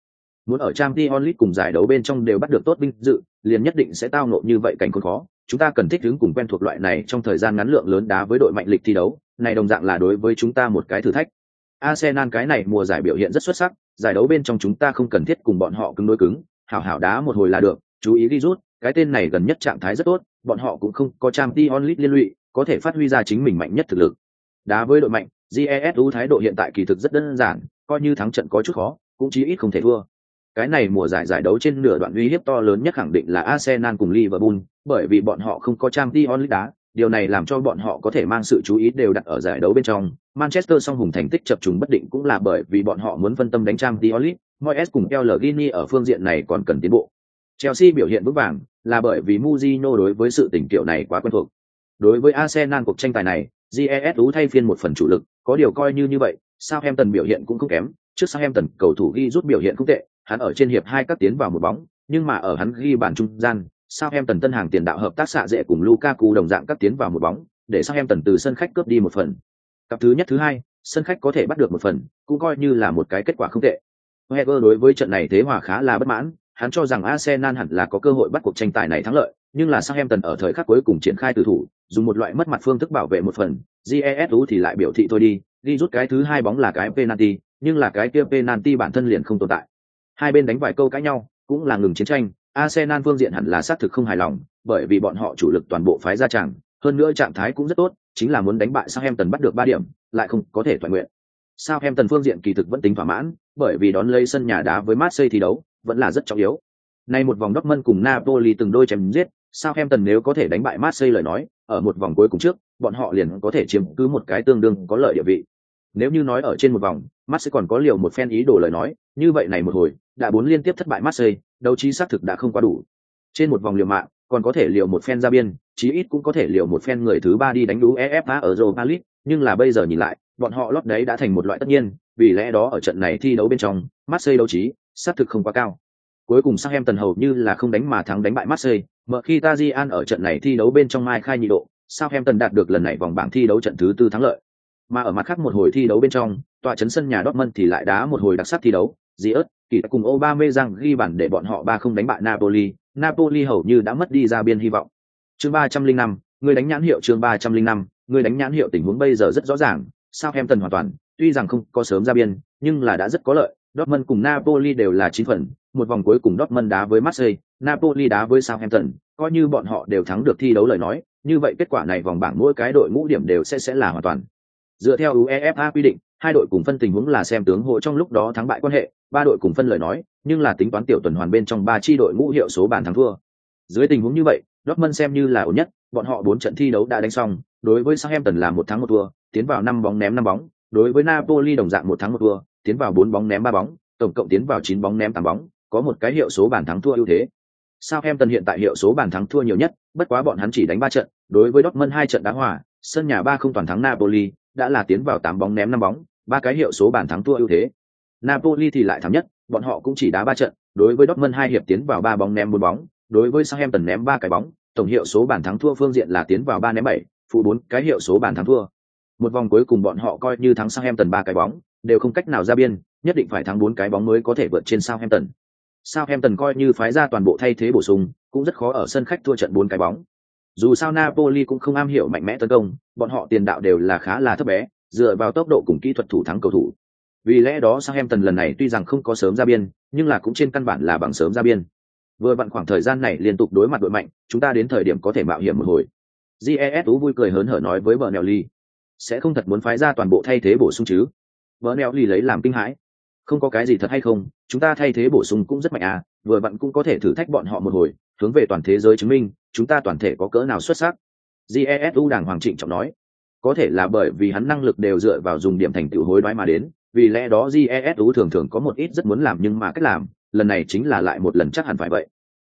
S1: Muốn ở Champions League cùng giải đấu bên trong đều bắt được tốt vinh dự, liền nhất định sẽ tao ngộ như vậy cảnh khốn khó. Chúng ta cần thích ứng cùng quen thuộc loại này trong thời gian ngắn lượng lớn đá với đội mạnh lịch thi đấu, này đồng dạng là đối với chúng ta một cái thử thách. Arsenal cái này mùa giải biểu hiện rất xuất sắc, giải đấu bên trong chúng ta không cần thiết cùng bọn họ cứng đối cứng, hảo hảo đá một hồi là được, chú ý đi rút, cái tên này gần nhất trạng thái rất tốt, bọn họ cũng không có Champions League liên lụy, có thể phát huy ra chính mình mạnh nhất thực lực. Đá với đội mạnh, GESU thái độ hiện tại kỳ thực rất đơn giản, coi như thắng trận có chút khó, cũng chí ít không thể thua. Cái này mùa giải giải đấu trên nửa đoạn uy hiếp to lớn nhất khẳng định là Arsenal cùng Liverpool, bởi vì bọn họ không có Champions League đá, điều này làm cho bọn họ có thể mang sự chú ý đều đặt ở giải đấu bên trong. Manchester song hùng thành tích chập trùng bất định cũng là bởi vì bọn họ muốn phân tâm đánh trang Diolit, Moyes cùng Pellegrini ở phương diện này còn cần tiến bộ. Chelsea biểu hiện vững vàng là bởi vì Mourinho đối với sự tình kiểu này quá quen thuộc. Đối với Arsenal cuộc tranh tài này, GESU thay phiên một phần chủ lực, có điều coi như như vậy, Southampton biểu hiện cũng không kém, trước Southampton cầu thủ ghi rút biểu hiện không tệ, hắn ở trên hiệp hai cắt tiến vào một bóng, nhưng mà ở hắn ghi bàn trung gian, Southampton tân hàng tiền đạo hợp tác xạ dễ cùng Lukaku đồng dạng cắt tiến vào một bóng, để Southampton từ sân khách cướp đi một phần. Cặp thứ nhất thứ hai, sân khách có thể bắt được một phần, cũng coi như là một cái kết quả không tệ. heger đối với trận này thế hòa khá là bất mãn, hắn cho rằng Arsenal hẳn là có cơ hội bắt cuộc tranh tài này thắng lợi, nhưng là Southampton ở thời khắc cuối cùng triển khai từ thủ, dùng một loại mất mặt phương thức bảo vệ một phần, GESU thì lại biểu thị thôi đi, đi rút cái thứ hai bóng là cái penalty, nhưng là cái kia penalty bản thân liền không tồn tại. Hai bên đánh vài câu cãi nhau, cũng là ngừng chiến tranh, Arsenal phương diện hẳn là xác thực không hài lòng, bởi vì bọn họ chủ lực toàn bộ phái ra chẳng, hơn nữa trạng thái cũng rất tốt, chính là muốn đánh bại Southampton bắt được ba điểm, lại không có thể toàn nguyện. Southampton phương diện kỳ thực vẫn tính thỏa mãn, bởi vì đón lấy sân nhà đá với Marseille thi đấu, vẫn là rất trọng yếu. Nay một vòng Dortmund cùng Napoli từng đôi chém giết, Southampton nếu có thể đánh bại Marseille lời nói, ở một vòng cuối cùng trước, bọn họ liền có thể chiếm cứ một cái tương đương có lợi địa vị. Nếu như nói ở trên một vòng, Marseille còn có liều một phen ý đồ lời nói, như vậy này một hồi, đã bốn liên tiếp thất bại Marseille, đấu trí xác thực đã không quá đủ. Trên một vòng liều mạng, còn có thể liều một phen ra biên, chí ít cũng có thể liều một phen người thứ ba đi đánh đú EFA ở Europa League, nhưng là bây giờ nhìn lại, bọn họ lót đấy đã thành một loại tất nhiên, vì lẽ đó ở trận này thi đấu bên trong, Marseille đấu trí, xác thực không quá cao. Cuối cùng Southampton hầu như là không đánh mà thắng đánh bại Marseille, mở khi Tajian ở trận này thi đấu bên trong mai khai nhị độ, Southampton đạt được lần này vòng bảng thi đấu trận thứ tư thắng lợi. Mà ở mặt khác một hồi thi đấu bên trong, tòa chấn sân nhà Dortmund thì lại đá một hồi đặc sắc thi đấu, Diot, kỳ cùng Aubameyang ghi bàn để bọn họ ba không đánh bại Napoli, Napoli hầu như đã mất đi ra biên hy vọng. Chương ba trăm linh năm, người đánh nhãn hiệu chương ba trăm linh năm, người đánh nhãn hiệu tình huống bây giờ rất rõ ràng, Southampton hoàn toàn, tuy rằng không có sớm ra biên, nhưng là đã rất có lợi, Dortmund cùng Napoli đều là chín phần, một vòng cuối cùng Dortmund đá với Marseille, Napoli đá với Southampton, coi như bọn họ đều thắng được thi đấu lời nói, như vậy kết quả này vòng bảng mỗi cái đội ngũ điểm đều sẽ sẽ là hoàn toàn. Dựa theo UEFA quy định, hai đội cùng phân tình huống là xem tướng hộ trong lúc đó thắng bại quan hệ, ba đội cùng phân lời nói, nhưng là tính toán tiểu tuần hoàn bên trong ba chi đội ngũ hiệu số bàn thắng thua. Dưới tình huống như vậy, Dortmund xem như là ổn nhất, bọn họ bốn trận thi đấu đã đánh xong, đối với Southampton là một thắng một thua, tiến vào năm bóng ném năm bóng, đối với Napoli đồng dạng một thắng một thua, tiến vào bốn bóng ném ba bóng, tổng cộng tiến vào chín bóng ném tám bóng, có một cái hiệu số bàn thắng thua ưu thế. Southampton hiện tại hiệu số bàn thắng thua nhiều nhất, bất quá bọn hắn chỉ đánh ba trận, đối với Dortmund hai trận đá hòa, sân nhà ba không toàn thắng Napoli, đã là tiến vào tám bóng ném năm bóng, ba cái hiệu số bàn thắng thua ưu thế. Napoli thì lại thắng nhất, bọn họ cũng chỉ đá ba trận, đối với Dortmund hai hiệp tiến vào ba bóng ném bốn bóng, đối với Southampton ném ba cái bóng, tổng hiệu số bàn thắng thua phương diện là tiến vào ba ném bảy, phụ bốn cái hiệu số bàn thắng thua. Một vòng cuối cùng bọn họ coi như thắng Southampton ba cái bóng, đều không cách nào ra biên, nhất định phải thắng bốn cái bóng mới có thể vượt trên Southampton. Southampton coi như phái ra toàn bộ thay thế bổ sung, cũng rất khó ở sân khách thua trận bốn cái bóng. Dù sao Napoli cũng không am hiểu mạnh mẽ tấn công, bọn họ tiền đạo đều là khá là thấp bé, dựa vào tốc độ cùng kỹ thuật thủ thắng cầu thủ. Vì lẽ đó Southampton lần này tuy rằng không có sớm ra biên, nhưng là cũng trên căn bản là bằng sớm ra biên. Vừa vặn khoảng thời gian này liên tục đối mặt đội mạnh, chúng ta đến thời điểm có thể mạo hiểm một hồi. GES vui cười hớn hở nói với Bernelli, sẽ không thật muốn phái ra toàn bộ thay thế bổ sung chứ? Bernelli lấy làm kinh hãi. Không có cái gì thật hay không, chúng ta thay thế bổ sung cũng rất mạnh à, vừa bạn cũng có thể thử thách bọn họ một hồi, hướng về toàn thế giới chứng minh, chúng ta toàn thể có cỡ nào xuất sắc. jesu đàng hoàng trịnh trọng nói có thể là bởi vì hắn năng lực đều dựa vào dùng điểm thành tựu hối đoái mà đến vì lẽ đó jesu thường thường có một ít rất muốn làm nhưng mà cách làm lần này chính là lại một lần chắc hẳn phải vậy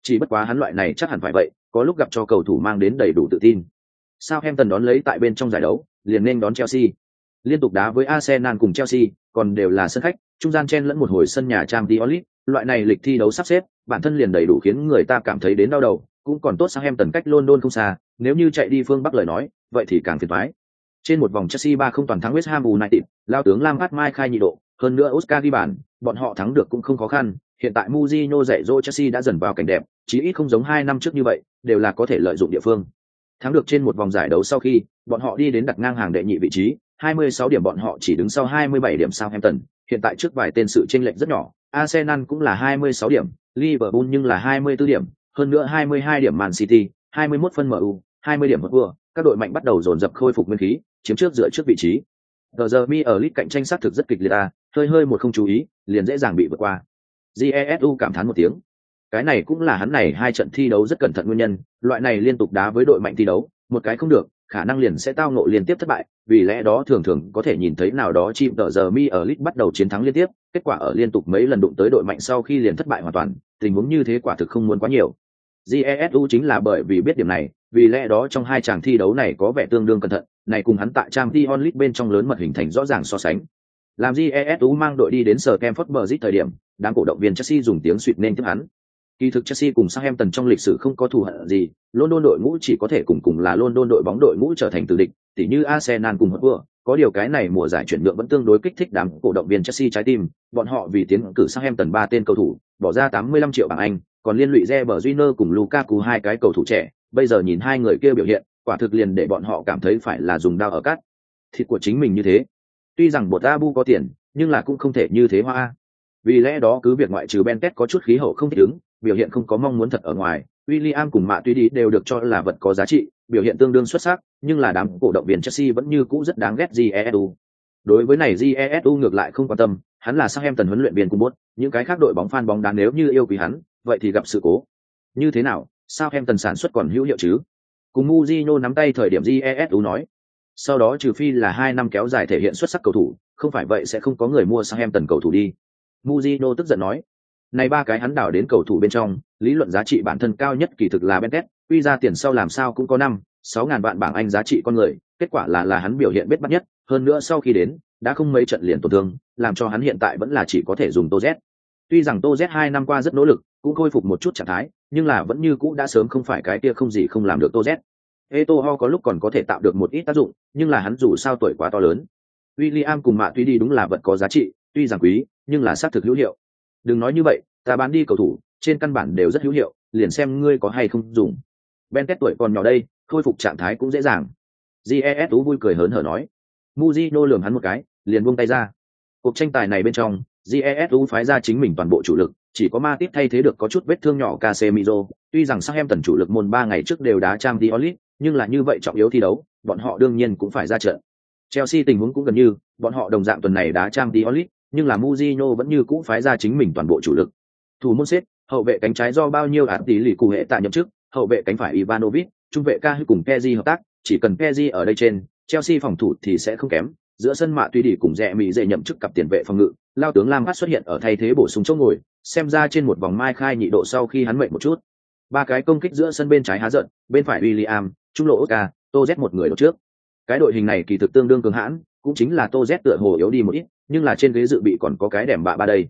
S1: chỉ bất quá hắn loại này chắc hẳn phải vậy có lúc gặp cho cầu thủ mang đến đầy đủ tự tin sao em tần đón lấy tại bên trong giải đấu liền nên đón chelsea liên tục đá với arsenal cùng chelsea còn đều là sân khách trung gian chen lẫn một hồi sân nhà trang Diolit, loại này lịch thi đấu sắp xếp bản thân liền đầy đủ khiến người ta cảm thấy đến đau đầu cũng còn tốt sang em tần cách london không xa nếu như chạy đi phương bắc lời nói vậy thì càng phiền toái. Trên một vòng chelsea ba không toàn thắng west ham united lao tướng lam Phát mai khai nhị độ hơn nữa oscar ghi bàn bọn họ thắng được cũng không khó khăn. Hiện tại Mourinho dạy dỗ Chelsea đã dần vào cảnh đẹp, chí ít không giống hai năm trước như vậy, đều là có thể lợi dụng địa phương. Thắng được trên một vòng giải đấu sau khi, bọn họ đi đến đặt ngang hàng đệ nhị vị trí, 26 điểm bọn họ chỉ đứng sau 27 điểm Southampton, hiện tại trước vài tên sự chênh lệch rất nhỏ, Arsenal cũng là 26 điểm, Liverpool nhưng là 24 điểm, hơn nữa 22 điểm Man City, 21 phân MU, 20 điểm vừa, các đội mạnh bắt đầu dồn dập khôi phục nguyên khí, chiếm trước dựa trước vị trí. Tờ giờ mi ở lít cạnh tranh sát thực rất kịch liệt a, hơi hơi một không chú ý, liền dễ dàng bị vượt qua. Jesu cảm thán một tiếng. Cái này cũng là hắn này hai trận thi đấu rất cẩn thận nguyên nhân. Loại này liên tục đá với đội mạnh thi đấu một cái không được khả năng liền sẽ tao ngộ liên tiếp thất bại, vì lẽ đó thường thường có thể nhìn thấy nào đó chim tờ giờ mi ở lit bắt đầu chiến thắng liên tiếp, kết quả ở liên tục mấy lần đụng tới đội mạnh sau khi liền thất bại hoàn toàn, tình huống như thế quả thực không muốn quá nhiều jesu chính là bởi vì biết điểm này, vì lẽ đó trong hai chàng thi đấu này có vẻ tương đương cẩn thận, này cùng hắn tại trang t onlit bên trong lớn mật hình thành rõ ràng so sánh làm jesu mang đội đi đến sở kem phất bờ thời điểm, đám cổ động viên Chelsea dùng tiếng suỵt nên tiếp hắn. Kỳ thực Chelsea cùng Southampton trong lịch sử không có thù hận gì, London đội ngũ chỉ có thể cùng cùng là London đội bóng đội ngũ trở thành tử địch, tỉ như Arsenal cùng hợp vừa, có điều cái này mùa giải chuyển nhượng vẫn tương đối kích thích đám cổ động viên Chelsea trái tim, bọn họ vì tiến cử Southampton ba tên cầu thủ, bỏ ra 85 triệu bảng Anh, còn liên lụy Reber Júnior cùng Lukaku hai cái cầu thủ trẻ, bây giờ nhìn hai người kia biểu hiện, quả thực liền để bọn họ cảm thấy phải là dùng dao ở cắt thịt của chính mình như thế. Tuy rằng bột Abu có tiền, nhưng là cũng không thể như thế hoa. Vì lẽ đó cứ việc ngoại trừ Benket có chút khí hậu không thích ứng, biểu hiện không có mong muốn thật ở ngoài, William cùng Mạ Tuy Đi đều được cho là vật có giá trị, biểu hiện tương đương xuất sắc, nhưng là đám cổ động viên Chelsea vẫn như cũ rất đáng ghét GESU. Đối với này GESU ngược lại không quan tâm, hắn là sang em tần huấn luyện viên cùng bốt, những cái khác đội bóng fan bóng đá nếu như yêu quý hắn, vậy thì gặp sự cố. Như thế nào, Sao em tần sản xuất còn hữu hiệu chứ? Cùng Mujino nắm tay thời điểm GESU nói. Sau đó trừ phi là hai năm kéo dài thể hiện xuất sắc cầu thủ, không phải vậy sẽ không có người mua sang em tần cầu thủ đi. Mujino tức giận nói, này ba cái hắn đảo đến cầu thủ bên trong, lý luận giá trị bản thân cao nhất kỳ thực là Bentet, quy ra tiền sau làm sao cũng có năm, sáu ngàn vạn bảng Anh giá trị con người, kết quả là là hắn biểu hiện biết bắt nhất, hơn nữa sau khi đến, đã không mấy trận liền tổn thương, làm cho hắn hiện tại vẫn là chỉ có thể dùng Tô Z. Tuy rằng Tô Z hai năm qua rất nỗ lực, cũng khôi phục một chút trạng thái, nhưng là vẫn như cũ đã sớm không phải cái kia không gì không làm được Tô Z. Eto'o có lúc còn có thể tạo được một ít tác dụng, nhưng là hắn dù sao tuổi quá to lớn. William cùng Mạ Tuy đi đúng là vật có giá trị, tuy rằng quý, nhưng là xác thực hữu hiệu đừng nói như vậy, ta bán đi cầu thủ, trên căn bản đều rất hữu hiệu, liền xem ngươi có hay không dùng. Ben tét tuổi còn nhỏ đây, khôi phục trạng thái cũng dễ dàng. Jes tú vui cười hớn hở nói. Muzino lường hắn một cái, liền buông tay ra. Cuộc tranh tài này bên trong jesu phái ra chính mình toàn bộ chủ lực, chỉ có ma tiếp thay thế được có chút vết thương nhỏ casemiro. Tuy rằng sang em tần chủ lực môn ba ngày trước đều đá trang diolit nhưng là như vậy trọng yếu thi đấu, bọn họ đương nhiên cũng phải ra trận. Chelsea tình huống cũng gần như, bọn họ đồng dạng tuần này đá trang diolit nhưng là Mujino vẫn như cũ phái ra chính mình toàn bộ chủ lực. Thủ môn xếp, hậu vệ cánh trái do bao nhiêu ạt tỷ lì cụ hệ tạ nhậm chức, hậu vệ cánh phải Ivanovic, trung vệ ca cùng Pepe hợp tác, chỉ cần Pepe ở đây trên, Chelsea phòng thủ thì sẽ không kém. Giữa sân mạ tuy đi cùng rẻ mỹ dễ nhậm chức cặp tiền vệ phòng ngự, lao tướng Lam Phát xuất hiện ở thay thế bổ sung chỗ ngồi, xem ra trên một vòng mai khai nhị độ sau khi hắn mệt một chút. Ba cái công kích giữa sân bên trái há giận, bên phải William, trung lộ Oscar, Tô Z một người đột trước. Cái đội hình này kỳ thực tương đương cường hãn, cũng chính là Tô Z tựa hồ yếu đi một ít, nhưng là trên ghế dự bị còn có cái đèm bạ ba đây.